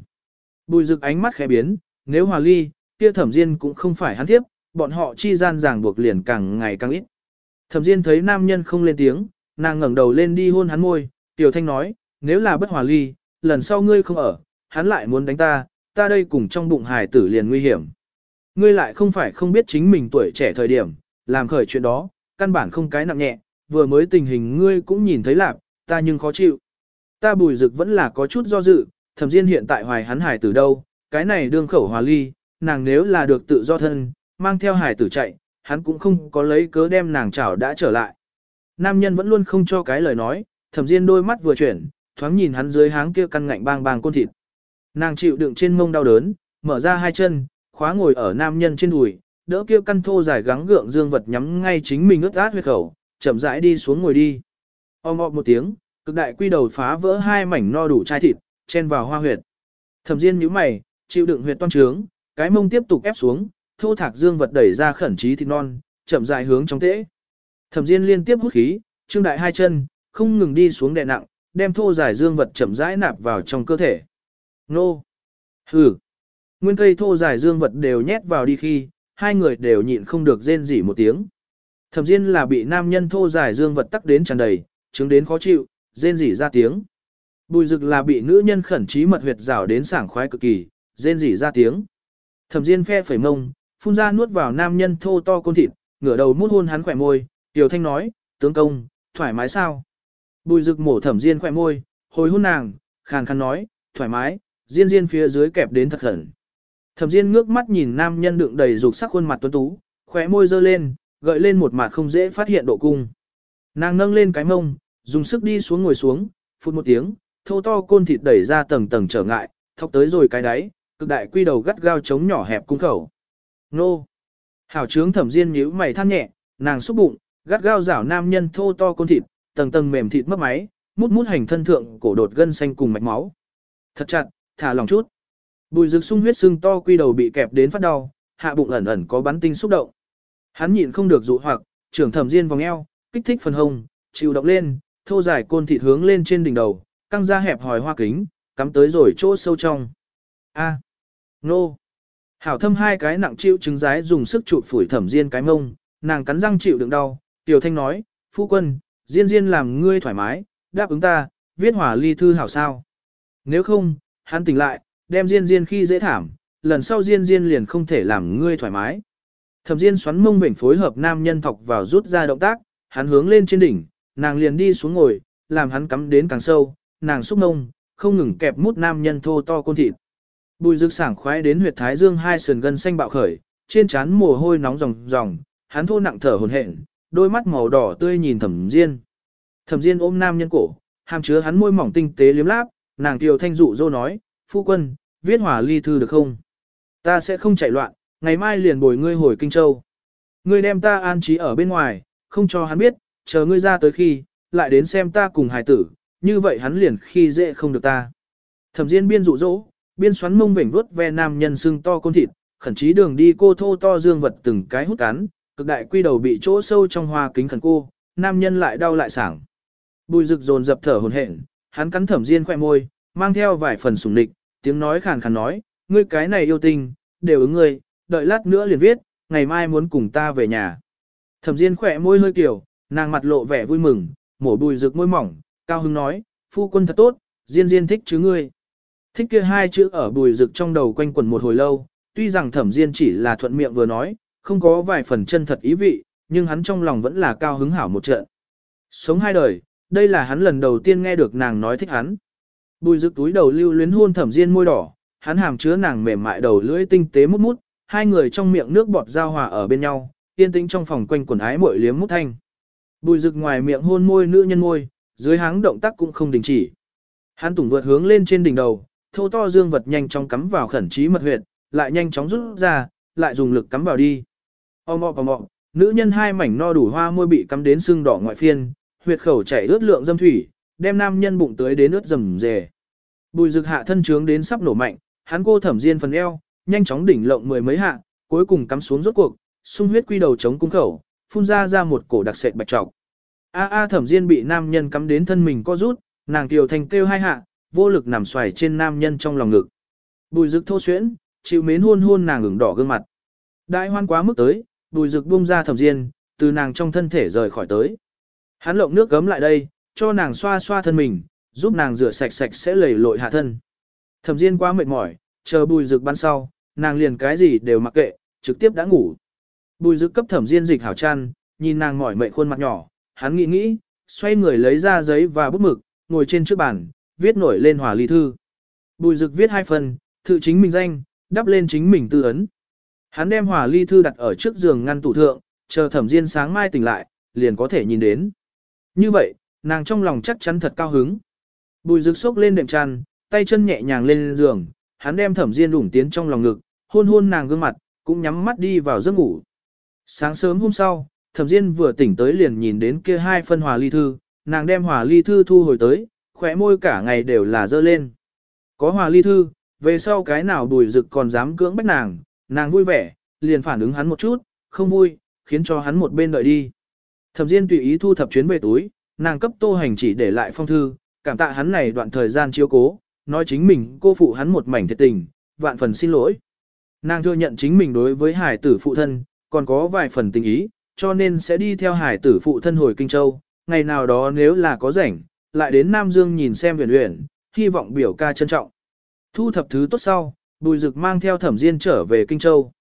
Bùi rực ánh mắt khẽ biến, nếu hòa ly, kia thẩm diên cũng không phải hắn tiếp, bọn họ chi gian ràng buộc liền càng ngày càng ít. Thẩm diên thấy nam nhân không lên tiếng, nàng ngẩng đầu lên đi hôn hắn môi, tiểu thanh nói, nếu là bất hòa ly, lần sau ngươi không ở, hắn lại muốn đánh ta, ta đây cùng trong bụng hài tử liền nguy hiểm. Ngươi lại không phải không biết chính mình tuổi trẻ thời điểm, làm khởi chuyện đó, căn bản không cái nặng nhẹ, vừa mới tình hình ngươi cũng nhìn thấy lạc, ta nhưng khó chịu. Ta bùi rực vẫn là có chút do dự, thẩm diên hiện tại hoài hắn hài tử đâu, cái này đương khẩu hòa ly, nàng nếu là được tự do thân, mang theo hài tử chạy, hắn cũng không có lấy cớ đem nàng chảo đã trở lại. Nam nhân vẫn luôn không cho cái lời nói, thẩm diên đôi mắt vừa chuyển, thoáng nhìn hắn dưới háng kia căn ngạnh bang bang côn thịt. Nàng chịu đựng trên mông đau đớn, mở ra hai chân, khóa ngồi ở nam nhân trên đùi, đỡ kia căn thô dài gắng gượng dương vật nhắm ngay chính mình ướt át huyệt khẩu, chậm rãi đi xuống ngồi đi. Om ọp một tiếng, cực đại quy đầu phá vỡ hai mảnh no đủ chai thịt, chen vào hoa huyệt. Thẩm Diên nhíu mày, chịu đựng huyệt toan trướng, cái mông tiếp tục ép xuống, thô thạc dương vật đẩy ra khẩn trí thịt non, chậm rãi hướng trong tễ. Thẩm Diên liên tiếp hút khí, trương đại hai chân, không ngừng đi xuống đè nặng, đem thô dài dương vật chậm rãi nạp vào trong cơ thể. Nô! Hừ! Nguyên cây thô dài dương vật đều nhét vào đi khi, hai người đều nhịn không được rên rỉ một tiếng. Thẩm Diên là bị nam nhân thô dài dương vật tắc đến tràn đầy, chứng đến khó chịu, rên rỉ ra tiếng. Bùi Dực là bị nữ nhân khẩn trí mật huyệt rào đến sảng khoái cực kỳ, rên rỉ ra tiếng. Thẩm Diên phe phẩy mông, phun ra nuốt vào nam nhân thô to côn thịt, ngửa đầu mút hôn hắn khỏe môi, Tiểu Thanh nói, tướng công, thoải mái sao? Bùi rực mổ Thẩm Diên khỏe môi, hồi hôn nàng, khàn khàn nói, thoải mái, Diên Diên phía dưới kẹp đến thật khẩn. Thẩm Diên ngước mắt nhìn nam nhân đựng đầy dục sắc khuôn mặt tuấn tú, khóe môi dơ lên, gợi lên một mặt không dễ phát hiện độ cung. Nàng nâng lên cái mông, dùng sức đi xuống ngồi xuống, phút một tiếng, thô to côn thịt đẩy ra tầng tầng trở ngại, thọc tới rồi cái đáy, cực đại quy đầu gắt gao chống nhỏ hẹp cung khẩu. Nô! Hảo trướng thẩm diên nhíu mày than nhẹ, nàng xúc bụng, gắt gao rảo nam nhân thô to côn thịt, tầng tầng mềm thịt mất máy, mút mút hành thân thượng cổ đột gân xanh cùng mạch máu. Thật chặt, thả lòng chút. Bùi Dực sung huyết sưng to quy đầu bị kẹp đến phát đau, hạ bụng ẩn ẩn có bắn tinh xúc động. Hắn nhịn không được dụ hoặc, trưởng thẩm diên vòng eo, kích thích phần hông, chịu động lên, thô dài côn thịt hướng lên trên đỉnh đầu, căng ra hẹp hòi hoa kính, cắm tới rồi chỗ sâu trong. A. Nô. Hảo thâm hai cái nặng chịu trứng rái dùng sức chụp phủi thẩm diên cái mông, nàng cắn răng chịu đựng đau, tiểu thanh nói, phu quân, diên diên làm ngươi thoải mái, đáp ứng ta, viết hỏa ly thư hảo sao. Nếu không, hắn tỉnh lại, đem diên diên khi dễ thảm, lần sau diên diên liền không thể làm ngươi thoải mái. Thẩm Diên xoắn mông bệnh phối hợp nam nhân thọc vào rút ra động tác, hắn hướng lên trên đỉnh, nàng liền đi xuống ngồi, làm hắn cắm đến càng sâu, nàng xúc mông, không ngừng kẹp mút nam nhân thô to côn thịt. Bùi rực sảng khoái đến huyệt thái dương hai sườn gân xanh bạo khởi, trên trán mồ hôi nóng ròng ròng, hắn thô nặng thở hổn hển, đôi mắt màu đỏ tươi nhìn Thẩm Diên. Thẩm Diên ôm nam nhân cổ, hàm chứa hắn môi mỏng tinh tế liếm láp, nàng kiều thanh dụ dô nói, phu quân, viết hỏa ly thư được không? Ta sẽ không chạy loạn, ngày mai liền bồi ngươi hồi Kinh Châu. Ngươi đem ta an trí ở bên ngoài, không cho hắn biết, chờ ngươi ra tới khi, lại đến xem ta cùng hài tử, như vậy hắn liền khi dễ không được ta. Thẩm Diên biên dụ dỗ, biên xoắn mông vểnh vuốt ve nam nhân xương to côn thịt, khẩn trí đường đi cô thô to dương vật từng cái hút cắn, cực đại quy đầu bị chỗ sâu trong hoa kính khẩn cô, nam nhân lại đau lại sảng. Bùi rực dồn dập thở hổn hển, hắn cắn Thẩm Diên khoe môi, mang theo vài phần sủng địch, tiếng nói khàn khàn nói, ngươi cái này yêu tình, đều ứng ngươi, đợi lát nữa liền viết, ngày mai muốn cùng ta về nhà. Thẩm Diên khỏe môi hơi kiểu, nàng mặt lộ vẻ vui mừng, mổ bùi rực môi mỏng, cao hưng nói, phu quân thật tốt, Diên Diên thích chứ ngươi. Thích kia hai chữ ở bùi rực trong đầu quanh quẩn một hồi lâu, tuy rằng Thẩm Diên chỉ là thuận miệng vừa nói, không có vài phần chân thật ý vị, nhưng hắn trong lòng vẫn là cao hứng hảo một trận. Sống hai đời, đây là hắn lần đầu tiên nghe được nàng nói thích hắn. Bùi rực túi đầu lưu luyến hôn Thẩm Diên môi đỏ, hắn hàm chứa nàng mềm mại đầu lưỡi tinh tế mút mút, hai người trong miệng nước bọt giao hòa ở bên nhau, yên tĩnh trong phòng quanh quần ái mỗi liếm mút thanh. Bùi rực ngoài miệng hôn môi nữ nhân môi, dưới háng động tác cũng không đình chỉ. Hắn tủng vượt hướng lên trên đỉnh đầu, thô to dương vật nhanh chóng cắm vào khẩn trí mật huyệt, lại nhanh chóng rút ra, lại dùng lực cắm vào đi ô om om nữ nhân hai mảnh no đủ hoa môi bị cắm đến sưng đỏ ngoại phiên, huyệt khẩu chảy ướt lượng dâm thủy, đem nam nhân bụng tới đến ướt rầm rề. Bùi rực hạ thân trướng đến sắp nổ mạnh, hắn cô thẩm diên phần eo, nhanh chóng đỉnh lộng mười mấy hạ, cuối cùng cắm xuống rốt cuộc, sung huyết quy đầu chống cung khẩu, phun ra ra một cổ đặc sệt bạch trọc. A a thẩm diên bị nam nhân cắm đến thân mình co rút, nàng tiểu thành kêu hai hạ, vô lực nằm xoài trên nam nhân trong lòng ngực. Bùi rực thô xuyễn, chịu mến hôn hôn nàng ửng đỏ gương mặt. Đại hoan quá mức tới, bùi rực buông ra thẩm diên, từ nàng trong thân thể rời khỏi tới. Hắn lộng nước gấm lại đây, cho nàng xoa xoa thân mình, giúp nàng rửa sạch sạch sẽ lầy lội hạ thân. Thẩm diên quá mệt mỏi, chờ bùi rực ban sau, nàng liền cái gì đều mặc kệ, trực tiếp đã ngủ. Bùi rực cấp thẩm diên dịch hảo chăn, nhìn nàng mỏi mệt khuôn mặt nhỏ, hắn nghĩ nghĩ, xoay người lấy ra giấy và bút mực, ngồi trên trước bàn, viết nổi lên hòa ly thư. Bùi rực viết hai phần, tự chính mình danh, đắp lên chính mình tư ấn. Hắn đem hòa ly thư đặt ở trước giường ngăn tủ thượng, chờ thẩm diên sáng mai tỉnh lại, liền có thể nhìn đến. Như vậy, nàng trong lòng chắc chắn thật cao hứng. Bùi rực sốc lên đệm chăn, tay chân nhẹ nhàng lên giường, hắn đem thẩm diên đủng tiến trong lòng ngực, hôn hôn nàng gương mặt, cũng nhắm mắt đi vào giấc ngủ. Sáng sớm hôm sau, thẩm diên vừa tỉnh tới liền nhìn đến kia hai phân hòa ly thư, nàng đem hòa ly thư thu hồi tới, khỏe môi cả ngày đều là dơ lên. Có hòa ly thư, về sau cái nào bùi rực còn dám cưỡng bách nàng, nàng vui vẻ, liền phản ứng hắn một chút, không vui, khiến cho hắn một bên đợi đi. Thẩm Diên tùy ý thu thập chuyến về túi, nàng cấp Tô Hành chỉ để lại phong thư, cảm tạ hắn này đoạn thời gian chiếu cố, nói chính mình cô phụ hắn một mảnh thiệt tình, vạn phần xin lỗi. Nàng thừa nhận chính mình đối với hải tử phụ thân, còn có vài phần tình ý, cho nên sẽ đi theo hải tử phụ thân hồi Kinh Châu, ngày nào đó nếu là có rảnh, lại đến Nam Dương nhìn xem huyền huyền, hy vọng biểu ca trân trọng. Thu thập thứ tốt sau, bùi rực mang theo thẩm diên trở về Kinh Châu.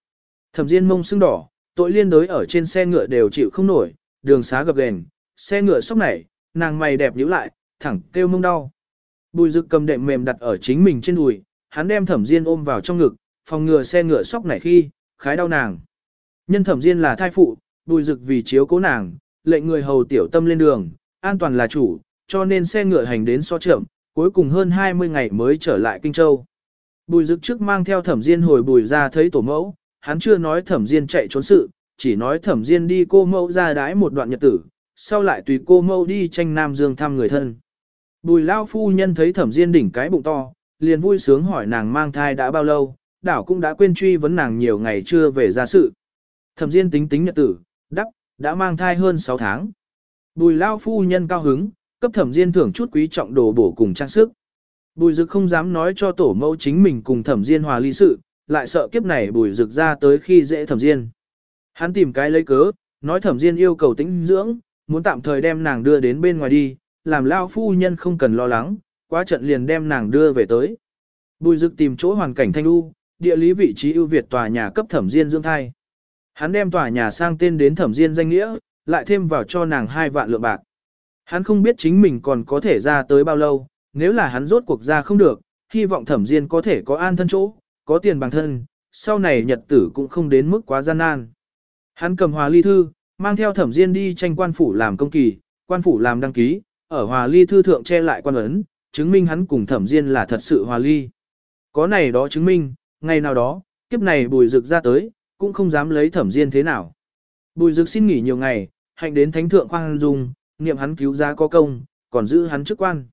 Thẩm diên mông sưng đỏ, tội liên đối ở trên xe ngựa đều chịu không nổi, đường xá gập ghềnh, xe ngựa sốc nảy, nàng mày đẹp nhíu lại, thẳng kêu mông đau. Bùi rực cầm đệm mềm đặt ở chính mình trên đùi, hắn đem thẩm diên ôm vào trong ngực, phòng ngừa xe ngựa sốc nảy khi, khái đau nàng. Nhân thẩm diên là thai phụ, bùi rực vì chiếu cố nàng, lệnh người hầu tiểu tâm lên đường, an toàn là chủ, cho nên xe ngựa hành đến so chậm, cuối cùng hơn 20 ngày mới trở lại Kinh Châu. Bùi dực trước mang theo thẩm diên hồi bùi ra thấy tổ mẫu, hắn chưa nói thẩm diên chạy trốn sự, chỉ nói thẩm diên đi cô mẫu ra đái một đoạn nhật tử, sau lại tùy cô mẫu đi tranh Nam Dương thăm người thân. Bùi lao phu nhân thấy thẩm diên đỉnh cái bụng to, liền vui sướng hỏi nàng mang thai đã bao lâu, đảo cũng đã quên truy vấn nàng nhiều ngày chưa về ra sự. Thẩm diên tính tính nhật tử, đắc, đã mang thai hơn 6 tháng. Bùi lao phu nhân cao hứng, cấp thẩm diên thưởng chút quý trọng đồ bổ cùng trang sức. Bùi dực không dám nói cho tổ mẫu chính mình cùng thẩm diên hòa ly sự, lại sợ kiếp này bùi dực ra tới khi dễ thẩm diên. Hắn tìm cái lấy cớ, nói thẩm diên yêu cầu tĩnh dưỡng, muốn tạm thời đem nàng đưa đến bên ngoài đi, làm lao phu nhân không cần lo lắng, quá trận liền đem nàng đưa về tới. Bùi dực tìm chỗ hoàn cảnh thanh u, địa lý vị trí ưu việt tòa nhà cấp thẩm diên dưỡng thai. Hắn đem tòa nhà sang tên đến thẩm diên danh nghĩa, lại thêm vào cho nàng hai vạn lượng bạc. Hắn không biết chính mình còn có thể ra tới bao lâu, nếu là hắn rốt cuộc ra không được, hy vọng thẩm diên có thể có an thân chỗ, có tiền bằng thân, sau này nhật tử cũng không đến mức quá gian nan. Hắn cầm hòa ly thư, mang theo thẩm diên đi tranh quan phủ làm công kỳ, quan phủ làm đăng ký, ở hòa ly thư thượng che lại quan ấn, chứng minh hắn cùng thẩm diên là thật sự hòa ly. Có này đó chứng minh, ngày nào đó, kiếp này bùi rực ra tới, cũng không dám lấy thẩm diên thế nào. Bùi rực xin nghỉ nhiều ngày, hạnh đến thánh thượng khoan dung, niệm hắn cứu giá có công, còn giữ hắn chức quan.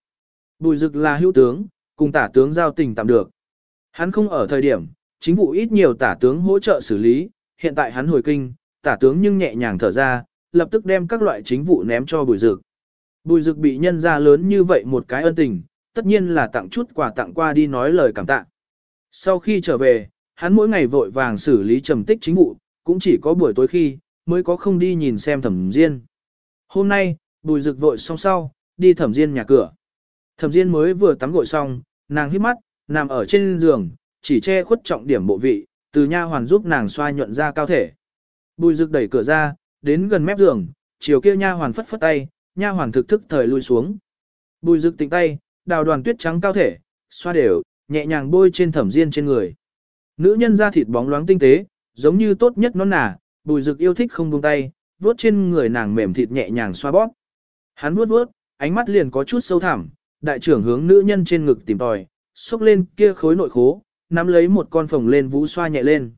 Bùi Dực là hữu tướng, cùng tả tướng giao tình tạm được. Hắn không ở thời điểm, chính vụ ít nhiều tả tướng hỗ trợ xử lý, hiện tại hắn hồi kinh, tả tướng nhưng nhẹ nhàng thở ra, lập tức đem các loại chính vụ ném cho bùi Dực. Bùi Dực bị nhân ra lớn như vậy một cái ân tình, tất nhiên là tặng chút quà tặng qua đi nói lời cảm tạ. Sau khi trở về, hắn mỗi ngày vội vàng xử lý trầm tích chính vụ, cũng chỉ có buổi tối khi, mới có không đi nhìn xem thẩm diên. Hôm nay, bùi Dực vội xong sau, đi thẩm diên nhà cửa. Thẩm diên mới vừa tắm gội xong, nàng hít mắt, nằm ở trên giường, chỉ che khuất trọng điểm bộ vị, từ nha hoàn giúp nàng xoa nhuận ra cao thể. Bùi Dực đẩy cửa ra, đến gần mép giường, chiều kia nha hoàn phất phất tay, nha hoàn thực thức thời lui xuống. Bùi Dực tỉnh tay, đào đoàn tuyết trắng cao thể, xoa đều, nhẹ nhàng bôi trên thẩm diên trên người. Nữ nhân da thịt bóng loáng tinh tế, giống như tốt nhất nó nà. bùi Dực yêu thích không buông tay, vuốt trên người nàng mềm thịt nhẹ nhàng xoa bóp. Hắn vuốt vuốt, ánh mắt liền có chút sâu thẳm, đại trưởng hướng nữ nhân trên ngực tìm tòi, xúc lên kia khối nội khố, nắm lấy một con phồng lên vũ xoa nhẹ lên.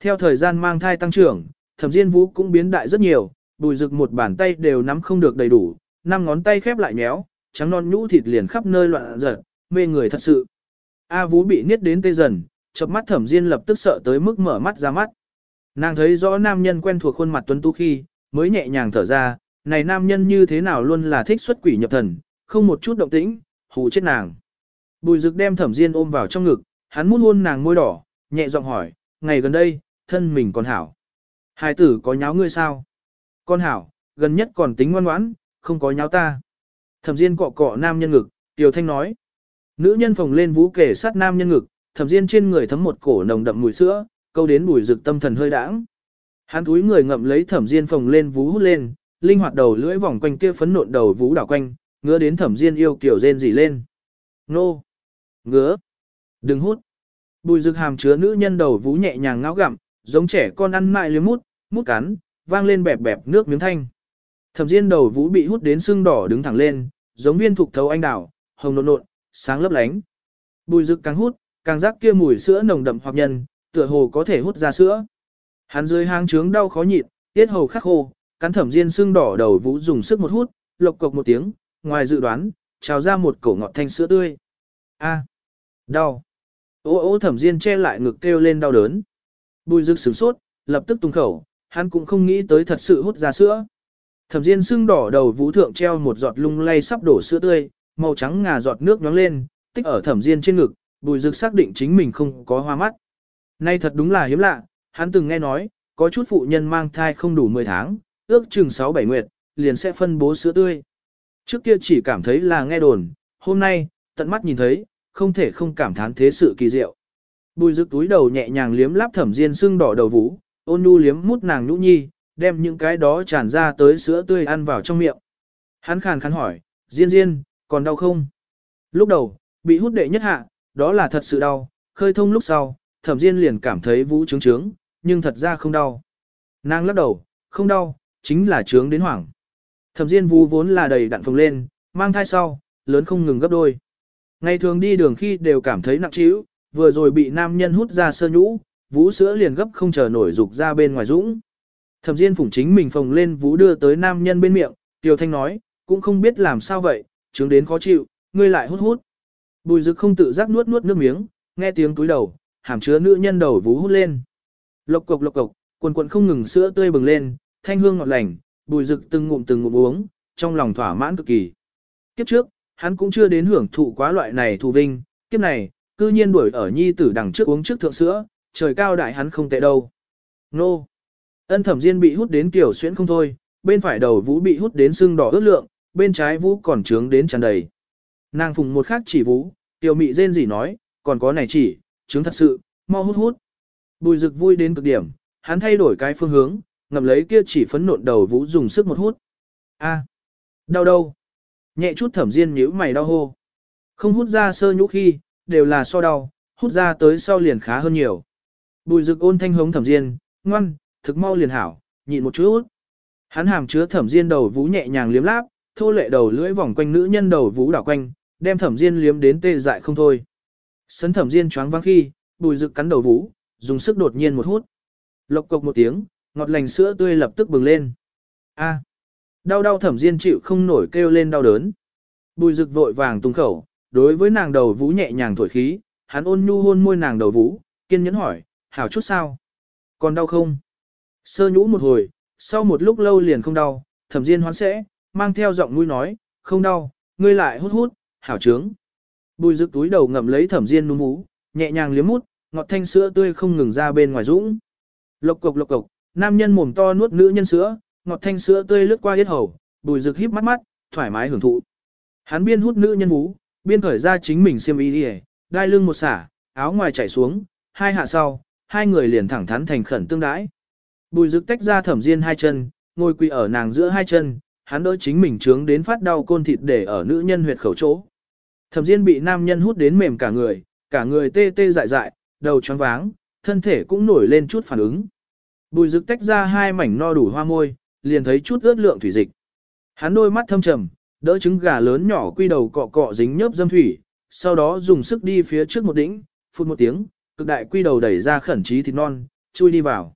Theo thời gian mang thai tăng trưởng, thẩm diên vũ cũng biến đại rất nhiều, bùi rực một bàn tay đều nắm không được đầy đủ, năm ngón tay khép lại nhéo, trắng non nhũ thịt liền khắp nơi loạn giật, mê người thật sự. A vũ bị niết đến tê dần, chớp mắt thẩm diên lập tức sợ tới mức mở mắt ra mắt. Nàng thấy rõ nam nhân quen thuộc khuôn mặt tuấn tú khi, mới nhẹ nhàng thở ra, này nam nhân như thế nào luôn là thích xuất quỷ nhập thần, không một chút động tĩnh, hù chết nàng. Bùi Dực đem thẩm diên ôm vào trong ngực, hắn muốn hôn nàng môi đỏ, nhẹ giọng hỏi, ngày gần đây, thân mình còn hảo. Hai tử có nháo ngươi sao? Con hảo, gần nhất còn tính ngoan ngoãn, không có nháo ta. Thẩm Diên cọ cọ nam nhân ngực, Tiểu Thanh nói. Nữ nhân phồng lên vũ kể sát nam nhân ngực, Thẩm Diên trên người thấm một cổ nồng đậm mùi sữa, câu đến bùi Dực tâm thần hơi đãng. Hắn túi người ngậm lấy Thẩm Diên phồng lên vú hút lên, linh hoạt đầu lưỡi vòng quanh kia phấn nộn đầu vú đảo quanh, ngứa đến Thẩm Diên yêu kiểu rên rỉ lên. Nô! Ngứa! Đừng hút! Bùi rực hàm chứa nữ nhân đầu vú nhẹ nhàng ngáo gặm, giống trẻ con ăn mại liếm mút, mút cắn, vang lên bẹp bẹp nước miếng thanh. Thẩm Diên đầu vũ bị hút đến sưng đỏ đứng thẳng lên, giống viên thục thấu anh đào, hồng nộn nộn, sáng lấp lánh. Bùi rực càng hút, càng rắc kia mùi sữa nồng đậm hoặc nhân, tựa hồ có thể hút ra sữa. Hắn dưới hang trướng đau khó nhịn, tiết hầu khắc khô, cắn Thẩm Diên sưng đỏ đầu vũ dùng sức một hút, lộc cộc một tiếng, ngoài dự đoán, trào ra một cổ ngọt thanh sữa tươi. A, à, đau. Ô ô Thẩm Diên che lại ngực kêu lên đau đớn. Bùi rực sửng sốt, lập tức tung khẩu, hắn cũng không nghĩ tới thật sự hút ra sữa. Thẩm Diên sưng đỏ đầu vũ thượng treo một giọt lung lay sắp đổ sữa tươi, màu trắng ngà giọt nước nhoáng lên, tích ở Thẩm Diên trên ngực, Bùi Dực xác định chính mình không có hoa mắt. Nay thật đúng là hiếm lạ, hắn từng nghe nói, có chút phụ nhân mang thai không đủ 10 tháng, ước chừng 6-7 nguyệt, liền sẽ phân bố sữa tươi. Trước kia chỉ cảm thấy là nghe đồn, hôm nay, tận mắt nhìn thấy, không thể không cảm thán thế sự kỳ diệu. Bùi Dực túi đầu nhẹ nhàng liếm láp Thẩm Diên sưng đỏ đầu vũ, ôn nhu liếm mút nàng nhũ nhi, đem những cái đó tràn ra tới sữa tươi ăn vào trong miệng. Hắn khàn khàn hỏi, Diên Diên, còn đau không? Lúc đầu, bị hút đệ nhất hạ, đó là thật sự đau, khơi thông lúc sau, thẩm Diên liền cảm thấy vũ trướng trướng, nhưng thật ra không đau. Nàng lắc đầu, không đau, chính là trướng đến hoảng. Thẩm Diên vũ vốn là đầy đặn phồng lên, mang thai sau, lớn không ngừng gấp đôi. Ngày thường đi đường khi đều cảm thấy nặng trĩu, vừa rồi bị nam nhân hút ra sơ nhũ, vũ sữa liền gấp không chờ nổi dục ra bên ngoài dũng. Thẩm Diên phủng chính mình phồng lên vũ đưa tới nam nhân bên miệng, Tiêu Thanh nói, cũng không biết làm sao vậy, chứng đến khó chịu, ngươi lại hút hút. Bùi Dực không tự giác nuốt nuốt nước miếng, nghe tiếng túi đầu, hàm chứa nữ nhân đầu vú hút lên. Lộc cộc lộc cộc, quần quần không ngừng sữa tươi bừng lên, thanh hương ngọt lành, Bùi Dực từng ngụm từng ngụm uống, trong lòng thỏa mãn cực kỳ. Kiếp trước, hắn cũng chưa đến hưởng thụ quá loại này thù vinh, kiếp này, cư nhiên đuổi ở nhi tử đằng trước uống trước thượng sữa, trời cao đại hắn không tệ đâu. Nô! Ân thẩm diên bị hút đến kiểu xuyễn không thôi, bên phải đầu vũ bị hút đến sưng đỏ ướt lượng, bên trái vũ còn trướng đến tràn đầy. Nàng phùng một khắc chỉ vũ, tiểu mị rên gì nói, còn có này chỉ, trướng thật sự, mau hút hút. Bùi rực vui đến cực điểm, hắn thay đổi cái phương hướng, ngậm lấy kia chỉ phấn nộn đầu vũ dùng sức một hút. A, à, đau đâu? Nhẹ chút thẩm diên nhíu mày đau hô. Không hút ra sơ nhũ khi, đều là so đau, hút ra tới sau liền khá hơn nhiều. Bùi rực ôn thanh hống thẩm diên, ngoan, thực mau liền hảo, nhịn một chút. Hắn hàm chứa thẩm diên đầu vũ nhẹ nhàng liếm láp, thô lệ đầu lưỡi vòng quanh nữ nhân đầu vũ đảo quanh, đem thẩm diên liếm đến tê dại không thôi. Sấn thẩm diên choáng vắng khi, bùi rực cắn đầu vũ, dùng sức đột nhiên một hút. Lộc cộc một tiếng, ngọt lành sữa tươi lập tức bừng lên. A, đau đau thẩm diên chịu không nổi kêu lên đau đớn. Bùi rực vội vàng tung khẩu, đối với nàng đầu vũ nhẹ nhàng thổi khí, hắn ôn nhu hôn môi nàng đầu vũ, kiên nhẫn hỏi, hảo chút sao? Còn đau không? Sơ nhũ một hồi, sau một lúc lâu liền không đau, thẩm diên hoán sẽ, mang theo giọng mũi nói, không đau, ngươi lại hút hút, hảo trướng. Bùi rực túi đầu ngậm lấy thẩm diên núm vú, nhẹ nhàng liếm mút, ngọt thanh sữa tươi không ngừng ra bên ngoài dũng. Lộc cộc lộc cộc, nam nhân mồm to nuốt nữ nhân sữa, ngọt thanh sữa tươi lướt qua yết hầu, bùi rực híp mắt mắt, thoải mái hưởng thụ. Hắn biên hút nữ nhân vú, biên khởi ra chính mình xiêm y đi đai lưng một xả, áo ngoài chảy xuống, hai hạ sau, hai người liền thẳng thắn thành khẩn tương đãi. Bùi rực tách ra thẩm diên hai chân, ngồi quỳ ở nàng giữa hai chân, hắn đỡ chính mình trướng đến phát đau côn thịt để ở nữ nhân huyệt khẩu chỗ. Thẩm diên bị nam nhân hút đến mềm cả người, cả người tê tê dại dại, đầu choáng váng, thân thể cũng nổi lên chút phản ứng. Bùi rực tách ra hai mảnh no đủ hoa môi, liền thấy chút ướt lượng thủy dịch. Hắn đôi mắt thâm trầm, đỡ trứng gà lớn nhỏ quy đầu cọ cọ dính nhớp dâm thủy, sau đó dùng sức đi phía trước một đỉnh, phun một tiếng, cực đại quy đầu đẩy ra khẩn trí thịt non, chui đi vào.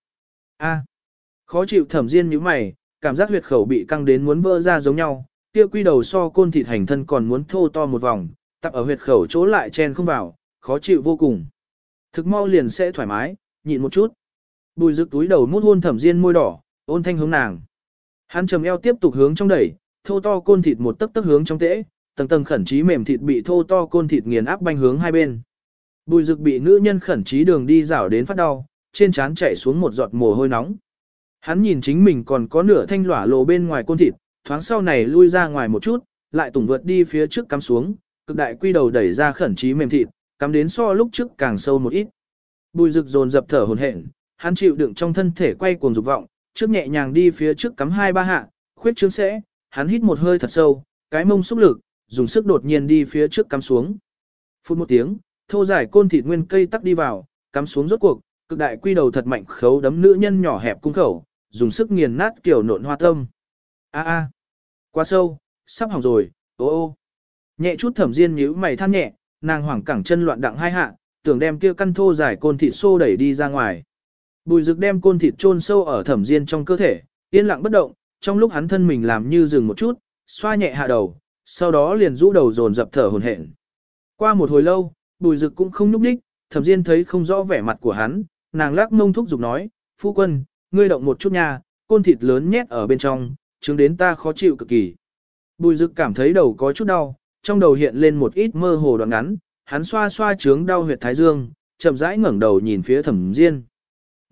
A. Khó chịu thẩm diên như mày, cảm giác huyệt khẩu bị căng đến muốn vỡ ra giống nhau, kia quy đầu so côn thịt hành thân còn muốn thô to một vòng, tập ở huyệt khẩu chỗ lại chen không vào, khó chịu vô cùng. Thực mau liền sẽ thoải mái, nhịn một chút. Bùi rực túi đầu mút hôn thẩm diên môi đỏ, ôn thanh hướng nàng. Hắn trầm eo tiếp tục hướng trong đẩy, thô to côn thịt một tấc tấc hướng trong tễ, tầng tầng khẩn trí mềm thịt bị thô to côn thịt nghiền áp banh hướng hai bên. Bùi rực bị nữ nhân khẩn trí đường đi rảo đến phát đau, trên trán chảy xuống một giọt mồ hôi nóng. Hắn nhìn chính mình còn có nửa thanh lỏa lồ bên ngoài côn thịt, thoáng sau này lui ra ngoài một chút, lại tùng vượt đi phía trước cắm xuống, cực đại quy đầu đẩy ra khẩn trí mềm thịt, cắm đến so lúc trước càng sâu một ít. Bùi rực dồn dập thở hồn hển, hắn chịu đựng trong thân thể quay cuồng dục vọng, trước nhẹ nhàng đi phía trước cắm hai ba hạ, khuyết trương sẽ, hắn hít một hơi thật sâu, cái mông xúc lực, dùng sức đột nhiên đi phía trước cắm xuống. Phút một tiếng, thô giải côn thịt nguyên cây tắc đi vào, cắm xuống rốt cuộc, cực đại quy đầu thật mạnh khấu đấm nữ nhân nhỏ hẹp cung khẩu, dùng sức nghiền nát kiểu nộn hoa tâm. A a, quá sâu, sắp hỏng rồi, ô ô. Nhẹ chút thẩm diên nhíu mày than nhẹ, nàng hoảng cẳng chân loạn đặng hai hạ, tưởng đem kia căn thô giải côn thịt xô đẩy đi ra ngoài. Bùi rực đem côn thịt chôn sâu ở thẩm diên trong cơ thể, yên lặng bất động, trong lúc hắn thân mình làm như dừng một chút, xoa nhẹ hạ đầu, sau đó liền rũ đầu dồn dập thở hồn hển. Qua một hồi lâu, bùi rực cũng không nhúc đích, thẩm diên thấy không rõ vẻ mặt của hắn, nàng lắc mông thúc giục nói, phu quân, ngươi động một chút nha, côn thịt lớn nhét ở bên trong, chứng đến ta khó chịu cực kỳ. Bùi rực cảm thấy đầu có chút đau, trong đầu hiện lên một ít mơ hồ đoạn ngắn, hắn xoa xoa trướng đau huyệt thái dương, chậm rãi ngẩng đầu nhìn phía thẩm diên.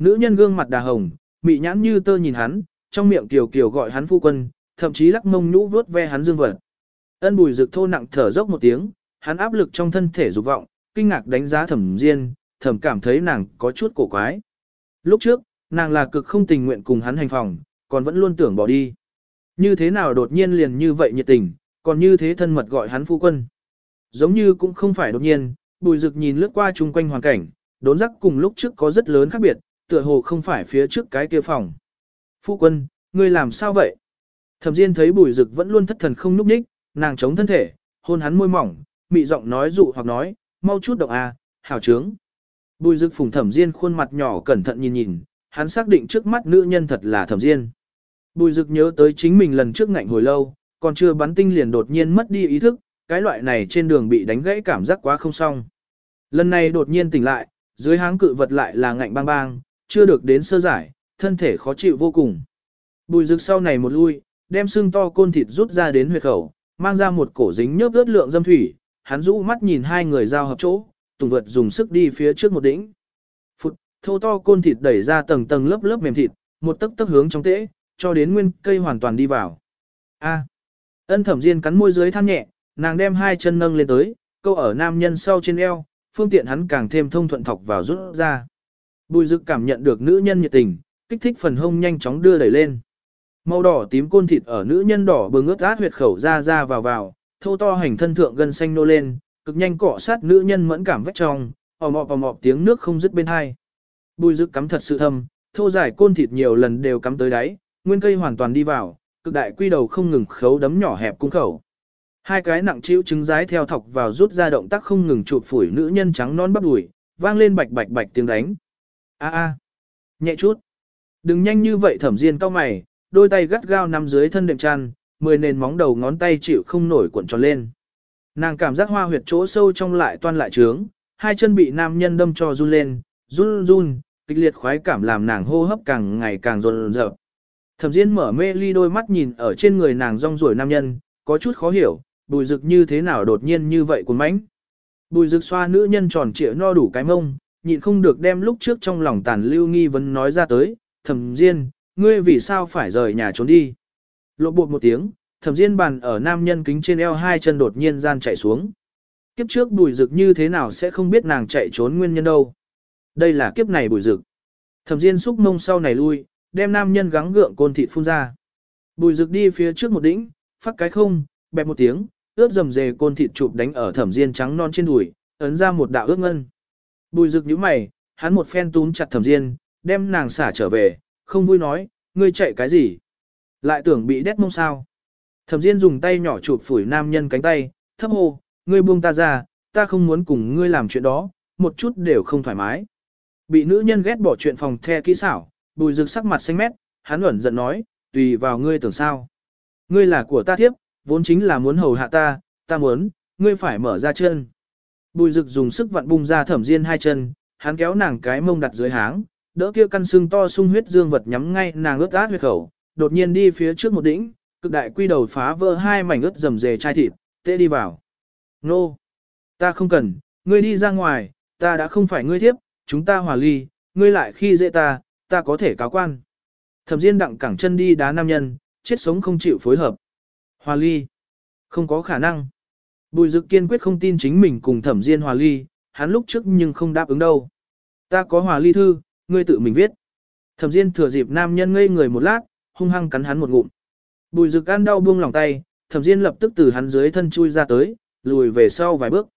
Nữ nhân gương mặt đà hồng, mị nhãn như tơ nhìn hắn, trong miệng kiều kiều gọi hắn phu quân, thậm chí lắc mông nhũ vuốt ve hắn dương vật. Ân bùi Dực thô nặng thở dốc một tiếng, hắn áp lực trong thân thể dục vọng, kinh ngạc đánh giá thẩm diên, thẩm cảm thấy nàng có chút cổ quái. Lúc trước, nàng là cực không tình nguyện cùng hắn hành phòng, còn vẫn luôn tưởng bỏ đi. Như thế nào đột nhiên liền như vậy nhiệt tình, còn như thế thân mật gọi hắn phu quân. Giống như cũng không phải đột nhiên, bùi Dực nhìn lướt qua chung quanh hoàn cảnh, đốn giác cùng lúc trước có rất lớn khác biệt, tựa hồ không phải phía trước cái kia phòng. Phu quân, ngươi làm sao vậy? Thẩm Diên thấy bùi dực vẫn luôn thất thần không núp ních, nàng chống thân thể, hôn hắn môi mỏng, mị giọng nói dụ hoặc nói, mau chút động a, à, hảo trướng. Bùi dực phùng thẩm Diên khuôn mặt nhỏ cẩn thận nhìn nhìn, hắn xác định trước mắt nữ nhân thật là thẩm Diên. Bùi dực nhớ tới chính mình lần trước ngạnh hồi lâu, còn chưa bắn tinh liền đột nhiên mất đi ý thức, cái loại này trên đường bị đánh gãy cảm giác quá không xong. Lần này đột nhiên tỉnh lại, dưới háng cự vật lại là ngạnh bang bang, chưa được đến sơ giải, thân thể khó chịu vô cùng. Bùi rực sau này một lui, đem xương to côn thịt rút ra đến huyệt khẩu, mang ra một cổ dính nhớp ướt lượng dâm thủy, hắn rũ mắt nhìn hai người giao hợp chỗ, tùng vật dùng sức đi phía trước một đỉnh. Phụt, thô to côn thịt đẩy ra tầng tầng lớp lớp mềm thịt, một tấc tấc hướng trong tễ, cho đến nguyên cây hoàn toàn đi vào. A. Ân Thẩm Diên cắn môi dưới than nhẹ, nàng đem hai chân nâng lên tới, câu ở nam nhân sau trên eo, phương tiện hắn càng thêm thông thuận thọc vào rút ra. Bùi Dực cảm nhận được nữ nhân nhiệt tình, kích thích phần hông nhanh chóng đưa đẩy lên. Màu đỏ tím côn thịt ở nữ nhân đỏ bừng ướt át huyệt khẩu ra ra vào vào, thô to hành thân thượng gần xanh nô lên, cực nhanh cọ sát nữ nhân mẫn cảm vách trong, ồm ọp ồm ọp tiếng nước không dứt bên hai. Bùi Dực cắm thật sự thâm, thô dài côn thịt nhiều lần đều cắm tới đáy, nguyên cây hoàn toàn đi vào, cực đại quy đầu không ngừng khấu đấm nhỏ hẹp cung khẩu. Hai cái nặng chịu trứng rái theo thọc vào rút ra động tác không ngừng chụp phủi nữ nhân trắng non bắp đùi, vang lên bạch bạch bạch tiếng đánh. A a, nhẹ chút. Đừng nhanh như vậy thẩm diên cau mày, đôi tay gắt gao nằm dưới thân đệm chăn, mười nền móng đầu ngón tay chịu không nổi cuộn tròn lên. Nàng cảm giác hoa huyệt chỗ sâu trong lại toan lại trướng, hai chân bị nam nhân đâm cho run lên, run run, kịch liệt khoái cảm làm nàng hô hấp càng ngày càng rồn rợp. Thẩm Diên mở mê ly đôi mắt nhìn ở trên người nàng rong ruổi nam nhân, có chút khó hiểu, bùi rực như thế nào đột nhiên như vậy cuốn mãnh. Bùi rực xoa nữ nhân tròn trịa no đủ cái mông, nhịn không được đem lúc trước trong lòng tàn lưu nghi vấn nói ra tới, thẩm Diên, ngươi vì sao phải rời nhà trốn đi. Lộ bột một tiếng, thẩm Diên bàn ở nam nhân kính trên eo hai chân đột nhiên gian chạy xuống. Kiếp trước bùi rực như thế nào sẽ không biết nàng chạy trốn nguyên nhân đâu. Đây là kiếp này bùi rực. Thẩm Diên xúc mông sau này lui, đem nam nhân gắng gượng côn thịt phun ra. Bùi rực đi phía trước một đỉnh, phát cái không, bẹp một tiếng, ướt dầm dề côn thịt chụp đánh ở thẩm diên trắng non trên đùi, ấn ra một đạo ướt ngân. Bùi rực như mày, hắn một phen túm chặt thẩm diên, đem nàng xả trở về, không vui nói, ngươi chạy cái gì? Lại tưởng bị đét mông sao? Thẩm diên dùng tay nhỏ chụp phủi nam nhân cánh tay, thấp hô, ngươi buông ta ra, ta không muốn cùng ngươi làm chuyện đó, một chút đều không thoải mái. Bị nữ nhân ghét bỏ chuyện phòng the kỹ xảo, bùi rực sắc mặt xanh mét, hắn ẩn giận nói, tùy vào ngươi tưởng sao. Ngươi là của ta thiếp, vốn chính là muốn hầu hạ ta, ta muốn, ngươi phải mở ra chân. Bùi Dực dùng sức vặn bung ra thẩm diên hai chân, hắn kéo nàng cái mông đặt dưới háng, đỡ kia căn xương to sung huyết dương vật nhắm ngay nàng ướt át huyết khẩu, đột nhiên đi phía trước một đỉnh, cực đại quy đầu phá vỡ hai mảnh ướt rầm rề chai thịt, tê đi vào. Nô! Ta không cần, ngươi đi ra ngoài, ta đã không phải ngươi thiếp, chúng ta hòa ly, ngươi lại khi dễ ta, ta có thể cáo quan. Thẩm Diên đặng cẳng chân đi đá nam nhân, chết sống không chịu phối hợp. Hòa ly. Không có khả năng. Bùi Dực kiên quyết không tin chính mình cùng Thẩm Diên hòa ly, hắn lúc trước nhưng không đáp ứng đâu. Ta có hòa ly thư, ngươi tự mình viết. Thẩm Diên thừa dịp nam nhân ngây người một lát, hung hăng cắn hắn một ngụm. Bùi Dực ăn đau buông lòng tay, Thẩm Diên lập tức từ hắn dưới thân chui ra tới, lùi về sau vài bước.